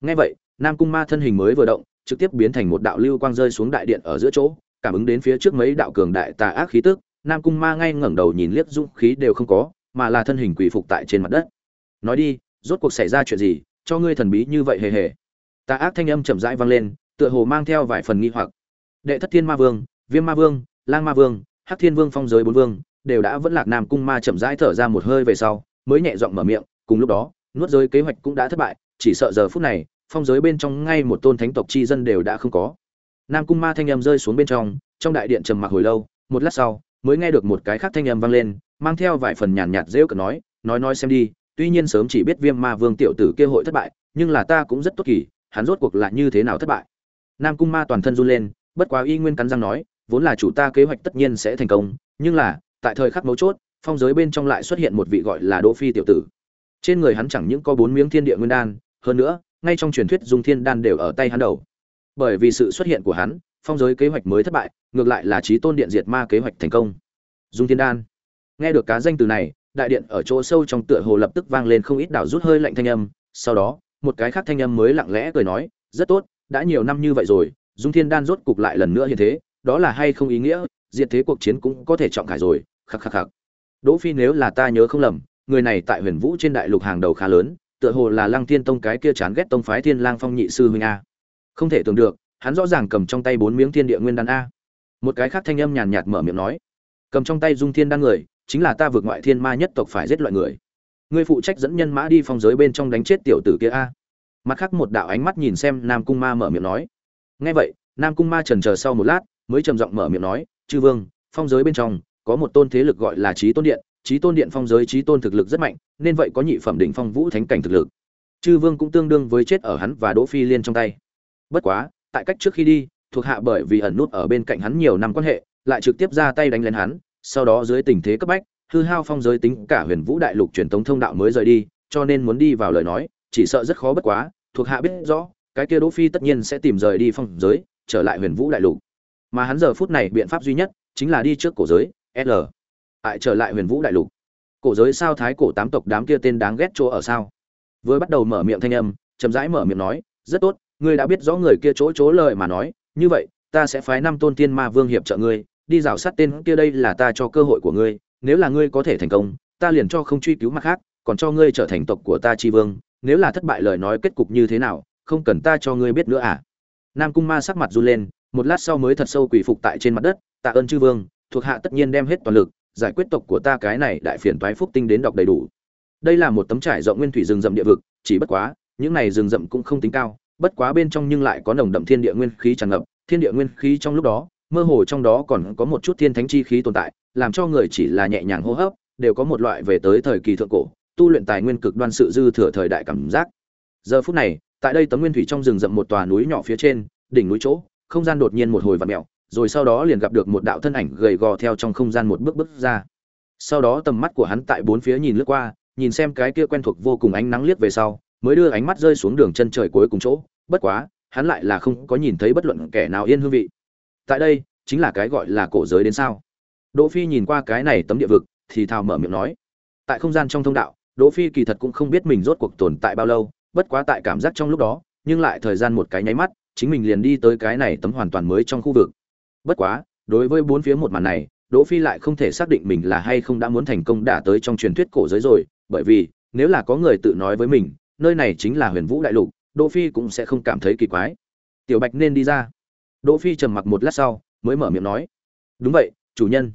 ngay vậy, nam cung ma thân hình mới vừa động, trực tiếp biến thành một đạo lưu quang rơi xuống đại điện ở giữa chỗ, cảm ứng đến phía trước mấy đạo cường đại tà ác khí tức, nam cung ma ngay ngẩng đầu nhìn liếc dũng khí đều không có, mà là thân hình quỷ phục tại trên mặt đất. Nói đi, rốt cuộc xảy ra chuyện gì, cho ngươi thần bí như vậy hề hề. Tà ác thanh âm chậm rãi vang lên, tựa hồ mang theo vài phần nghi hoặc đệ thất thiên ma vương, viêm ma vương, lang ma vương, hắc thiên vương phong giới bốn vương, đều đã vẫn lạc nam cung ma chậm rãi thở ra một hơi về sau, mới nhẹ giọng mở miệng, cùng lúc đó, nuốt giới kế hoạch cũng đã thất bại, chỉ sợ giờ phút này, phong giới bên trong ngay một tôn thánh tộc chi dân đều đã không có. Nam cung ma thanh âm rơi xuống bên trong trong đại điện trầm mặc hồi lâu, một lát sau, mới nghe được một cái khác thanh âm vang lên, mang theo vài phần nhàn nhạt rêu cợt nói nói nói xem đi, tuy nhiên sớm chỉ biết viêm ma vương tiểu tử kia hội thất bại, nhưng là ta cũng rất tốt kỳ, hắn rốt cuộc là như thế nào thất bại? Nam cung ma toàn thân run lên bất quá y nguyên cắn răng nói, vốn là chủ ta kế hoạch tất nhiên sẽ thành công, nhưng là, tại thời khắc mấu chốt, phong giới bên trong lại xuất hiện một vị gọi là đỗ phi tiểu tử. Trên người hắn chẳng những có bốn miếng thiên địa nguyên đan, hơn nữa, ngay trong truyền thuyết dung thiên đan đều ở tay hắn đầu. Bởi vì sự xuất hiện của hắn, phong giới kế hoạch mới thất bại, ngược lại là trí tôn điện diệt ma kế hoạch thành công. Dung thiên đan. Nghe được cá danh từ này, đại điện ở chỗ sâu trong tựa hồ lập tức vang lên không ít đảo rút hơi lạnh thanh âm. Sau đó, một cái khác thanh âm mới lặng lẽ cười nói, rất tốt, đã nhiều năm như vậy rồi dung thiên đan rốt cục lại lần nữa như thế, đó là hay không ý nghĩa, diệt thế cuộc chiến cũng có thể trọng khải rồi, khắc khắc khắc. Đỗ phi nếu là ta nhớ không lầm, người này tại huyền vũ trên đại lục hàng đầu khá lớn, tựa hồ là lăng thiên tông cái kia chán ghét tông phái thiên lang phong nhị sư huynh a. Không thể tưởng được, hắn rõ ràng cầm trong tay bốn miếng thiên địa nguyên đan a. Một cái khác thanh âm nhàn nhạt mở miệng nói, cầm trong tay dung thiên đan người, chính là ta vượt ngoại thiên ma nhất tộc phải giết loại người. Ngươi phụ trách dẫn nhân mã đi phong giới bên trong đánh chết tiểu tử kia a. Mặt khác một đạo ánh mắt nhìn xem nam cung ma mở miệng nói nghe vậy, nam cung ma trần chờ sau một lát, mới trầm giọng mở miệng nói, chư vương, phong giới bên trong có một tôn thế lực gọi là trí tôn điện. Trí tôn điện phong giới trí tôn thực lực rất mạnh, nên vậy có nhị phẩm đỉnh phong vũ thánh cảnh thực lực. Chư vương cũng tương đương với chết ở hắn và đỗ phi liên trong tay. Bất quá, tại cách trước khi đi, thuộc hạ bởi vì ẩn nút ở bên cạnh hắn nhiều năm quan hệ, lại trực tiếp ra tay đánh lên hắn, sau đó dưới tình thế cấp bách, hư hao phong giới tính cả huyền vũ đại lục truyền thống thông đạo mới rời đi, cho nên muốn đi vào lời nói, chỉ sợ rất khó bất quá, thuộc hạ biết rõ cái kia đỗ phi tất nhiên sẽ tìm rời đi phong giới, trở lại huyền vũ đại lục. Mà hắn giờ phút này biện pháp duy nhất chính là đi trước cổ giới, l. Lại trở lại huyền vũ đại lục. Cổ giới sao thái cổ tám tộc đám kia tên đáng ghét chỗ ở sao? Vừa bắt đầu mở miệng thanh âm, chậm rãi mở miệng nói, rất tốt, ngươi đã biết rõ người kia chỗ chỗ lời mà nói, như vậy, ta sẽ phái năm tôn tiên ma vương hiệp trợ ngươi, đi rào sát tên kia đây là ta cho cơ hội của ngươi, nếu là ngươi có thể thành công, ta liền cho không truy cứu mặt khác, còn cho ngươi trở thành tộc của ta chi vương, nếu là thất bại lời nói kết cục như thế nào không cần ta cho ngươi biết nữa à? Nam cung ma sắc mặt run lên, một lát sau mới thật sâu quỳ phục tại trên mặt đất, tạ ơn chư vương, thuộc hạ tất nhiên đem hết toàn lực, giải quyết tộc của ta cái này đại phiền toái phúc tinh đến đọc đầy đủ. Đây là một tấm trải rộng nguyên thủy rừng rậm địa vực, chỉ bất quá, những này rừng rậm cũng không tính cao, bất quá bên trong nhưng lại có nồng đậm thiên địa nguyên khí tràn ngập, thiên địa nguyên khí trong lúc đó, mơ hồ trong đó còn có một chút thiên thánh chi khí tồn tại, làm cho người chỉ là nhẹ nhàng hô hấp, đều có một loại về tới thời kỳ thượng cổ, tu luyện tài nguyên cực đoan sự dư thừa thời đại cảm giác. Giờ phút này tại đây tấm nguyên thủy trong rừng rậm một tòa núi nhỏ phía trên, đỉnh núi chỗ, không gian đột nhiên một hồi vặn mèo, rồi sau đó liền gặp được một đạo thân ảnh gầy gò theo trong không gian một bước bước ra. Sau đó tầm mắt của hắn tại bốn phía nhìn lướt qua, nhìn xem cái kia quen thuộc vô cùng ánh nắng liếc về sau, mới đưa ánh mắt rơi xuống đường chân trời cuối cùng chỗ. Bất quá, hắn lại là không có nhìn thấy bất luận kẻ nào yên hương vị. Tại đây, chính là cái gọi là cổ giới đến sao. Đỗ phi nhìn qua cái này tấm địa vực, thì thào mở miệng nói. Tại không gian trong thông đạo, đỗ phi kỳ thật cũng không biết mình rốt cuộc tồn tại bao lâu bất quá tại cảm giác trong lúc đó, nhưng lại thời gian một cái nháy mắt, chính mình liền đi tới cái này tấm hoàn toàn mới trong khu vực. Bất quá, đối với bốn phía một màn này, đỗ phi lại không thể xác định mình là hay không đã muốn thành công đả tới trong truyền thuyết cổ giới rồi, bởi vì, nếu là có người tự nói với mình, nơi này chính là huyền vũ đại lục, đỗ phi cũng sẽ không cảm thấy kỳ quái. Tiểu bạch nên đi ra. Đỗ phi trầm mặc một lát sau, mới mở miệng nói. Đúng vậy, chủ nhân.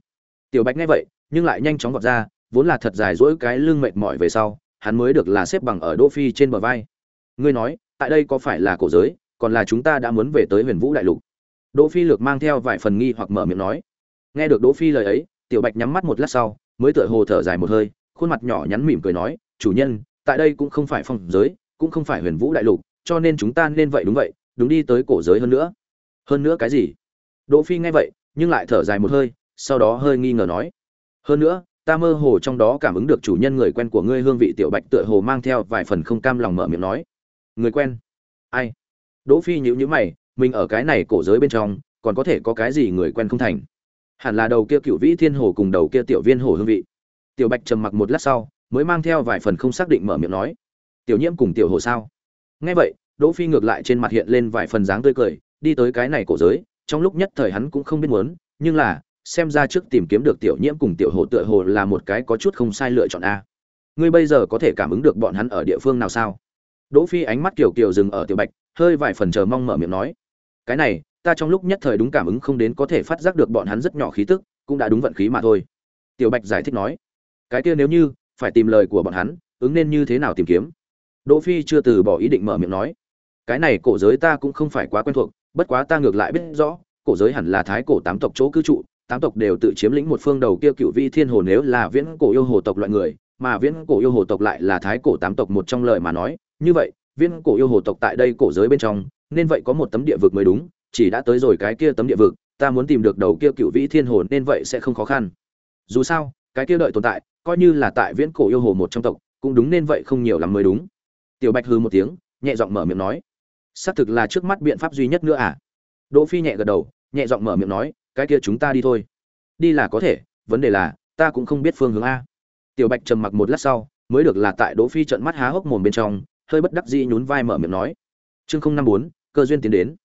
Tiểu bạch nghe vậy, nhưng lại nhanh chóng vọt ra, vốn là thật dài dỗi cái lưng mệt mỏi về sau hắn mới được là xếp bằng ở đỗ phi trên bờ vai. Ngươi nói, tại đây có phải là cổ giới, còn là chúng ta đã muốn về tới huyền vũ đại lục? Đỗ phi lược mang theo vài phần nghi hoặc mở miệng nói. Nghe được đỗ phi lời ấy, tiểu bạch nhắm mắt một lát sau, mới tựa hồ thở dài một hơi, khuôn mặt nhỏ nhắn mỉm cười nói, chủ nhân, tại đây cũng không phải phong giới, cũng không phải huyền vũ đại lục, cho nên chúng ta nên vậy đúng vậy, đúng đi tới cổ giới hơn nữa. Hơn nữa cái gì? Đỗ phi nghe vậy, nhưng lại thở dài một hơi, sau đó hơi nghi ngờ nói. Hơn nữa ta mơ hồ trong đó cảm ứng được chủ nhân người quen của ngươi hương vị tiểu bạch tựa hồ mang theo vài phần không cam lòng mở miệng nói. Người quen? Ai? Đỗ phi nhíu nhíu mày, mình ở cái này cổ giới bên trong, còn có thể có cái gì người quen không thành? Hẳn là đầu kia cựu vĩ thiên hồ cùng đầu kia tiểu viên hồ hương vị. Tiểu bạch trầm mặc một lát sau, mới mang theo vài phần không xác định mở miệng nói. Tiểu nhiễm cùng tiểu hồ sao? Nghe vậy, đỗ phi ngược lại trên mặt hiện lên vài phần dáng tươi cười, đi tới cái này cổ giới, trong lúc nhất thời hắn cũng không biết muốn, nhưng là xem ra trước tìm kiếm được tiểu nhiễm cùng tiểu hồ tựa hồ là một cái có chút không sai lựa chọn a. Ngươi bây giờ có thể cảm ứng được bọn hắn ở địa phương nào sao? Đỗ phi ánh mắt kiều kiều dừng ở tiểu bạch, hơi vài phần chờ mong mở miệng nói. Cái này, ta trong lúc nhất thời đúng cảm ứng không đến có thể phát giác được bọn hắn rất nhỏ khí tức, cũng đã đúng vận khí mà thôi. Tiểu bạch giải thích nói. Cái kia nếu như, phải tìm lời của bọn hắn, ứng nên như thế nào tìm kiếm? Đỗ phi chưa từ bỏ ý định mở miệng nói. Cái này cổ giới ta cũng không phải quá quen thuộc, bất quá ta ngược lại biết rõ, cổ giới hẳn là thái cổ tám tộc chỗ cư trụ tám tộc đều tự chiếm lĩnh một phương đầu kia cựu vi thiên hồ nếu là viễn cổ yêu hồ tộc loại người, mà viễn cổ yêu hồ tộc lại là thái cổ tám tộc một trong lời mà nói. Như vậy, viễn cổ yêu hồ tộc tại đây cổ giới bên trong, nên vậy có một tấm địa vực mới đúng, chỉ đã tới rồi cái kia tấm địa vực, ta muốn tìm được đầu kia cựu vĩ thiên hồ nên vậy sẽ không khó khăn. Dù sao, cái kia đợi tồn tại, coi như là tại viễn cổ yêu hồ một trong tộc, cũng đúng nên vậy không nhiều lắm mới đúng. Tiểu bạch hư một tiếng, nhẹ giọng mở miệng nói. Xác thực là trước mắt biện pháp duy nhất nữa à? Đỗ phi nhẹ gật đầu, nhẹ giọng mở miệng nói cái kia chúng ta đi thôi. Đi là có thể, vấn đề là, ta cũng không biết phương hướng a. Tiểu bạch trầm mặc một lát sau, mới được là tại đỗ phi trợn mắt há hốc mồm bên trong, hơi bất đắc dĩ nhún vai mở miệng nói. Chương không năm bốn, cơ duyên tiến đến.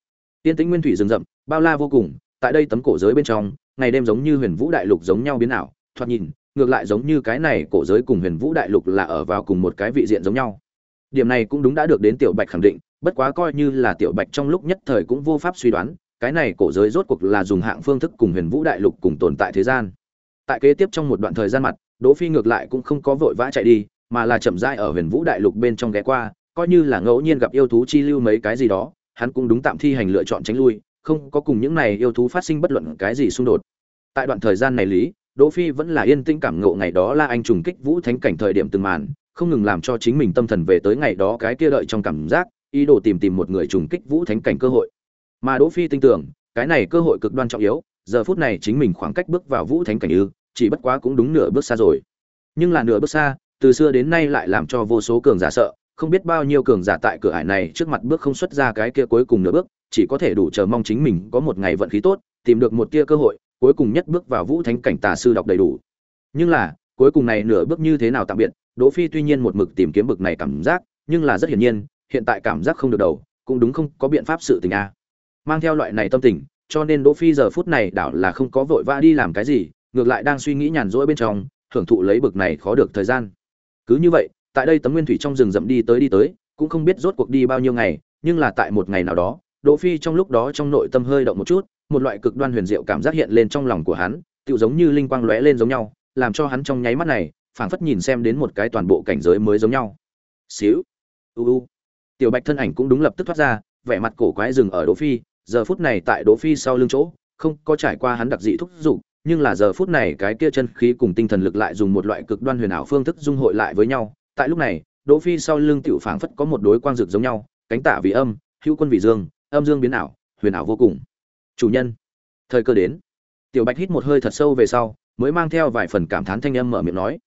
Tiên tĩnh nguyên thủy rừng rậm, bao la vô cùng, tại đây tấm cổ giới bên trong, ngày đêm giống như huyền vũ đại lục giống nhau biến ảo, thoạt nhìn, ngược lại giống như cái này cổ giới cùng huyền vũ đại lục là ở vào cùng một cái vị diện giống nhau. Điểm này cũng đúng đã được đến tiểu bạch khẳng định, bất quá coi như là tiểu bạch trong lúc nhất thời cũng vô pháp suy đoán cái này cổ giới rốt cuộc là dùng hạng phương thức cùng huyền vũ đại lục cùng tồn tại thế gian. Tại kế tiếp trong một đoạn thời gian mặt, đỗ phi ngược lại cũng không có vội vã chạy đi, mà là chậm rãi ở huyền vũ đại lục bên trong ghé qua, coi như là ngẫu nhiên gặp yêu thú chi lưu mấy cái gì đó, hắn cũng đúng tạm thi hành lựa chọn tránh lui, không có cùng những này yêu thú phát sinh bất luận cái gì xung đột. Tại đoạn thời gian này lý, đỗ phi vẫn là yên tĩnh cảm ngộ ngày đó là anh trùng kích vũ thánh cảnh thời điểm từng màn, không ngừng làm cho chính mình tâm thần về tới ngày đó cái kia đợi trong cảm giác, ý đồ tìm tìm một người trùng kích vũ thánh cảnh cơ hội mà đỗ phi tin tưởng, cái này cơ hội cực đoan trọng yếu, giờ phút này chính mình khoảng cách bước vào vũ thánh cảnh ư, chỉ bất quá cũng đúng nửa bước xa rồi. Nhưng là nửa bước xa, từ xưa đến nay lại làm cho vô số cường giả sợ, không biết bao nhiêu cường giả tại cửa ải này trước mặt bước không xuất ra cái kia cuối cùng nửa bước, chỉ có thể đủ chờ mong chính mình có một ngày vận khí tốt, tìm được một tia cơ hội, cuối cùng nhất bước vào vũ thánh cảnh tà sư đọc đầy đủ. Nhưng là, cuối cùng này nửa bước như thế nào tạm biệt, đỗ phi tuy nhiên một mực tìm kiếm bực này cảm giác, nhưng là rất hiển nhiên, hiện tại cảm giác không được đầu, cũng đúng không có biện pháp sự tình a mang theo loại này tâm tình, cho nên đỗ phi giờ phút này đảo là không có vội vã đi làm cái gì, ngược lại đang suy nghĩ nhàn rỗi bên trong, hưởng thụ lấy bực này khó được thời gian. Cứ như vậy, tại đây tấm nguyên thủy trong rừng rậm đi tới đi tới, cũng không biết rốt cuộc đi bao nhiêu ngày, nhưng là tại một ngày nào đó, đỗ phi trong lúc đó trong nội tâm hơi động một chút, một loại cực đoan huyền diệu cảm giác hiện lên trong lòng của hắn, tựu giống như linh quang lóe lên giống nhau, làm cho hắn trong nháy mắt này, phảng phất nhìn xem đến một cái toàn bộ cảnh giới mới giống nhau. Xíu. U u. Tiểu bạch thân ảnh cũng đúng lập tức thoát ra, vẻ mặt cổ quái dừng ở đỗ phi giờ phút này tại đỗ phi sau lưng chỗ không có trải qua hắn đặc dị thúc dục, nhưng là giờ phút này cái kia chân khí cùng tinh thần lực lại dùng một loại cực đoan huyền ảo phương thức dung hội lại với nhau. Tại lúc này đỗ phi sau lưng tiểu phảng phất có một đối quang dược giống nhau cánh tả vì âm hữu quân vì dương âm dương biến ảo huyền ảo vô cùng. Chủ nhân thời cơ đến. Tiểu bạch hít một hơi thật sâu về sau mới mang theo vài phần cảm thán thanh âm mở miệng nói.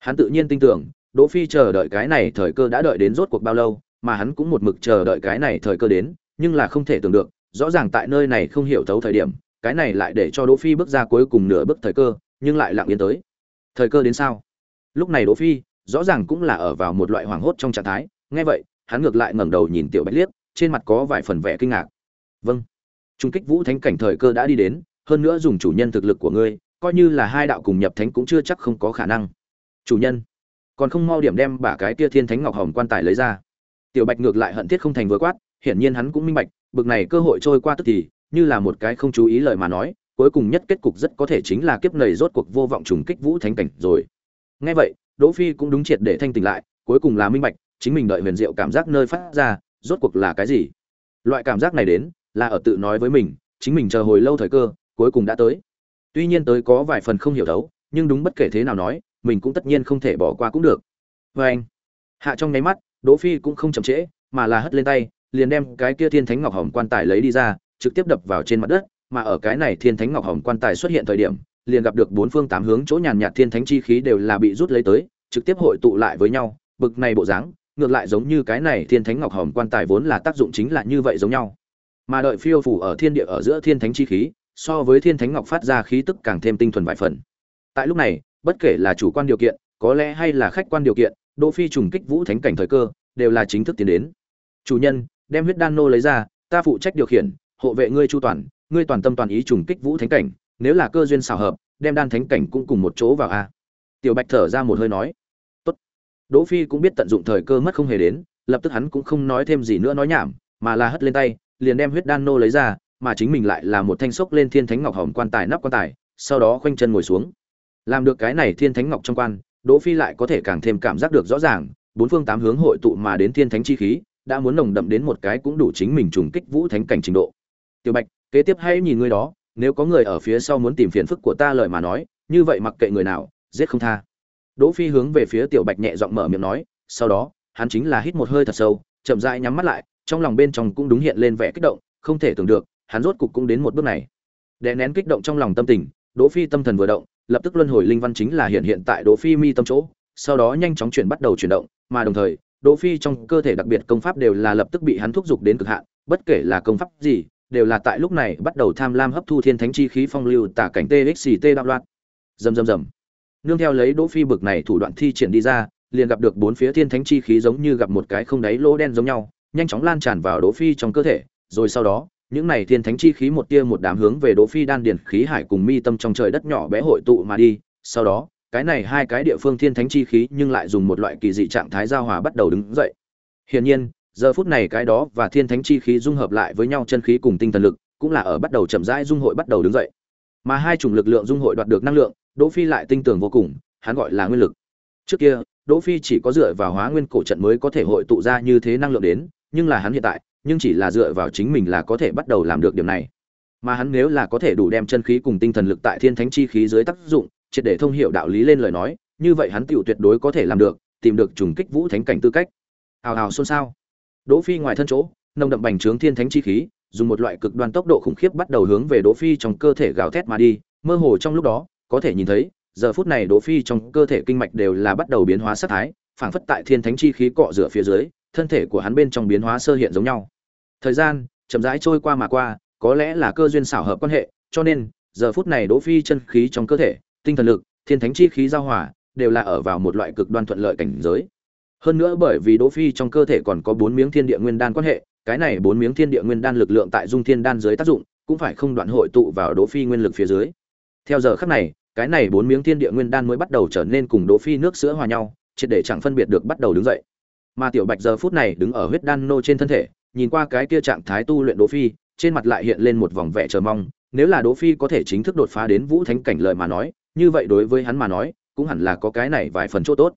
Hắn tự nhiên tin tưởng đỗ phi chờ đợi cái này thời cơ đã đợi đến rốt cuộc bao lâu mà hắn cũng một mực chờ đợi cái này thời cơ đến nhưng là không thể tưởng được rõ ràng tại nơi này không hiểu thấu thời điểm, cái này lại để cho đỗ phi bước ra cuối cùng nửa bước thời cơ, nhưng lại lặng yên tới. Thời cơ đến sao? Lúc này đỗ phi, rõ ràng cũng là ở vào một loại hoảng hốt trong trạng thái, nghe vậy, hắn ngược lại ngẩng đầu nhìn tiểu bạch liếc, trên mặt có vài phần vẻ kinh ngạc. Vâng. Trung kích vũ thánh cảnh thời cơ đã đi đến, hơn nữa dùng chủ nhân thực lực của ngươi, coi như là hai đạo cùng nhập thánh cũng chưa chắc không có khả năng. Chủ nhân. Còn không mau điểm đem bả cái kia thiên thánh ngọc hồng quan tài lấy ra. Tiểu bạch ngược lại hận thiết không thành vừa quát, hiển nhiên hắn cũng minh bạch bực này cơ hội trôi qua tức thì, như là một cái không chú ý lời mà nói, cuối cùng nhất kết cục rất có thể chính là kiếp nầy rốt cuộc vô vọng trùng kích vũ thánh cảnh rồi. Ngay vậy, đỗ phi cũng đúng triệt để thanh tỉnh lại, cuối cùng là minh bạch, chính mình đợi huyền diệu cảm giác nơi phát ra, rốt cuộc là cái gì? Loại cảm giác này đến, là ở tự nói với mình, chính mình chờ hồi lâu thời cơ, cuối cùng đã tới. Tuy nhiên tới có vài phần không hiểu thấu nhưng đúng bất kể thế nào nói, mình cũng tất nhiên không thể bỏ qua cũng được. Với anh, hạ trong nháy mắt, đỗ phi cũng không chậm trễ, mà là hất lên tay liền đem cái kia thiên thánh ngọc hồng quan tài lấy đi ra, trực tiếp đập vào trên mặt đất, mà ở cái này thiên thánh ngọc hồng quan tài xuất hiện thời điểm, liền gặp được bốn phương tám hướng chỗ nhàn nhạt thiên thánh chi khí đều là bị rút lấy tới, trực tiếp hội tụ lại với nhau, bực này bộ dáng, ngược lại giống như cái này thiên thánh ngọc hồng quan tài vốn là tác dụng chính là như vậy giống nhau. Mà đợi phiêu phủ ở thiên địa ở giữa thiên thánh chi khí, so với thiên thánh ngọc phát ra khí tức càng thêm tinh thuần vài phần. Tại lúc này, bất kể là chủ quan điều kiện, có lẽ hay là khách quan điều kiện, đỗ phi trùng kích vũ thánh cảnh thời cơ, đều là chính thức tiến đến. Chủ nhân đem huyết đan nô lấy ra, ta phụ trách điều khiển, hộ vệ ngươi chu toàn, ngươi toàn tâm toàn ý trùng kích vũ thánh cảnh, nếu là cơ duyên xảo hợp, đem đan thánh cảnh cũng cùng một chỗ vào a. Tiểu bạch thở ra một hơi nói. Tốt. Đỗ phi cũng biết tận dụng thời cơ mất không hề đến, lập tức hắn cũng không nói thêm gì nữa nói nhảm, mà là hất lên tay, liền đem huyết đan nô lấy ra, mà chính mình lại là một thanh sốc lên thiên thánh ngọc hồng quan tài nắp quan tài, sau đó khoanh chân ngồi xuống. Làm được cái này thiên thánh ngọc trong quan, đỗ phi lại có thể càng thêm cảm giác được rõ ràng, bốn phương tám hướng hội tụ mà đến thiên thánh chi khí đã muốn nồng đậm đến một cái cũng đủ chính mình trùng kích vũ thánh cảnh trình độ. Tiểu bạch, kế tiếp hãy nhìn ngươi đó, nếu có người ở phía sau muốn tìm phiền phức của ta lời mà nói, như vậy mặc kệ người nào, giết không tha. Đỗ phi hướng về phía tiểu bạch nhẹ giọng mở miệng nói, sau đó, hắn chính là hít một hơi thật sâu, chậm rãi nhắm mắt lại, trong lòng bên trong cũng đúng hiện lên vẻ kích động, không thể tưởng được, hắn rốt cục cũng đến một bước này. Đè nén kích động trong lòng tâm tình, đỗ phi tâm thần vừa động, lập tức luân hồi linh văn chính là hiện hiện tại đỗ phi mi tâm chỗ, sau đó nhanh chóng chuyển bắt đầu chuyển động, mà đồng thời đỗ phi trong cơ thể đặc biệt công pháp đều là lập tức bị hắn thúc giục đến cực hạn, bất kể là công pháp gì, đều là tại lúc này bắt đầu tham lam hấp thu thiên thánh chi khí phong lưu tả cảnh txt đạo loạn. Rầm rầm rầm. Nương theo lấy đỗ phi bực này thủ đoạn thi triển đi ra, liền gặp được bốn phía thiên thánh chi khí giống như gặp một cái không đáy lỗ đen giống nhau, nhanh chóng lan tràn vào đỗ phi trong cơ thể, rồi sau đó, những này thiên thánh chi khí một tia một đám hướng về đỗ phi đan điển khí hải cùng mi tâm trong trời đất nhỏ bé hội tụ mà đi, sau đó cái này hai cái địa phương thiên thánh chi khí nhưng lại dùng một loại kỳ dị trạng thái giao hòa bắt đầu đứng dậy hiển nhiên giờ phút này cái đó và thiên thánh chi khí dung hợp lại với nhau chân khí cùng tinh thần lực cũng là ở bắt đầu chậm rãi dung hội bắt đầu đứng dậy mà hai chủng lực lượng dung hội đoạt được năng lượng Đỗ Phi lại tinh tường vô cùng, hắn gọi là nguyên lực. Trước kia, Đỗ Phi chỉ có dựa vào hóa nguyên cổ trận mới có thể hội tụ ra như thế năng lượng đến, nhưng là hắn hiện tại, nhưng chỉ là dựa vào chính mình là có thể bắt đầu làm được điểm này. Mà hắn nếu là có thể đủ đem chân khí cùng tinh thần lực tại thiên thánh chi khí dưới tác dụng, triệt để thông hiểu đạo lý lên lời nói, như vậy hắn tiểu tuyệt đối có thể làm được, tìm được trùng kích vũ thánh cảnh tư cách. Hào hào xôn xao. Đỗ Phi ngoài thân chỗ, nồng đậm bành trướng thiên thánh chi khí, dùng một loại cực đoan tốc độ khủng khiếp bắt đầu hướng về Đỗ Phi trong cơ thể gào thét mà đi, mơ hồ trong lúc đó, có thể nhìn thấy, giờ phút này Đỗ Phi trong cơ thể kinh mạch đều là bắt đầu biến hóa sắc thái, phảng phất tại thiên thánh chi khí cọ rửa phía dưới, thân thể của hắn bên trong biến hóa sơ hiện giống nhau. Thời gian chậm rãi trôi qua mà qua, có lẽ là cơ duyên xảo hợp quan hệ, cho nên, giờ phút này Đỗ Phi chân khí trong cơ thể, tinh thần lực, thiên thánh chi khí giao hòa, đều là ở vào một loại cực đoan thuận lợi cảnh giới. Hơn nữa bởi vì Đỗ Phi trong cơ thể còn có bốn miếng thiên địa nguyên đan quan hệ, cái này bốn miếng thiên địa nguyên đan lực lượng tại dung thiên đan dưới tác dụng, cũng phải không đoạn hội tụ vào Đỗ Phi nguyên lực phía dưới. Theo giờ khắc này, cái này bốn miếng thiên địa nguyên đan mới bắt đầu trở nên cùng Đỗ Phi nước sữa hòa nhau, triệt để chẳng phân biệt được bắt đầu đứng dậy. Mà Tiểu Bạch giờ phút này đứng ở huyết đan nô trên thân thể, nhìn qua cái kia trạng thái tu luyện Đỗ Phi, trên mặt lại hiện lên một vòng vẻ chờ mong, nếu là Đỗ Phi có thể chính thức đột phá đến Vũ Thánh cảnh lợi mà nói, như vậy đối với hắn mà nói, cũng hẳn là có cái này vài phần chỗ tốt.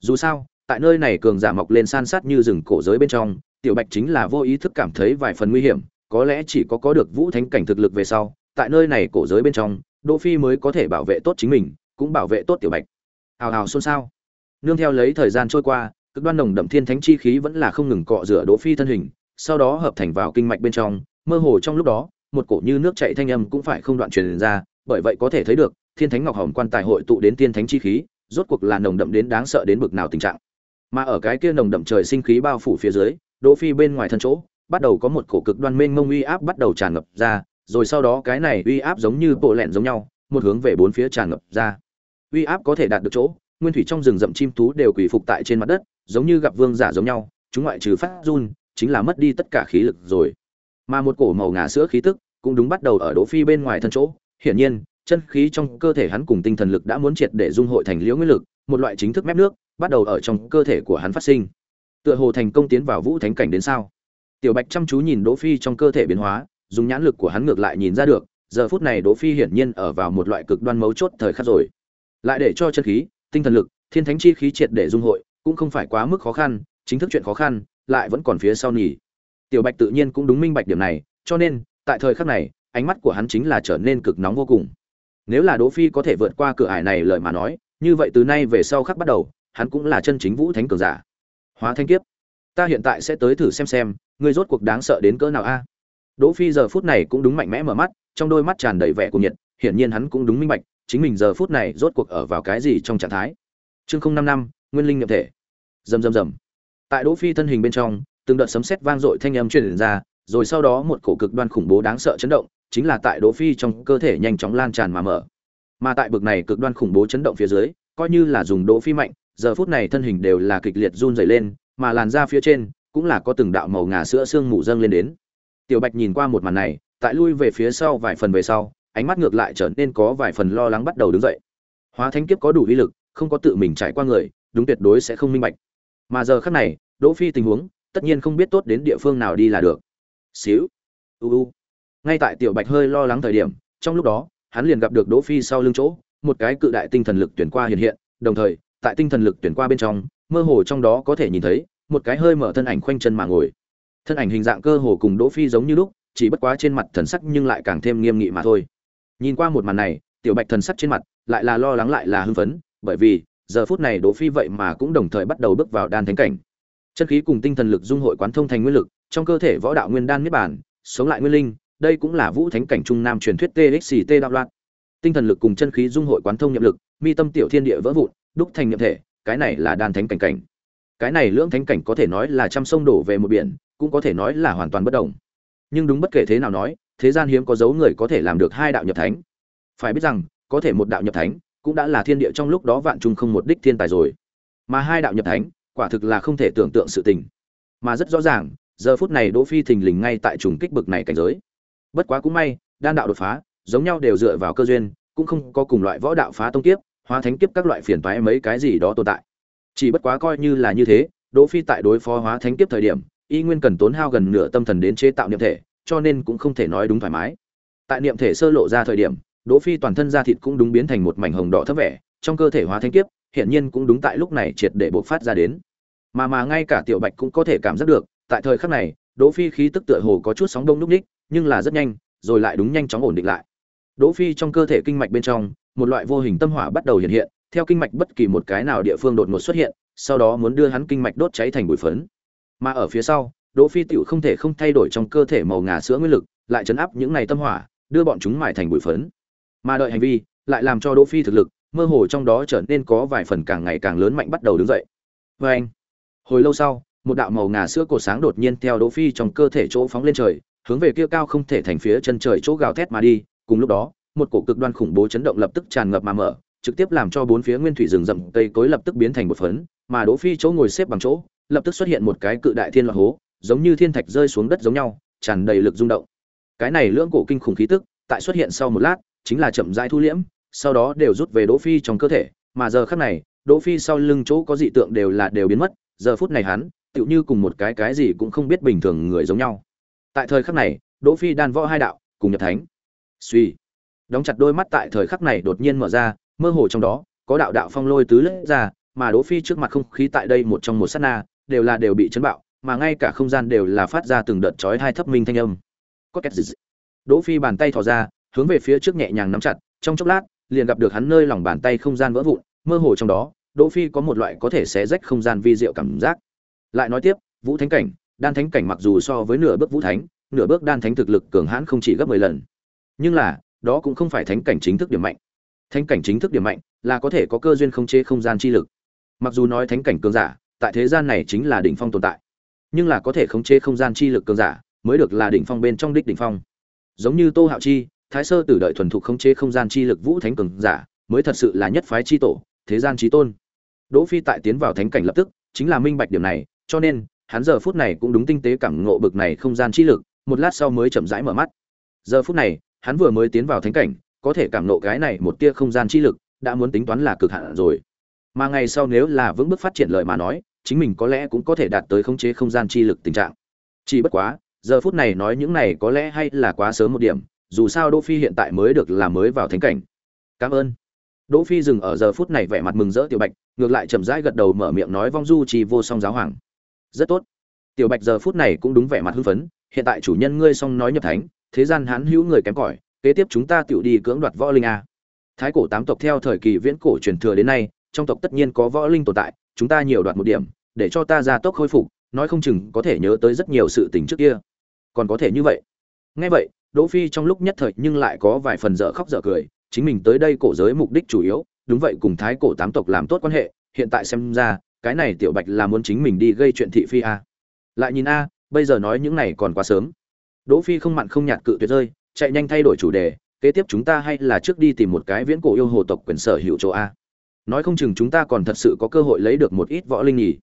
Dù sao, tại nơi này cường giả mọc lên san sát như rừng cổ giới bên trong, Tiểu Bạch chính là vô ý thức cảm thấy vài phần nguy hiểm, có lẽ chỉ có có được Vũ Thánh cảnh thực lực về sau, tại nơi này cổ giới bên trong, Đỗ Phi mới có thể bảo vệ tốt chính mình, cũng bảo vệ tốt Tiểu Bạch. Hào hào xôn xao. Nương theo lấy thời gian trôi qua, cực đoan nồng đậm thiên thánh chi khí vẫn là không ngừng cọ rửa Đỗ Phi thân hình, sau đó hợp thành vào kinh mạch bên trong, mơ hồ trong lúc đó, một cổ như nước chảy thanh âm cũng phải không đoạn truyền ra, bởi vậy có thể thấy được, thiên thánh ngọc hồng quan tài hội tụ đến tiên thánh chi khí, rốt cuộc là nồng đậm đến đáng sợ đến bực nào tình trạng. Mà ở cái kia nồng đậm trời sinh khí bao phủ phía dưới, Đỗ Phi bên ngoài thân chỗ, bắt đầu có một cổ cực đoan mênh mông uy áp bắt đầu tràn ngập ra, rồi sau đó cái này uy áp giống như bộ lẹn giống nhau, một hướng về bốn phía tràn ngập ra. Uy áp có thể đạt được chỗ, nguyên thủy trong rừng rậm chim thú đều quỳ phục tại trên mặt đất, giống như gặp vương giả giống nhau, chúng ngoại trừ phát run, chính là mất đi tất cả khí lực rồi. Mà một cổ màu ngà sữa khí tức, cũng đúng bắt đầu ở Đỗ Phi bên ngoài thân chỗ, hiển nhiên, chân khí trong cơ thể hắn cùng tinh thần lực đã muốn triệt để dung hội thành liễu nguyên lực, một loại chính thức mép nước, bắt đầu ở trong cơ thể của hắn phát sinh. Tựa hồ thành công tiến vào vũ thánh cảnh đến sao? Tiểu Bạch chăm chú nhìn Đỗ Phi trong cơ thể biến hóa, dùng nhãn lực của hắn ngược lại nhìn ra được, giờ phút này Đỗ Phi hiển nhiên ở vào một loại cực đoan mấu chốt thời khắc rồi. Lại để cho chân khí, tinh thần lực, thiên thánh chi khí triệt để dung hội, cũng không phải quá mức khó khăn, chính thức chuyện khó khăn, lại vẫn còn phía sau nhỉ. Tiểu Bạch tự nhiên cũng đúng minh bạch điểm này, cho nên, tại thời khắc này, ánh mắt của hắn chính là trở nên cực nóng vô cùng. Nếu là Đỗ Phi có thể vượt qua cửa ải này lời mà nói, như vậy từ nay về sau khắc bắt đầu, hắn cũng là chân chính vũ thánh cường giả. Hóa thanh kiếp, ta hiện tại sẽ tới thử xem xem, ngươi rốt cuộc đáng sợ đến cỡ nào a? Đỗ Phi giờ phút này cũng đúng mạnh mẽ mở mắt, trong đôi mắt tràn đầy vẻ cuồng nhiệt, hiển nhiên hắn cũng đúng minh bạch, chính mình giờ phút này rốt cuộc ở vào cái gì trong trạng thái. Chương năm năm, Nguyên linh nhập thể. Rầm rầm rầm. Tại Đỗ Phi thân hình bên trong, từng đợt sấm sét vang dội thanh âm truyền ra, rồi sau đó một cổ cực đoan khủng bố đáng sợ chấn động, chính là tại Đỗ Phi trong cơ thể nhanh chóng lan tràn mà mở. Mà tại bực này cực đoan khủng bố chấn động phía dưới, coi như là dùng Đỗ Phi mạnh, giờ phút này thân hình đều là kịch liệt run rẩy lên, mà làn da phía trên cũng là có từng đạo màu ngà sữa xương mù dâng lên đến. Tiểu Bạch nhìn qua một màn này, tại lui về phía sau vài phần về sau, ánh mắt ngược lại trở nên có vài phần lo lắng bắt đầu đứng dậy. Hóa Thánh kiếp có đủ uy lực, không có tự mình trải qua người, đúng tuyệt đối sẽ không minh bạch. Mà giờ khắc này, Đỗ Phi tình huống, tất nhiên không biết tốt đến địa phương nào đi là được. Xíu. U u. Ngay tại Tiểu Bạch hơi lo lắng thời điểm, trong lúc đó, hắn liền gặp được Đỗ Phi sau lưng chỗ, một cái cự đại tinh thần lực tuyển qua hiện hiện, đồng thời, tại tinh thần lực tuyển qua bên trong, mơ hồ trong đó có thể nhìn thấy một cái hơi mở thân ảnh khoanh chân mà ngồi. Thân ảnh hình dạng cơ hồ cùng Đỗ Phi giống như lúc, chỉ bất quá trên mặt thần sắc nhưng lại càng thêm nghiêm nghị mà thôi. Nhìn qua một màn này, Tiểu Bạch thần sắc trên mặt lại là lo lắng lại là hưng phấn, bởi vì giờ phút này Đỗ Phi vậy mà cũng đồng thời bắt đầu bước vào đan thánh cảnh. Chân khí cùng tinh thần lực dung hội quán thông thành nguyên lực, trong cơ thể võ đạo nguyên đan niết bản, sống lại nguyên linh, đây cũng là vũ thánh cảnh trung nam truyền thuyết TXT đạo loạn. Tinh thần lực cùng chân khí dung hội quán thông nhập lực, mi tâm tiểu thiên địa vỡ vụn, đúc thành niệm thể, cái này là đan thánh cảnh cảnh. Cái này lưỡng thánh cảnh có thể nói là trăm sông đổ về một biển, cũng có thể nói là hoàn toàn bất động. Nhưng đúng bất kể thế nào nói, thế gian hiếm có dấu người có thể làm được hai đạo nhập thánh. Phải biết rằng, có thể một đạo nhập thánh, cũng đã là thiên địa trong lúc đó vạn trung không một đích thiên tài rồi. Mà hai đạo nhập thánh, quả thực là không thể tưởng tượng sự tình. Mà rất rõ ràng, giờ phút này Đỗ Phi thình lình ngay tại trùng kích bực này cảnh giới. Bất quá cũng may, đan đạo đột phá, giống nhau đều dựa vào cơ duyên, cũng không có cùng loại võ đạo phá tông kiếp, hóa thánh kiếp các loại phiền toái mấy cái gì đó tồn tại. Chỉ bất quá coi như là như thế, Đỗ Phi tại đối phó hóa thánh kiếp thời điểm, y nguyên cần tốn hao gần nửa tâm thần đến chế tạo niệm thể, cho nên cũng không thể nói đúng thoải mái. Tại niệm thể sơ lộ ra thời điểm, Đỗ Phi toàn thân da thịt cũng đúng biến thành một mảnh hồng đỏ thấp vẻ, trong cơ thể hóa thánh kiếp, hiện nhiên cũng đúng tại lúc này triệt để bộc phát ra đến. Mà mà ngay cả Tiểu Bạch cũng có thể cảm giác được, tại thời khắc này, Đỗ Phi khí tức tựa hồ có chút sóng đông núc ních, nhưng là rất nhanh, rồi lại đúng nhanh chóng ổn định lại. Đỗ Phi trong cơ thể kinh mạch bên trong, một loại vô hình tâm hỏa bắt đầu hiện hiện, theo kinh mạch bất kỳ một cái nào địa phương đột ngột xuất hiện, sau đó muốn đưa hắn kinh mạch đốt cháy thành bụi phấn. Mà ở phía sau, Đỗ Phi tiểu không thể không thay đổi trong cơ thể màu ngà sữa nguyên lực, lại chấn áp những này tâm hỏa, đưa bọn chúng mài thành bụi phấn. Mà đợi hành vi, lại làm cho Đỗ Phi thực lực mơ hồ trong đó trở nên có vài phần càng ngày càng lớn mạnh bắt đầu đứng dậy. Và anh, hồi lâu sau, một đạo màu ngà sữa cổ sáng đột nhiên theo Đỗ Phi trong cơ thể chỗ phóng lên trời, hướng về kia cao không thể thành phía chân trời chỗ gào thét mà đi. Cùng lúc đó, một cổ cực đoan khủng bố chấn động lập tức tràn ngập mà mở, trực tiếp làm cho bốn phía nguyên thủy rừng rậm cây cối lập tức biến thành một phấn, mà Đỗ Phi chỗ ngồi xếp bằng chỗ, lập tức xuất hiện một cái cự đại thiên loạn hố, giống như thiên thạch rơi xuống đất giống nhau, tràn đầy lực rung động. Cái này lưỡng cổ kinh khủng khí tức, tại xuất hiện sau một lát, chính là chậm rãi thu liễm, sau đó đều rút về Đỗ Phi trong cơ thể, mà giờ khắc này, Đỗ Phi sau lưng chỗ có dị tượng đều là đều biến mất, giờ phút này hắn, tựu như cùng một cái cái gì cũng không biết bình thường người giống nhau. Tại thời khắc này, Đỗ Phi đan võ hai đạo, cùng nhập thánh. Suy, đóng chặt đôi mắt tại thời khắc này đột nhiên mở ra, mơ hồ trong đó có đạo đạo phong lôi tứ lướt ra, mà Đỗ Phi trước mặt không khí tại đây một trong một sát na, đều là đều bị chấn bạo, mà ngay cả không gian đều là phát ra từng đợt chói hai thấp minh thanh âm. Có két? Đỗ Phi bàn tay thò ra, hướng về phía trước nhẹ nhàng nắm chặt, trong chốc lát, liền gặp được hắn nơi lòng bàn tay không gian vỡ vụn, mơ hồ trong đó, Đỗ Phi có một loại có thể xé rách không gian vi diệu cảm giác. Lại nói tiếp, Vũ Thánh cảnh, Đan Thánh cảnh mặc dù so với nửa bước Vũ Thánh, nửa bước Đan Thánh thực lực cường hãn không chỉ gấp 10 lần. Nhưng là, đó cũng không phải thánh cảnh chính thức điểm mạnh. Thánh cảnh chính thức điểm mạnh là có thể có cơ duyên khống chế không gian chi lực. Mặc dù nói thánh cảnh cường giả, tại thế gian này chính là đỉnh phong tồn tại, nhưng là có thể khống chế không gian chi lực cường giả, mới được là đỉnh phong bên trong đích đỉnh phong. Giống như Tô Hạo Chi, Thái Sơ Tử đợi thuần thục khống chế không gian chi lực vũ thánh cường giả, mới thật sự là nhất phái chi tổ, thế gian chí tôn. Đỗ Phi tại tiến vào thánh cảnh lập tức, chính là minh bạch điểm này, cho nên, hắn giờ phút này cũng đúng tinh tế cảm ngộ bực này không gian chi lực, một lát sau mới chậm rãi mở mắt. Giờ phút này, hắn vừa mới tiến vào thánh cảnh, có thể cảm ngộ cái này một tia không gian chi lực, đã muốn tính toán là cực hạn rồi. Mà ngày sau nếu là vững bước phát triển lợi mà nói, chính mình có lẽ cũng có thể đạt tới khống chế không gian chi lực tình trạng. Chỉ bất quá, giờ phút này nói những này có lẽ hay là quá sớm một điểm, dù sao Đỗ Phi hiện tại mới được là mới vào thánh cảnh. Cảm ơn. Đỗ Phi dừng ở giờ phút này vẻ mặt mừng rỡ Tiểu Bạch, ngược lại chậm rãi gật đầu mở miệng nói vong du trì vô song giáo hoàng. Rất tốt. Tiểu Bạch giờ phút này cũng đúng vẻ mặt hưng phấn, hiện tại chủ nhân ngươi xong nói nhập thánh, thế gian hán hữu người kém cỏi, kế tiếp chúng ta tiểu đi cưỡng đoạt võ linh a. Thái cổ tám tộc theo thời kỳ viễn cổ truyền thừa đến nay, trong tộc tất nhiên có võ linh tồn tại, chúng ta nhiều đoạt một điểm, để cho ta gia tốc khôi phục, nói không chừng có thể nhớ tới rất nhiều sự tình trước kia. Còn có thể như vậy. Nghe vậy, Đỗ Phi trong lúc nhất thời nhưng lại có vài phần dở khóc dở cười, chính mình tới đây cổ giới mục đích chủ yếu, đúng vậy cùng thái cổ tám tộc làm tốt quan hệ, hiện tại xem ra, cái này tiểu Bạch là muốn chính mình đi gây chuyện thị phi a. Lại nhìn a, bây giờ nói những này còn quá sớm. Đỗ Phi không mặn không nhạt cự tuyệt rơi, chạy nhanh thay đổi chủ đề, kế tiếp chúng ta hay là trước đi tìm một cái viễn cổ yêu hồ tộc quyền sở hữu chỗ a. Nói không chừng chúng ta còn thật sự có cơ hội lấy được một ít võ linh nhỉ.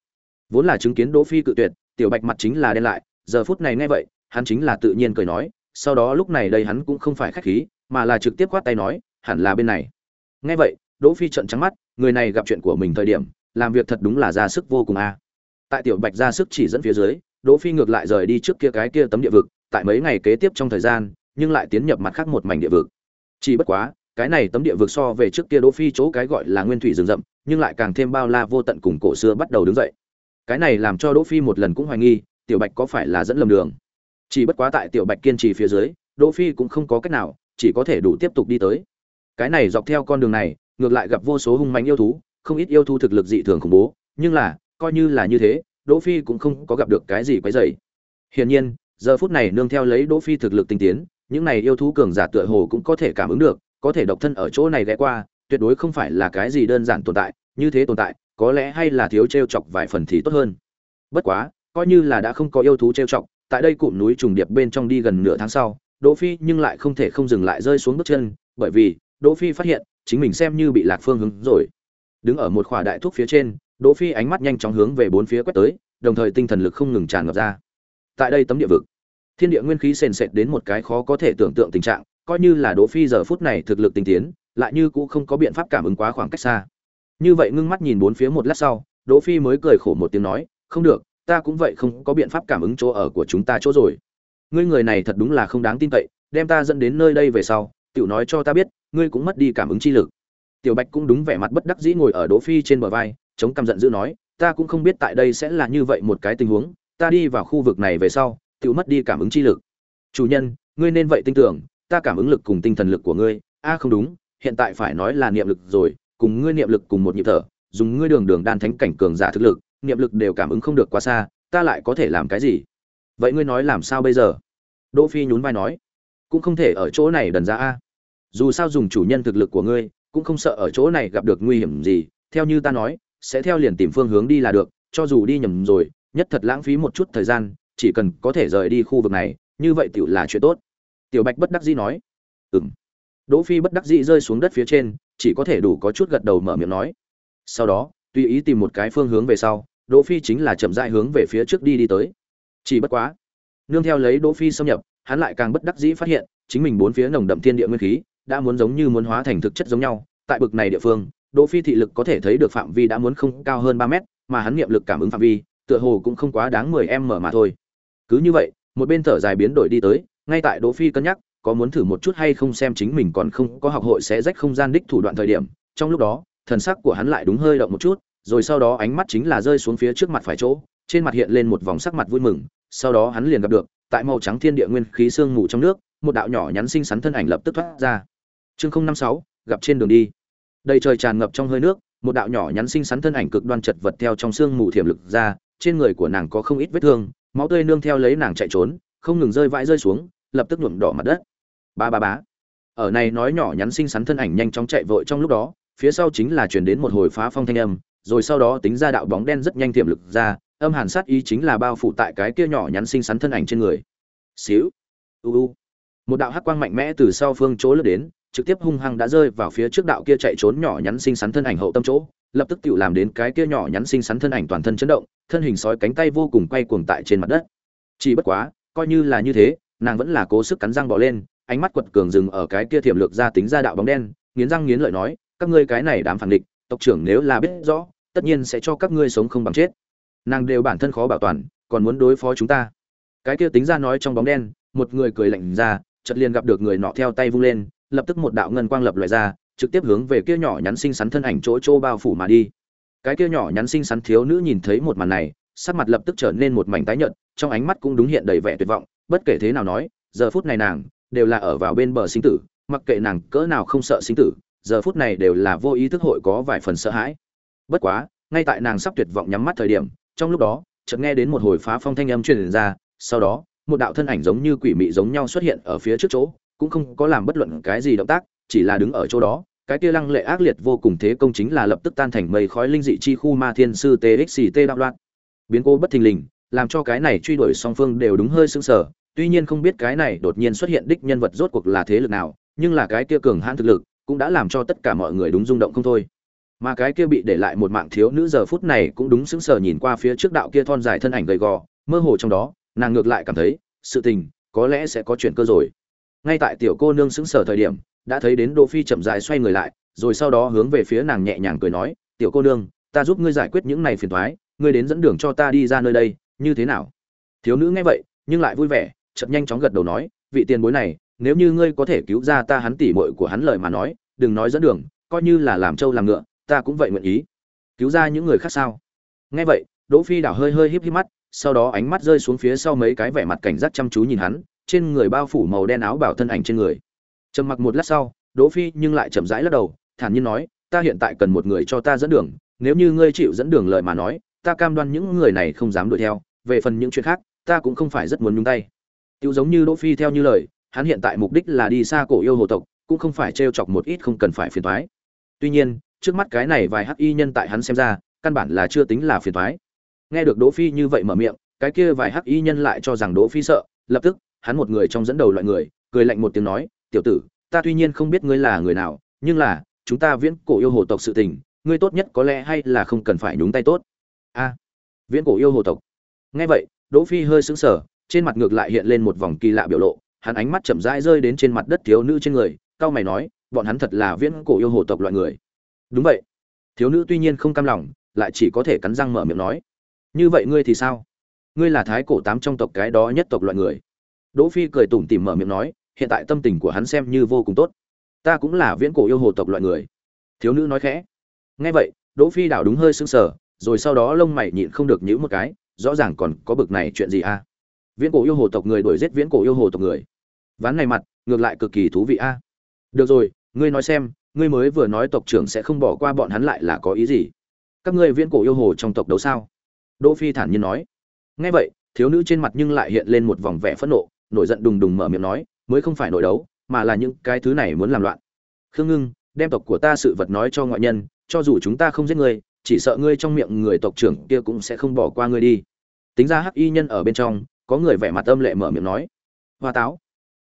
Vốn là chứng kiến Đỗ Phi cự tuyệt, tiểu Bạch mặt chính là đen lại, giờ phút này nghe vậy, hắn chính là tự nhiên cười nói, sau đó lúc này đây hắn cũng không phải khách khí, mà là trực tiếp quát tay nói, hẳn là bên này. Nghe vậy, Đỗ Phi trợn trắng mắt, người này gặp chuyện của mình thời điểm, làm việc thật đúng là ra sức vô cùng a. Tại tiểu Bạch ra sức chỉ dẫn phía dưới, Đỗ Phi ngược lại rời đi trước kia cái kia tấm địa vực, tại mấy ngày kế tiếp trong thời gian, nhưng lại tiến nhập mặt khác một mảnh địa vực. Chỉ bất quá, cái này tấm địa vực so về trước kia Đỗ Phi chỗ cái gọi là nguyên thủy rừng rậm, nhưng lại càng thêm bao la vô tận cùng cổ xưa bắt đầu đứng dậy. Cái này làm cho Đỗ Phi một lần cũng hoài nghi, Tiểu Bạch có phải là dẫn lầm đường. Chỉ bất quá tại Tiểu Bạch kiên trì phía dưới, Đỗ Phi cũng không có cách nào, chỉ có thể đủ tiếp tục đi tới. Cái này dọc theo con đường này, ngược lại gặp vô số hung manh yêu thú, không ít yêu thú thực lực dị thường khủng bố, nhưng là, coi như là như thế, Đỗ Phi cũng không có gặp được cái gì quấy rầy. Hiển nhiên, giờ phút này nương theo lấy Đỗ Phi thực lực tinh tiến, những này yêu thú cường giả tựa hồ cũng có thể cảm ứng được, có thể độc thân ở chỗ này ghé qua, tuyệt đối không phải là cái gì đơn giản tồn tại, như thế tồn tại, có lẽ hay là thiếu trêu chọc vài phần thì tốt hơn. Bất quá, coi như là đã không có yêu thú trêu chọc, tại đây cụm núi trùng điệp bên trong đi gần nửa tháng sau, Đỗ Phi nhưng lại không thể không dừng lại rơi xuống bước chân, bởi vì, Đỗ Phi phát hiện, chính mình xem như bị lạc phương hướng rồi. Đứng ở một khỏa đại thuốc phía trên, Đỗ Phi ánh mắt nhanh chóng hướng về bốn phía quét tới, đồng thời tinh thần lực không ngừng tràn ngập ra. Tại đây tấm địa vực, thiên địa nguyên khí sền sệt đến một cái khó có thể tưởng tượng tình trạng, coi như là Đỗ Phi giờ phút này thực lực tinh tiến, lại như cũng không có biện pháp cảm ứng quá khoảng cách xa. Như vậy ngưng mắt nhìn bốn phía một lát sau, Đỗ Phi mới cười khổ một tiếng nói, "Không được, ta cũng vậy không có biện pháp cảm ứng chỗ ở của chúng ta chỗ rồi. Ngươi người này thật đúng là không đáng tin cậy, đem ta dẫn đến nơi đây về sau, tiểu nói cho ta biết ngươi cũng mất đi cảm ứng chi lực tiểu bạch cũng đúng vẻ mặt bất đắc dĩ ngồi ở đỗ phi trên bờ vai, chống căm giận dữ nói, ta cũng không biết tại đây sẽ là như vậy một cái tình huống, ta đi vào khu vực này về sau, tiểu mất đi cảm ứng chi lực. Chủ nhân, ngươi nên vậy tin tưởng, ta cảm ứng lực cùng tinh thần lực của ngươi. A, không đúng, hiện tại phải nói là niệm lực rồi, cùng ngươi niệm lực cùng một nhịp thở, dùng ngươi đường đường đan thánh cảnh cường giả thực lực, niệm lực đều cảm ứng không được quá xa, ta lại có thể làm cái gì? Vậy ngươi nói làm sao bây giờ? Đỗ phi nhún vai nói. Cũng không thể ở chỗ này đần ra a. Dù sao dùng chủ nhân thực lực của ngươi cũng không sợ ở chỗ này gặp được nguy hiểm gì, theo như ta nói, sẽ theo liền tìm phương hướng đi là được, cho dù đi nhầm rồi, nhất thật lãng phí một chút thời gian, chỉ cần có thể rời đi khu vực này, như vậy tiểu là chuyện tốt. Tiểu bạch bất đắc dĩ nói. Ừm. Đỗ phi bất đắc dĩ rơi xuống đất phía trên, chỉ có thể đủ có chút gật đầu mở miệng nói. Sau đó, tùy ý tìm một cái phương hướng về sau, đỗ phi chính là chậm rãi hướng về phía trước đi đi tới. Chỉ bất quá, nương theo lấy đỗ phi xâm nhập, hắn lại càng bất đắc dĩ phát hiện, chính mình bốn phía nồng đậm thiên địa nguyên khí đã muốn giống như muốn hóa thành thực chất giống nhau, tại bực này địa phương, đỗ phi thị lực có thể thấy được phạm vi đã muốn không cao hơn 3 mét, mà hắn niệm lực cảm ứng phạm vi, tựa hồ cũng không quá đáng 10 mở mà thôi. Cứ như vậy, một bên thở dài biến đổi đi tới, ngay tại đỗ phi cân nhắc, có muốn thử một chút hay không xem chính mình còn không có học hội sẽ rách không gian đích thủ đoạn thời điểm, trong lúc đó, thần sắc của hắn lại đúng hơi động một chút, rồi sau đó ánh mắt chính là rơi xuống phía trước mặt phải chỗ, trên mặt hiện lên một vòng sắc mặt vui mừng, sau đó hắn liền gặp được, tại màu trắng thiên địa nguyên khí sương mù trong nước, một đạo nhỏ nhắn xinh xắn thân ảnh lập tức thoát ra chương năm sáu, gặp trên đường đi. Đầy trời tràn ngập trong hơi nước, một đạo nhỏ nhắn xinh xắn thân ảnh cực đoan chật vật theo trong sương mù thiểm lực ra, trên người của nàng có không ít vết thương, máu tươi nương theo lấy nàng chạy trốn, không ngừng rơi vãi rơi xuống, lập tức nhuộm đỏ mặt đất. Ba ba bá ở này nói nhỏ nhắn xinh xắn thân ảnh nhanh chóng chạy vội trong lúc đó, phía sau chính là truyền đến một hồi phá phong thanh âm, rồi sau đó tính ra đạo bóng đen rất nhanh tiềm lực ra, âm hàn sát ý chính là bao phủ tại cái kia nhỏ nhắn xinh xắn thân ảnh trên người. Xíu. U u. Một đạo hắc quang mạnh mẽ từ sau phương chỗ lướt đến trực tiếp hung hăng đã rơi vào phía trước đạo kia chạy trốn nhỏ nhắn xinh xắn thân ảnh hậu tâm chỗ, lập tức tiểu làm đến cái kia nhỏ nhắn xinh xắn thân ảnh toàn thân chấn động, thân hình sói cánh tay vô cùng quay cuồng tại trên mặt đất. Chỉ bất quá, coi như là như thế, nàng vẫn là cố sức cắn răng bỏ lên, ánh mắt quật cường dừng ở cái kia thiểm lược ra tính ra đạo bóng đen, nghiến răng nghiến lợi nói, các ngươi cái này đám phản địch, tộc trưởng nếu là biết rõ, tất nhiên sẽ cho các ngươi sống không bằng chết. Nàng đều bản thân khó bảo toàn, còn muốn đối phó chúng ta. Cái kia tính ra nói trong bóng đen, một người cười lạnh ra, chợt liền gặp được người nọ theo tay vung lên lập tức một đạo ngân quang lập loại ra, trực tiếp hướng về kia nhỏ nhắn xinh xắn thân ảnh chỗ chỗ bao phủ mà đi. Cái kia nhỏ nhắn xinh xắn thiếu nữ nhìn thấy một màn này, sắc mặt lập tức trở nên một mảnh tái nhợt, trong ánh mắt cũng đúng hiện đầy vẻ tuyệt vọng, bất kể thế nào nói, giờ phút này nàng đều là ở vào bên bờ sinh tử, mặc kệ nàng cỡ nào không sợ sinh tử, giờ phút này đều là vô ý thức hội có vài phần sợ hãi. Bất quá, ngay tại nàng sắp tuyệt vọng nhắm mắt thời điểm, trong lúc đó, chợt nghe đến một hồi phá phong thanh âm truyền ra, sau đó, một đạo thân ảnh giống như quỷ mị giống nhau xuất hiện ở phía trước chỗ cũng không có làm bất luận cái gì động tác, chỉ là đứng ở chỗ đó, cái kia lăng lệ ác liệt vô cùng thế công chính là lập tức tan thành mây khói linh dị chi khu ma thiên sư txt đạo loạn. Biến cô bất thình lình, làm cho cái này truy đuổi song phương đều đúng hơi sưng sở tuy nhiên không biết cái này đột nhiên xuất hiện đích nhân vật rốt cuộc là thế lực nào, nhưng là cái kia cường hãn thực lực cũng đã làm cho tất cả mọi người đúng rung động không thôi. Mà cái kia bị để lại một mạng thiếu nữ giờ phút này cũng đúng sững sờ nhìn qua phía trước đạo kia thon dài thân ảnh gầy gò, mơ hồ trong đó, nàng ngược lại cảm thấy, sự tình, có lẽ sẽ có chuyện cơ rồi ngay tại tiểu cô nương sững sờ thời điểm, đã thấy đến đỗ phi chậm rãi xoay người lại, rồi sau đó hướng về phía nàng nhẹ nhàng cười nói, tiểu cô nương, ta giúp ngươi giải quyết những này phiền toái, ngươi đến dẫn đường cho ta đi ra nơi đây, như thế nào? Thiếu nữ nghe vậy, nhưng lại vui vẻ, chợt nhanh chóng gật đầu nói, vị tiền bối này, nếu như ngươi có thể cứu ra ta hắn tỉ muội của hắn lời mà nói, đừng nói dẫn đường, coi như là làm trâu làm ngựa, ta cũng vậy nguyện ý. Cứu ra những người khác sao? Nghe vậy, đỗ phi đảo hơi hơi híp híp mắt, sau đó ánh mắt rơi xuống phía sau mấy cái vẻ mặt cảnh giác chăm chú nhìn hắn trên người bao phủ màu đen áo bảo thân ảnh trên người. Trầm mặc một lát sau, đỗ phi nhưng lại chậm rãi lắc đầu, thản nhiên nói, ta hiện tại cần một người cho ta dẫn đường, nếu như ngươi chịu dẫn đường lời mà nói, ta cam đoan những người này không dám đuổi theo, về phần những chuyện khác, ta cũng không phải rất muốn nhúng tay. Tiêu giống như đỗ phi theo như lời, hắn hiện tại mục đích là đi xa cổ yêu hồ tộc, cũng không phải trêu chọc một ít không cần phải phiền toái. Tuy nhiên, trước mắt cái này vài hắc y nhân tại hắn xem ra, căn bản là chưa tính là phiền toái. Nghe được đỗ phi như vậy mở miệng, cái kia vài hắc y nhân lại cho rằng đỗ phi sợ, lập tức hắn một người trong dẫn đầu loại người, cười lạnh một tiếng nói, tiểu tử, ta tuy nhiên không biết ngươi là người nào, nhưng là, chúng ta viễn cổ yêu hồ tộc sự tình, ngươi tốt nhất có lẽ hay là không cần phải nhúng tay tốt. A, viễn cổ yêu hồ tộc. Nghe vậy, đỗ phi hơi sững sờ, trên mặt ngược lại hiện lên một vòng kỳ lạ biểu lộ, hắn ánh mắt chậm rãi rơi đến trên mặt đất thiếu nữ trên người, cao mày nói, bọn hắn thật là viễn cổ yêu hồ tộc loại người. Đúng vậy. Thiếu nữ tuy nhiên không cam lòng, lại chỉ có thể cắn răng mở miệng nói, như vậy ngươi thì sao? Ngươi là thái cổ tám trong tộc cái đó nhất tộc loại người đỗ phi cười tủm tỉm mở miệng nói, hiện tại tâm tình của hắn xem như vô cùng tốt. Ta cũng là viễn cổ yêu hồ tộc loại người. Thiếu nữ nói khẽ. Nghe vậy, đỗ phi đảo đúng hơi sững sờ, rồi sau đó lông mày nhịn không được nhíu một cái, rõ ràng còn có bực này chuyện gì a? Viễn cổ yêu hồ tộc người đuổi giết viễn cổ yêu hồ tộc người. Ván này mặt, ngược lại cực kỳ thú vị a. Được rồi, ngươi nói xem, ngươi mới vừa nói tộc trưởng sẽ không bỏ qua bọn hắn lại là có ý gì? Các ngươi viễn cổ yêu hồ trong tộc đấu sao? Đỗ phi thản nhiên nói. Nghe vậy, thiếu nữ trên mặt nhưng lại hiện lên một vòng vẻ phẫn nộ nổi giận đùng đùng mở miệng nói, mới không phải nội đấu, mà là những cái thứ này muốn làm loạn. Khương ngưng, đem tộc của ta sự vật nói cho ngoại nhân, cho dù chúng ta không giết ngươi, chỉ sợ ngươi trong miệng người tộc trưởng kia cũng sẽ không bỏ qua ngươi đi. Tính ra hắc y nhân ở bên trong, có người vẻ mặt âm lệ mở miệng nói, hoa táo.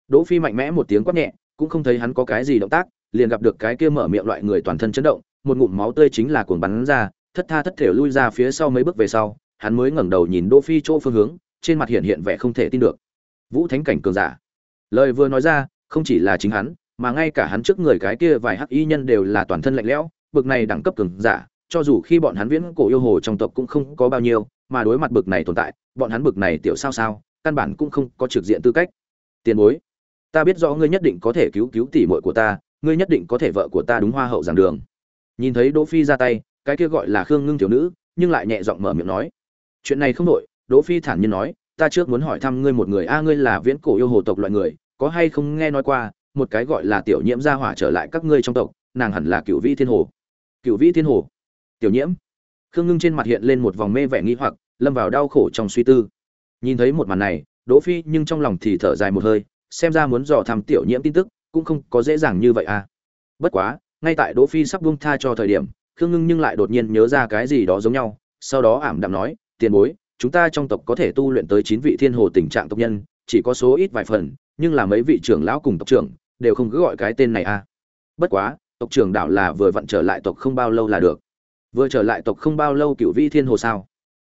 Đỗ phi mạnh mẽ một tiếng quát nhẹ, cũng không thấy hắn có cái gì động tác, liền gặp được cái kia mở miệng loại người toàn thân chấn động, một ngụm máu tươi chính là cuồng bắn ra, thất tha thất thể lui ra phía sau mấy bước về sau, hắn mới ngẩng đầu nhìn đỗ phi chỗ phương hướng, trên mặt hiện hiện vẻ không thể tin được vũ thánh cảnh cường giả. Lời vừa nói ra, không chỉ là chính hắn, mà ngay cả hắn trước người cái kia vài hắc y nhân đều là toàn thân lạnh lẽo, bực này đẳng cấp cường giả, cho dù khi bọn hắn viễn cổ yêu hồ trong tộc cũng không có bao nhiêu, mà đối mặt bực này tồn tại, bọn hắn bực này tiểu sao sao, căn bản cũng không có trực diện tư cách. Tiền bối, ta biết rõ ngươi nhất định có thể cứu cứu tỷ muội của ta, ngươi nhất định có thể vợ của ta đúng hoa hậu giảng đường. Nhìn thấy đỗ phi ra tay, cái kia gọi là khương ngưng tiểu nữ, nhưng lại nhẹ giọng mở miệng nói. Chuyện này không đổi, đỗ phi thản nhiên nói ta trước muốn hỏi thăm ngươi một người, a, ngươi là viễn cổ yêu hồ tộc loại người, có hay không nghe nói qua, một cái gọi là tiểu nhiễm gia hỏa trở lại các ngươi trong tộc, nàng hẳn là cựu vĩ thiên hồ. Cựu vĩ thiên hồ? Tiểu nhiễm? Khương ngưng trên mặt hiện lên một vòng mê vẻ nghi hoặc, lâm vào đau khổ trong suy tư. Nhìn thấy một màn này, đỗ phi nhưng trong lòng thì thở dài một hơi, xem ra muốn dò thăm tiểu nhiễm tin tức, cũng không có dễ dàng như vậy à. Bất quá, ngay tại đỗ phi sắp buông tha cho thời điểm, khương ngưng nhưng lại đột nhiên nhớ ra cái gì đó giống nhau, sau đó ảm đạm nói, tiền bối chúng ta trong tộc có thể tu luyện tới chín vị thiên hồ tình trạng tộc nhân, chỉ có số ít vài phần, nhưng là mấy vị trưởng lão cùng tộc trưởng, đều không cứ gọi cái tên này à. Bất quá, tộc trưởng đảo là vừa vặn trở lại tộc không bao lâu là được. Vừa trở lại tộc không bao lâu cựu vi thiên hồ sao?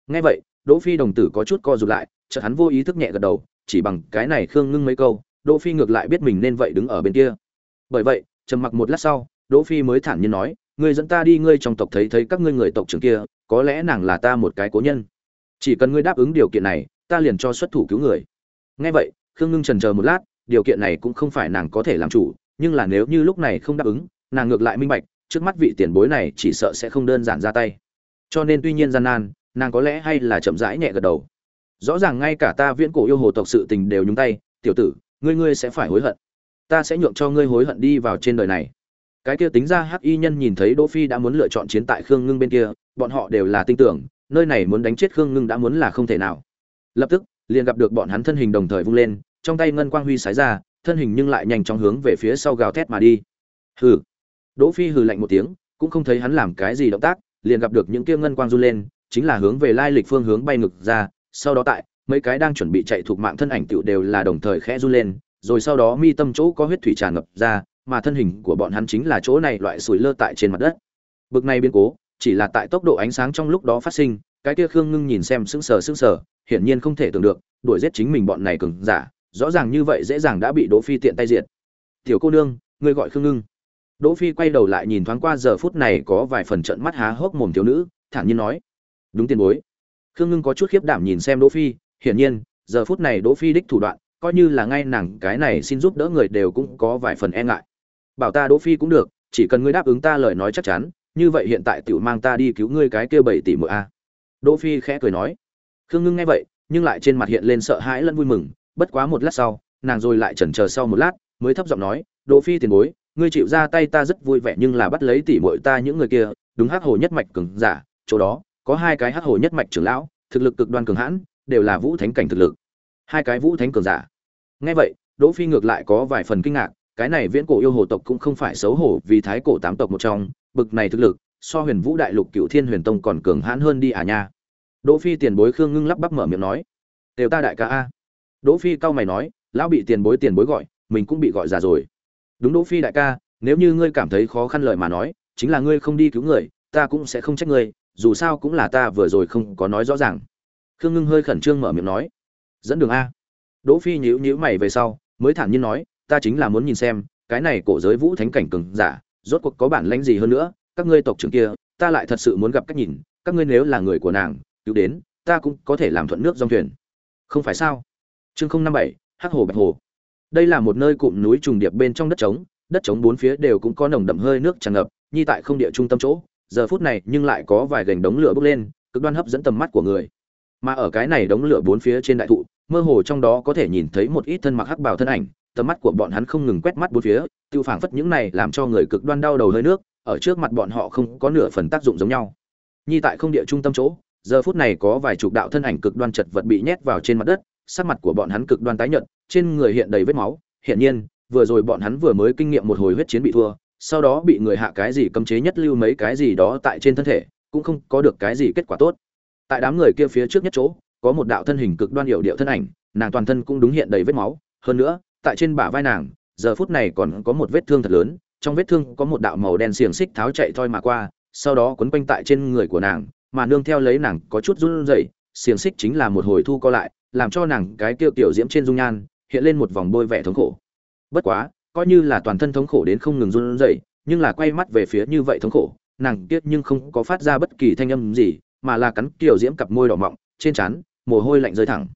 Nghe vậy, đỗ phi đồng tử có chút co rụt lại, chợt hắn vô ý thức nhẹ gật đầu, chỉ bằng cái này khương ngưng mấy câu, đỗ phi ngược lại biết mình nên vậy đứng ở bên kia. Bởi vậy, trầm mặc một lát sau, đỗ phi mới thản nhiên nói, ngươi dẫn ta đi, ngươi trong tộc thấy thấy các ngươi người tộc trưởng kia, có lẽ nàng là ta một cái cố nhân chỉ cần ngươi đáp ứng điều kiện này, ta liền cho xuất thủ cứu người. Nghe vậy, khương ngưng trần chờ một lát, điều kiện này cũng không phải nàng có thể làm chủ, nhưng là nếu như lúc này không đáp ứng, nàng ngược lại minh bạch, trước mắt vị tiền bối này chỉ sợ sẽ không đơn giản ra tay. Cho nên tuy nhiên gian nan, nàng có lẽ hay là chậm rãi nhẹ gật đầu. Rõ ràng ngay cả ta viễn cổ yêu hồ tộc sự tình đều nhúng tay, tiểu tử, ngươi ngươi sẽ phải hối hận. Ta sẽ nhượng cho ngươi hối hận đi vào trên đời này. Cái kia tính ra hắc y nhân nhìn thấy đỗ phi đã muốn lựa chọn chiến tại khương ngưng bên kia, bọn họ đều là tin tưởng nơi này muốn đánh chết khương ngưng đã muốn là không thể nào. Lập tức, liền gặp được bọn hắn thân hình đồng thời vung lên, trong tay ngân quang huy sái ra, thân hình nhưng lại nhanh chóng hướng về phía sau gào thét mà đi. Hừ. Đỗ phi hừ lạnh một tiếng, cũng không thấy hắn làm cái gì động tác, liền gặp được những kia ngân quang run lên, chính là hướng về lai lịch phương hướng bay ngực ra, sau đó tại, mấy cái đang chuẩn bị chạy thuộc mạng thân ảnh tựu đều là đồng thời khẽ run lên, rồi sau đó mi tâm chỗ có huyết thủy tràn ngập ra, mà thân hình của bọn hắn chính là chỗ này loại sủi lơ tại trên mặt đất. Bực này biến cố chỉ là tại tốc độ ánh sáng trong lúc đó phát sinh, cái kia khương ngưng nhìn xem sững sờ sững sờ, hiển nhiên không thể tưởng được, đuổi giết chính mình bọn này cường giả, rõ ràng như vậy dễ dàng đã bị đỗ phi tiện tay diệt. Tiểu cô nương, ngươi gọi khương ngưng. Đỗ phi quay đầu lại nhìn thoáng qua giờ phút này có vài phần trận mắt há hốc mồm thiếu nữ, thản nhiên nói, đúng tiền bối. Khương ngưng có chút khiếp đảm nhìn xem đỗ phi, hiển nhiên, giờ phút này đỗ phi đích thủ đoạn, coi như là ngay nàng cái này xin giúp đỡ người đều cũng có vài phần e ngại. Bảo ta đỗ phi cũng được, chỉ cần ngươi đáp ứng ta lời nói chắc chắn như vậy hiện tại tiểu mang ta đi cứu ngươi cái kia bảy tỷ muội a. Đỗ phi khẽ cười nói. Khương ngưng nghe vậy, nhưng lại trên mặt hiện lên sợ hãi lẫn vui mừng, bất quá một lát sau, nàng rồi lại chần chờ sau một lát, mới thấp giọng nói, đỗ phi tiền bối, ngươi chịu ra tay ta rất vui vẻ nhưng là bắt lấy tỷ muội ta những người kia, đúng hắc hồ nhất mạch cường giả, chỗ đó, có hai cái hắc hồ nhất mạch trưởng lão, thực lực cực đoan cường hãn, đều là vũ thánh cảnh thực lực. Hai cái vũ thánh cường giả. Nghe vậy, đỗ phi ngược lại có vài phần kinh ngạc, cái này viễn cổ yêu hồ tộc cũng không phải xấu hổ vì thái cổ tám tộc một trong bực này thực lực, so huyền vũ đại lục cựu thiên huyền tông còn cường hãn hơn đi à nha. Đỗ phi tiền bối khương ngưng lắp bắp mở miệng nói. Đều ta đại ca a. Đỗ phi cao mày nói, lão bị tiền bối tiền bối gọi, mình cũng bị gọi già rồi. Đúng đỗ phi đại ca, nếu như ngươi cảm thấy khó khăn lời mà nói, chính là ngươi không đi cứu người, ta cũng sẽ không trách ngươi, dù sao cũng là ta vừa rồi không có nói rõ ràng. Khương ngưng hơi khẩn trương mở miệng nói. Dẫn đường a. Đỗ phi nhíu nhíu mày về sau, mới thản nhiên nói, ta chính là muốn nhìn xem, cái này cổ giới vũ thánh cảnh cường giả rốt cuộc có bản lãnh gì hơn nữa, các ngươi tộc trưởng kia, ta lại thật sự muốn gặp cách nhìn, các ngươi nếu là người của nàng, cứu đến, ta cũng có thể làm thuận nước dòng thuyền. Không phải sao? Chương không năm bảy, hắc hồ bạch hồ. Đây là một nơi cụm núi trùng điệp bên trong đất trống đất trống bốn phía đều cũng có nồng đậm hơi nước tràn ngập, nhi tại không địa trung tâm chỗ, giờ phút này nhưng lại có vài gành đống lửa bốc lên, cực đoan hấp dẫn tầm mắt của người. Mà ở cái này đống lửa bốn phía trên đại thụ, mơ hồ trong đó có thể nhìn thấy một ít thân mặc hắc bào thân ảnh tầm mắt của bọn hắn không ngừng quét mắt bốn phía, tiêu phảng phất những này làm cho người cực đoan đau đầu hơi nước, ở trước mặt bọn họ không có nửa phần tác dụng giống nhau. Nhi tại không địa trung tâm chỗ, giờ phút này có vài chục đạo thân ảnh cực đoan chật vật bị nhét vào trên mặt đất, sắc mặt của bọn hắn cực đoan tái nhợt, trên người hiện đầy vết máu. Hiện nhiên, vừa rồi bọn hắn vừa mới kinh nghiệm một hồi huyết chiến bị thua, sau đó bị người hạ cái gì cấm chế nhất lưu mấy cái gì đó tại trên thân thể, cũng không có được cái gì kết quả tốt. Tại đám người kia phía trước nhất chỗ, có một đạo thân hình cực đoan hiệu điệu thân ảnh, nàng toàn thân cũng đúng hiện đầy vết máu. Hơn nữa tại trên bả vai nàng, giờ phút này còn có một vết thương thật lớn, trong vết thương có một đạo màu đen xiềng xích tháo chạy thoi mà qua, sau đó quấn quanh tại trên người của nàng, mà nương theo lấy nàng có chút run rẩy, xiềng xích chính là một hồi thu co lại, làm cho nàng cái tiêu tiểu diễm trên dung nhan hiện lên một vòng bôi vẻ thống khổ. Bất quá, coi như là toàn thân thống khổ đến không ngừng run rẩy, nhưng là quay mắt về phía như vậy thống khổ, nàng tiếc nhưng không có phát ra bất kỳ thanh âm gì, mà là cắn tiểu diễm cặp môi đỏ mọng, trên trán mồ hôi lạnh rơi thẳng.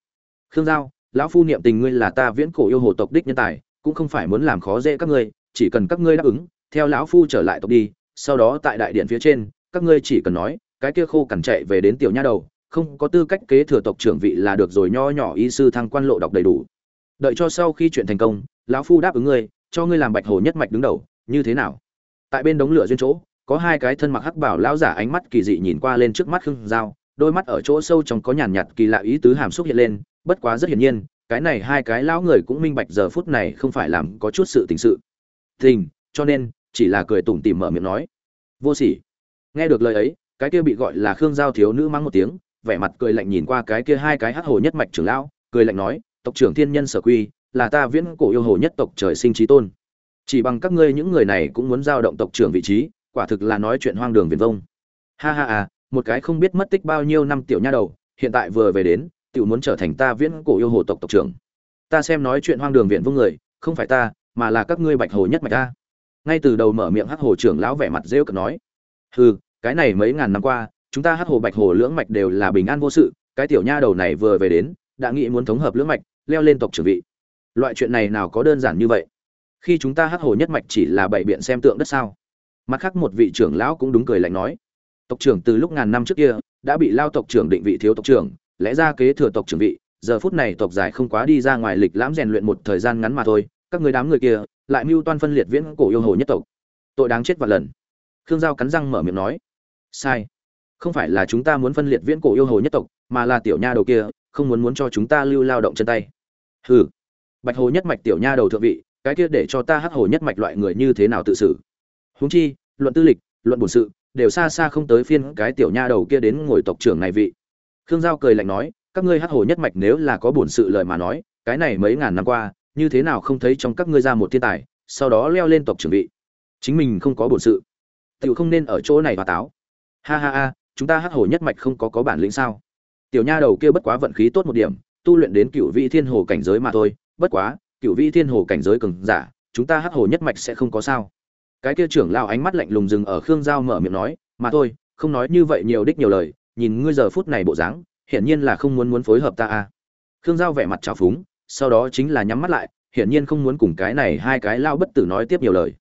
Khương giao lão phu niệm tình ngươi là ta viễn cổ yêu hồ tộc đích nhân tài cũng không phải muốn làm khó dễ các ngươi chỉ cần các ngươi đáp ứng theo lão phu trở lại tộc đi sau đó tại đại điện phía trên các ngươi chỉ cần nói cái kia khô cằn chạy về đến tiểu nha đầu không có tư cách kế thừa tộc trưởng vị là được rồi nho nhỏ y sư thăng quan lộ đọc đầy đủ. Đợi cho sau khi chuyện thành công lão phu đáp ứng ngươi cho ngươi làm bạch hồ nhất mạch đứng đầu như thế nào? Tại bên đống lửa duyên chỗ có hai cái thân mặc hắc bảo lão giả ánh mắt kỳ dị nhìn qua lên trước mắt khương dao, đôi mắt ở chỗ sâu trong có nhàn nhạt kỳ lạ ý tứ hàm xúc hiện lên bất quá rất hiển nhiên, cái này hai cái lão người cũng minh bạch giờ phút này không phải làm có chút sự tình sự. Tình, cho nên, chỉ là cười tủm tỉm mở miệng nói. Vô sỉ. Nghe được lời ấy, cái kia bị gọi là khương giao thiếu nữ mắng một tiếng, vẻ mặt cười lạnh nhìn qua cái kia hai cái hắc hồ nhất mạch trưởng lão, cười lạnh nói, tộc trưởng thiên nhân sở quy, là ta viễn cổ yêu hồ nhất tộc trời sinh trí tôn. Chỉ bằng các ngươi những người này cũng muốn giao động tộc trưởng vị trí, quả thực là nói chuyện hoang đường viền vông. Ha ha à một cái không biết mất tích bao nhiêu năm tiểu nha đầu, hiện tại vừa về đến tiểu muốn trở thành ta viễn cổ yêu hồ tộc tộc trưởng. Ta xem nói chuyện hoang đường viện vương người, không phải ta, mà là các ngươi bạch hồ nhất mạch ta. Ngay từ đầu mở miệng hắc hồ trưởng lão vẻ mặt rêu cực nói, hừ, cái này mấy ngàn năm qua, chúng ta hắc hồ bạch hồ lưỡng mạch đều là bình an vô sự, cái tiểu nha đầu này vừa về đến, đã nghĩ muốn thống hợp lưỡng mạch, leo lên tộc trưởng vị. Loại chuyện này nào có đơn giản như vậy? Khi chúng ta hắc hồ nhất mạch chỉ là bảy biện xem tượng đất sao? Mặt khác một vị trưởng lão cũng đúng cười lạnh nói, tộc trưởng từ lúc ngàn năm trước kia, đã bị lao tộc trưởng định vị thiếu tộc trưởng lẽ ra kế thừa tộc trưởng vị, giờ phút này tộc dài không quá đi ra ngoài lịch lãm rèn luyện một thời gian ngắn mà thôi, các người đám người kia lại mưu toan phân liệt viễn cổ yêu hồ nhất tộc. Tội đáng chết vạn lần. Khương giao cắn răng mở miệng nói, sai. Không phải là chúng ta muốn phân liệt viễn cổ yêu hồ nhất tộc, mà là tiểu nha đầu kia, không muốn muốn cho chúng ta lưu lao động chân tay. Hừ. Bạch hồ nhất mạch tiểu nha đầu thượng vị, cái kia để cho ta hắc hồ nhất mạch loại người như thế nào tự xử? Huống chi, luận tư lịch, luận bổn sự, đều xa xa không tới phiên cái tiểu nha đầu kia đến ngồi tộc trưởng này vị khương giao cười lạnh nói, các ngươi hát hồ nhất mạch nếu là có bổn sự lời mà nói, cái này mấy ngàn năm qua, như thế nào không thấy trong các ngươi ra một thiên tài, sau đó leo lên tộc trưởng vị. Chính mình không có bổn sự. Tiểu không nên ở chỗ này và táo. Ha ha ha, chúng ta hát hồ nhất mạch không có có bản lĩnh sao? Tiểu nha đầu kia bất quá vận khí tốt một điểm, tu luyện đến cựu vị thiên hồ cảnh giới mà thôi, bất quá cựu vị thiên hồ cảnh giới cường giả, chúng ta hát hồ nhất mạch sẽ không có sao. Cái kia trưởng lao ánh mắt lạnh lùng dừng ở khương giao mở miệng nói, mà thôi, không nói như vậy nhiều đích nhiều lời nhìn ngươi giờ phút này bộ dáng, hiển nhiên là không muốn muốn phối hợp ta à. Khương giao vẻ mặt trào phúng, sau đó chính là nhắm mắt lại, hiển nhiên không muốn cùng cái này hai cái lao bất tử nói tiếp nhiều lời.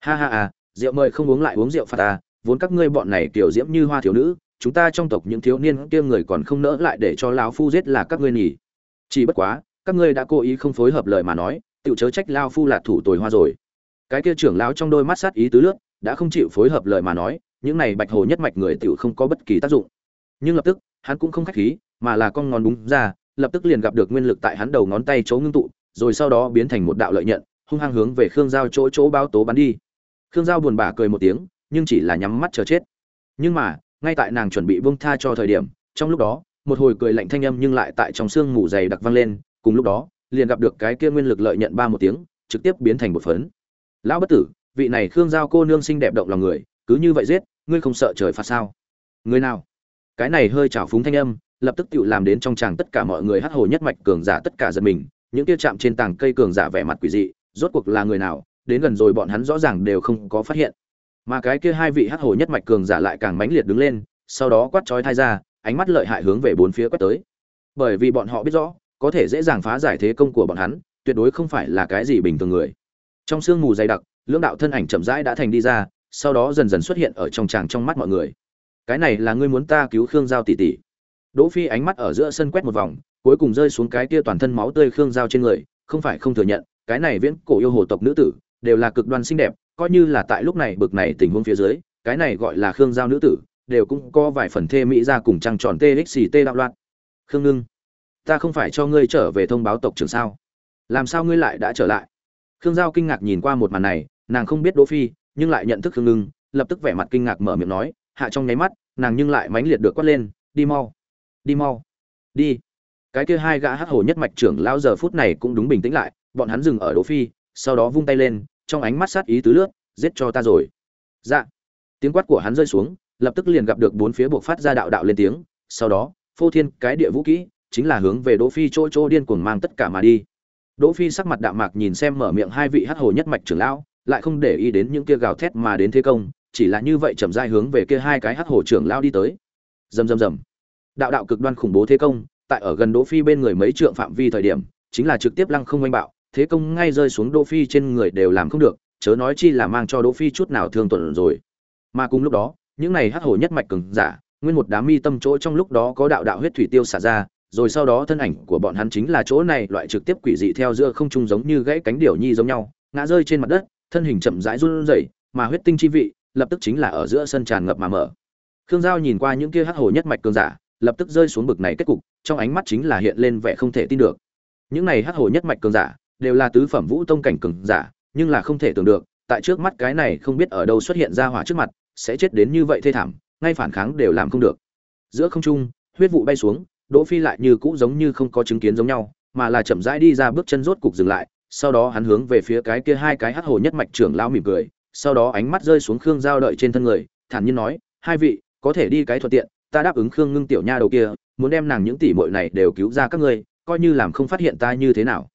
Ha ha à rượu mời không uống lại uống rượu phạt ta, vốn các ngươi bọn này kiểu diễm như hoa thiếu nữ, chúng ta trong tộc những thiếu niên kia người còn không nỡ lại để cho lão phu giết là các ngươi nhỉ. Chỉ bất quá, các ngươi đã cố ý không phối hợp lời mà nói, tự chớ trách lao phu là thủ tồi hoa rồi. Cái kia trưởng lão trong đôi mắt sát ý tứ lướt, đã không chịu phối hợp lời mà nói, những này bạch hồ nhất mạch người tiểu không có bất kỳ tác dụng nhưng lập tức, hắn cũng không khách khí, mà là con ngón búng ra, lập tức liền gặp được nguyên lực tại hắn đầu ngón tay chỗ ngưng tụ, rồi sau đó biến thành một đạo lợi nhận, hung hăng hướng về khương giao chỗ chỗ bao tố bắn đi. Khương giao buồn bã cười một tiếng, nhưng chỉ là nhắm mắt chờ chết. Nhưng mà, ngay tại nàng chuẩn bị buông tha cho thời điểm, trong lúc đó, một hồi cười lạnh thanh âm nhưng lại tại trong xương mù dày đặc vang lên, cùng lúc đó, liền gặp được cái kia nguyên lực lợi nhận ba một tiếng, trực tiếp biến thành một phấn. Lão bất tử, vị này khương giao cô nương xinh đẹp động lòng người, cứ như vậy giết, ngươi không sợ trời phạt sao? Người nào? Cái này hơi trào phúng thanh âm, lập tức tự làm đến trong tràng tất cả mọi người hắt hồ nhất mạch cường giả tất cả giật mình, những kia chạm trên tảng cây cường giả vẻ mặt quỷ dị, rốt cuộc là người nào, đến gần rồi bọn hắn rõ ràng đều không có phát hiện. Mà cái kia hai vị hắc hồ nhất mạch cường giả lại càng mãnh liệt đứng lên, sau đó quát chói thai ra, ánh mắt lợi hại hướng về bốn phía quét tới. Bởi vì bọn họ biết rõ, có thể dễ dàng phá giải thế công của bọn hắn, tuyệt đối không phải là cái gì bình thường người. Trong sương mù dày đặc, lưỡng đạo thân ảnh chậm rãi đã thành đi ra, sau đó dần dần xuất hiện ở trong tràng trong mắt mọi người cái này là ngươi muốn ta cứu khương giao tỷ tỷ. Đỗ phi ánh mắt ở giữa sân quét một vòng, cuối cùng rơi xuống cái kia toàn thân máu tươi khương giao trên người, không phải không thừa nhận, cái này viễn cổ yêu hồ tộc nữ tử, đều là cực đoan xinh đẹp, coi như là tại lúc này bực này tình huống phía dưới, cái này gọi là khương giao nữ tử, đều cũng có vài phần thê mỹ ra cùng trăng tròn txt đạo loạn. Khương ngưng, ta không phải cho ngươi trở về thông báo tộc trưởng sao? Làm sao ngươi lại đã trở lại? Khương giao kinh ngạc nhìn qua một màn này, nàng không biết đỗ phi, nhưng lại nhận thức khương ngưng, lập tức vẻ mặt kinh ngạc mở miệng nói hạ trong nháy mắt, nàng nhưng lại mãnh liệt được quát lên, đi mau đi mau, đi. Cái kia hai gã hắc hồ nhất mạch trưởng lão giờ phút này cũng đúng bình tĩnh lại, bọn hắn dừng ở đỗ phi, sau đó vung tay lên, trong ánh mắt sát ý tứ lướt, giết cho ta rồi. Dạ. Tiếng quát của hắn rơi xuống, lập tức liền gặp được bốn phía buộc phát ra đạo đạo lên tiếng, sau đó, phô thiên cái địa vũ kỹ, chính là hướng về đỗ phi chỗ chỗ điên cuồng mang tất cả mà đi. Đỗ phi sắc mặt đạm mạc nhìn xem mở miệng hai vị hắc hồ nhất mạch trưởng lão, lại không để ý đến những kia gào thét mà đến thế công chỉ là như vậy chậm rãi hướng về kia hai cái hắc hồ trưởng lao đi tới. Rầm rầm rầm. Đạo đạo cực đoan khủng bố thế công, tại ở gần đỗ phi bên người mấy trượng phạm vi thời điểm, chính là trực tiếp lăng không oanh bạo, thế công ngay rơi xuống đỗ phi trên người đều làm không được, chớ nói chi là mang cho đỗ phi chút nào thương tổn rồi. Mà cùng lúc đó, những này hắc hổ nhất mạch cường giả, nguyên một đám mi tâm chỗ trong lúc đó có đạo đạo huyết thủy tiêu xả ra, rồi sau đó thân ảnh của bọn hắn chính là chỗ này loại trực tiếp quỷ dị theo giữa không trung giống như gãy cánh điểu nhi giống nhau, ngã rơi trên mặt đất, thân hình chậm rãi run rẩy, mà huyết tinh chi vị lập tức chính là ở giữa sân tràn ngập mà mở. Khương giao nhìn qua những kia hắc hổ nhất mạch cường giả, lập tức rơi xuống bực này kết cục, trong ánh mắt chính là hiện lên vẻ không thể tin được. Những này hắc hổ nhất mạch cường giả, đều là tứ phẩm vũ tông cảnh cường giả, nhưng là không thể tưởng được, tại trước mắt cái này không biết ở đâu xuất hiện ra hỏa trước mặt, sẽ chết đến như vậy thê thảm, ngay phản kháng đều làm không được. Giữa không trung, huyết vụ bay xuống, đỗ phi lại như cũ giống như không có chứng kiến giống nhau, mà là chậm rãi đi ra bước chân rốt cục dừng lại, sau đó hắn hướng về phía cái kia hai cái hắc hồ nhất mạch trưởng lão mỉm cười sau đó ánh mắt rơi xuống khương giao đợi trên thân người, thản nhiên nói, hai vị, có thể đi cái thuận tiện, ta đáp ứng khương ngưng tiểu nha đầu kia, muốn đem nàng những tỷ muội này đều cứu ra các ngươi, coi như làm không phát hiện ta như thế nào.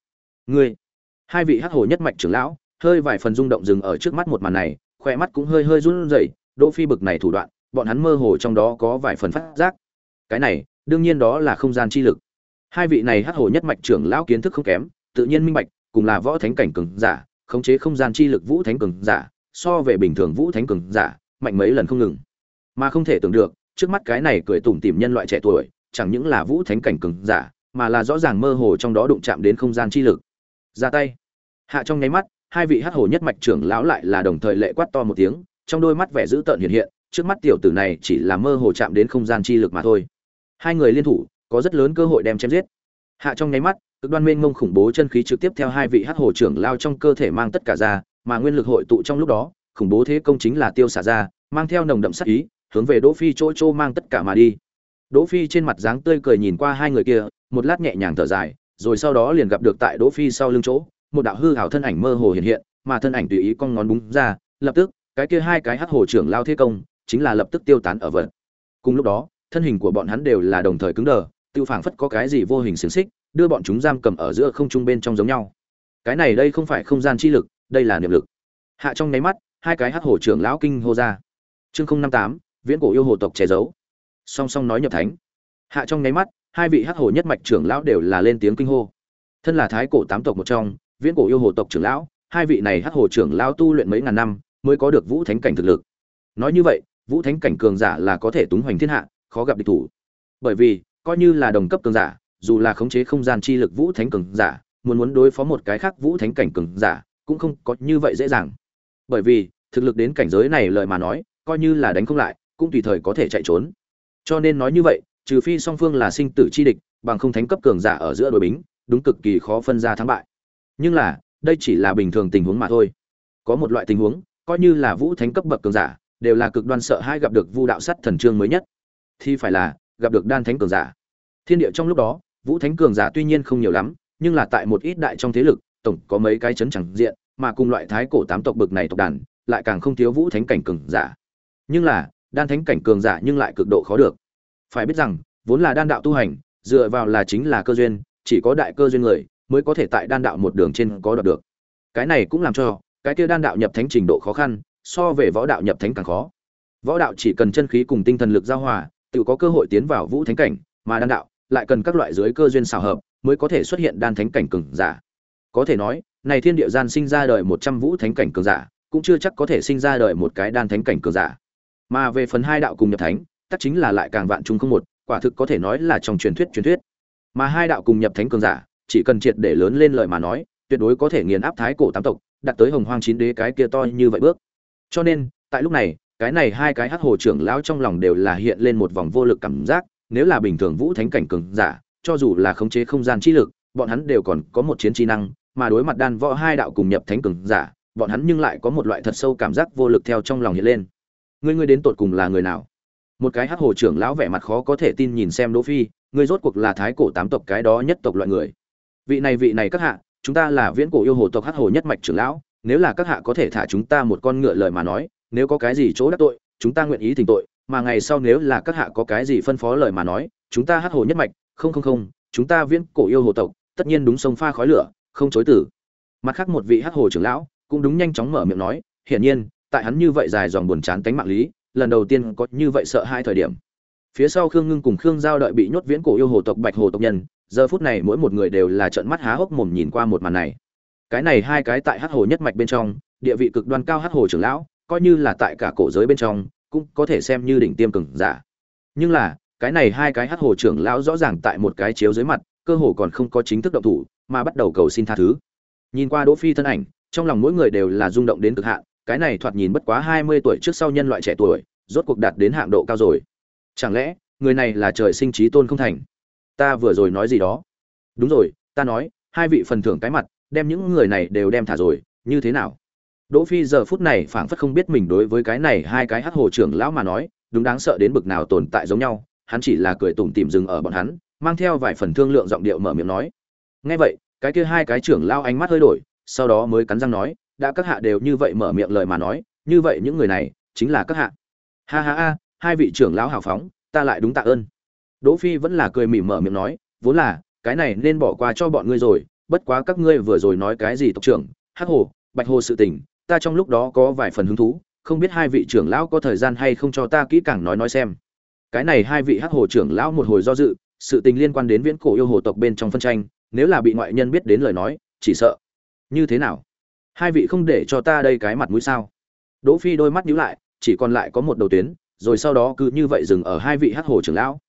Ngươi? Hai vị hắc hồ nhất mạch trưởng lão, hơi vài phần rung động dừng ở trước mắt một màn này khoe mắt cũng hơi hơi run rẩy, đỗ phi bực này thủ đoạn, bọn hắn mơ hồ trong đó có vài phần phát giác. Cái này, đương nhiên đó là không gian chi lực. Hai vị này hắc hồ nhất mạch trưởng lão kiến thức không kém, tự nhiên minh bạch, cùng là võ thánh cảnh cường giả, khống chế không gian chi lực vũ thánh cường giả so về bình thường vũ thánh cường giả, mạnh mấy lần không ngừng. Mà không thể tưởng được, trước mắt cái này cười tủm tỉm nhân loại trẻ tuổi, chẳng những là vũ thánh cảnh cường giả, mà là rõ ràng mơ hồ trong đó đụng chạm đến không gian chi lực. Ra tay. Hạ trong nháy mắt, hai vị hắc hồ nhất mạch trưởng lão lại là đồng thời lệ quát to một tiếng, trong đôi mắt vẻ dữ tợn hiện hiện, trước mắt tiểu tử này chỉ là mơ hồ chạm đến không gian chi lực mà thôi. Hai người liên thủ, có rất lớn cơ hội đem chém giết. Hạ trong nháy mắt, cực đoan mênh mông khủng bố chân khí trực tiếp theo hai vị hắc hồ trưởng lao trong cơ thể mang tất cả ra mà nguyên lực hội tụ trong lúc đó, khủng bố thế công chính là tiêu xả ra, mang theo nồng đậm sát ý, hướng về đỗ phi chỗ chỗ mang tất cả mà đi. Đỗ phi trên mặt dáng tươi cười nhìn qua hai người kia, một lát nhẹ nhàng thở dài, rồi sau đó liền gặp được tại đỗ phi sau lưng chỗ, một đạo hư hảo thân ảnh mơ hồ hiện hiện, mà thân ảnh tùy ý cong ngón búng ra, lập tức, cái kia hai cái hắc hồ trưởng lao thế công, chính là lập tức tiêu tán ở vật. Cùng lúc đó, thân hình của bọn hắn đều là đồng thời cứng đờ, tiêu phảng phất có cái gì vô hình xiềng xích, đưa bọn chúng giam cầm ở giữa không trung bên trong giống nhau. Cái này đây không phải không gian chi lực đây là niệm lực. Hạ trong nháy mắt, hai cái hắc hồ trưởng lão kinh hô ra. Chương không năm tám, viễn cổ yêu hồ tộc che giấu. Song song nói nhập thánh. Hạ trong nháy mắt, hai vị hắc hồ nhất mạch trưởng lão đều là lên tiếng kinh hô. Thân là thái cổ tám tộc một trong, viễn cổ yêu hồ tộc trưởng lão, hai vị này hắc hồ trưởng lão tu luyện mấy ngàn năm, mới có được vũ thánh cảnh thực lực. Nói như vậy, vũ thánh cảnh cường giả là có thể túng hoành thiên hạ, khó gặp địch thủ. Bởi vì, coi như là đồng cấp cường giả, dù là khống chế không gian chi lực vũ thánh cường giả, muốn muốn đối phó một cái khác vũ thánh cảnh cường giả cũng không có như vậy dễ dàng. Bởi vì, thực lực đến cảnh giới này lời mà nói, coi như là đánh không lại, cũng tùy thời có thể chạy trốn. Cho nên nói như vậy, trừ phi song phương là sinh tử chi địch, bằng không thánh cấp cường giả ở giữa đội bính, đúng cực kỳ khó phân ra thắng bại. Nhưng là, đây chỉ là bình thường tình huống mà thôi. Có một loại tình huống, coi như là vũ thánh cấp bậc cường giả, đều là cực đoan sợ hai gặp được vu đạo sắt thần trương mới nhất. Thì phải là, gặp được đan thánh cường giả. Thiên địa trong lúc đó, vũ thánh cường giả tuy nhiên không nhiều lắm, nhưng là tại một ít đại trong thế lực tổng có mấy cái chấn chẳng diện, mà cùng loại thái cổ tám tộc bực này tộc đàn, lại càng không thiếu vũ thánh cảnh cường giả. Nhưng là, đan thánh cảnh cường giả nhưng lại cực độ khó được. Phải biết rằng, vốn là đan đạo tu hành, dựa vào là chính là cơ duyên, chỉ có đại cơ duyên người, mới có thể tại đan đạo một đường trên có đoạt được. Cái này cũng làm cho, cái kia đan đạo nhập thánh trình độ khó khăn, so về võ đạo nhập thánh càng khó. Võ đạo chỉ cần chân khí cùng tinh thần lực giao hòa, tự có cơ hội tiến vào vũ thánh cảnh, mà đan đạo lại cần các loại dưới cơ duyên xào hợp, mới có thể xuất hiện đan thánh cảnh cường giả có thể nói, này thiên địa gian sinh ra đời một trăm vũ thánh cảnh cường giả, cũng chưa chắc có thể sinh ra đời một cái đan thánh cảnh cường giả. Mà về phần hai đạo cùng nhập thánh, tất chính là lại càng vạn chúng không một, quả thực có thể nói là trong truyền thuyết truyền thuyết. Mà hai đạo cùng nhập thánh cường giả, chỉ cần triệt để lớn lên lời mà nói, tuyệt đối có thể nghiền áp thái cổ tam tộc đặt tới hồng hoang chín đế cái kia to như vậy bước. Cho nên, tại lúc này, cái này hai cái hắc hồ trưởng lão trong lòng đều là hiện lên một vòng vô lực cảm giác, nếu là bình thường vũ thánh cảnh cường giả, cho dù là khống chế không gian chi lực, bọn hắn đều còn có một chiến trí năng mà đối mặt đan võ hai đạo cùng nhập thánh cường giả, bọn hắn nhưng lại có một loại thật sâu cảm giác vô lực theo trong lòng hiện lên. Ngươi ngươi đến tột cùng là người nào? Một cái hắc hồ trưởng lão vẻ mặt khó có thể tin nhìn xem đỗ phi, ngươi rốt cuộc là thái cổ tám tộc cái đó nhất tộc loại người. Vị này vị này các hạ, chúng ta là viễn cổ yêu hồ tộc hắc hồ nhất mạch trưởng lão, nếu là các hạ có thể thả chúng ta một con ngựa lời mà nói, nếu có cái gì chỗ đắc tội, chúng ta nguyện ý thỉnh tội, mà ngày sau nếu là các hạ có cái gì phân phó lời mà nói, chúng ta hắc hồ nhất mạch, không không không, chúng ta viễn cổ yêu hồ tộc, tất nhiên đúng sông pha khói lửa không chối tử mặt khác một vị hắc hồ trưởng lão cũng đúng nhanh chóng mở miệng nói, hiển nhiên, tại hắn như vậy dài dòng buồn chán tánh mạng lý, lần đầu tiên có như vậy sợ hai thời điểm. Phía sau khương ngưng cùng khương giao đợi bị nhốt viễn cổ yêu hồ tộc bạch hồ tộc nhân, giờ phút này mỗi một người đều là trợn mắt há hốc mồm nhìn qua một màn này. Cái này hai cái tại hắc hồ nhất mạch bên trong, địa vị cực đoan cao hắc hồ trưởng lão, coi như là tại cả cổ giới bên trong, cũng có thể xem như đỉnh tiêm cường giả. Nhưng là, cái này hai cái hắc hồ trưởng lão rõ ràng tại một cái chiếu dưới mặt, cơ hồ còn không có chính thức động thủ mà bắt đầu cầu xin tha thứ. Nhìn qua đỗ phi thân ảnh, trong lòng mỗi người đều là rung động đến cực hạn, cái này thoạt nhìn bất quá hai mươi tuổi trước sau nhân loại trẻ tuổi, rốt cuộc đạt đến hạng độ cao rồi. Chẳng lẽ, người này là trời sinh trí tôn không thành? Ta vừa rồi nói gì đó? Đúng rồi, ta nói, hai vị phần thưởng cái mặt, đem những người này đều đem thả rồi, như thế nào? Đỗ phi giờ phút này phảng phất không biết mình đối với cái này hai cái hắc hồ trưởng lão mà nói, đúng đáng sợ đến bực nào tồn tại giống nhau, hắn chỉ là cười tủm tỉm dừng ở bọn hắn, mang theo vài phần thương lượng giọng điệu mở miệng nói nghe vậy, cái kia hai cái trưởng lao ánh mắt hơi đổi, sau đó mới cắn răng nói, đã các hạ đều như vậy mở miệng lời mà nói, như vậy những người này chính là các hạ. Ha ha ha, hai vị trưởng lão hào phóng, ta lại đúng tạ ơn. Đỗ phi vẫn là cười mỉm mở miệng nói, vốn là, cái này nên bỏ qua cho bọn ngươi rồi, bất quá các ngươi vừa rồi nói cái gì tộc trưởng, hắc hồ, bạch hồ sự tình, ta trong lúc đó có vài phần hứng thú, không biết hai vị trưởng lão có thời gian hay không cho ta kỹ càng nói nói xem. Cái này hai vị hắc hồ trưởng lão một hồi do dự, sự tình liên quan đến viễn cổ yêu hồ tộc bên trong phân tranh nếu là bị ngoại nhân biết đến lời nói, chỉ sợ. Như thế nào? Hai vị không để cho ta đây cái mặt mũi sao? Đỗ phi đôi mắt nhíu lại, chỉ còn lại có một đầu tuyến, rồi sau đó cứ như vậy dừng ở hai vị hắc hồ trưởng lão.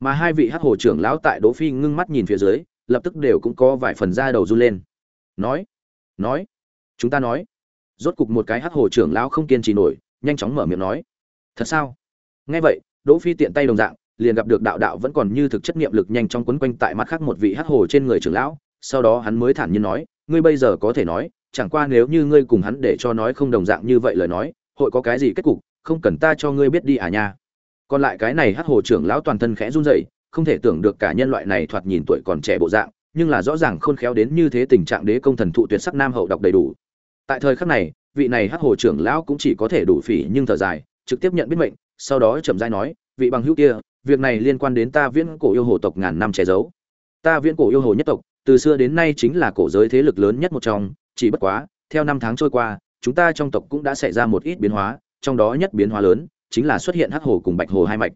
Mà hai vị hắc hồ trưởng lão tại đỗ phi ngưng mắt nhìn phía dưới, lập tức đều cũng có vài phần da đầu run lên. Nói nói, chúng ta nói. Rốt cục một cái hắc hồ trưởng lão không kiên trì nổi, nhanh chóng mở miệng nói. Thật sao? Nghe vậy, đỗ phi tiện tay đồng dạng liền gặp được đạo đạo vẫn còn như thực chất nghiệm lực nhanh trong quấn quanh tại mặt khác một vị hắc hồ trên người trưởng lão, sau đó hắn mới thản nhiên nói, ngươi bây giờ có thể nói, chẳng qua nếu như ngươi cùng hắn để cho nói không đồng dạng như vậy lời nói, hội có cái gì kết cục, không cần ta cho ngươi biết đi à nha. Còn lại cái này hắc hồ trưởng lão toàn thân khẽ run rẩy, không thể tưởng được cả nhân loại này thoạt nhìn tuổi còn trẻ bộ dạng, nhưng là rõ ràng khôn khéo đến như thế tình trạng đế công thần thụ tuyệt sắc nam hậu đọc đầy đủ. Tại thời khắc này, vị này hắc hồ trưởng lão cũng chỉ có thể đủ phỉ nhưng thở dài, trực tiếp nhận biết mệnh, sau đó chậm rãi nói, vị bằng hữu kia việc này liên quan đến ta viễn cổ yêu hồ tộc ngàn năm che giấu. Ta viễn cổ yêu hồ nhất tộc, từ xưa đến nay chính là cổ giới thế lực lớn nhất một trong, chỉ bất quá, theo năm tháng trôi qua, chúng ta trong tộc cũng đã xảy ra một ít biến hóa, trong đó nhất biến hóa lớn chính là xuất hiện hắc hồ cùng bạch hồ hai mạch.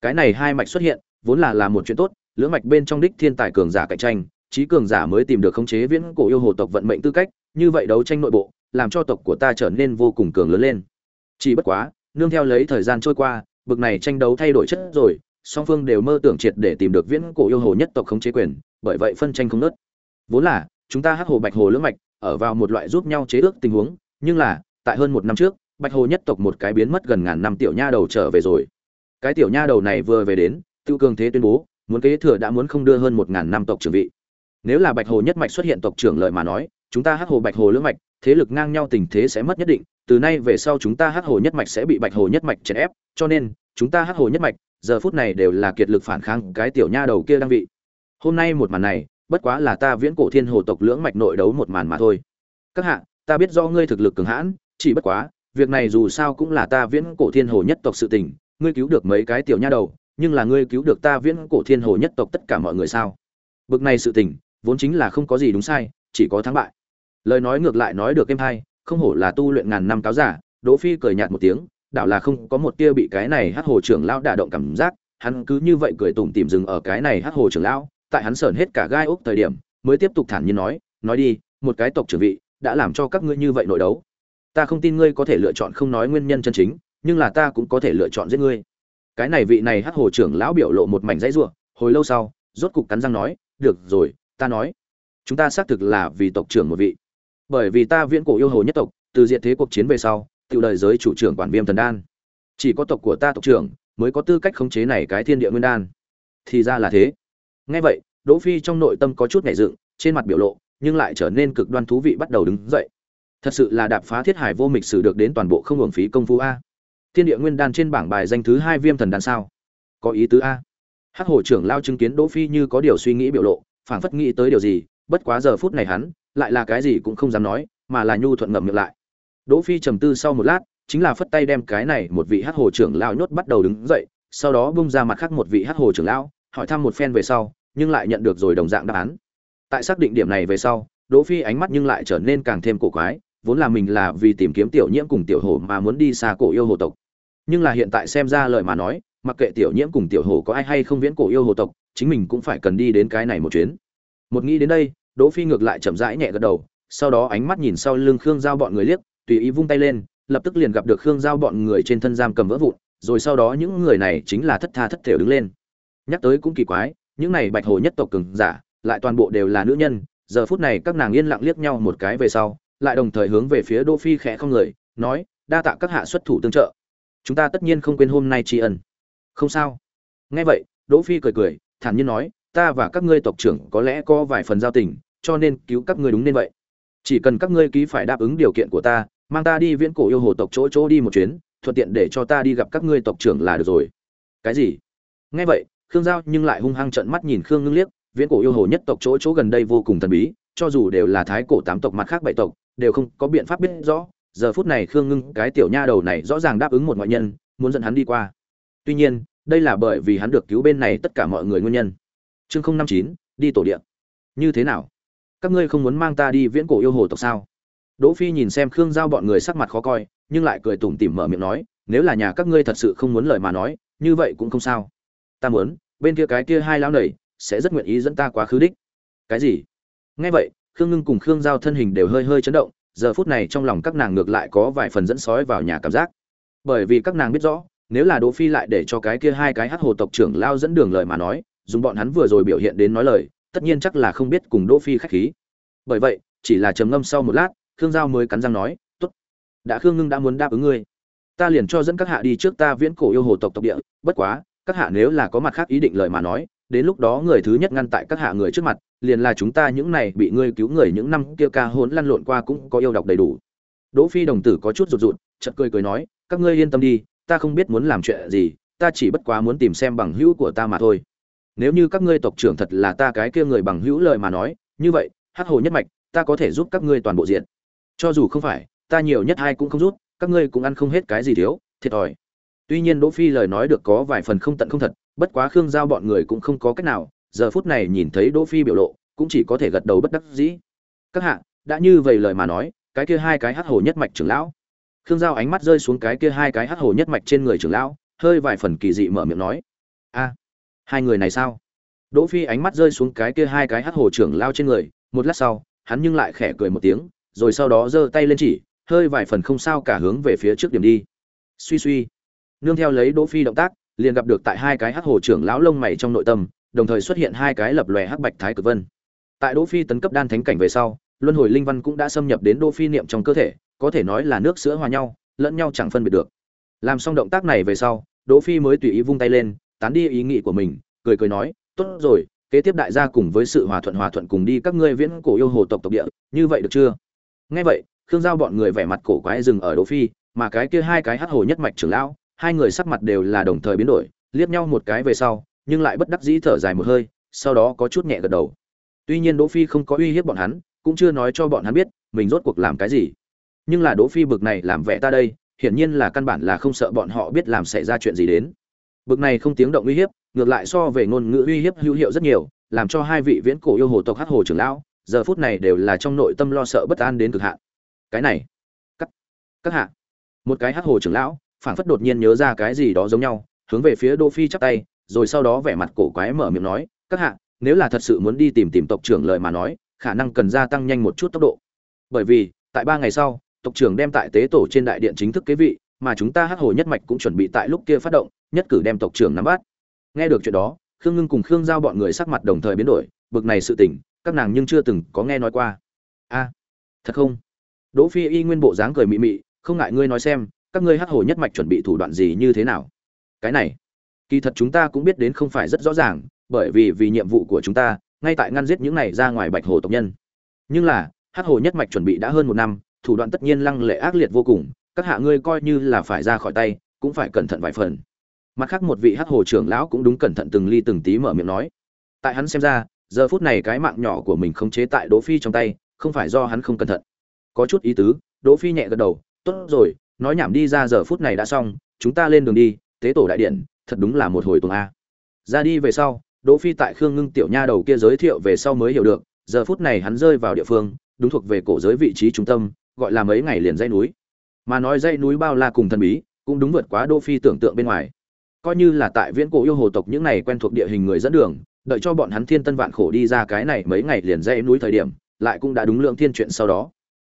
Cái này hai mạch xuất hiện, vốn là là một chuyện tốt, lưỡng mạch bên trong đích thiên tài cường giả cạnh tranh trí cường giả mới tìm được khống chế viễn cổ yêu hồ tộc vận mệnh tư cách, như vậy đấu tranh nội bộ, làm cho tộc của ta trở nên vô cùng cường lớn lên. Chỉ bất quá, nương theo lấy thời gian trôi qua, bực này tranh đấu thay đổi chất rồi song phương đều mơ tưởng triệt để tìm được viễn cổ yêu hồ nhất tộc khống chế quyền, bởi vậy phân tranh không ngớt. vốn là, chúng ta hắc hồ bạch hồ lưỡng mạch, ở vào một loại giúp nhau chế ước tình huống, nhưng là, tại hơn một năm trước, bạch hồ nhất tộc một cái biến mất gần ngàn năm tiểu nha đầu trở về rồi cái tiểu nha đầu này vừa về đến, tiêu cường thế tuyên bố, muốn kế thừa đã muốn không đưa hơn một ngàn năm tộc trưởng vị nếu là bạch hồ nhất mạch xuất hiện tộc trưởng lợi mà nói, chúng ta hắc hồ bạch hồ lưỡng mạch, thế lực ngang nhau tình thế sẽ mất nhất định, từ nay về sau chúng ta hắc hồ nhất mạch sẽ bị bạch hồ nhất mạch chèn ép, cho nên, chúng ta hắc hồ nhất mạch giờ phút này đều là kiệt lực phản kháng cái tiểu nha đầu kia đang vị. Hôm nay một màn này, bất quá là ta viễn cổ thiên hồ tộc lưỡng mạch nội đấu một màn mà thôi. Các hạ, ta biết do ngươi thực lực cường hãn, chỉ bất quá, việc này dù sao cũng là ta viễn cổ thiên hồ nhất tộc sự tình, ngươi cứu được mấy cái tiểu nha đầu, nhưng là ngươi cứu được ta viễn cổ thiên hồ nhất tộc tất cả mọi người sao? Bực này sự tình, vốn chính là không có gì đúng sai, chỉ có thắng bại. Lời nói ngược lại nói được em hay, không hổ là tu luyện ngàn năm cáo giả, đỗ phi cười nhạt một tiếng đảo là không có một tia bị cái này hát hồ trưởng lão đả động cảm giác, hắn cứ như vậy cười tủm tỉm dừng ở cái này hát hồ trưởng lão, tại hắn sởn hết cả gai ốc thời điểm, mới tiếp tục thản nhiên nói nói đi, một cái tộc trưởng vị, đã làm cho các ngươi như vậy nội đấu. Ta không tin ngươi có thể lựa chọn không nói nguyên nhân chân chính, nhưng là ta cũng có thể lựa chọn giết ngươi. Cái này vị này hát hồ trưởng lão biểu lộ một mảnh dãy ruộng hồi lâu sau, rốt cục cắn răng nói, được rồi, ta nói, chúng ta xác thực là vì tộc trưởng một vị. Bởi vì ta viễn cổ yêu hồ nhất tộc, từ diện thế cuộc chiến về sau tự đời giới chủ trưởng quản viêm thần đan. Chỉ có tộc của ta tộc trưởng mới có tư cách khống chế này cái thiên địa nguyên đan. Thì ra là thế. Ngay vậy, đỗ phi trong nội tâm có chút nhảy dựng, trên mặt biểu lộ, nhưng lại trở nên cực đoan thú vị bắt đầu đứng dậy. Thật sự là đạp phá thiết hải vô mịch sử được đến toàn bộ không hưởng phí công phu a. Thiên địa nguyên đan trên bảng bài danh thứ hai viêm thần đan sao? Có ý tứ a. Hắc hồ trưởng lao chứng kiến đỗ phi như có điều suy nghĩ biểu lộ, phảng phất nghĩ tới điều gì, bất quá giờ phút này hắn lại là cái gì cũng không dám nói, mà là nhu thuận ngậm miệng lại đỗ phi trầm tư sau một lát, chính là phất tay đem cái này một vị hắc hồ trưởng lao nhốt bắt đầu đứng dậy, sau đó bung ra mặt khác một vị hắc hồ trưởng lão, hỏi thăm một phen về sau, nhưng lại nhận được rồi đồng dạng đáp án. Tại xác định điểm này về sau, đỗ phi ánh mắt nhưng lại trở nên càng thêm cổ quái, vốn là mình là vì tìm kiếm tiểu nhiễm cùng tiểu hổ mà muốn đi xa cổ yêu hồ tộc. Nhưng là hiện tại xem ra lời mà nói, mặc kệ tiểu nhiễm cùng tiểu hổ có ai hay không viễn cổ yêu hồ tộc, chính mình cũng phải cần đi đến cái này một chuyến. Một nghĩ đến đây, đỗ phi ngược lại chậm rãi nhẹ gật đầu, sau đó ánh mắt nhìn sau lưng khương giao bọn người liếc tùy ý vung tay lên, lập tức liền gặp được khương giao bọn người trên thân giam cầm vỡ vụn, rồi sau đó những người này chính là thất tha thất thểu đứng lên. Nhắc tới cũng kỳ quái, những này bạch hồ nhất tộc cường giả, lại toàn bộ đều là nữ nhân, giờ phút này các nàng yên lặng liếc nhau một cái về sau, lại đồng thời hướng về phía đỗ phi khẽ không người, nói, đa tạ các hạ xuất thủ tương trợ. Chúng ta tất nhiên không quên hôm nay tri ân. Không sao. Nghe vậy, đỗ phi cười cười, thản nhiên nói, ta và các ngươi tộc trưởng có lẽ có vài phần giao tình, cho nên cứu các ngươi đúng nên vậy chỉ cần các ngươi ký phải đáp ứng điều kiện của ta, mang ta đi viễn cổ yêu hồ tộc chỗ chỗ đi một chuyến, thuận tiện để cho ta đi gặp các ngươi tộc trưởng là được rồi. Cái gì? Nghe vậy, khương giao nhưng lại hung hăng trợn mắt nhìn khương ngưng liếc, viễn cổ yêu hồ nhất tộc chỗ chỗ gần đây vô cùng thần bí, cho dù đều là thái cổ tám tộc mặt khác bảy tộc, đều không có biện pháp biết rõ. Giờ phút này khương ngưng, cái tiểu nha đầu này rõ ràng đáp ứng một ngoại nhân, muốn dẫn hắn đi qua. Tuy nhiên, đây là bởi vì hắn được cứu bên này tất cả mọi người nguyên nhân. Chương không năm chín, đi tổ điện như thế nào? Các ngươi không muốn mang ta đi viễn cổ yêu hồ tộc sao? Đỗ phi nhìn xem khương giao bọn người sắc mặt khó coi, nhưng lại cười tủm tỉm mở miệng nói, nếu là nhà các ngươi thật sự không muốn lời mà nói, như vậy cũng không sao. Ta muốn, bên kia cái kia hai lão nầy sẽ rất nguyện ý dẫn ta quá khứ đích. Cái gì? Nghe vậy, khương ngưng cùng khương giao thân hình đều hơi hơi chấn động, giờ phút này trong lòng các nàng ngược lại có vài phần dẫn sói vào nhà cảm giác. Bởi vì các nàng biết rõ, nếu là đỗ phi lại để cho cái kia hai cái hắc hồ tộc trưởng lao dẫn đường lời mà nói, dùng bọn hắn vừa rồi biểu hiện đến nói lời tất nhiên chắc là không biết cùng đỗ phi khách khí. Bởi vậy, chỉ là trầm ngâm sau một lát, khương giao mới cắn răng nói, tốt, đã khương ngưng đã muốn đáp ứng ngươi. Ta liền cho dẫn các hạ đi trước ta viễn cổ yêu hồ tộc tộc địa, bất quá, các hạ nếu là có mặt khác ý định lời mà nói, đến lúc đó người thứ nhất ngăn tại các hạ người trước mặt, liền là chúng ta những này bị ngươi cứu người những năm kia ca hỗn lăn lộn qua cũng có yêu độc đầy đủ. Đỗ phi đồng tử có chút rụt rụt, chợt cười cười nói, các ngươi yên tâm đi, ta không biết muốn làm chuyện gì, ta chỉ bất quá muốn tìm xem bằng hữu của ta mà thôi nếu như các ngươi tộc trưởng thật là ta cái kia người bằng hữu lời mà nói, như vậy, hắc hồ nhất mạch, ta có thể giúp các ngươi toàn bộ diện. Cho dù không phải, ta nhiều nhất hai cũng không rút các ngươi cũng ăn không hết cái gì thiếu, thiệt thòi. Tuy nhiên đỗ phi lời nói được có vài phần không tận không thật, bất quá khương giao bọn người cũng không có cách nào, giờ phút này nhìn thấy đỗ phi biểu lộ, cũng chỉ có thể gật đầu bất đắc dĩ. Các hạ, đã như vậy lời mà nói, cái kia hai cái hắc hồ nhất mạch trưởng lão. Khương giao ánh mắt rơi xuống cái kia hai cái hắc hồ nhất mạch trên người trưởng lão, hơi vài phần kỳ dị mở miệng nói. A hai người này sao? Đỗ phi ánh mắt rơi xuống cái kia hai cái hắc hồ trưởng lao trên người, một lát sau, hắn nhưng lại khẽ cười một tiếng, rồi sau đó giơ tay lên chỉ, hơi vài phần không sao cả hướng về phía trước điểm đi. Suy suy. Nương theo lấy đỗ phi động tác, liền gặp được tại hai cái hắc hồ trưởng lão lông mày trong nội tâm, đồng thời xuất hiện hai cái lập lòe hắc bạch thái cực vân. Tại đỗ phi tấn cấp đan thánh cảnh về sau, luân hồi linh văn cũng đã xâm nhập đến đỗ phi niệm trong cơ thể, có thể nói là nước sữa hòa nhau, lẫn nhau chẳng phân biệt được. Làm xong động tác này về sau, đỗ phi mới tùy ý vung tay lên tán đi ý nghĩ của mình, cười cười nói, tốt rồi, kế tiếp đại gia cùng với sự hòa thuận hòa thuận cùng đi các ngươi viễn cổ yêu hồ tộc tộc địa, như vậy được chưa? Nghe vậy, khương giao bọn người vẻ mặt cổ quái dừng ở đỗ phi, mà cái kia hai cái hắc hồ nhất mạch trưởng lão, hai người sắc mặt đều là đồng thời biến đổi, liếc nhau một cái về sau, nhưng lại bất đắc dĩ thở dài một hơi, sau đó có chút nhẹ gật đầu. Tuy nhiên đỗ phi không có uy hiếp bọn hắn, cũng chưa nói cho bọn hắn biết, mình rốt cuộc làm cái gì. Nhưng là đỗ phi bực này làm vẻ ta đây, hiển nhiên là căn bản là không sợ bọn họ biết làm xảy ra chuyện gì đến bực này không tiếng động uy hiếp, ngược lại so về ngôn ngữ uy hiếp hữu hiệu rất nhiều, làm cho hai vị viễn cổ yêu hồ tộc hắc hồ trưởng lão, giờ phút này đều là trong nội tâm lo sợ bất an đến cực hạn. Cái này, các các hạ. Một cái hắc hồ trưởng lão phản phất đột nhiên nhớ ra cái gì đó giống nhau, hướng về phía đỗ phi chắp tay, rồi sau đó vẻ mặt cổ quái mở miệng nói, các hạ, nếu là thật sự muốn đi tìm tìm tộc trưởng lời mà nói, khả năng cần gia tăng nhanh một chút tốc độ. Bởi vì, tại ba ngày sau, tộc trưởng đem tại tế tổ trên đại điện chính thức kế vị mà chúng ta hắc hồ nhất mạch cũng chuẩn bị tại lúc kia phát động, nhất cử đem tộc trưởng nắm bắt. Nghe được chuyện đó, khương ngưng cùng khương giao bọn người sắc mặt đồng thời biến đổi, bực này sự tình, các nàng nhưng chưa từng có nghe nói qua. A à, thật không? Đỗ phi y nguyên bộ dáng cười mị mị, không ngại ngươi nói xem, các ngươi hắc hồ nhất mạch chuẩn bị thủ đoạn gì như thế nào? Cái này, kỳ thật chúng ta cũng biết đến không phải rất rõ ràng, bởi vì vì nhiệm vụ của chúng ta, ngay tại ngăn giết những này ra ngoài bạch hồ tộc nhân. Nhưng là, hắc hồ nhất mạch chuẩn bị đã hơn một năm, thủ đoạn tất nhiên lăng lệ ác liệt vô cùng các hạ ngươi coi như là phải ra khỏi tay, cũng phải cẩn thận vài phần. Mặt khác một vị hắc hồ trưởng lão cũng đúng cẩn thận từng ly từng tí mở miệng nói. Tại hắn xem ra, giờ phút này cái mạng nhỏ của mình không chế tại đỗ phi trong tay, không phải do hắn không cẩn thận. Có chút ý tứ, đỗ phi nhẹ gật đầu, tốt rồi, nói nhảm đi ra giờ phút này đã xong, chúng ta lên đường đi, tế tổ đại điện, thật đúng là một hồi tuần a. Ra đi về sau, đỗ phi tại khương ngưng tiểu nha đầu kia giới thiệu về sau mới hiểu được, giờ phút này hắn rơi vào địa phương, đúng thuộc về cổ giới vị trí trung tâm, gọi là mấy ngày liền dãy núi mà nói dãy núi bao la cùng thần bí cũng đúng vượt quá đỗ phi tưởng tượng bên ngoài. Coi như là tại viễn cổ yêu hồ tộc những này quen thuộc địa hình người dẫn đường, đợi cho bọn hắn thiên tân vạn khổ đi ra cái này mấy ngày liền dãy núi thời điểm, lại cũng đã đúng lượng thiên chuyện sau đó.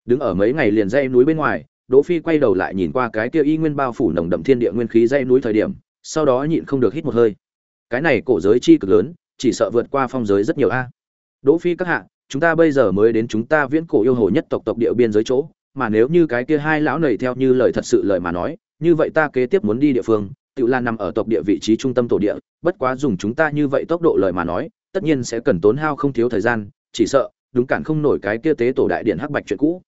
Đứng ở mấy ngày liền dãy núi bên ngoài, đỗ phi quay đầu lại nhìn qua cái kia y nguyên bao phủ nồng đậm thiên địa nguyên khí dãy núi thời điểm, sau đó nhịn không được hít một hơi. Cái này cổ giới chi cực lớn, chỉ sợ vượt qua phong giới rất nhiều a. Đỗ phi các hạ, chúng ta bây giờ mới đến chúng ta viễn cổ yêu hồ nhất tộc tộc địa biên giới chỗ mà nếu như cái kia hai lão nầy theo như lời thật sự lời mà nói, như vậy ta kế tiếp muốn đi địa phương, tự là nằm ở tộc địa vị trí trung tâm tổ địa, bất quá dùng chúng ta như vậy tốc độ lời mà nói, tất nhiên sẽ cần tốn hao không thiếu thời gian, chỉ sợ, đúng cản không nổi cái kia tế tổ đại điện hắc bạch chuyện cũ.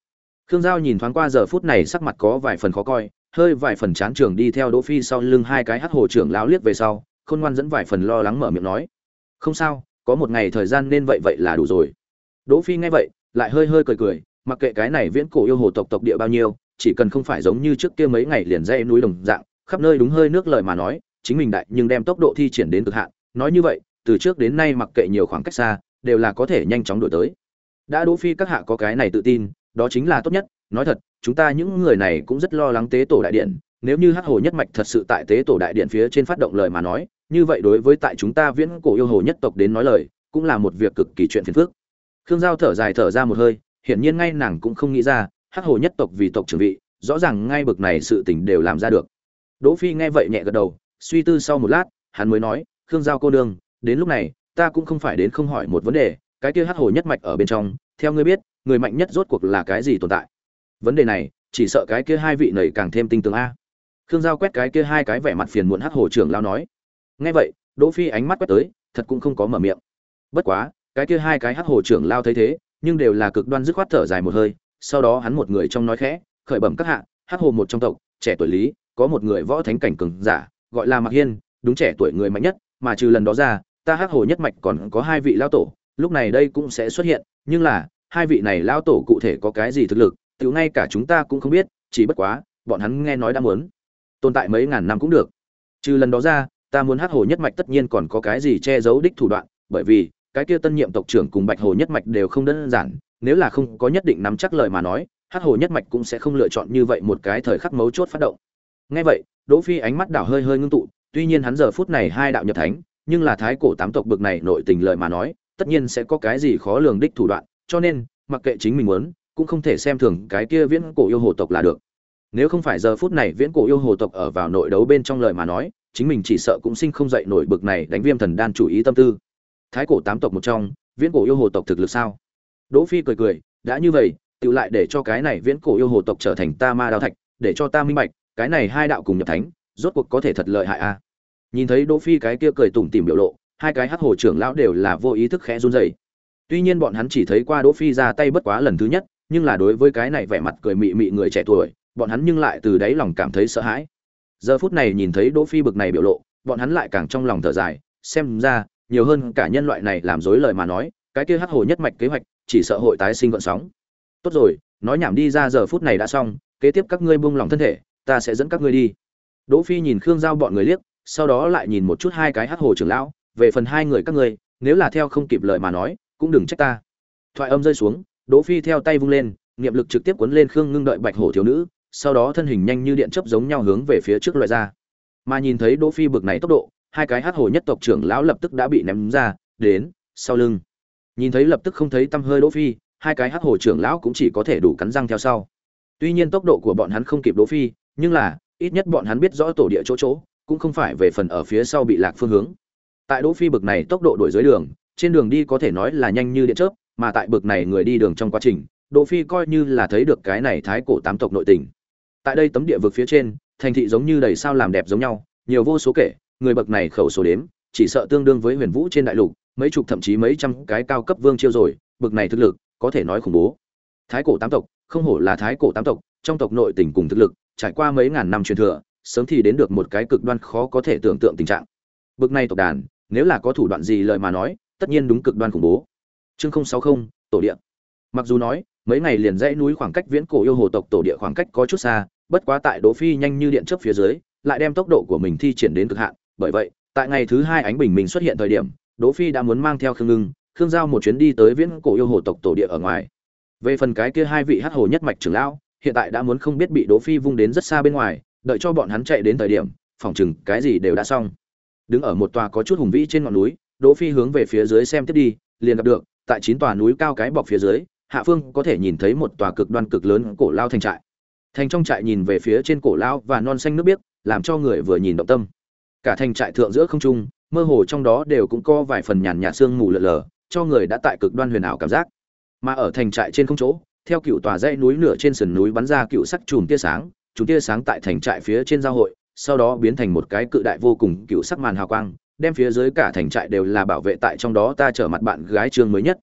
Khương giao nhìn thoáng qua giờ phút này sắc mặt có vài phần khó coi, hơi vài phần chán trường đi theo đỗ phi sau lưng hai cái hắc hồ trưởng lão liếc về sau, khôn ngoan dẫn vài phần lo lắng mở miệng nói. Không sao, có một ngày thời gian nên vậy vậy là đủ rồi. Đỗ phi nghe vậy, lại hơi hơi cười cười mặc kệ cái này viễn cổ yêu hồ tộc tộc địa bao nhiêu, chỉ cần không phải giống như trước kia mấy ngày liền dây núi đồng dạng, khắp nơi đúng hơi nước lời mà nói, chính mình đại nhưng đem tốc độ thi triển đến cực hạn. Nói như vậy, từ trước đến nay mặc kệ nhiều khoảng cách xa, đều là có thể nhanh chóng đổi tới. Đã đỗ phi các hạ có cái này tự tin, đó chính là tốt nhất. Nói thật, chúng ta những người này cũng rất lo lắng tế tổ đại điện. Nếu như hắc hồ nhất mạch thật sự tại tế tổ đại điện phía trên phát động lời mà nói, như vậy đối với tại chúng ta viễn cổ yêu hồ nhất tộc đến nói lời, cũng là một việc cực kỳ chuyện phiền phức. Khương giao thở dài thở ra một hơi hiển nhiên ngay nàng cũng không nghĩ ra, hắc hồ nhất tộc vì tộc trưởng vị, rõ ràng ngay bực này sự tình đều làm ra được. Đỗ phi nghe vậy nhẹ gật đầu, suy tư sau một lát, hắn mới nói, khương giao cô đương đến lúc này, ta cũng không phải đến không hỏi một vấn đề, cái kia hắc hồ nhất mạch ở bên trong, theo ngươi biết, người mạnh nhất rốt cuộc là cái gì tồn tại? Vấn đề này, chỉ sợ cái kia hai vị nầy càng thêm tinh tường a. Khương giao quét cái kia hai cái vẻ mặt phiền muộn hắc hồ trưởng lao nói. Nghe vậy, đỗ phi ánh mắt quét tới, thật cũng không có mở miệng. Bất quá, cái kia hai cái hắc hồ trưởng lao thấy thế nhưng đều là cực đoan dứt khoát thở dài một hơi, sau đó hắn một người trong nói khẽ, khởi bẩm các hạ hát hồ một trong tộc, trẻ tuổi lý, có một người võ thánh cảnh cường giả, gọi là mặc hiên, đúng trẻ tuổi người mạnh nhất, mà trừ lần đó ra, ta hát hồ nhất mạch còn có hai vị lao tổ, lúc này đây cũng sẽ xuất hiện, nhưng là, hai vị này lao tổ cụ thể có cái gì thực lực tự ngay cả chúng ta cũng không biết, chỉ bất quá, bọn hắn nghe nói đã muốn, tồn tại mấy ngàn năm cũng được. Trừ lần đó ra, ta muốn hát hồ nhất mạch tất nhiên còn có cái gì che giấu đích thủ đoạn, bởi vì cái kia tân nhiệm tộc trưởng cùng bạch hồ nhất mạch đều không đơn giản, nếu là không có nhất định nắm chắc lời mà nói, hắc hồ nhất mạch cũng sẽ không lựa chọn như vậy một cái thời khắc mấu chốt phát động. Nghe vậy, đỗ phi ánh mắt đảo hơi hơi ngưng tụ, tuy nhiên hắn giờ phút này hai đạo nhập thánh, nhưng là thái cổ tám tộc bực này nội tình lời mà nói, tất nhiên sẽ có cái gì khó lường đích thủ đoạn, cho nên, mặc kệ chính mình muốn, cũng không thể xem thường cái kia viễn cổ yêu hồ tộc là được. Nếu không phải giờ phút này viễn cổ yêu hồ tộc ở vào nội đấu bên trong lời mà nói, chính mình chỉ sợ cũng sinh không dậy nổi bực này đánh viêm thần đan chủ ý tâm tư thái cổ tám tộc một trong, viễn cổ yêu hồ tộc thực lực sao? Đỗ phi cười cười, đã như vậy tự lại để cho cái này viễn cổ yêu hồ tộc trở thành ta ma đao thạch, để cho ta minh bạch, cái này hai đạo cùng nhập thánh, rốt cuộc có thể thật lợi hại a nhìn thấy đỗ phi cái kia cười tủm tỉm biểu lộ, hai cái hắc hồ trưởng lão đều là vô ý thức khẽ run rẩy. Tuy nhiên bọn hắn chỉ thấy qua đỗ phi ra tay bất quá lần thứ nhất, nhưng là đối với cái này vẻ mặt cười mị mị người trẻ tuổi, bọn hắn nhưng lại từ đáy lòng cảm thấy sợ hãi. Giờ phút này nhìn thấy đỗ phi bực này biểu lộ, bọn hắn lại càng trong lòng thở dài, xem ra nhiều hơn cả nhân loại này làm dối lời mà nói, cái kia hắc hồ nhất mạch kế hoạch, chỉ sợ hội tái sinh gợn sóng. Tốt rồi, nói nhảm đi ra giờ phút này đã xong, kế tiếp các ngươi buông lòng thân thể, ta sẽ dẫn các ngươi đi. Đỗ phi nhìn khương giao bọn người liếc, sau đó lại nhìn một chút hai cái hắc hồ trưởng lão, về phần hai người các ngươi, nếu là theo không kịp lời mà nói, cũng đừng trách ta. Thoại âm rơi xuống, đỗ phi theo tay vung lên, niệm lực trực tiếp cuốn lên khương ngưng đợi bạch hổ thiếu nữ, sau đó thân hình nhanh như điện chớp giống nhau hướng về phía trước loại ra. Mà nhìn thấy đỗ phi bực này tốc độ hai cái hắc hồ nhất tộc trưởng lão lập tức đã bị ném ra, đến, sau lưng. Nhìn thấy lập tức không thấy tâm hơi đỗ phi, hai cái hắc hồ trưởng lão cũng chỉ có thể đủ cắn răng theo sau. Tuy nhiên tốc độ của bọn hắn không kịp đỗ phi, nhưng là, ít nhất bọn hắn biết rõ tổ địa chỗ chỗ, cũng không phải về phần ở phía sau bị lạc phương hướng. Tại đỗ phi bực này tốc độ đổi dưới đường, trên đường đi có thể nói là nhanh như điện chớp, mà tại bực này người đi đường trong quá trình, đỗ phi coi như là thấy được cái này thái cổ tám tộc nội tình. Tại đây tấm địa vực phía trên, thành thị giống như đầy sao làm đẹp giống nhau, nhiều vô số kể người bậc này khẩu số đếm, chỉ sợ tương đương với huyền vũ trên đại lục, mấy chục thậm chí mấy trăm cái cao cấp vương chiêu rồi bậc này thực lực, có thể nói khủng bố. Thái cổ tám tộc, không hổ là thái cổ tám tộc, trong tộc nội tình cùng thực lực, trải qua mấy ngàn năm truyền thừa, sớm thì đến được một cái cực đoan khó có thể tưởng tượng tình trạng. Bậc này tộc đàn, nếu là có thủ đoạn gì lời mà nói, tất nhiên đúng cực đoan khủng bố. Chương sáu mươi tổ địa. Mặc dù nói, mấy ngày liền dãy núi khoảng cách viễn cổ yêu hồ tộc tổ địa khoảng cách có chút xa, bất quá tại đỗ phi nhanh như điện chớp phía dưới, lại đem tốc độ của mình thi triển đến cực hạn bởi vậy, tại ngày thứ hai ánh bình minh xuất hiện thời điểm, đỗ phi đã muốn mang theo khương ngưng, khương giao một chuyến đi tới viễn cổ yêu hồ tộc tổ địa ở ngoài. Về phần cái kia hai vị hắc hồ nhất mạch trưởng lão, hiện tại đã muốn không biết bị đỗ phi vung đến rất xa bên ngoài, đợi cho bọn hắn chạy đến thời điểm, phòng chừng cái gì đều đã xong. Đứng ở một tòa có chút hùng vĩ trên ngọn núi, đỗ phi hướng về phía dưới xem tiếp đi, liền gặp được, tại chín tòa núi cao cái bọc phía dưới, hạ phương có thể nhìn thấy một tòa cực đoan cực lớn cổ lao thành trại. Thành trong trại nhìn về phía trên cổ lao và non xanh nước biếc, làm cho người vừa nhìn động tâm cả thành trại thượng giữa không trung, mơ hồ trong đó đều cũng có vài phần nhàn nhạt sương mù lờ lờ, cho người đã tại cực đoan huyền ảo cảm giác. Mà ở thành trại trên không chỗ, theo cựu tòa dãy núi nửa trên sườn núi bắn ra cựu sắc chùm tia sáng, chùm tia sáng tại thành trại phía trên giao hội, sau đó biến thành một cái cự đại vô cùng cựu sắc màn hào quang, đem phía dưới cả thành trại đều là bảo vệ tại trong đó ta trở mặt bạn gái trương mới nhất.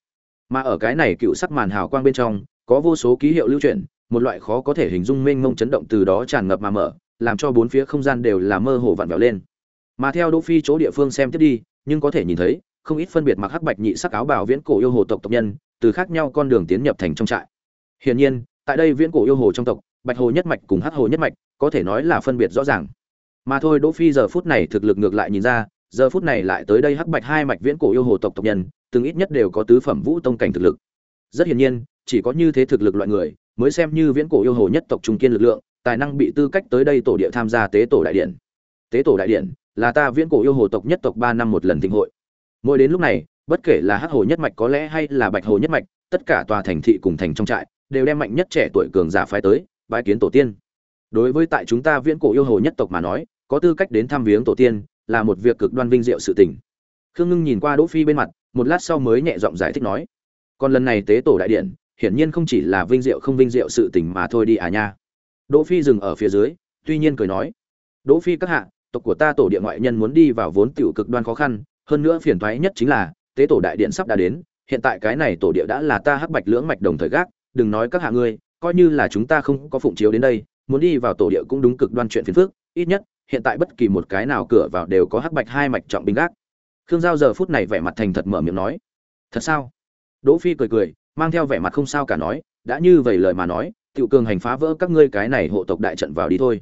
Mà ở cái này cựu sắc màn hào quang bên trong, có vô số ký hiệu lưu truyền, một loại khó có thể hình dung mênh mông chấn động từ đó tràn ngập mà mở, làm cho bốn phía không gian đều là mơ hồ vặn vẹo lên mà theo đỗ phi chỗ địa phương xem tiếp đi, nhưng có thể nhìn thấy, không ít phân biệt mặc hắc bạch nhị sắc áo bào viễn cổ yêu hồ tộc tộc nhân, từ khác nhau con đường tiến nhập thành trong trại. Hiển nhiên, tại đây viễn cổ yêu hồ trong tộc, bạch hồ nhất mạch cùng hắc hồ nhất mạch, có thể nói là phân biệt rõ ràng. Mà thôi, đỗ phi giờ phút này thực lực ngược lại nhìn ra, giờ phút này lại tới đây hắc bạch hai mạch viễn cổ yêu hồ tộc tộc nhân, từng ít nhất đều có tứ phẩm vũ tông cảnh thực lực. Rất hiển nhiên, chỉ có như thế thực lực loại người, mới xem như viễn cổ yêu hồ nhất tộc trung kiên lực lượng, tài năng bị tư cách tới đây tổ địa tham gia tế tổ đại điện. Tế tổ đại điện là ta viễn cổ yêu hồ tộc nhất tộc ba năm một lần thịnh hội. Mỗi đến lúc này, bất kể là hắc hồ nhất mạch có lẽ hay là bạch hồ nhất mạch, tất cả tòa thành thị cùng thành trong trại đều đem mạnh nhất trẻ tuổi cường giả phái tới, bái kiến tổ tiên. Đối với tại chúng ta viễn cổ yêu hồ nhất tộc mà nói, có tư cách đến thăm viếng tổ tiên là một việc cực đoan vinh diệu sự tình. Khương ngưng nhìn qua đỗ phi bên mặt, một lát sau mới nhẹ giọng giải thích nói, còn lần này tế tổ đại điện, hiển nhiên không chỉ là vinh diệu không vinh diệu sự tình mà thôi đi à nha. Đỗ phi dừng ở phía dưới, tuy nhiên cười nói, đỗ phi các hạ tộc của ta tổ địa ngoại nhân muốn đi vào vốn tiểu cực đoan khó khăn, hơn nữa phiền toái nhất chính là, tế tổ đại điện sắp đã đến, hiện tại cái này tổ địa đã là ta hắc bạch lưỡng mạch đồng thời gác, đừng nói các hạ ngươi, coi như là chúng ta không có phụng chiếu đến đây, muốn đi vào tổ địa cũng đúng cực đoan chuyện phiền phức, ít nhất, hiện tại bất kỳ một cái nào cửa vào đều có hắc bạch hai mạch trọng binh gác. Khương giao giờ phút này vẻ mặt thành thật mở miệng nói, thật sao? Đỗ phi cười cười, mang theo vẻ mặt không sao cả nói, đã như vậy lời mà nói, tiểu cường hành phá vỡ các ngươi cái này hộ tộc đại trận vào đi thôi.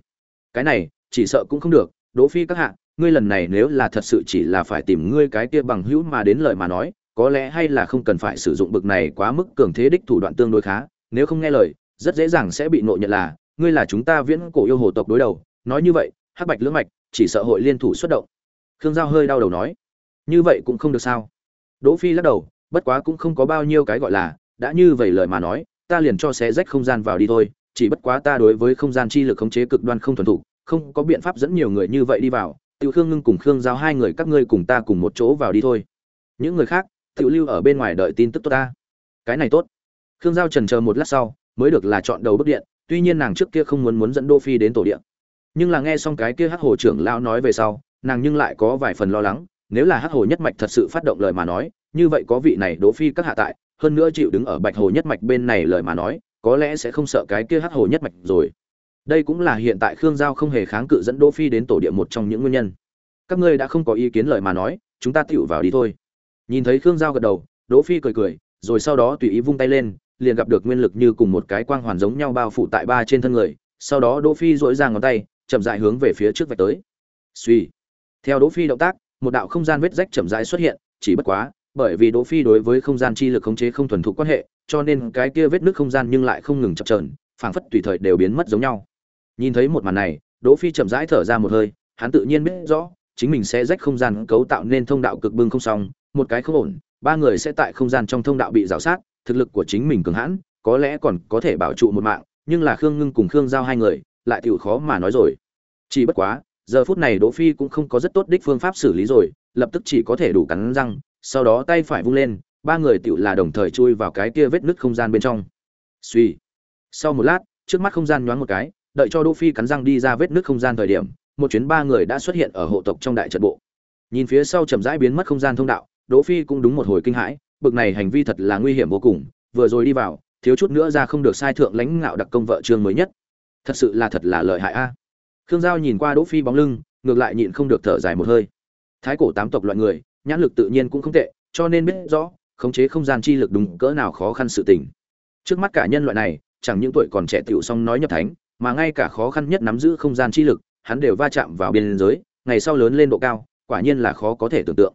Cái này, chỉ sợ cũng không được đỗ phi các hạ, ngươi lần này nếu là thật sự chỉ là phải tìm ngươi cái kia bằng hữu mà đến lời mà nói, có lẽ hay là không cần phải sử dụng bực này quá mức cường thế đích thủ đoạn tương đối khá. Nếu không nghe lời, rất dễ dàng sẽ bị nội nhận là, ngươi là chúng ta viễn cổ yêu hồ tộc đối đầu. Nói như vậy, hắc bạch lưỡng mạch chỉ sợ hội liên thủ xuất động. Khương giao hơi đau đầu nói, như vậy cũng không được sao? Đỗ phi lắc đầu, bất quá cũng không có bao nhiêu cái gọi là, đã như vậy lời mà nói, ta liền cho xé rách không gian vào đi thôi, chỉ bất quá ta đối với không gian chi lực khống chế cực đoan không thuần thủ không có biện pháp dẫn nhiều người như vậy đi vào, tiểu khương ngưng cùng khương giao hai người các ngươi cùng ta cùng một chỗ vào đi thôi. Những người khác, tiểu lưu ở bên ngoài đợi tin tức tốt ta. Cái này tốt. Khương giao trần chờ một lát sau, mới được là chọn đầu bức điện, tuy nhiên nàng trước kia không muốn muốn dẫn đô phi đến tổ điện nhưng là nghe xong cái kia hắc hồ trưởng lão nói về sau, nàng nhưng lại có vài phần lo lắng, nếu là hắc hồ nhất mạch thật sự phát động lời mà nói, như vậy có vị này đỗ phi các hạ tại, hơn nữa chịu đứng ở bạch hồ nhất mạch bên này lời mà nói, có lẽ sẽ không sợ cái kia hắc hồ nhất mạch rồi đây cũng là hiện tại khương giao không hề kháng cự dẫn đỗ phi đến tổ địa một trong những nguyên nhân. Các ngươi đã không có ý kiến lời mà nói, chúng ta tựu vào đi thôi. Nhìn thấy khương giao gật đầu, đỗ phi cười cười, rồi sau đó tùy ý vung tay lên, liền gặp được nguyên lực như cùng một cái quang hoàn giống nhau bao phủ tại ba trên thân người. Sau đó đỗ phi duỗi ra ngón tay, chậm rãi hướng về phía trước vạch tới. Suy theo đỗ phi động tác, một đạo không gian vết rách chậm rãi xuất hiện, chỉ bất quá, bởi vì đỗ phi đối với không gian chi lực khống chế không thuần thục quan hệ, cho nên cái kia vết nứt không gian nhưng lại không ngừng chập chờn, phảng phất tùy thời đều biến mất giống nhau nhìn thấy một màn này, đỗ phi chậm rãi thở ra một hơi, hắn tự nhiên biết rõ, chính mình sẽ rách không gian cấu tạo nên thông đạo cực bưng không xong, một cái không ổn, ba người sẽ tại không gian trong thông đạo bị rào sát, thực lực của chính mình cường hãn, có lẽ còn có thể bảo trụ một mạng, nhưng là khương ngưng cùng khương giao hai người, lại tiểu khó mà nói rồi. Chỉ bất quá, giờ phút này đỗ phi cũng không có rất tốt đích phương pháp xử lý rồi, lập tức chỉ có thể đủ cắn răng, sau đó tay phải vung lên, ba người tiểu là đồng thời chui vào cái kia vết nứt không gian bên trong. Suy sau một lát, trước mắt không gian nhoáng một cái đợi cho đỗ phi cắn răng đi ra vết nứt không gian thời điểm, một chuyến ba người đã xuất hiện ở hộ tộc trong đại trận bộ. Nhìn phía sau chậm rãi biến mất không gian thông đạo, đỗ phi cũng đúng một hồi kinh hãi, bực này hành vi thật là nguy hiểm vô cùng, vừa rồi đi vào, thiếu chút nữa ra không được sai thượng lãnh ngạo đặc công vợ trương mới nhất. Thật sự là thật là lợi hại a. Khương giao nhìn qua đỗ phi bóng lưng, ngược lại nhịn không được thở dài một hơi. Thái cổ tám tộc loại người, nhãn lực tự nhiên cũng không tệ, cho nên biết rõ, khống chế không gian chi lực đúng cỡ nào khó khăn sự tình. Trước mắt cả nhân loại này, chẳng những tuổi còn trẻ tiểu song nói nhập thánh mà ngay cả khó khăn nhất nắm giữ không gian chi lực, hắn đều va chạm vào biên giới, ngày sau lớn lên độ cao, quả nhiên là khó có thể tưởng tượng.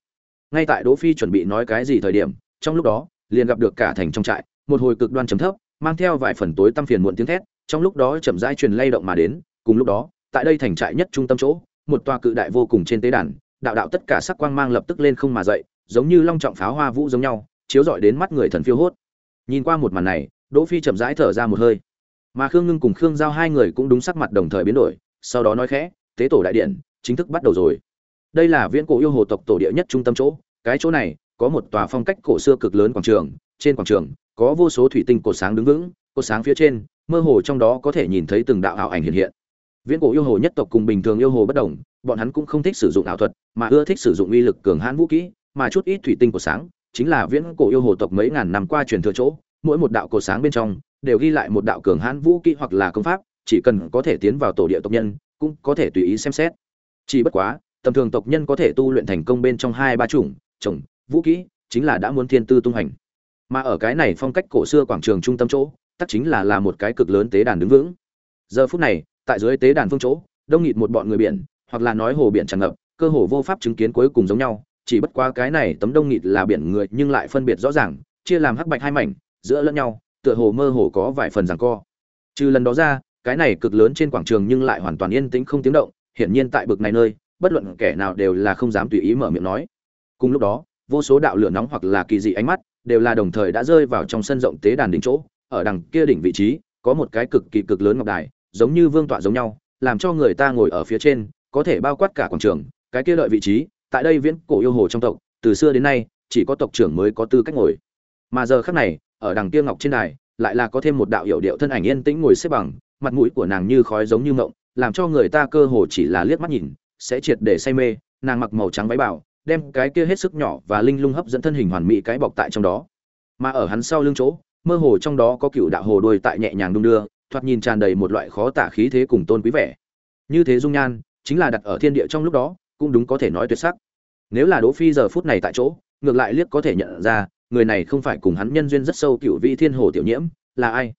Ngay tại đỗ phi chuẩn bị nói cái gì thời điểm, trong lúc đó, liền gặp được cả thành trong trại, một hồi cực đoan trầm thấp, mang theo vài phần tối tăm phiền muộn tiếng thét, trong lúc đó chậm rãi truyền lay động mà đến, cùng lúc đó, tại đây thành trại nhất trung tâm chỗ, một tòa cự đại vô cùng trên tế đàn, đạo đạo tất cả sắc quang mang lập tức lên không mà dậy, giống như long trọng pháo hoa vũ giống nhau, chiếu rọi đến mắt người thần phiêu hốt. Nhìn qua một màn này, đỗ phi chậm rãi thở ra một hơi mà khương ngưng cùng khương giao hai người cũng đúng sắc mặt đồng thời biến đổi, sau đó nói khẽ, tế tổ đại điện, chính thức bắt đầu rồi. Đây là viễn cổ yêu hồ tộc tổ địa nhất trung tâm chỗ, cái chỗ này, có một tòa phong cách cổ xưa cực lớn quảng trường, trên quảng trường, có vô số thủy tinh cột sáng đứng vững, cột sáng phía trên, mơ hồ trong đó có thể nhìn thấy từng đạo ảo ảnh hiện hiện. Viễn cổ yêu hồ nhất tộc cùng bình thường yêu hồ bất đồng, bọn hắn cũng không thích sử dụng ảo thuật, mà ưa thích sử dụng uy lực cường hãn vũ kỹ, mà chút ít thủy tinh cột sáng, chính là viễn cổ yêu hồ tộc mấy ngàn năm qua truyền thừa chỗ, mỗi một đạo cột sáng bên trong đều ghi lại một đạo cường hãn vũ kỹ hoặc là công pháp, chỉ cần có thể tiến vào tổ địa tộc nhân, cũng có thể tùy ý xem xét. Chỉ bất quá, tầm thường tộc nhân có thể tu luyện thành công bên trong hai ba chủng trồng vũ kỹ, chính là đã muốn thiên tư tung hành mà ở cái này phong cách cổ xưa quảng trường trung tâm chỗ tất chính là là một cái cực lớn tế đàn đứng vững. Giờ phút này, tại dưới tế đàn phương chỗ, đông nghịt một bọn người biển, hoặc là nói hồ biển tràn ngập, cơ hồ vô pháp chứng kiến cuối cùng giống nhau. Chỉ bất qua cái này tấm đông nghịt là biển người nhưng lại phân biệt rõ ràng, chia làm hắc bạch hai mảnh, giữa lẫn nhau tựa hồ mơ hồ có vài phần giằng co. Trừ lần đó ra, cái này cực lớn trên quảng trường nhưng lại hoàn toàn yên tĩnh không tiếng động, hiển nhiên tại bực này nơi, bất luận kẻ nào đều là không dám tùy ý mở miệng nói. Cùng lúc đó, vô số đạo lửa nóng hoặc là kỳ dị ánh mắt, đều là đồng thời đã rơi vào trong sân rộng tế đàn đỉnh chỗ, ở đằng kia đỉnh vị trí, có một cái cực kỳ cực lớn ngọc đài, giống như vương tọa giống nhau, làm cho người ta ngồi ở phía trên, có thể bao quát cả quảng trường, cái kia lợi vị trí, tại đây viễn cổ yêu hồ trong tộc, từ xưa đến nay, chỉ có tộc trưởng mới có tư cách ngồi. Mà giờ khắc này ở đằng kia ngọc trên đài, lại là có thêm một đạo hiệu điệu thân ảnh yên tĩnh ngồi xếp bằng, mặt mũi của nàng như khói giống như mộng, làm cho người ta cơ hồ chỉ là liếc mắt nhìn, sẽ triệt để say mê, nàng mặc màu trắng váy bảo, đem cái kia hết sức nhỏ và linh lung hấp dẫn thân hình hoàn mỹ cái bọc tại trong đó. Mà ở hắn sau lưng chỗ, mơ hồ trong đó có cựu đạo hồ đôi tại nhẹ nhàng đung đưa, thoạt nhìn tràn đầy một loại khó tả khí thế cùng tôn quý vẻ. Như thế dung nhan, chính là đặt ở thiên địa trong lúc đó, cũng đúng có thể nói tuyệt sắc. Nếu là đỗ phi giờ phút này tại chỗ, ngược lại liếc có thể nhận ra người này không phải cùng hắn nhân duyên rất sâu cựu vị thiên hồ tiểu nhiễm, là ai?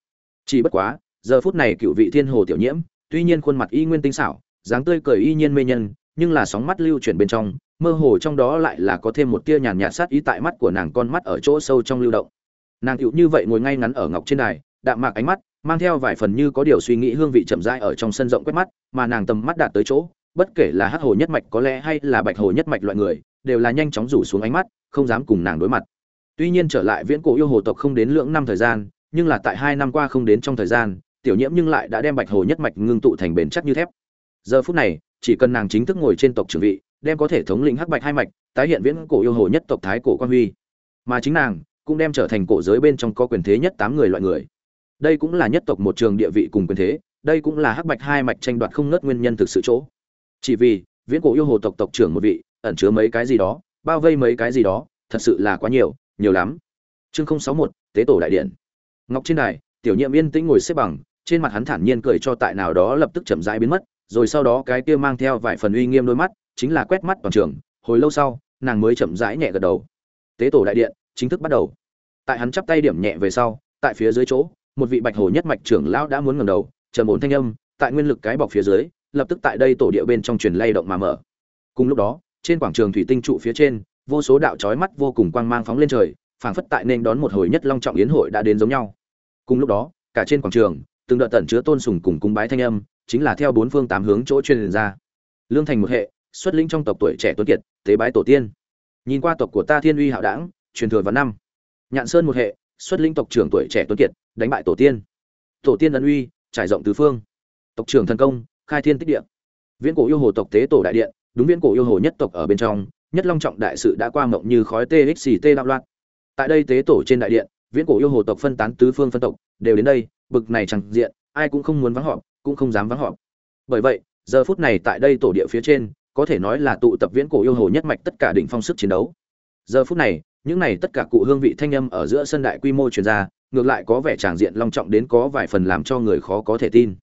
Chỉ bất quá, giờ phút này cựu vị thiên hồ tiểu nhiễm, tuy nhiên khuôn mặt y nguyên tinh xảo, dáng tươi cười y nhiên mê nhân, nhưng là sóng mắt lưu chuyển bên trong, mơ hồ trong đó lại là có thêm một tia nhàn nhạt sát ý tại mắt của nàng con mắt ở chỗ sâu trong lưu động. Nàng cựu như vậy ngồi ngay ngắn ở ngọc trên đài, đạm mạc ánh mắt, mang theo vài phần như có điều suy nghĩ hương vị chậm rãi ở trong sân rộng quét mắt, mà nàng tầm mắt đạt tới chỗ, bất kể là hắc hồ nhất mạch có lẽ hay là bạch hồ nhất mạch loại người, đều là nhanh chóng rủ xuống ánh mắt, không dám cùng nàng đối mặt tuy nhiên trở lại viễn cổ yêu hồ tộc không đến lượng năm thời gian, nhưng là tại hai năm qua không đến trong thời gian, tiểu nhiễm nhưng lại đã đem bạch hồ nhất mạch ngưng tụ thành bền chắc như thép. Giờ phút này, chỉ cần nàng chính thức ngồi trên tộc trưởng vị, đem có thể thống lĩnh hắc bạch hai mạch, tái hiện viễn cổ yêu hồ nhất tộc thái cổ quan huy. Mà chính nàng, cũng đem trở thành cổ giới bên trong có quyền thế nhất tám người loại người. Đây cũng là nhất tộc một trường địa vị cùng quyền thế, đây cũng là hắc bạch hai mạch tranh đoạt không ngớt nguyên nhân thực sự chỗ. Chỉ vì, viễn cổ yêu hồ tộc tộc trưởng một vị, ẩn chứa mấy cái gì đó, bao vây mấy cái gì đó, thật sự là quá nhiều nhiều lắm. Chương sáu một tế tổ đại điện. Ngọc trên đài, tiểu nhiệm yên tĩnh ngồi xếp bằng, trên mặt hắn thản nhiên cười cho tại nào đó lập tức chậm rãi biến mất, rồi sau đó cái kia mang theo vài phần uy nghiêm đôi mắt, chính là quét mắt toàn trường, hồi lâu sau, nàng mới chậm rãi nhẹ gật đầu. Tế tổ đại điện, chính thức bắt đầu. Tại hắn chắp tay điểm nhẹ về sau, tại phía dưới chỗ, một vị bạch hồ nhất mạch trưởng lão đã muốn ngẩng đầu, trầm ổn thanh âm, tại nguyên lực cái bọc phía dưới, lập tức tại đây tổ địa bên trong truyền lay động mà mở. Cùng lúc đó, trên quảng trường thủy tinh trụ phía trên vô số đạo trói mắt vô cùng quang mang phóng lên trời, phảng phất tại nên đón một hồi nhất long trọng yến hội đã đến giống nhau. Cùng lúc đó, cả trên quảng trường, từng đợt tẩn chứa tôn sùng cùng cung bái thanh âm, chính là theo bốn phương tám hướng chỗ truyền ra. Lương thành một hệ, xuất lĩnh trong tộc tuổi trẻ tuấn kiệt, tế bái tổ tiên. Nhìn qua tộc của ta thiên uy hạo đảng, truyền thừa vào năm. Nhạn sơn một hệ, xuất lĩnh tộc trưởng tuổi trẻ tuấn kiệt, đánh bại tổ tiên. Tổ tiên ân uy, trải rộng tứ phương. Tộc trưởng thần công, khai thiên tích địa. Viễn cổ yêu hồ tộc tế tổ đại điện, đúng viễn cổ yêu hồ nhất tộc ở bên trong nhất long trọng đại sự đã qua mộng như khói txt đạo loạn. Tại đây tế tổ trên đại điện, viễn cổ yêu hồ tộc phân tán tứ phương phân tộc, đều đến đây, bực này chẳng diện, ai cũng không muốn vắng họp, cũng không dám vắng họp. Bởi vậy, giờ phút này tại đây tổ địa phía trên, có thể nói là tụ tập viễn cổ yêu hồ nhất mạch tất cả đỉnh phong sức chiến đấu. Giờ phút này, những này tất cả cụ hương vị thanh âm ở giữa sân đại quy mô truyền ra, ngược lại có vẻ tràng diện long trọng đến có vài phần làm cho người khó có thể tin.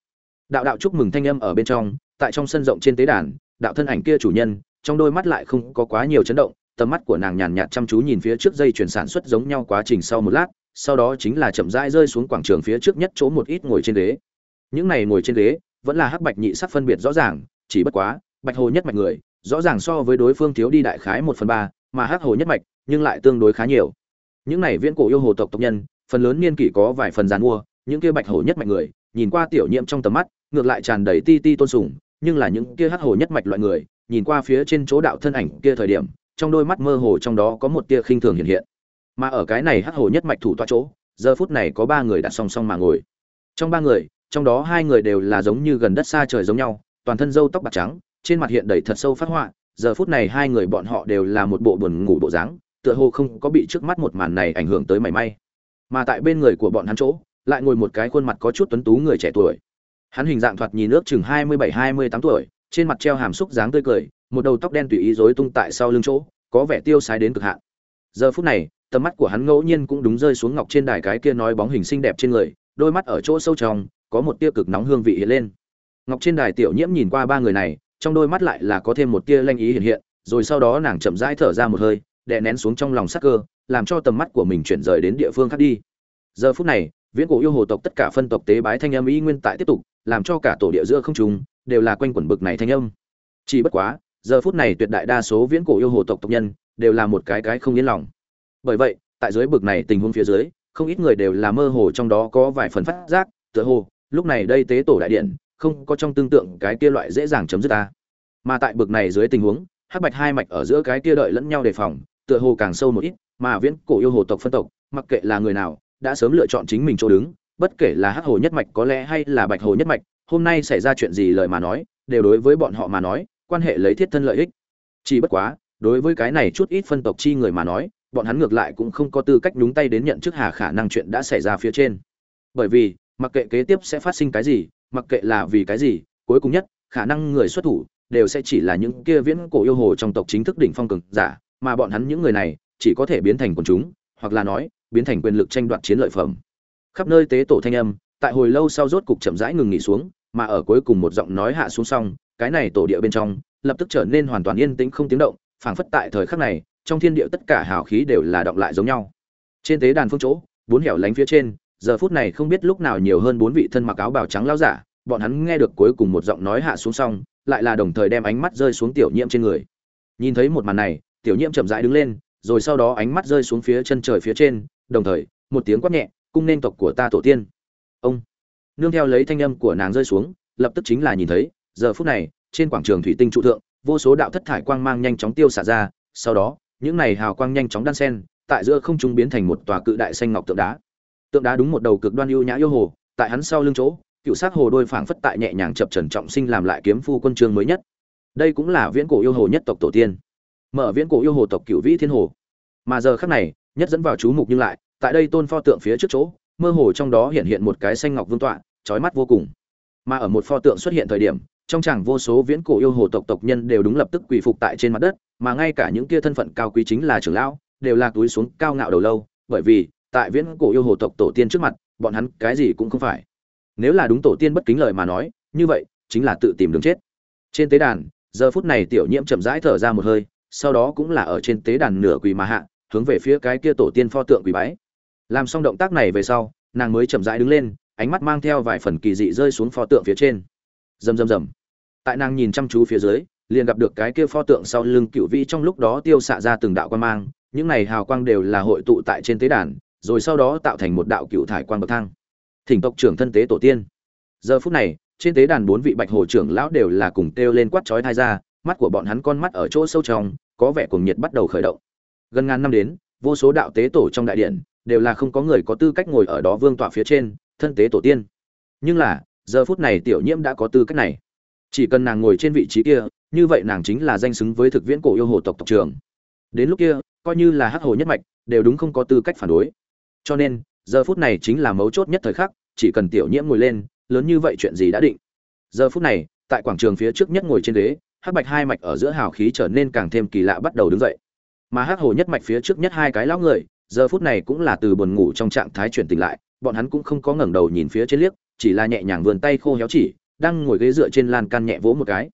Đạo đạo chúc mừng thanh âm ở bên trong, tại trong sân rộng trên tế đàn, đạo thân ảnh kia chủ nhân trong đôi mắt lại không có quá nhiều chấn động, tầm mắt của nàng nhàn nhạt chăm chú nhìn phía trước dây chuyển sản xuất giống nhau quá trình sau một lát, sau đó chính là chậm rãi rơi xuống quảng trường phía trước nhất chỗ một ít ngồi trên ghế. Những này ngồi trên ghế, vẫn là hắc bạch nhị sắc phân biệt rõ ràng, chỉ bất quá, bạch hồ nhất mạch người, rõ ràng so với đối phương thiếu đi đại khái một phần ba, mà hắc hồ nhất mạch, nhưng lại tương đối khá nhiều. Những này viễn cổ yêu hồ tộc tộc nhân, phần lớn niên kỷ có vài phần giàn mua những kia bạch hồ nhất mạch người, nhìn qua tiểu nhiễm trong tầm mắt, ngược lại tràn đầy ti ti tôn sùng, nhưng là những kia hắc hồ nhất mạch loại người nhìn qua phía trên chỗ đạo thân ảnh kia thời điểm, trong đôi mắt mơ hồ trong đó có một tia khinh thường hiện hiện. Mà ở cái này hắc hồ nhất mạch thủ toa chỗ, giờ phút này có ba người đặt song song mà ngồi. Trong ba người, trong đó hai người đều là giống như gần đất xa trời giống nhau, toàn thân râu tóc bạc trắng, trên mặt hiện đầy thật sâu phát họa, giờ phút này hai người bọn họ đều là một bộ buồn ngủ bộ dáng, tựa hồ không có bị trước mắt một màn này ảnh hưởng tới mảy may. Mà tại bên người của bọn hắn chỗ, lại ngồi một cái khuôn mặt có chút tuấn tú người trẻ tuổi. Hắn hình dạng thoạt nhìn ước chừng hai mươi bảy, hai mươi tám tuổi trên mặt treo hàm xúc dáng tươi cười, một đầu tóc đen tùy ý rối tung tại sau lưng chỗ, có vẻ tiêu sái đến cực hạn. Giờ phút này, tầm mắt của hắn ngẫu nhiên cũng đúng rơi xuống ngọc trên đài cái kia nói bóng hình xinh đẹp trên người, đôi mắt ở chỗ sâu trong, có một tia cực nóng hương vị hiện lên. Ngọc trên đài tiểu nhiễm nhìn qua ba người này, trong đôi mắt lại là có thêm một tia lanh ý hiện hiện, rồi sau đó nàng chậm rãi thở ra một hơi, đè nén xuống trong lòng sắc cơ, làm cho tầm mắt của mình chuyển rời đến địa phương khác đi. Giờ phút này, viễn cổ yêu hồ tộc tất cả phân tộc tế bái thanh âm ý nguyên tại tiếp tục, làm cho cả tổ địa giữa không trùng đều là quanh quẩn bực này thanh âm. Chỉ bất quá, giờ phút này tuyệt đại đa số viễn cổ yêu hồ tộc tộc nhân đều là một cái cái không yên lòng. Bởi vậy, tại dưới bực này tình huống phía dưới, không ít người đều là mơ hồ trong đó có vài phần phát giác, tựa hồ, lúc này đây tế tổ đại điện không có trong tương tượng cái kia loại dễ dàng chấm dứt ta. Mà tại bực này dưới tình huống, hắc bạch hai mạch ở giữa cái kia đợi lẫn nhau đề phòng, tựa hồ càng sâu một ít, mà viễn cổ yêu hồ tộc phân tộc, mặc kệ là người nào, đã sớm lựa chọn chính mình chỗ đứng, bất kể là hắc hồ nhất mạch có lẽ hay là bạch hồ nhất mạch hôm nay xảy ra chuyện gì lời mà nói, đều đối với bọn họ mà nói, quan hệ lấy thiết thân lợi ích. Chỉ bất quá, đối với cái này chút ít phân tộc chi người mà nói, bọn hắn ngược lại cũng không có tư cách nhúng tay đến nhận chức hà khả năng chuyện đã xảy ra phía trên. Bởi vì, mặc kệ kế tiếp sẽ phát sinh cái gì, mặc kệ là vì cái gì, cuối cùng nhất, khả năng người xuất thủ đều sẽ chỉ là những kia viễn cổ yêu hồ trong tộc chính thức đỉnh phong cường giả, mà bọn hắn những người này chỉ có thể biến thành quần chúng, hoặc là nói, biến thành quyền lực tranh đoạt chiến lợi phẩm. Khắp nơi tế tổ thanh âm, tại hồi lâu sau rốt cục chậm rãi ngừng nghỉ xuống mà ở cuối cùng một giọng nói hạ xuống xong, cái này tổ địa bên trong, lập tức trở nên hoàn toàn yên tĩnh không tiếng động, phảng phất tại thời khắc này, trong thiên địa tất cả hào khí đều là động lại giống nhau. Trên tế đàn phương chỗ, bốn hẻo lánh phía trên, giờ phút này không biết lúc nào nhiều hơn bốn vị thân mặc áo bào trắng lão giả, bọn hắn nghe được cuối cùng một giọng nói hạ xuống xong, lại là đồng thời đem ánh mắt rơi xuống tiểu nhiễm trên người. Nhìn thấy một màn này, tiểu nhiễm chậm rãi đứng lên, rồi sau đó ánh mắt rơi xuống phía chân trời phía trên, đồng thời, một tiếng quát nhẹ, cung nên tộc của ta tổ tiên. Ông nương theo lấy thanh âm của nàng rơi xuống, lập tức chính là nhìn thấy, giờ phút này, trên quảng trường thủy tinh trụ thượng, vô số đạo thất thải quang mang nhanh chóng tiêu xả ra, sau đó, những này hào quang nhanh chóng đan sen tại giữa không trung biến thành một tòa cự đại xanh ngọc tượng đá. Tượng đá đúng một đầu cực đoan ưu nhã yêu hồ, tại hắn sau lưng chỗ, cựu sát hồ đôi phảng phất tại nhẹ nhàng chập trần trọng sinh làm lại kiếm phu quân trường mới nhất. Đây cũng là viễn cổ yêu hồ nhất tộc tổ tiên. Mở viễn cổ yêu hồ tộc cựu vĩ thiên hồ. Mà giờ khắc này, nhất dẫn vào chú mục nhưng lại, tại đây tôn pho tượng phía trước chỗ, mơ hồ trong đó hiện hiện một cái xanh ngọc vương tọa trói mắt vô cùng. Mà ở một pho tượng xuất hiện thời điểm, trong chẳng vô số viễn cổ yêu hồ tộc tộc nhân đều đúng lập tức quỳ phục tại trên mặt đất, mà ngay cả những kia thân phận cao quý chính là trưởng lão, đều là túi xuống cao ngạo đầu lâu, bởi vì, tại viễn cổ yêu hồ tộc tổ tiên trước mặt, bọn hắn cái gì cũng không phải. Nếu là đúng tổ tiên bất kính lời mà nói, như vậy, chính là tự tìm đường chết. Trên tế đàn, giờ phút này tiểu nhiễm chậm rãi thở ra một hơi, sau đó cũng là ở trên tế đàn nửa quỳ mà hạ, hướng về phía cái kia tổ tiên pho tượng quỳ bái. Làm xong động tác này về sau, nàng mới chậm rãi đứng lên ánh mắt mang theo vài phần kỳ dị rơi xuống pho tượng phía trên. Rầm rầm rầm. Tại nàng nhìn chăm chú phía dưới, liền gặp được cái kia pho tượng sau lưng cựu vĩ trong lúc đó tiêu xạ ra từng đạo quan mang, những này hào quang đều là hội tụ tại trên tế đàn, rồi sau đó tạo thành một đạo cựu thải quang bậc thang. Thỉnh tộc trưởng thân tế tổ tiên. Giờ phút này, trên tế đàn bốn vị bạch hồ trưởng lão đều là cùng kêu lên quát chói thai ra, mắt của bọn hắn con mắt ở chỗ sâu trong, có vẻ cuồng nhiệt bắt đầu khởi động. Gần ngàn năm đến, vô số đạo tế tổ trong đại điện, đều là không có người có tư cách ngồi ở đó vương tọa phía trên thân tế tổ tiên. Nhưng là giờ phút này tiểu nhiễm đã có tư cách này. Chỉ cần nàng ngồi trên vị trí kia như vậy nàng chính là danh xứng với thực viễn cổ yêu hồ tộc tộc trưởng. Đến lúc kia coi như là hắc hồ nhất mạch đều đúng không có tư cách phản đối. Cho nên giờ phút này chính là mấu chốt nhất thời khắc chỉ cần tiểu nhiễm ngồi lên lớn như vậy chuyện gì đã định. Giờ phút này tại quảng trường phía trước nhất ngồi trên đế, hắc bạch hai mạch ở giữa hào khí trở nên càng thêm kỳ lạ bắt đầu đứng dậy. Mà hắc hồ nhất mạch phía trước nhất hai cái lão người giờ phút này cũng là từ buồn ngủ trong trạng thái chuyển tỉnh lại bọn hắn cũng không có ngẩng đầu nhìn phía trên liếc, chỉ là nhẹ nhàng vươn tay khô héo chỉ, đang ngồi ghế dựa trên lan can nhẹ vỗ một cái.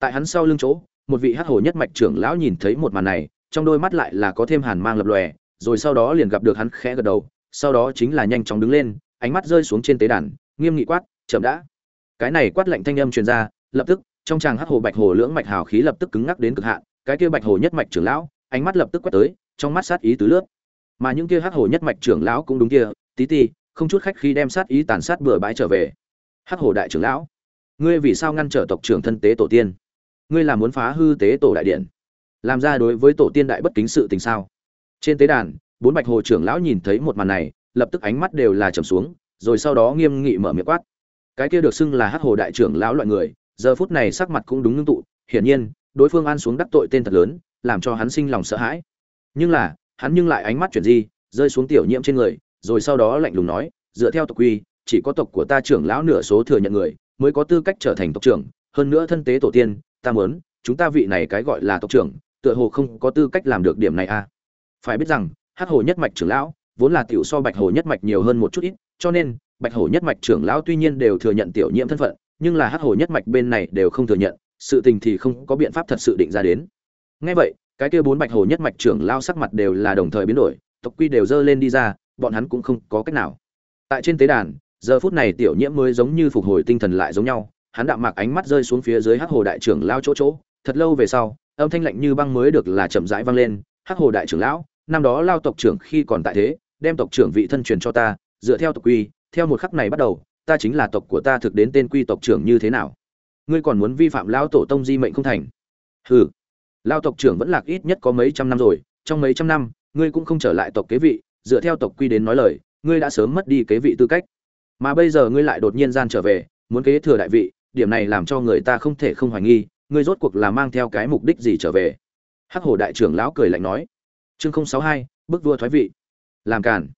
Tại hắn sau lưng chỗ, một vị hắc hồ nhất mạch trưởng lão nhìn thấy một màn này, trong đôi mắt lại là có thêm hàn mang lập lòe, rồi sau đó liền gặp được hắn khẽ gật đầu, sau đó chính là nhanh chóng đứng lên, ánh mắt rơi xuống trên tế đàn, nghiêm nghị quát, chậm đã. Cái này quát lệnh thanh âm truyền ra, lập tức, trong tràng hắc hồ bạch hồ lưỡng mạch hào khí lập tức cứng ngắc đến cực hạn, cái kia bạch hồ nhất mạch trưởng lão, ánh mắt lập tức quét tới, trong mắt sát ý tứ lướt. Mà những kia hắc hồ nhất mạch trưởng lão cũng đúng kia, tí ti không chút khách khi đem sát ý tàn sát bừa bãi trở về. Hắc hồ đại trưởng lão, ngươi vì sao ngăn trở tộc trưởng thân tế tổ tiên? Ngươi là muốn phá hư tế tổ đại điện. Làm ra đối với tổ tiên đại bất kính sự tình sao? Trên tế đàn, bốn bạch hồ trưởng lão nhìn thấy một màn này, lập tức ánh mắt đều là trầm xuống, rồi sau đó nghiêm nghị mở miệng quát. Cái kia được xưng là hắc hồ đại trưởng lão loại người, giờ phút này sắc mặt cũng đúng ngưng tụ, hiển nhiên, đối phương an xuống đắc tội tên thật lớn, làm cho hắn sinh lòng sợ hãi. Nhưng là, hắn nhưng lại ánh mắt chuyển di, rơi xuống tiểu nhiễm trên người rồi sau đó lạnh lùng nói, dựa theo tộc quy, chỉ có tộc của ta trưởng lão nửa số thừa nhận người, mới có tư cách trở thành tộc trưởng, hơn nữa thân tế tổ tiên, ta muốn, chúng ta vị này cái gọi là tộc trưởng, tựa hồ không có tư cách làm được điểm này a à. phải biết rằng, hắc hồ nhất mạch trưởng lão, vốn là tiểu so bạch hồ nhất mạch nhiều hơn một chút ít, cho nên, bạch hồ nhất mạch trưởng lão tuy nhiên đều thừa nhận tiểu nhiễm thân phận, nhưng là hắc hồ nhất mạch bên này đều không thừa nhận, sự tình thì không có biện pháp thật sự định ra đến ngay vậy, cái kia bốn bạch hồ nhất mạch trưởng lao sắc mặt đều là đồng thời biến đổi, tộc quy đều dơ lên đi ra bọn hắn cũng không có cách nào. Tại trên tế đàn, giờ phút này tiểu nhiễm mới giống như phục hồi tinh thần lại giống nhau, hắn đạm mạc ánh mắt rơi xuống phía dưới hắc hồ đại trưởng lao chỗ chỗ, thật lâu về sau, âm thanh lạnh như băng mới được là chậm rãi vang lên, hắc hồ đại trưởng lão, năm đó lao tộc trưởng khi còn tại thế, đem tộc trưởng vị thân truyền cho ta, dựa theo tộc quy, theo một khắc này bắt đầu, ta chính là tộc của ta thực đến tên quy tộc trưởng như thế nào? Ngươi còn muốn vi phạm lao tổ tông di mệnh không thành? Hừ. Lao tộc trưởng vẫn lạc ít nhất có mấy trăm năm rồi, trong mấy trăm năm, ngươi cũng không trở lại tộc kế vị dựa theo tộc quy đến nói lời, ngươi đã sớm mất đi kế vị tư cách. Mà bây giờ ngươi lại đột nhiên gian trở về, muốn kế thừa đại vị, điểm này làm cho người ta không thể không hoài nghi, ngươi rốt cuộc là mang theo cái mục đích gì trở về? Hắc hồ đại trưởng lão cười lạnh nói. Chương không sáu hai, bức vua thoái vị. Làm cản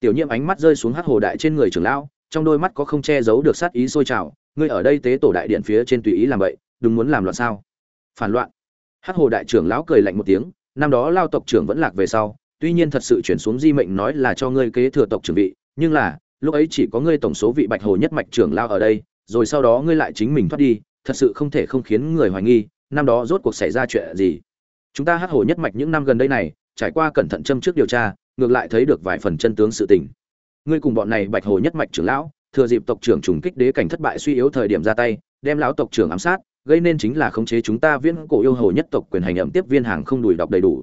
tiểu nhiễm ánh mắt rơi xuống hắc hồ đại trên người trưởng lão, trong đôi mắt có không che giấu được sát ý sôi trào. Ngươi ở đây tế tổ đại điện phía trên tùy ý làm vậy, đừng muốn làm loạn sao? Phản loạn. Hắc hồ đại trưởng lão cười lạnh một tiếng, năm đó lao tộc trưởng vẫn lạc về sau tuy nhiên thật sự chuyển xuống di mệnh nói là cho ngươi kế thừa tộc trưởng vị, nhưng là, lúc ấy chỉ có ngươi tổng số vị bạch hồ nhất mạch trưởng lao ở đây, rồi sau đó ngươi lại chính mình thoát đi, thật sự không thể không khiến người hoài nghi, năm đó rốt cuộc xảy ra chuyện gì. Chúng ta hắc hồ nhất mạch những năm gần đây này, trải qua cẩn thận châm trước điều tra, ngược lại thấy được vài phần chân tướng sự tình. Ngươi cùng bọn này bạch hồ nhất mạch trưởng lão, thừa dịp tộc trưởng trùng kích đế cảnh thất bại suy yếu thời điểm ra tay, đem lão tộc trưởng ám sát, gây nên chính là khống chế chúng ta viễn cổ yêu hồ nhất tộc quyền hành ẩm tiếp viên hàng không đùi đọc đầy đủ.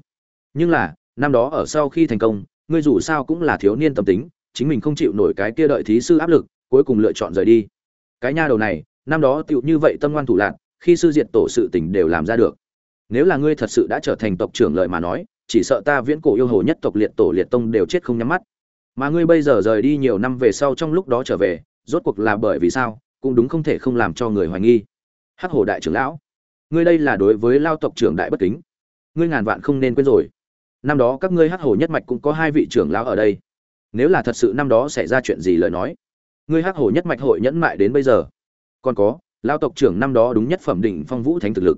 Nhưng là năm đó ở sau khi thành công, ngươi dù sao cũng là thiếu niên tâm tính, chính mình không chịu nổi cái kia đợi thí sư áp lực, cuối cùng lựa chọn rời đi. Cái nha đầu này, năm đó tựu như vậy tâm ngoan thủ lạc khi sư diệt tổ sự tình đều làm ra được. Nếu là ngươi thật sự đã trở thành tộc trưởng lợi mà nói, chỉ sợ ta viễn cổ yêu hồ nhất tộc liệt tổ liệt tông đều chết không nhắm mắt. Mà ngươi bây giờ rời đi nhiều năm về sau trong lúc đó trở về, rốt cuộc là bởi vì sao, cũng đúng không thể không làm cho người hoài nghi. Hắc hồ đại trưởng lão, ngươi đây là đối với lao tộc trưởng đại bất kính. Ngươi ngàn vạn không nên quên rồi năm đó các ngươi hắc hồ nhất mạch cũng có hai vị trưởng lão ở đây. Nếu là thật sự năm đó xảy ra chuyện gì lời nói, ngươi hắc hồ nhất mạch hội nhẫn mại đến bây giờ. Còn có lao tộc trưởng năm đó đúng nhất phẩm đỉnh phong vũ thánh thực lực.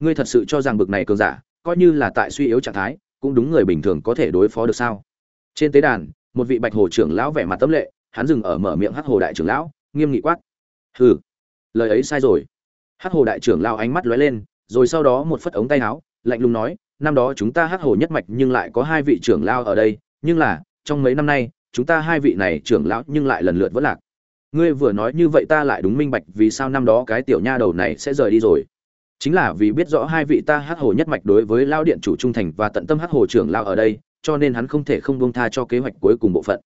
Ngươi thật sự cho rằng bực này cường giả, coi như là tại suy yếu trạng thái, cũng đúng người bình thường có thể đối phó được sao? Trên tế đàn, một vị bạch hồ trưởng lão vẻ mặt tâm lệ, hắn dừng ở mở miệng hắc hồ đại trưởng lão, nghiêm nghị quát. Hừ, lời ấy sai rồi. Hắc hồ đại trưởng lão ánh mắt lóe lên, rồi sau đó một phất ống tay áo, lạnh lùng nói năm đó chúng ta hắc hồ nhất mạch nhưng lại có hai vị trưởng lão ở đây, nhưng là, trong mấy năm nay, chúng ta hai vị này trưởng lão nhưng lại lần lượt vỡ lạc. Ngươi vừa nói như vậy ta lại đúng minh bạch vì sao năm đó cái tiểu nha đầu này sẽ rời đi rồi. Chính là vì biết rõ hai vị ta hắc hồ nhất mạch đối với lao điện chủ trung thành và tận tâm hắc hồ trưởng lao ở đây, cho nên hắn không thể không buông tha cho kế hoạch cuối cùng bộ phận.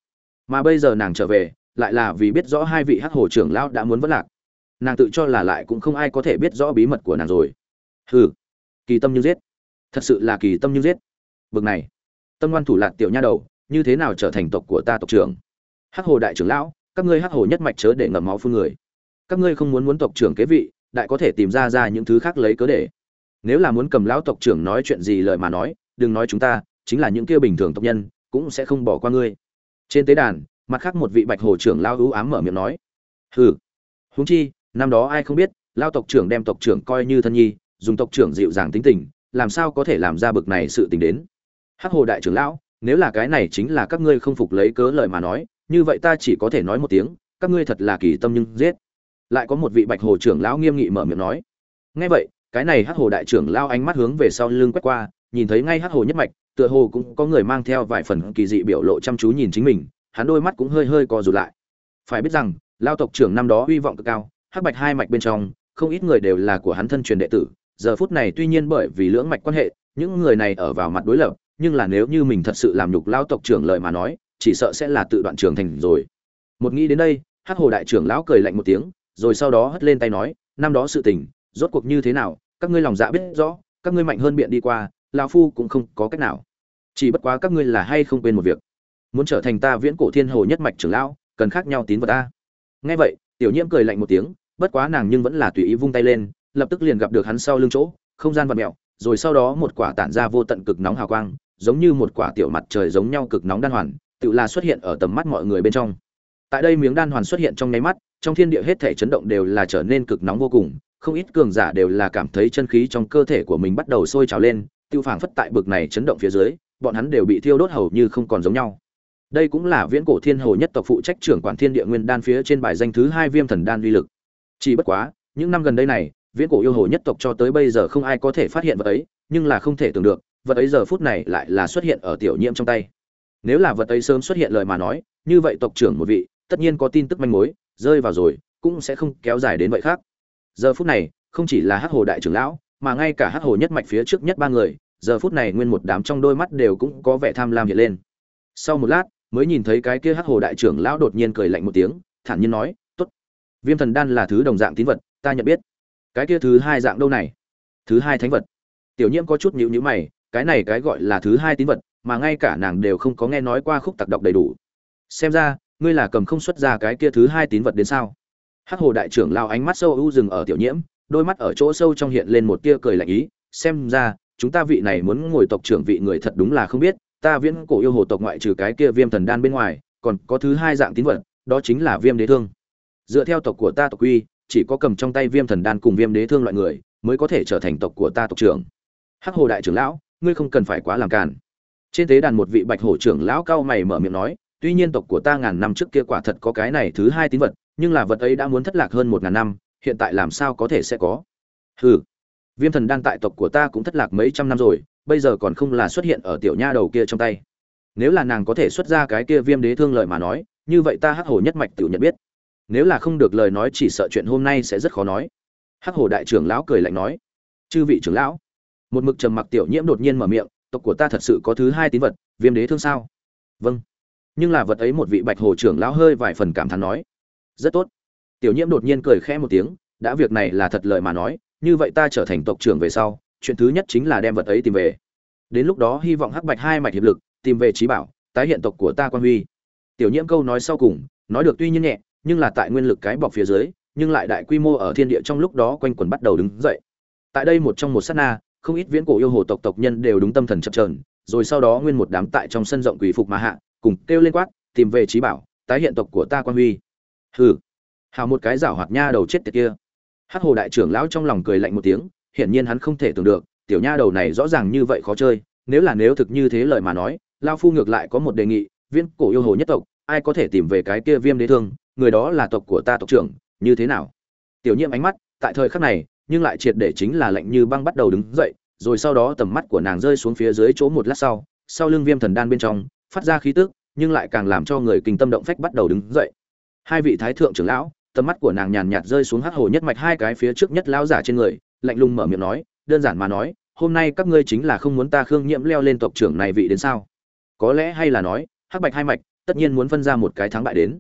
Mà bây giờ nàng trở về, lại là vì biết rõ hai vị hắc hồ trưởng lao đã muốn vất lạc. Nàng tự cho là lại cũng không ai có thể biết rõ bí mật của nàng rồi. Hừ, kỳ tâm như giết thật sự là kỳ tâm như giết. Bực này. Tâm ngoan thủ lạc tiểu nha đầu, như thế nào trở thành tộc của ta tộc trưởng? Hắc hồ đại trưởng lão, các ngươi hắc hồ nhất mạch chớ để ngậm máu phun người. Các ngươi không muốn muốn tộc trưởng kế vị, đại có thể tìm ra ra những thứ khác lấy cớ để. Nếu là muốn cầm lão tộc trưởng nói chuyện gì lời mà nói, đừng nói chúng ta, chính là những kia bình thường tộc nhân, cũng sẽ không bỏ qua ngươi. Trên tế đàn, mặt khác một vị bạch hồ trưởng lao ưu ám mở miệng nói. Hừ. Huống chi, năm đó ai không biết lao tộc trưởng đem tộc trưởng coi như thân nhi, dùng tộc trưởng dịu dàng tính tình làm sao có thể làm ra bực này sự tình đến? Hắc hồ đại trưởng lão, nếu là cái này chính là các ngươi không phục lấy cớ lời mà nói, như vậy ta chỉ có thể nói một tiếng, các ngươi thật là kỳ tâm nhưng giết. Lại có một vị bạch hồ trưởng lão nghiêm nghị mở miệng nói. Ngay vậy, cái này hắc hồ đại trưởng lão ánh mắt hướng về sau lưng quét qua, nhìn thấy ngay hắc hồ nhất mạch, tựa hồ cũng có người mang theo vài phần kỳ dị biểu lộ chăm chú nhìn chính mình, hắn đôi mắt cũng hơi hơi co rụt lại. Phải biết rằng, lao tộc trưởng năm đó hy vọng cực cao, hắc bạch hai mạch bên trong, không ít người đều là của hắn thân truyền đệ tử giờ phút này tuy nhiên bởi vì lưỡng mạch quan hệ, những người này ở vào mặt đối lập, nhưng là nếu như mình thật sự làm nhục lao tộc trưởng lời mà nói, chỉ sợ sẽ là tự đoạn trưởng thành rồi. Một nghĩ đến đây, hắc hồ đại trưởng lão cười lạnh một tiếng, rồi sau đó hất lên tay nói, năm đó sự tình, rốt cuộc như thế nào, các ngươi lòng dạ biết rõ, các ngươi mạnh hơn biện đi qua, lão phu cũng không có cách nào. Chỉ bất quá các ngươi là hay không quên một việc. Muốn trở thành ta viễn cổ thiên hồ nhất mạch trưởng lão, cần khác nhau tín vật ta. Nghe vậy, tiểu nhiễm cười lạnh một tiếng, bất quá nàng nhưng vẫn là tùy ý vung tay lên lập tức liền gặp được hắn sau lưng chỗ, không gian vật mẹo rồi sau đó một quả tản ra vô tận cực nóng hào quang, giống như một quả tiểu mặt trời giống nhau cực nóng đan hoàn, tự là xuất hiện ở tầm mắt mọi người bên trong. Tại đây miếng đan hoàn xuất hiện trong nháy mắt, trong thiên địa hết thể chấn động đều là trở nên cực nóng vô cùng, không ít cường giả đều là cảm thấy chân khí trong cơ thể của mình bắt đầu sôi trào lên, tiêu phảng phất tại bực này chấn động phía dưới, bọn hắn đều bị thiêu đốt hầu như không còn giống nhau. Đây cũng là viễn cổ thiên hồ nhất tộc phụ trách trưởng quản thiên địa nguyên đan phía trên bài danh thứ hai viêm thần đan uy lực. Chỉ bất quá, những năm gần đây này viễn cổ yêu hồ nhất tộc cho tới bây giờ không ai có thể phát hiện vật ấy, nhưng là không thể tưởng được, vật ấy giờ phút này lại là xuất hiện ở tiểu nhiễm trong tay. Nếu là vật ấy sớm xuất hiện lời mà nói, như vậy tộc trưởng một vị, tất nhiên có tin tức manh mối, rơi vào rồi, cũng sẽ không kéo dài đến vậy khác. Giờ phút này, không chỉ là hắc hồ đại trưởng lão, mà ngay cả hắc hồ nhất mạch phía trước nhất ba người, giờ phút này nguyên một đám trong đôi mắt đều cũng có vẻ tham lam hiện lên. Sau một lát, mới nhìn thấy cái kia hắc hồ đại trưởng lão đột nhiên cười lạnh một tiếng, thản nhiên nói, tốt. Viêm thần đan là thứ đồng dạng tín vật, ta nhận biết cái kia thứ hai dạng đâu này? Thứ hai thánh vật. Tiểu nhiễm có chút nhữ nhữ mày, cái này cái gọi là thứ hai tín vật, mà ngay cả nàng đều không có nghe nói qua khúc tặc đọc đầy đủ. Xem ra, ngươi là cầm không xuất ra cái kia thứ hai tín vật đến sao? Hắc hồ đại trưởng lao ánh mắt sâu ưu rừng ở tiểu nhiễm, đôi mắt ở chỗ sâu trong hiện lên một tia cười lạnh ý, xem ra, chúng ta vị này muốn ngồi tộc trưởng vị người thật đúng là không biết, ta viễn cổ yêu hồ tộc ngoại trừ cái kia viêm thần đan bên ngoài, còn có thứ hai dạng tín vật, đó chính là viêm đế thương. Dựa theo tộc của ta tộc quy chỉ có cầm trong tay viêm thần đan cùng viêm đế thương loại người mới có thể trở thành tộc của ta tộc trưởng. Hắc hồ đại trưởng lão, ngươi không cần phải quá làm càn. Trên tế đàn một vị bạch hổ trưởng lão cao mày mở miệng nói, tuy nhiên tộc của ta ngàn năm trước kia quả thật có cái này thứ hai tín vật, nhưng là vật ấy đã muốn thất lạc hơn một ngàn năm, hiện tại làm sao có thể sẽ có? Hừ, viêm thần đan tại tộc của ta cũng thất lạc mấy trăm năm rồi, bây giờ còn không là xuất hiện ở tiểu nha đầu kia trong tay. Nếu là nàng có thể xuất ra cái kia viêm đế thương lợi mà nói, như vậy ta hắc hồ nhất mạch tự nhận biết nếu là không được lời nói chỉ sợ chuyện hôm nay sẽ rất khó nói. Hắc hồ đại trưởng lão cười lạnh nói, chư vị trưởng lão. Một mực trầm mặc tiểu nhiễm đột nhiên mở miệng, tộc của ta thật sự có thứ hai tín vật, viêm đế thương sao? Vâng. Nhưng là vật ấy một vị bạch hồ trưởng lão hơi vài phần cảm thán nói, rất tốt. Tiểu nhiễm đột nhiên cười khẽ một tiếng, đã việc này là thật lợi mà nói, như vậy ta trở thành tộc trưởng về sau, chuyện thứ nhất chính là đem vật ấy tìm về. Đến lúc đó hy vọng hắc bạch hai mạch hiệp lực, tìm về trí bảo, tái hiện tộc của ta quan huy. Tiểu nhiễm câu nói sau cùng, nói được tuy nhiên nhẹ nhưng là tại nguyên lực cái bọc phía dưới, nhưng lại đại quy mô ở thiên địa trong lúc đó quanh quần bắt đầu đứng dậy. Tại đây một trong một sát na, không ít viễn cổ yêu hồ tộc tộc nhân đều đúng tâm thần chập trờn rồi sau đó nguyên một đám tại trong sân rộng quỷ phục mà hạ, cùng kêu lên quát, tìm về trí bảo, tái hiện tộc của ta quan huy. Hừ. Hào một cái rảo hoạt nha đầu chết tiệt kia. Hắc hồ đại trưởng lão trong lòng cười lạnh một tiếng, hiển nhiên hắn không thể tưởng được, tiểu nha đầu này rõ ràng như vậy khó chơi, nếu là nếu thực như thế lời mà nói lao phu ngược lại có một đề nghị, viễn cổ yêu hồ nhất tộc, ai có thể tìm về cái kia viêm đế thương người đó là tộc của ta tộc trưởng, như thế nào? Tiểu nhiễm ánh mắt, tại thời khắc này, nhưng lại triệt để chính là lạnh như băng bắt đầu đứng dậy, rồi sau đó tầm mắt của nàng rơi xuống phía dưới chỗ một lát sau sau lưng viêm thần đan bên trong, phát ra khí tức, nhưng lại càng làm cho người kinh tâm động phách bắt đầu đứng dậy. Hai vị thái thượng trưởng lão, tầm mắt của nàng nhàn nhạt rơi xuống hắc hồ nhất mạch hai cái phía trước nhất lão giả trên người, lạnh lùng mở miệng nói, đơn giản mà nói, hôm nay các ngươi chính là không muốn ta khương nhiễm leo lên tộc trưởng này vị đến sao? Có lẽ hay là nói, hắc bạch hai mạch, tất nhiên muốn phân ra một cái thắng bại đến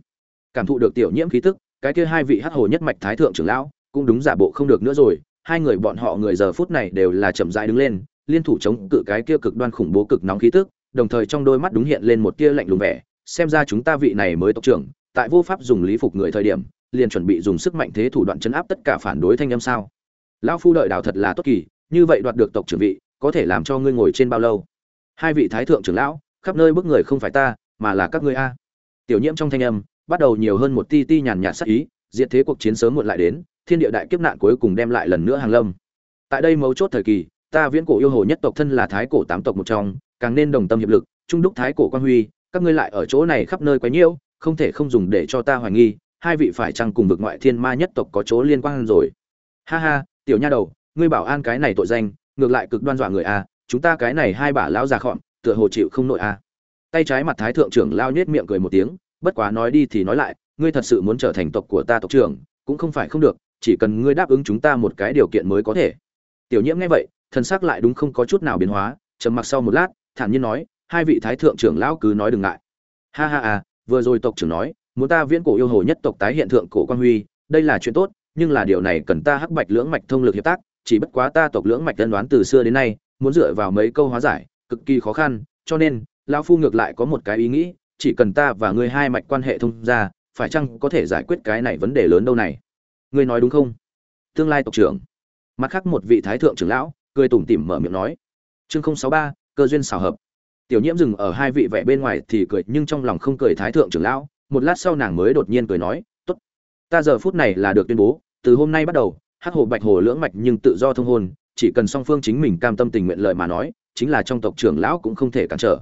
cảm thụ được tiểu nhiễm khí tức, cái kia hai vị hắc hồ nhất mạch thái thượng trưởng lão cũng đúng giả bộ không được nữa rồi, hai người bọn họ người giờ phút này đều là chậm rãi đứng lên, liên thủ chống cự cái kia cực đoan khủng bố cực nóng khí tức, đồng thời trong đôi mắt đúng hiện lên một tia lạnh lùng vẻ, xem ra chúng ta vị này mới tộc trưởng, tại vô pháp dùng lý phục người thời điểm, liền chuẩn bị dùng sức mạnh thế thủ đoạn chấn áp tất cả phản đối thanh âm sao. Lão phu đợi đào thật là tốt kỳ, như vậy đoạt được tộc trưởng vị, có thể làm cho ngươi ngồi trên bao lâu? Hai vị thái thượng trưởng lão, khắp nơi bức người không phải ta, mà là các ngươi a. Tiểu nhiễm trong thanh âm bắt đầu nhiều hơn một ti ti nhàn nhạt sắc ý diện thế cuộc chiến sớm muộn lại đến, thiên địa đại kiếp nạn cuối cùng đem lại lần nữa hàng lâm. Tại đây mấu chốt thời kỳ, ta viễn cổ yêu hồ nhất tộc thân là thái cổ tám tộc một trong, càng nên đồng tâm hiệp lực, trung đúc thái cổ quan huy, các ngươi lại ở chỗ này khắp nơi quấy nhiễu, không thể không dùng để cho ta hoài nghi, hai vị phải chăng cùng vực ngoại thiên ma nhất tộc có chỗ liên quan rồi. Ha ha, tiểu nha đầu, ngươi bảo an cái này tội danh, ngược lại cực đoan dọa người a, chúng ta cái này hai bà lão già khọm, tựa hồ chịu không nội a. Tay trái mặt thái thượng trưởng lao nhếch miệng cười một tiếng bất quá nói đi thì nói lại, ngươi thật sự muốn trở thành tộc của ta tộc trưởng, cũng không phải không được, chỉ cần ngươi đáp ứng chúng ta một cái điều kiện mới có thể. Tiểu nhiễm nghe vậy thân xác lại đúng không có chút nào biến hóa, trầm mặc sau một lát, thản nhiên nói, hai vị thái thượng trưởng lão cứ nói đừng ngại. Ha ha à vừa rồi tộc trưởng nói, muốn ta viễn cổ yêu hồ nhất tộc tái hiện thượng cổ quan huy, đây là chuyện tốt, nhưng là điều này cần ta hắc bạch lưỡng mạch thông lực hiệp tác, chỉ bất quá ta tộc lưỡng mạch tân đoán từ xưa đến nay, muốn dựa vào mấy câu hóa giải, cực kỳ khó khăn, cho nên, lão phu ngược lại có một cái ý nghĩ chỉ cần ta và ngươi hai mạch quan hệ thông ra phải chăng có thể giải quyết cái này vấn đề lớn đâu này? Ngươi nói đúng không? Tương lai tộc trưởng. Mặt khác một vị thái thượng trưởng lão, cười tủm tỉm mở miệng nói. Chương không sáu ba, cơ duyên xào hợp. Tiểu nhiễm dừng ở hai vị vẻ bên ngoài thì cười, nhưng trong lòng không cười thái thượng trưởng lão. Một lát sau nàng mới đột nhiên cười nói, tốt. Ta giờ phút này là được tuyên bố, từ hôm nay bắt đầu, hắc hồ bạch hồ lưỡng mạch nhưng tự do thông hôn, chỉ cần song phương chính mình cam tâm tình nguyện lợi mà nói, chính là trong tộc trưởng lão cũng không thể cản trở.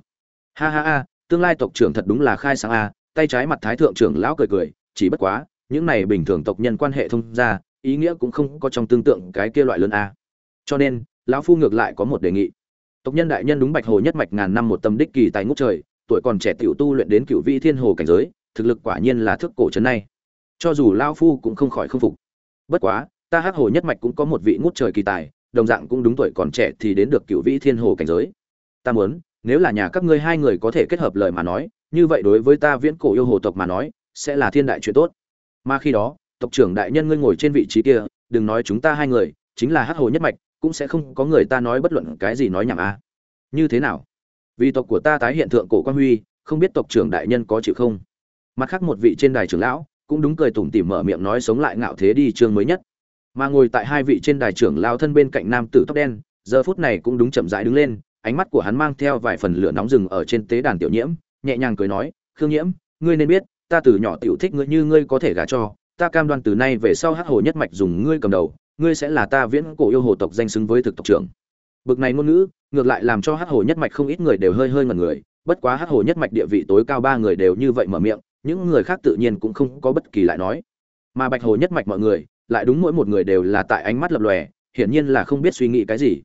Ha ha ha tương lai tộc trưởng thật đúng là khai sáng a, tay trái mặt thái thượng trưởng lão cười cười, chỉ bất quá, những này bình thường tộc nhân quan hệ thông ra ý nghĩa cũng không có trong tương tượng cái kia loại lớn a. Cho nên, lão phu ngược lại có một đề nghị. Tộc nhân đại nhân đúng bạch hồ nhất mạch ngàn năm một tâm đích kỳ tài ngút trời, tuổi còn trẻ tiểu tu luyện đến cựu vị thiên hồ cảnh giới, thực lực quả nhiên là thước cổ trấn này cho dù lão phu cũng không khỏi không phục. Bất quá, ta hắc hồ nhất mạch cũng có một vị ngút trời kỳ tài, đồng dạng cũng đúng tuổi còn trẻ thì đến được cựu vị thiên hồ cảnh giới. Ta muốn nếu là nhà các ngươi hai người có thể kết hợp lời mà nói, như vậy đối với ta viễn cổ yêu hồ tộc mà nói, sẽ là thiên đại chuyện tốt. Mà khi đó, tộc trưởng đại nhân ngươi ngồi trên vị trí kia, đừng nói chúng ta hai người, chính là hắc hồ nhất mạch, cũng sẽ không có người ta nói bất luận cái gì nói nhảm a. À. như thế nào? Vì tộc của ta tái hiện thượng cổ quan huy, không biết tộc trưởng đại nhân có chịu không? Mặt khác một vị trên đài trưởng lão, cũng đúng cười tủm tỉm mở miệng nói sống lại ngạo thế đi chương mới nhất. Mà ngồi tại hai vị trên đài trưởng lao thân bên cạnh nam tử tóc đen, giờ phút này cũng đúng chậm rãi đứng lên ánh mắt của hắn mang theo vài phần lửa nóng rừng ở trên tế đàn tiểu nhiễm, nhẹ nhàng cười nói, khương nhiễm, ngươi nên biết, ta từ nhỏ tiểu thích ngươi như ngươi có thể gả cho, ta cam đoan từ nay về sau hắc hồ nhất mạch dùng ngươi cầm đầu, ngươi sẽ là ta viễn cổ yêu hồ tộc danh xứng với thực tộc trưởng. Bực này ngôn ngữ, ngược lại làm cho hắc hồ nhất mạch không ít người đều hơi hơi ngẩn người, bất quá hắc hồ nhất mạch địa vị tối cao ba người đều như vậy mở miệng, những người khác tự nhiên cũng không có bất kỳ lại nói. Mà bạch hồ nhất mạch mọi người, lại đúng mỗi một người đều là tại ánh mắt lập lòe, hiển nhiên là không biết suy nghĩ cái gì.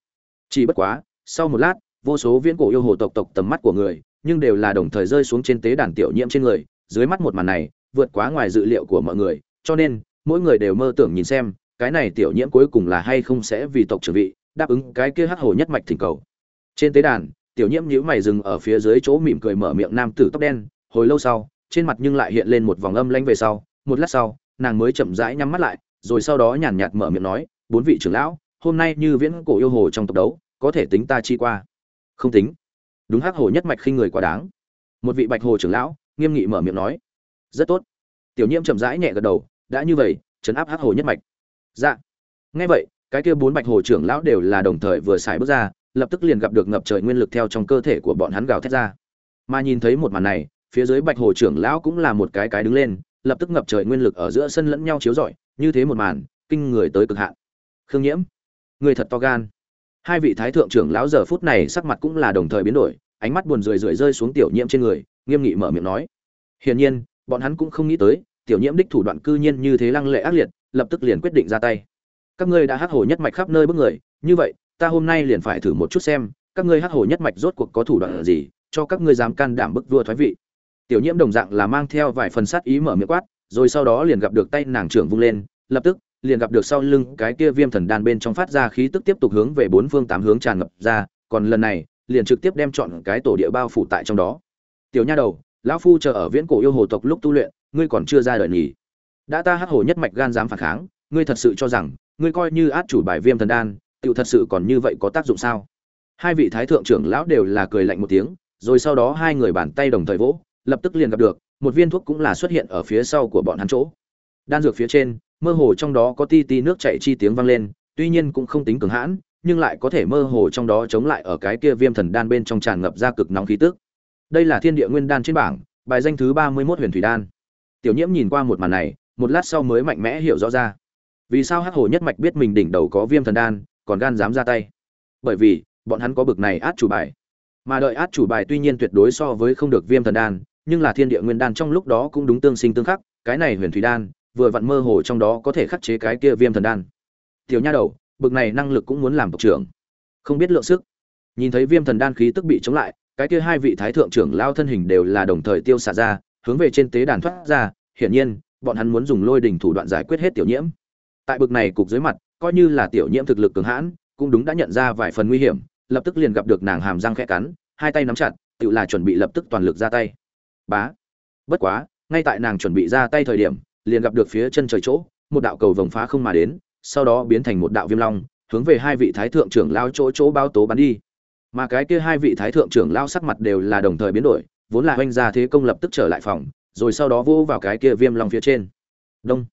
Chỉ bất quá, sau một lát vô số viễn cổ yêu hồ tộc tộc tầm mắt của người, nhưng đều là đồng thời rơi xuống trên tế đàn tiểu nhiễm trên người, dưới mắt một màn này, vượt quá ngoài dự liệu của mọi người, cho nên, mỗi người đều mơ tưởng nhìn xem, cái này tiểu nhiễm cuối cùng là hay không sẽ vì tộc trưởng vị, đáp ứng cái kia hắc hồ nhất mạch thỉnh cầu. Trên tế đàn, tiểu nhiễm nhíu mày dừng ở phía dưới chỗ mỉm cười mở miệng nam tử tóc đen, hồi lâu sau, trên mặt nhưng lại hiện lên một vòng âm lanh về sau, một lát sau, nàng mới chậm rãi nhắm mắt lại, rồi sau đó nhàn nhạt mở miệng nói, bốn vị trưởng lão, hôm nay như viễn cổ yêu hồ trong tộc đấu, có thể tính ta chi qua? Không tính. Đúng hắc hồ nhất mạch khinh người quá đáng. Một vị bạch hồ trưởng lão, nghiêm nghị mở miệng nói. Rất tốt. Tiểu nhiễm chậm rãi nhẹ gật đầu, đã như vậy chấn áp hắc hồ nhất mạch. Dạ. Nghe vậy, cái kia bốn bạch hồ trưởng lão đều là đồng thời vừa xài bước ra, lập tức liền gặp được ngập trời nguyên lực theo trong cơ thể của bọn hắn gào thét ra. Mà nhìn thấy một màn này, phía dưới bạch hồ trưởng lão cũng là một cái cái đứng lên, lập tức ngập trời nguyên lực ở giữa sân lẫn nhau chiếu rọi, như thế một màn, kinh người tới cực hạn. Khương nhiễm, người thật to gan hai vị thái thượng trưởng lão giờ phút này sắc mặt cũng là đồng thời biến đổi, ánh mắt buồn rười rượi rơi xuống tiểu nhiễm trên người, nghiêm nghị mở miệng nói. Hiển nhiên, bọn hắn cũng không nghĩ tới, tiểu nhiễm đích thủ đoạn cư nhiên như thế lăng lệ ác liệt, lập tức liền quyết định ra tay. Các ngươi đã hắc hổ nhất mạch khắp nơi bước người, như vậy, ta hôm nay liền phải thử một chút xem, các ngươi hắc hổ nhất mạch rốt cuộc có thủ đoạn gì, cho các ngươi dám can đảm bức vua thoái vị. Tiểu nhiễm đồng dạng là mang theo vài phần sát ý mở miệng quát, rồi sau đó liền gặp được tay nàng trưởng vung lên, lập tức liền gặp được sau lưng cái kia viêm thần đan bên trong phát ra khí tức tiếp tục hướng về bốn phương tám hướng tràn ngập ra, còn lần này, liền trực tiếp đem chọn cái tổ địa bao phủ tại trong đó. Tiểu nha đầu, lão phu chờ ở viễn cổ yêu hồ tộc lúc tu luyện, ngươi còn chưa ra đời nhỉ? Đã ta hắc hồ nhất mạch gan dám phản kháng, ngươi thật sự cho rằng, ngươi coi như át chủ bài viêm thần đan, tiểu thật sự còn như vậy có tác dụng sao? Hai vị thái thượng trưởng lão đều là cười lạnh một tiếng, rồi sau đó hai người bàn tay đồng thời vỗ, lập tức liền gặp được, một viên thuốc cũng là xuất hiện ở phía sau của bọn hắn chỗ. Đan dược phía trên mơ hồ trong đó có ti ti nước chảy chi tiếng vang lên, tuy nhiên cũng không tính cường hãn, nhưng lại có thể mơ hồ trong đó chống lại ở cái kia viêm thần đan bên trong tràn ngập ra cực nóng khí tức. Đây là thiên địa nguyên đan trên bảng, bài danh thứ ba mươi 31 huyền thủy đan. Tiểu nhiễm nhìn qua một màn này, một lát sau mới mạnh mẽ hiểu rõ ra. Vì sao hắc hồ nhất mạch biết mình đỉnh đầu có viêm thần đan, còn gan dám ra tay? Bởi vì, bọn hắn có bực này át chủ bài. Mà đợi át chủ bài tuy nhiên tuyệt đối so với không được viêm thần đan, nhưng là thiên địa nguyên đan trong lúc đó cũng đúng tương sinh tương khắc, cái này huyền thủy đan vừa vặn mơ hồ trong đó có thể khắc chế cái kia viêm thần đan. Tiểu nha đầu, bực này năng lực cũng muốn làm tộc trưởng. Không biết lượng sức. Nhìn thấy viêm thần đan khí tức bị chống lại, cái kia hai vị thái thượng trưởng lao thân hình đều là đồng thời tiêu xả ra, hướng về trên tế đàn thoát ra. Hiển nhiên, bọn hắn muốn dùng lôi đình thủ đoạn giải quyết hết tiểu nhiễm. Tại bực này cục dưới mặt, coi như là tiểu nhiễm thực lực cường hãn, cũng đúng đã nhận ra vài phần nguy hiểm, lập tức liền gặp được nàng hàm răng khẽ cắn, hai tay nắm chặt, tự là chuẩn bị lập tức toàn lực ra tay. Bá. Bất quá, ngay tại nàng chuẩn bị ra tay thời điểm liền gặp được phía chân trời chỗ, một đạo cầu vồng phá không mà đến, sau đó biến thành một đạo viêm long, hướng về hai vị thái thượng trưởng lao chỗ chỗ bao tố bắn đi. Mà cái kia hai vị thái thượng trưởng lao sắc mặt đều là đồng thời biến đổi, vốn là oanh gia thế công lập tức trở lại phòng, rồi sau đó vô vào cái kia viêm long phía trên. Đông.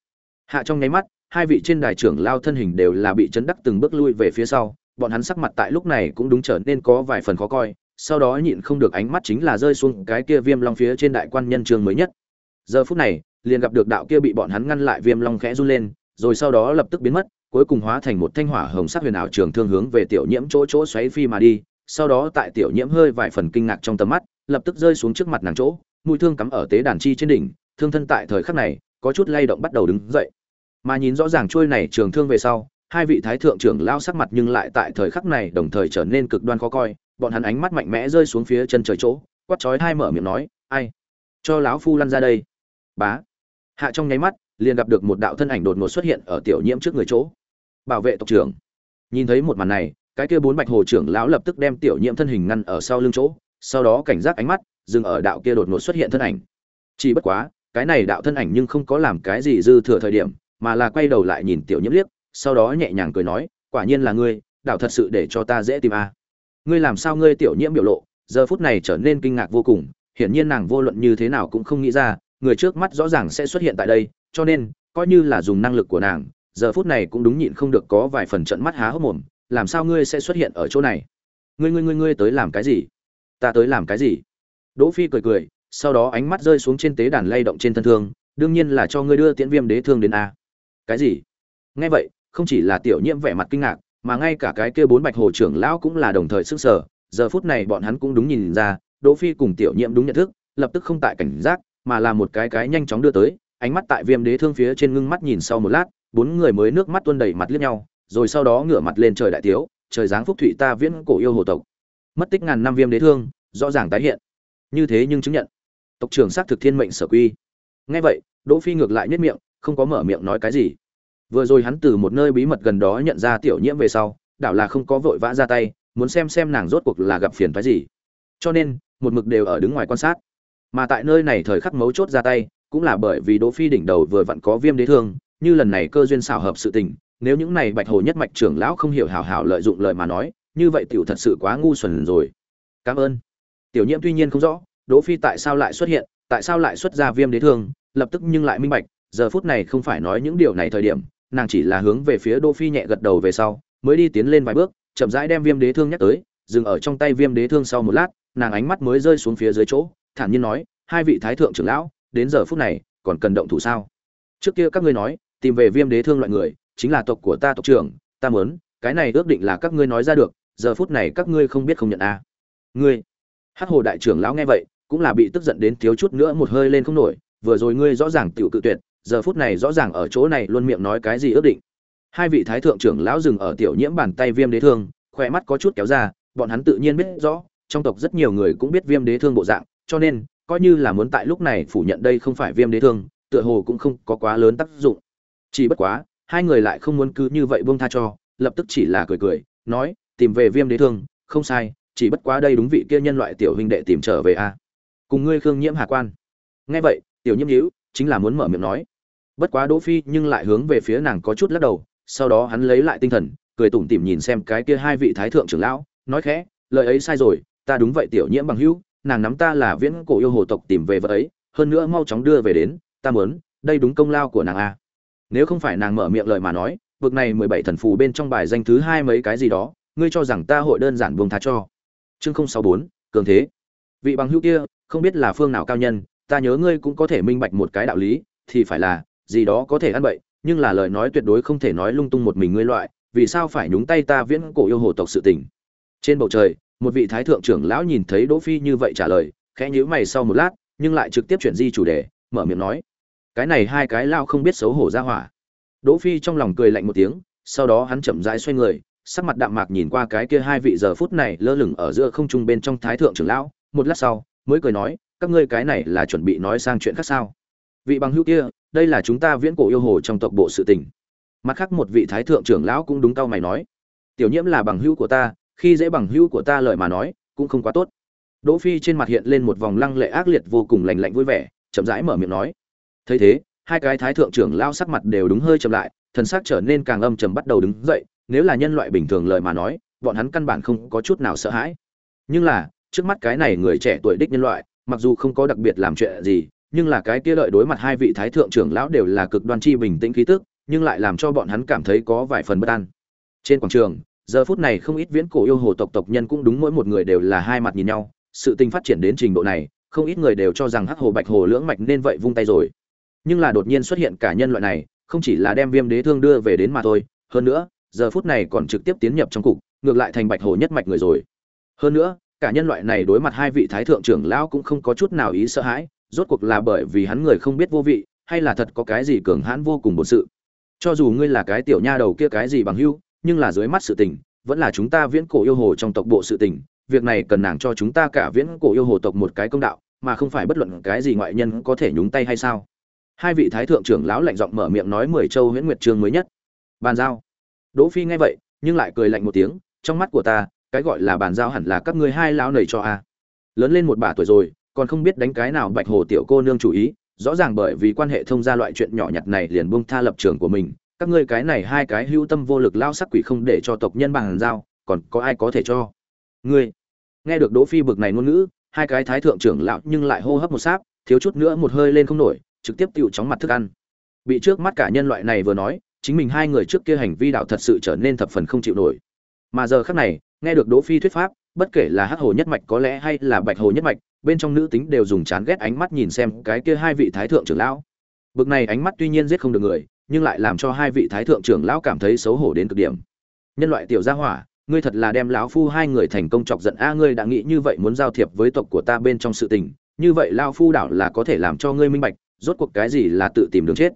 Hạ trong nháy mắt, hai vị trên đài trưởng lao thân hình đều là bị chấn đắc từng bước lui về phía sau, bọn hắn sắc mặt tại lúc này cũng đúng trở nên có vài phần khó coi, sau đó nhịn không được ánh mắt chính là rơi xuống cái kia viêm long phía trên đại quan nhân trường mới nhất. Giờ phút này liền gặp được đạo kia bị bọn hắn ngăn lại viêm long khẽ run lên, rồi sau đó lập tức biến mất, cuối cùng hóa thành một thanh hỏa hồng sắc huyền ảo trường thương hướng về tiểu nhiễm chỗ chỗ xoáy phi mà đi, sau đó tại tiểu nhiễm hơi vài phần kinh ngạc trong tầm mắt, lập tức rơi xuống trước mặt nàng chỗ, mũi thương cắm ở tế đàn chi trên đỉnh, thương thân tại thời khắc này, có chút lay động bắt đầu đứng dậy. Mà nhìn rõ ràng trôi này trường thương về sau, hai vị thái thượng trưởng lao sắc mặt nhưng lại tại thời khắc này đồng thời trở nên cực đoan khó coi, bọn hắn ánh mắt mạnh mẽ rơi xuống phía chân trời chỗ, quát chói hai mở miệng nói, ai? Cho lão phu lăn ra đây. Bá hạ trong nháy mắt, liền gặp được một đạo thân ảnh đột ngột xuất hiện ở tiểu nhiễm trước người chỗ. Bảo vệ tộc trưởng. Nhìn thấy một màn này, cái kia bốn bạch hồ trưởng lão lập tức đem tiểu nhiễm thân hình ngăn ở sau lưng chỗ, sau đó cảnh giác ánh mắt, dừng ở đạo kia đột ngột xuất hiện thân ảnh. Chỉ bất quá, cái này đạo thân ảnh nhưng không có làm cái gì dư thừa thời điểm, mà là quay đầu lại nhìn tiểu nhiễm liếc, sau đó nhẹ nhàng cười nói, quả nhiên là ngươi, đạo thật sự để cho ta dễ tìm a. À. ngươi làm sao ngươi tiểu nhiễm biểu lộ, giờ phút này trở nên kinh ngạc vô cùng, hiển nhiên nàng vô luận như thế nào cũng không nghĩ ra người trước mắt rõ ràng sẽ xuất hiện tại đây, cho nên, coi như là dùng năng lực của nàng, giờ phút này cũng đúng nhịn không được có vài phần trận mắt há hốc mồm, làm sao ngươi sẽ xuất hiện ở chỗ này? Ngươi ngươi ngươi ngươi tới làm cái gì? Ta tới làm cái gì? Đỗ phi cười cười, sau đó ánh mắt rơi xuống trên tế đàn lay động trên thân thương, đương nhiên là cho ngươi đưa tiễn viêm đế thương đến a. Cái gì? Nghe vậy, không chỉ là tiểu nhiễm vẻ mặt kinh ngạc, mà ngay cả cái kia bốn bạch hồ trưởng lão cũng là đồng thời sức sở giờ phút này bọn hắn cũng đúng nhìn ra, đỗ phi cùng tiểu nhiễm đúng nhận thức, lập tức không tại cảnh giác mà là một cái cái nhanh chóng đưa tới, ánh mắt tại viêm đế thương phía trên ngưng mắt nhìn sau một lát, bốn người mới nước mắt tuôn đầy mặt liếc nhau, rồi sau đó ngửa mặt lên trời đại tiếu, trời giáng phúc thụy ta viễn cổ yêu hồ tộc. Mất tích ngàn năm viêm đế thương, rõ ràng tái hiện. Như thế nhưng chứng nhận, tộc trưởng xác thực thiên mệnh sở quy. Nghe vậy, đỗ phi ngược lại nhất miệng, không có mở miệng nói cái gì. Vừa rồi hắn từ một nơi bí mật gần đó nhận ra tiểu nhiễm về sau, đảo là không có vội vã ra tay, muốn xem xem nàng rốt cuộc là gặp phiền phái gì. Cho nên, một mực đều ở đứng ngoài quan sát mà tại nơi này thời khắc mấu chốt ra tay, cũng là bởi vì đỗ phi đỉnh đầu vừa vặn có viêm đế thương, như lần này cơ duyên xảo hợp sự tình, nếu những này bạch hồ nhất mạch trưởng lão không hiểu hảo hảo lợi dụng lời mà nói, như vậy tiểu thật sự quá ngu xuẩn rồi. Cảm ơn. Tiểu nhiễm tuy nhiên không rõ, đỗ phi tại sao lại xuất hiện, tại sao lại xuất ra viêm đế thương, lập tức nhưng lại minh bạch, giờ phút này không phải nói những điều này thời điểm, nàng chỉ là hướng về phía đỗ phi nhẹ gật đầu về sau, mới đi tiến lên vài bước, chậm rãi đem viêm đế thương nhắc tới, dừng ở trong tay viêm đế thương sau một lát, nàng ánh mắt mới rơi xuống phía dưới chỗ thản nhiên nói, hai vị thái thượng trưởng lão, đến giờ phút này, còn cần động thủ sao trước kia các ngươi nói, tìm về viêm đế thương loại người, chính là tộc của ta tộc trưởng, ta muốn, cái này ước định là các ngươi nói ra được, giờ phút này các ngươi không biết không nhận a à. ngươi, hắc hồ đại trưởng lão nghe vậy, cũng là bị tức giận đến thiếu chút nữa một hơi lên không nổi, vừa rồi ngươi rõ ràng tiểu cự tuyệt, giờ phút này rõ ràng ở chỗ này luôn miệng nói cái gì ước định hai vị thái thượng trưởng lão dừng ở tiểu nhiễm bàn tay viêm đế thương, khỏe mắt có chút kéo ra, bọn hắn tự nhiên biết rõ, trong tộc rất nhiều người cũng biết viêm đế thương bộ dạng cho nên, coi như là muốn tại lúc này phủ nhận đây không phải viêm đế thương, tựa hồ cũng không có quá lớn tác dụng. Chỉ bất quá, hai người lại không muốn cứ như vậy buông tha cho, lập tức chỉ là cười cười, nói, tìm về viêm đế thương, không sai, chỉ bất quá đây đúng vị kia nhân loại tiểu huynh đệ tìm trở về a. Cùng ngươi khương nhiễm hà quan. Nghe vậy, tiểu nhiễm nhíu chính là muốn mở miệng nói. Bất quá đỗ phi nhưng lại hướng về phía nàng có chút lắc đầu, sau đó hắn lấy lại tinh thần, cười tủm tỉm nhìn xem cái kia hai vị thái thượng trưởng lão, nói khẽ, lời ấy sai rồi, ta đúng vậy tiểu nhiễm bằng hữu nàng nắm ta là viễn cổ yêu hồ tộc tìm về vợ ấy, hơn nữa mau chóng đưa về đến, ta muốn, đây đúng công lao của nàng a nếu không phải nàng mở miệng lời mà nói, vực này mười bảy thần phù bên trong bài danh thứ hai mấy cái gì đó, ngươi cho rằng ta hội đơn giản buông tha cho. Chương không sáu bốn, cường thế. Vị bằng hữu kia, không biết là phương nào cao nhân, ta nhớ ngươi cũng có thể minh bạch một cái đạo lý, thì phải là, gì đó có thể ăn bậy, nhưng là lời nói tuyệt đối không thể nói lung tung một mình ngươi loại, vì sao phải nhúng tay ta viễn cổ yêu hồ tộc sự tình. Trên bầu trời một vị thái thượng trưởng lão nhìn thấy đỗ phi như vậy trả lời, khẽ nhíu mày sau một lát, nhưng lại trực tiếp chuyển di chủ đề, mở miệng nói, cái này hai cái lao không biết xấu hổ ra hỏa. Đỗ phi trong lòng cười lạnh một tiếng, sau đó hắn chậm rãi xoay người, sắc mặt đạm mạc nhìn qua cái kia hai vị giờ phút này lơ lửng ở giữa không trung bên trong thái thượng trưởng lão, một lát sau, mới cười nói, các ngươi cái này là chuẩn bị nói sang chuyện khác sao? Vị bằng hữu kia, đây là chúng ta viễn cổ yêu hồ trong tộc bộ sự tình. Mặt khác một vị thái thượng trưởng lão cũng đúng cao mày nói, tiểu nhiễm là bằng hữu của ta khi dễ bằng hữu của ta lời mà nói, cũng không quá tốt. Đỗ phi trên mặt hiện lên một vòng lăng lệ ác liệt vô cùng lạnh lạnh vui vẻ, chậm rãi mở miệng nói. Thấy thế, hai cái thái thượng trưởng lão sắc mặt đều đúng hơi chậm lại, thần sắc trở nên càng âm trầm bắt đầu đứng dậy, nếu là nhân loại bình thường lời mà nói, bọn hắn căn bản không có chút nào sợ hãi. Nhưng là, trước mắt cái này người trẻ tuổi đích nhân loại, mặc dù không có đặc biệt làm chuyện gì, nhưng là cái kia lợi đối mặt hai vị thái thượng trưởng lão đều là cực đoan chi bình tĩnh khí tức, nhưng lại làm cho bọn hắn cảm thấy có vài phần bất an. Trên quảng trường giờ phút này không ít viễn cổ yêu hồ tộc tộc nhân cũng đúng mỗi một người đều là hai mặt nhìn nhau, sự tình phát triển đến trình độ này, không ít người đều cho rằng hắc hồ bạch hồ lưỡng mạch nên vậy vung tay rồi. Nhưng là đột nhiên xuất hiện cả nhân loại này, không chỉ là đem viêm đế thương đưa về đến mà thôi, hơn nữa, giờ phút này còn trực tiếp tiến nhập trong cục, ngược lại thành bạch hồ nhất mạch người rồi. Hơn nữa, cả nhân loại này đối mặt hai vị thái thượng trưởng lão cũng không có chút nào ý sợ hãi, rốt cuộc là bởi vì hắn người không biết vô vị, hay là thật có cái gì cường hãn vô cùng bổn sự. Cho dù ngươi là cái tiểu nha đầu kia cái gì bằng hưu nhưng là dưới mắt sự tình, vẫn là chúng ta viễn cổ yêu hồ trong tộc bộ sự tình, việc này cần nàng cho chúng ta cả viễn cổ yêu hồ tộc một cái công đạo, mà không phải bất luận cái gì ngoại nhân có thể nhúng tay hay sao? Hai vị thái thượng trưởng lão lạnh giọng mở miệng nói mười châu huyễn nguyệt trường mới nhất. Bàn giao. Đỗ phi nghe vậy, nhưng lại cười lạnh một tiếng, trong mắt của ta, cái gọi là bàn giao hẳn là các ngươi hai lão nầy cho a. Lớn lên một bà tuổi rồi, còn không biết đánh cái nào bạch hồ tiểu cô nương chủ ý, rõ ràng bởi vì quan hệ thông gia loại chuyện nhỏ nhặt này liền buông tha lập trường của mình các ngươi cái này hai cái hữu tâm vô lực lao sắc quỷ không để cho tộc nhân bằng giao, còn có ai có thể cho? Ngươi. Nghe được đỗ phi bực này ngôn ngữ, hai cái thái thượng trưởng lão nhưng lại hô hấp một sáp, thiếu chút nữa một hơi lên không nổi, trực tiếp tiêu chóng mặt thức ăn. Bị trước mắt cả nhân loại này vừa nói, chính mình hai người trước kia hành vi đạo thật sự trở nên thập phần không chịu nổi. Mà giờ khắc này, nghe được đỗ phi thuyết pháp, bất kể là hắc hồ nhất mạch có lẽ hay là bạch hồ nhất mạch, bên trong nữ tính đều dùng chán ghét ánh mắt nhìn xem cái kia hai vị thái thượng trưởng lão. Bực này ánh mắt tuy nhiên giết không được người nhưng lại làm cho hai vị thái thượng trưởng lão cảm thấy xấu hổ đến cực điểm. Nhân loại tiểu gia hỏa, ngươi thật là đem lão phu hai người thành công chọc giận a, ngươi đã nghĩ như vậy muốn giao thiệp với tộc của ta bên trong sự tình, như vậy lão phu đảo là có thể làm cho ngươi minh bạch, rốt cuộc cái gì là tự tìm đường chết.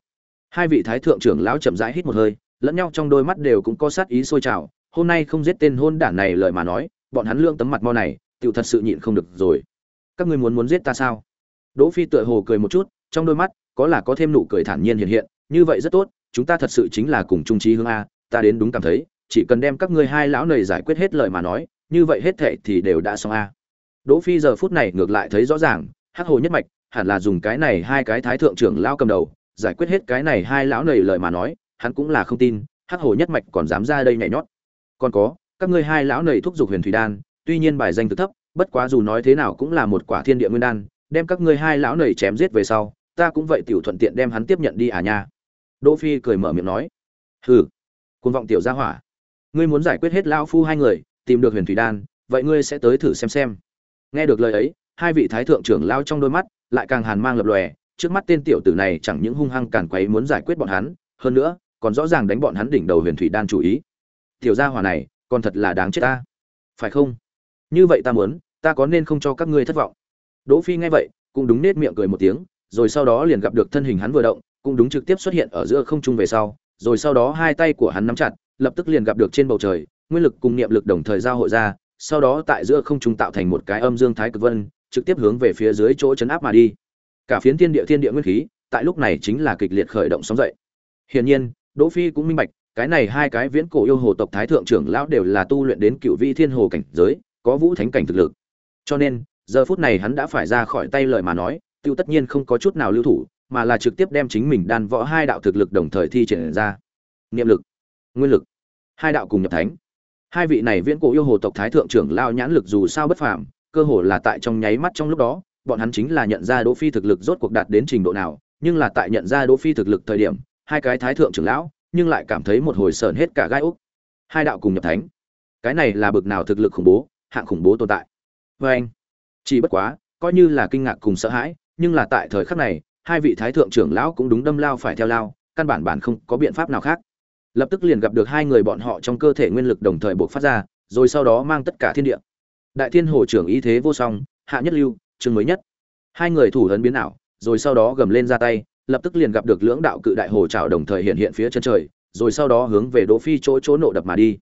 Hai vị thái thượng trưởng lão chậm rãi hít một hơi, lẫn nhau trong đôi mắt đều cũng có sát ý sôi trào, hôm nay không giết tên hôn đản này lời mà nói, bọn hắn lương tấm mặt mo này tựu thật sự nhịn không được rồi. Các ngươi muốn muốn giết ta sao? Đỗ phi tựa hồ cười một chút, trong đôi mắt, có là có thêm nụ cười thản nhiên hiện hiện như vậy rất tốt, chúng ta thật sự chính là cùng trung trí hướng a, ta đến đúng cảm thấy, chỉ cần đem các ngươi hai lão này giải quyết hết lời mà nói, như vậy hết thệ thì đều đã xong a. Đỗ phi giờ phút này ngược lại thấy rõ ràng, hắc hồ nhất mạch, hẳn là dùng cái này hai cái thái thượng trưởng lao cầm đầu, giải quyết hết cái này hai lão này lời mà nói, hắn cũng là không tin, hắc hồ nhất mạch còn dám ra đây nhảy nhót. Còn có, các ngươi hai lão này thúc giục huyền thủy đan, tuy nhiên bài danh thực thấp, bất quá dù nói thế nào cũng là một quả thiên địa nguyên đan, đem các ngươi hai lão này chém giết về sau, ta cũng vậy tiểu thuận tiện đem hắn tiếp nhận đi à nha đỗ phi cười mở miệng nói, hừ, cuồng vọng tiểu gia hỏa. Ngươi muốn giải quyết hết lão phu hai người, tìm được huyền thủy đan, vậy ngươi sẽ tới thử xem xem. Nghe được lời ấy, hai vị thái thượng trưởng lao trong đôi mắt lại càng hàn mang lập lòe, trước mắt tên tiểu tử này chẳng những hung hăng càn quấy muốn giải quyết bọn hắn, hơn nữa còn rõ ràng đánh bọn hắn đỉnh đầu huyền thủy đan chủ ý. Tiểu gia hỏa này, còn thật là đáng chết ta. Phải không? Như vậy ta muốn, ta có nên không cho các ngươi thất vọng? Đỗ phi nghe vậy, cũng đúng nết miệng cười một tiếng, rồi sau đó liền gặp được thân hình hắn vừa động cũng đúng trực tiếp xuất hiện ở giữa không trung về sau, rồi sau đó hai tay của hắn nắm chặt, lập tức liền gặp được trên bầu trời, nguyên lực cùng niệm lực đồng thời giao hội ra, sau đó tại giữa không trung tạo thành một cái âm dương thái cực vân, trực tiếp hướng về phía dưới chỗ chấn áp mà đi. Cả phiến thiên địa thiên địa nguyên khí, tại lúc này chính là kịch liệt khởi động sóng dậy. Hiển nhiên, đỗ phi cũng minh bạch, cái này hai cái viễn cổ yêu hồ tộc thái thượng trưởng lão đều là tu luyện đến cựu vi thiên hồ cảnh giới, có vũ thánh cảnh thực lực. Cho nên, giờ phút này hắn đã phải ra khỏi tay lời mà nói, tiêu tất nhiên không có chút nào lưu thủ mà là trực tiếp đem chính mình đan võ hai đạo thực lực đồng thời thi triển ra. Niệm lực, nguyên lực, hai đạo cùng nhập thánh. Hai vị này viễn cổ yêu hồ tộc thái thượng trưởng lao nhãn lực dù sao bất phàm, cơ hồ là tại trong nháy mắt trong lúc đó, bọn hắn chính là nhận ra đỗ phi thực lực rốt cuộc đạt đến trình độ nào, nhưng là tại nhận ra đỗ phi thực lực thời điểm, hai cái thái thượng trưởng lão, nhưng lại cảm thấy một hồi sờn hết cả gai úc. Hai đạo cùng nhập thánh. Cái này là bực nào thực lực khủng bố, hạng khủng bố tồn tại. Vê anh chỉ bất quá, coi như là kinh ngạc cùng sợ hãi, nhưng là tại thời khắc này hai vị thái thượng trưởng lão cũng đúng đâm lao phải theo lao, căn bản bản không có biện pháp nào khác. Lập tức liền gặp được hai người bọn họ trong cơ thể nguyên lực đồng thời buộc phát ra, rồi sau đó mang tất cả thiên địa. Đại thiên hồ trưởng ý thế vô song, hạ nhất lưu, chương mới nhất. Hai người thủ hấn biến ảo, rồi sau đó gầm lên ra tay, lập tức liền gặp được lưỡng đạo cự đại hồ trào đồng thời hiện hiện phía chân trời, rồi sau đó hướng về đỗ phi chỗ chỗ nộ đập mà đi.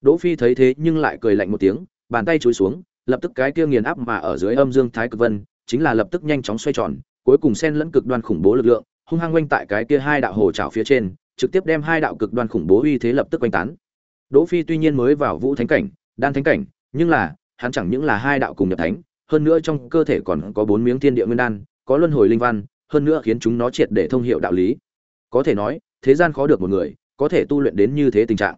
Đỗ phi thấy thế nhưng lại cười lạnh một tiếng, bàn tay chúi xuống, lập tức cái kia nghiền áp mà ở dưới âm dương thái cực vân, chính là lập tức nhanh chóng xoay tròn cuối cùng xen lẫn cực đoan khủng bố lực lượng, hung hăng quanh tại cái kia hai đạo hồ trào phía trên, trực tiếp đem hai đạo cực đoan khủng bố uy thế lập tức quanh tán. Đỗ phi tuy nhiên mới vào vũ thánh cảnh, đan thánh cảnh, nhưng là, hắn chẳng những là hai đạo cùng nhập thánh, hơn nữa trong cơ thể còn có bốn miếng thiên địa nguyên đan, có luân hồi linh văn, hơn nữa khiến chúng nó triệt để thông hiệu đạo lý. Có thể nói, thế gian khó được một người, có thể tu luyện đến như thế tình trạng.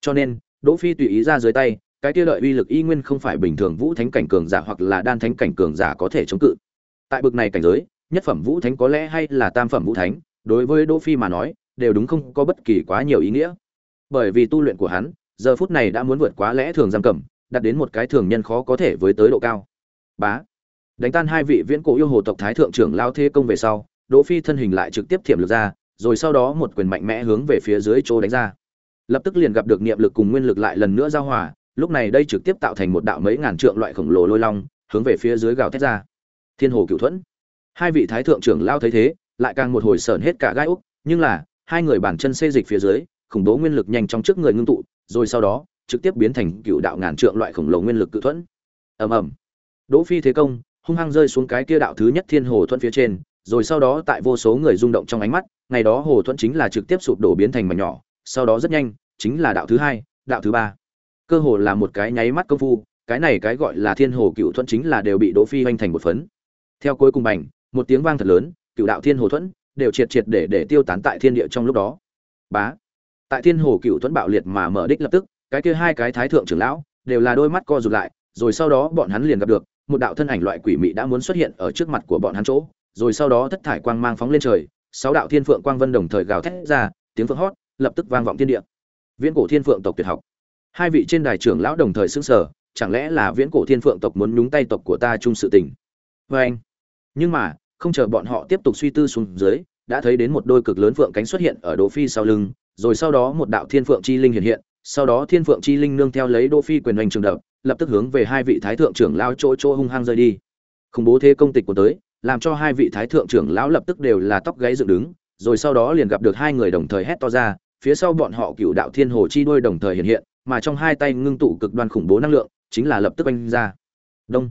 Cho nên, đỗ phi tùy ý ra dưới tay, cái kia lợi uy lực y nguyên không phải bình thường vũ thánh cảnh cường giả hoặc là đan thánh cảnh cường giả có thể chống cự. Tại bực này cảnh giới nhất phẩm vũ thánh có lẽ hay là tam phẩm vũ thánh, đối với đỗ phi mà nói, đều đúng không có bất kỳ quá nhiều ý nghĩa. Bởi vì tu luyện của hắn, giờ phút này đã muốn vượt quá lẽ thường giam cầm, đạt đến một cái thường nhân khó có thể với tới độ cao. Bá. Đánh tan hai vị viễn cổ yêu hồ tộc thái thượng trưởng lao thế công về sau, đỗ phi thân hình lại trực tiếp thiểm lực ra, rồi sau đó một quyền mạnh mẽ hướng về phía dưới chỗ đánh ra. Lập tức liền gặp được niệm lực cùng nguyên lực lại lần nữa giao hòa, lúc này đây trực tiếp tạo thành một đạo mấy ngàn trượng loại khổng lồ lôi long, hướng về phía dưới gào thét ra. Thiên hồ cửu thuẫn hai vị thái thượng trưởng lao thấy thế, lại càng một hồi sởn hết cả gai úc, nhưng là, hai người bản chân xê dịch phía dưới, khủng bố nguyên lực nhanh trong trước người ngưng tụ, rồi sau đó, trực tiếp biến thành cựu đạo ngàn trượng loại khổng lồ nguyên lực cự thuẫn. Ầm ầm. Đỗ phi thế công, hung hăng rơi xuống cái kia đạo thứ nhất thiên hồ thuẫn phía trên, rồi sau đó tại vô số người rung động trong ánh mắt, ngày đó hồ thuẫn chính là trực tiếp sụp đổ biến thành mảnh nhỏ, sau đó rất nhanh, chính là đạo thứ hai, đạo thứ ba. Cơ hồ là một cái nháy mắt công phu, cái này cái gọi là thiên hồ cựu thuẫn chính là đều bị đỗ phi hoành thành một phấn. Theo cuối cùng bành một tiếng vang thật lớn, cựu đạo thiên hồ thuẫn đều triệt triệt để để tiêu tán tại thiên địa trong lúc đó. Bá! Tại thiên hồ cựu thuẫn bạo liệt mà mở đích lập tức, cái kia hai cái thái thượng trưởng lão đều là đôi mắt co rụt lại, rồi sau đó bọn hắn liền gặp được, một đạo thân ảnh loại quỷ mị đã muốn xuất hiện ở trước mặt của bọn hắn chỗ, rồi sau đó thất thải quang mang phóng lên trời, sáu đạo thiên phượng quang vân đồng thời gào thét ra, tiếng phượng hót lập tức vang vọng thiên địa. Viễn cổ thiên phượng tộc tuyệt học. Hai vị trên đài trưởng lão đồng thời xưng sở chẳng lẽ là viễn cổ thiên phượng tộc muốn nhúng tay tộc của ta chung sự tình? Vê anh nhưng mà không chờ bọn họ tiếp tục suy tư xuống dưới, đã thấy đến một đôi cực lớn phượng cánh xuất hiện ở đỗ phi sau lưng, rồi sau đó một đạo thiên phượng chi linh hiện hiện, sau đó thiên phượng chi linh nương theo lấy đỗ phi quyền hành trường đập, lập tức hướng về hai vị thái thượng trưởng lão chỗ chỗ hung hăng rơi đi. Khủng bố thế công tịch của tới, làm cho hai vị thái thượng trưởng lão lập tức đều là tóc gáy dựng đứng, rồi sau đó liền gặp được hai người đồng thời hét to ra, phía sau bọn họ cựu đạo thiên hồ chi đôi đồng thời hiện hiện, mà trong hai tay ngưng tụ cực đoan khủng bố năng lượng, chính là lập tức anh ra. Đông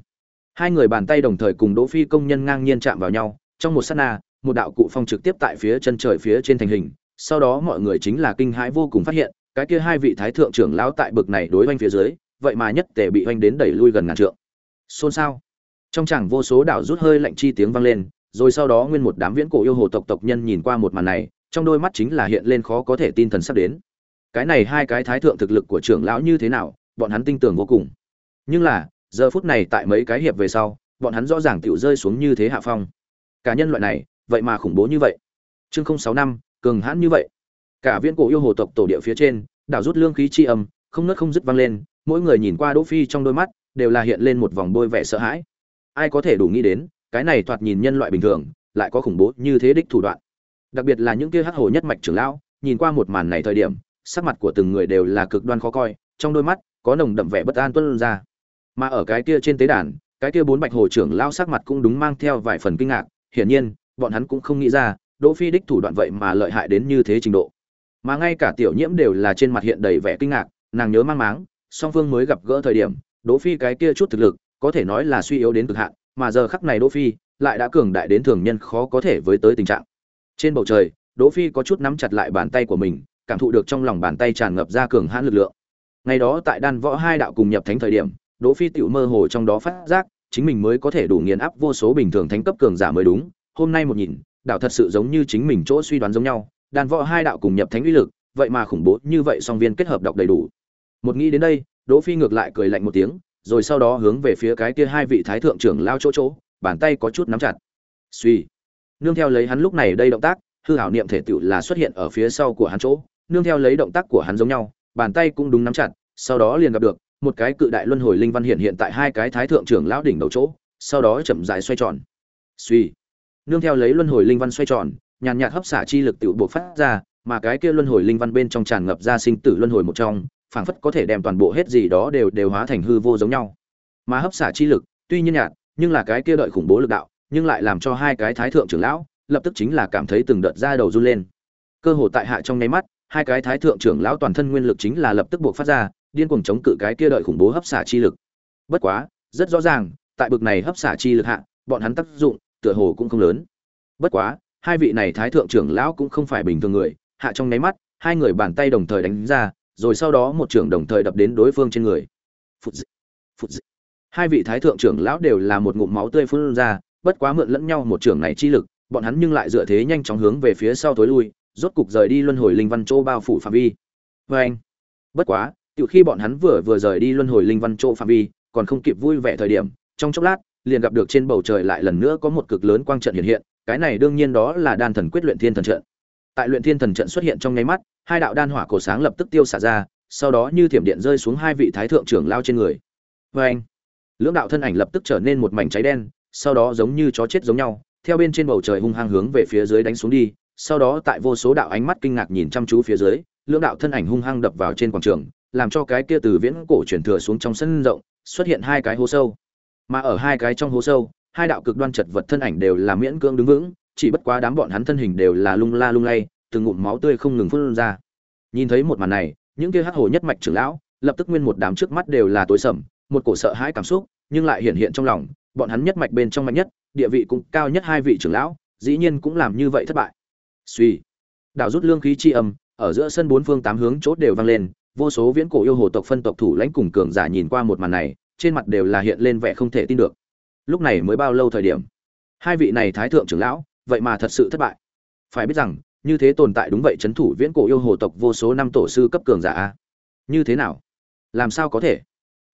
hai người bàn tay đồng thời cùng đỗ phi công nhân ngang nhiên chạm vào nhau, trong một sát na, một đạo cụ phong trực tiếp tại phía chân trời phía trên thành hình, sau đó mọi người chính là kinh hãi vô cùng phát hiện, cái kia hai vị thái thượng trưởng lão tại bực này đối oanh phía dưới, vậy mà nhất tề bị oanh đến đẩy lui gần ngàn trượng. Xôn xao. Trong chẳng vô số đạo rút hơi lạnh chi tiếng vang lên, rồi sau đó nguyên một đám viễn cổ yêu hồ tộc tộc nhân nhìn qua một màn này, trong đôi mắt chính là hiện lên khó có thể tin thần sắp đến. Cái này hai cái thái thượng thực lực của trưởng lão như thế nào, bọn hắn tin tưởng vô cùng. Nhưng là giờ phút này tại mấy cái hiệp về sau, bọn hắn rõ ràng tựu rơi xuống như thế hạ phong. Cá nhân loại này, vậy mà khủng bố như vậy. Chương không sáu năm, cường hãn như vậy. Cả viễn cổ yêu hồ tộc tổ địa phía trên, đảo rút lương khí chi âm, không nớt không dứt vang lên, mỗi người nhìn qua đỗ phi trong đôi mắt, đều là hiện lên một vòng bôi vẻ sợ hãi. Ai có thể đủ nghĩ đến, cái này thoạt nhìn nhân loại bình thường, lại có khủng bố như thế đích thủ đoạn. Đặc biệt là những kia hắc hồ nhất mạch trưởng lão, nhìn qua một màn này thời điểm, sắc mặt của từng người đều là cực đoan khó coi, trong đôi mắt, có nồng đậm vẻ bất an tuân ra mà ở cái kia trên tế đàn, cái kia bốn bạch hồ trưởng lão sắc mặt cũng đúng mang theo vài phần kinh ngạc, hiển nhiên, bọn hắn cũng không nghĩ ra, đỗ phi đích thủ đoạn vậy mà lợi hại đến như thế trình độ. Mà ngay cả tiểu nhiễm đều là trên mặt hiện đầy vẻ kinh ngạc, nàng nhớ mang máng, song phương mới gặp gỡ thời điểm, đỗ phi cái kia chút thực lực, có thể nói là suy yếu đến cực hạn, mà giờ khắc này đỗ phi lại đã cường đại đến thường nhân khó có thể với tới tình trạng. Trên bầu trời, đỗ phi có chút nắm chặt lại bàn tay của mình, cảm thụ được trong lòng bàn tay tràn ngập ra cường hãn lực lượng. Ngày đó tại đan võ hai đạo cùng nhập thánh thời điểm đỗ phi tiểu mơ hồ trong đó phát giác, chính mình mới có thể đủ nghiền áp vô số bình thường thánh cấp cường giả mới đúng. Hôm nay một nhìn, đạo thật sự giống như chính mình chỗ suy đoán giống nhau. Đàn võ hai đạo cùng nhập thánh uy lực, vậy mà khủng bố như vậy song viên kết hợp đọc đầy đủ. Một nghĩ đến đây, đỗ phi ngược lại cười lạnh một tiếng, rồi sau đó hướng về phía cái kia hai vị thái thượng trưởng lao chỗ chỗ, bàn tay có chút nắm chặt. Suy. Nương theo lấy hắn lúc này đây động tác, hư hảo niệm thể tựu là xuất hiện ở phía sau của hắn chỗ. Nương theo lấy động tác của hắn giống nhau, bàn tay cũng đúng nắm chặt, sau đó liền gặp được một cái cự đại luân hồi linh văn hiện hiện tại hai cái thái thượng trưởng lão đỉnh đầu chỗ, sau đó chậm rãi xoay tròn. Suy nương theo lấy luân hồi linh văn xoay tròn, nhàn nhạt hấp xả chi lực tự bộ phát ra, mà cái kia luân hồi linh văn bên trong tràn ngập ra sinh tử luân hồi một trong, phảng phất có thể đem toàn bộ hết gì đó đều đều hóa thành hư vô giống nhau. Mà hấp xả chi lực, tuy nhiên nhạt, nhưng là cái kia đợi khủng bố lực đạo, nhưng lại làm cho hai cái thái thượng trưởng lão, lập tức chính là cảm thấy từng đợt da đầu run lên. Cơ hồ tại hạ trong nháy mắt, hai cái thái thượng trưởng lão toàn thân nguyên lực chính là lập tức buộc phát ra điên cuồng chống cự cái kia đợi khủng bố hấp xả chi lực. Bất quá rất rõ ràng tại bực này hấp xả chi lực hạ bọn hắn tác dụng tựa hồ cũng không lớn. Bất quá hai vị này thái thượng trưởng lão cũng không phải bình thường người hạ trong nháy mắt hai người bàn tay đồng thời đánh ra rồi sau đó một trưởng đồng thời đập đến đối phương trên người. Phụt dị, phụt dị. hai vị thái thượng trưởng lão đều là một ngụm máu tươi phun ra bất quá mượn lẫn nhau một trưởng này chi lực bọn hắn nhưng lại dựa thế nhanh chóng hướng về phía sau tối lui rốt cục rời đi luân hồi linh văn châu bao phủ phạm vi. Vê anh bất quá tự khi bọn hắn vừa vừa rời đi luân hồi linh văn châu phạm vi, còn không kịp vui vẻ thời điểm, trong chốc lát, liền gặp được trên bầu trời lại lần nữa có một cực lớn quang trận hiện hiện, cái này đương nhiên đó là đan thần quyết luyện thiên thần trận. Tại luyện thiên thần trận xuất hiện trong nháy mắt, hai đạo đan hỏa cổ sáng lập tức tiêu xả ra, sau đó như thiểm điện rơi xuống hai vị thái thượng trưởng lao trên người. Vê anh, lưỡng đạo thân ảnh lập tức trở nên một mảnh cháy đen, sau đó giống như chó chết giống nhau, theo bên trên bầu trời hung hăng hướng về phía dưới đánh xuống đi, sau đó tại vô số đạo ánh mắt kinh ngạc nhìn chăm chú phía dưới, lưỡng đạo thân ảnh hung hăng đập vào trên quảng trường làm cho cái kia từ viễn cổ chuyển thừa xuống trong sân rộng, xuất hiện hai cái hố sâu. Mà ở hai cái trong hố sâu, hai đạo cực đoan chật vật thân ảnh đều là miễn cưỡng đứng vững, chỉ bất quá đám bọn hắn thân hình đều là lung la lung lay, từng ngụm máu tươi không ngừng phun ra. Nhìn thấy một màn này, những kia hắc hồ nhất mạch trưởng lão, lập tức nguyên một đám trước mắt đều là tối sầm, một cổ sợ hãi cảm xúc, nhưng lại hiện hiện trong lòng, bọn hắn nhất mạch bên trong mạnh nhất, địa vị cũng cao nhất hai vị trưởng lão, dĩ nhiên cũng làm như vậy thất bại. Suy đảo rút lương khí chi âm, ở giữa sân bốn phương tám hướng chốt đều vang lên vô số viễn cổ yêu hồ tộc phân tộc thủ lãnh cùng cường giả nhìn qua một màn này, trên mặt đều là hiện lên vẻ không thể tin được. Lúc này mới bao lâu thời điểm? Hai vị này thái thượng trưởng lão, vậy mà thật sự thất bại. Phải biết rằng, như thế tồn tại đúng vậy c h ấ n thủ viễn cổ yêu hồ tộc vô số năm tổ sư cấp cường giả a. Như thế nào? Làm sao có thể?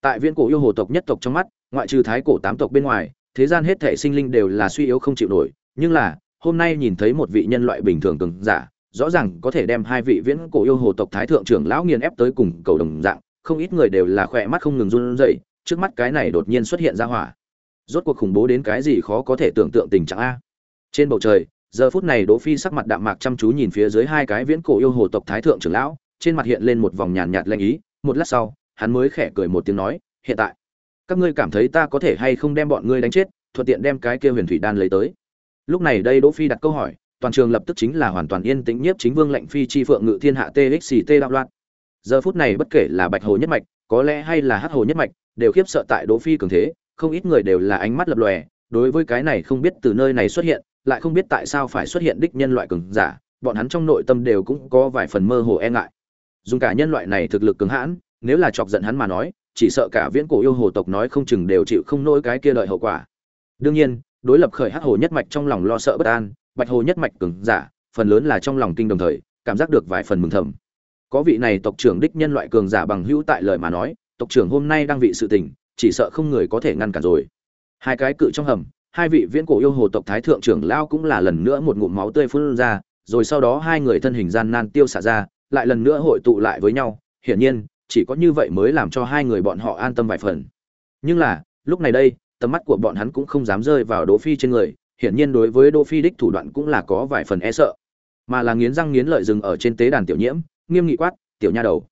Tại viễn cổ yêu hồ tộc nhất tộc trong mắt, ngoại trừ thái cổ tám tộc bên ngoài, thế gian hết thể sinh linh đều là suy yếu không chịu nổi. Nhưng là, hôm nay nhìn thấy một vị nhân loại bình thường cường giả rõ ràng có thể đem hai vị viễn cổ yêu hồ tộc thái thượng trưởng lão nghiền ép tới cùng cầu đồng dạng, không ít người đều là khỏe mắt không ngừng run rẩy, trước mắt cái này đột nhiên xuất hiện ra hỏa. Rốt cuộc khủng bố đến cái gì khó có thể tưởng tượng tình trạng a? Trên bầu trời, giờ phút này đỗ phi sắc mặt đạm mạc chăm chú nhìn phía dưới hai cái viễn cổ yêu hồ tộc thái thượng trưởng lão, trên mặt hiện lên một vòng nhàn nhạt lanh ý. Một lát sau, hắn mới khẽ cười một tiếng nói, hiện tại, các ngươi cảm thấy ta có thể hay không đem bọn ngươi đánh chết, thuận tiện đem cái kia huyền thủy đan lấy tới? Lúc này đây đỗ phi đặt câu hỏi toàn trường lập tức chính là hoàn toàn yên tĩnh nhiếp chính vương lệnh phi chi phượng ngự thiên hạ txct đạo loạn. Giờ phút này bất kể là bạch hồ nhất mạch, có lẽ hay là hắc hồ nhất mạch, đều khiếp sợ tại đỗ phi cường thế, không ít người đều là ánh mắt lập lòe, đối với cái này không biết từ nơi này xuất hiện, lại không biết tại sao phải xuất hiện đích nhân loại cường giả, bọn hắn trong nội tâm đều cũng có vài phần mơ hồ e ngại. Dùng cả nhân loại này thực lực cứng hãn, nếu là chọc giận hắn mà nói, chỉ sợ cả viễn cổ yêu hồ tộc nói không chừng đều chịu không nỗi cái kia lợi hậu quả. Đương nhiên, đối lập khởi hắc hồ nhất mạch trong lòng lo sợ bất an bạch hồ nhất mạch cường giả, phần lớn là trong lòng kinh đồng thời, cảm giác được vài phần mừng thầm. Có vị này tộc trưởng đích nhân loại cường giả bằng hữu tại lời mà nói, tộc trưởng hôm nay đang vị sự tình, chỉ sợ không người có thể ngăn cản rồi. Hai cái cự trong hầm, hai vị viễn cổ yêu hồ tộc thái thượng trưởng lao cũng là lần nữa một ngụm máu tươi phun ra, rồi sau đó hai người thân hình gian nan tiêu xả ra, lại lần nữa hội tụ lại với nhau. Hiển nhiên, chỉ có như vậy mới làm cho hai người bọn họ an tâm vài phần. Nhưng là, lúc này đây, tầm mắt của bọn hắn cũng không dám rơi vào đỗ phi trên người hiển nhiên đối với đỗ phi đích thủ đoạn cũng là có vài phần e sợ. Mà là nghiến răng nghiến lợi dừng ở trên tế đàn tiểu nhiễm, nghiêm nghị quát, tiểu nha đầu,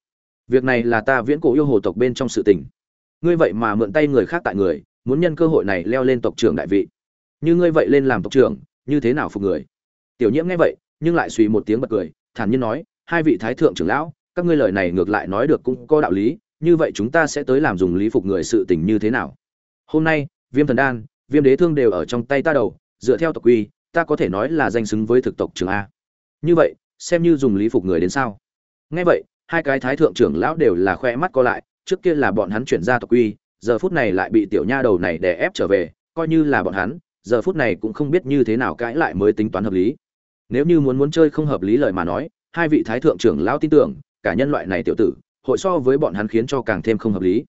việc này là ta viễn cổ yêu hồ tộc bên trong sự tình. Ngươi vậy mà mượn tay người khác tại người, muốn nhân cơ hội này leo lên tộc trưởng đại vị. Như ngươi vậy lên làm tộc trưởng, như thế nào phục người? Tiểu nhiễm nghe vậy, nhưng lại suy một tiếng bật cười, thản nhiên nói, hai vị thái thượng trưởng lão, các ngươi lời này ngược lại nói được cũng có đạo lý, như vậy chúng ta sẽ tới làm dùng lý phục người sự tình như thế nào? Hôm nay, viêm thần đan, viêm đế thương đều ở trong tay ta đầu dựa theo tộc quy ta có thể nói là danh xứng với thực tộc trưởng a như vậy xem như dùng lý phục người đến sao nghe vậy hai cái thái thượng trưởng lão đều là khoe mắt co lại trước kia là bọn hắn chuyển ra tộc quy, giờ phút này lại bị tiểu nha đầu này đè ép trở về, coi như là bọn hắn, giờ phút này cũng không biết như thế nào cãi lại mới tính toán hợp lý. Nếu như muốn muốn chơi không hợp lý lời mà nói, hai vị thái thượng trưởng lão tin tưởng, cả nhân loại này tiểu tử, hội so với bọn hắn khiến cho càng thêm không hợp lý.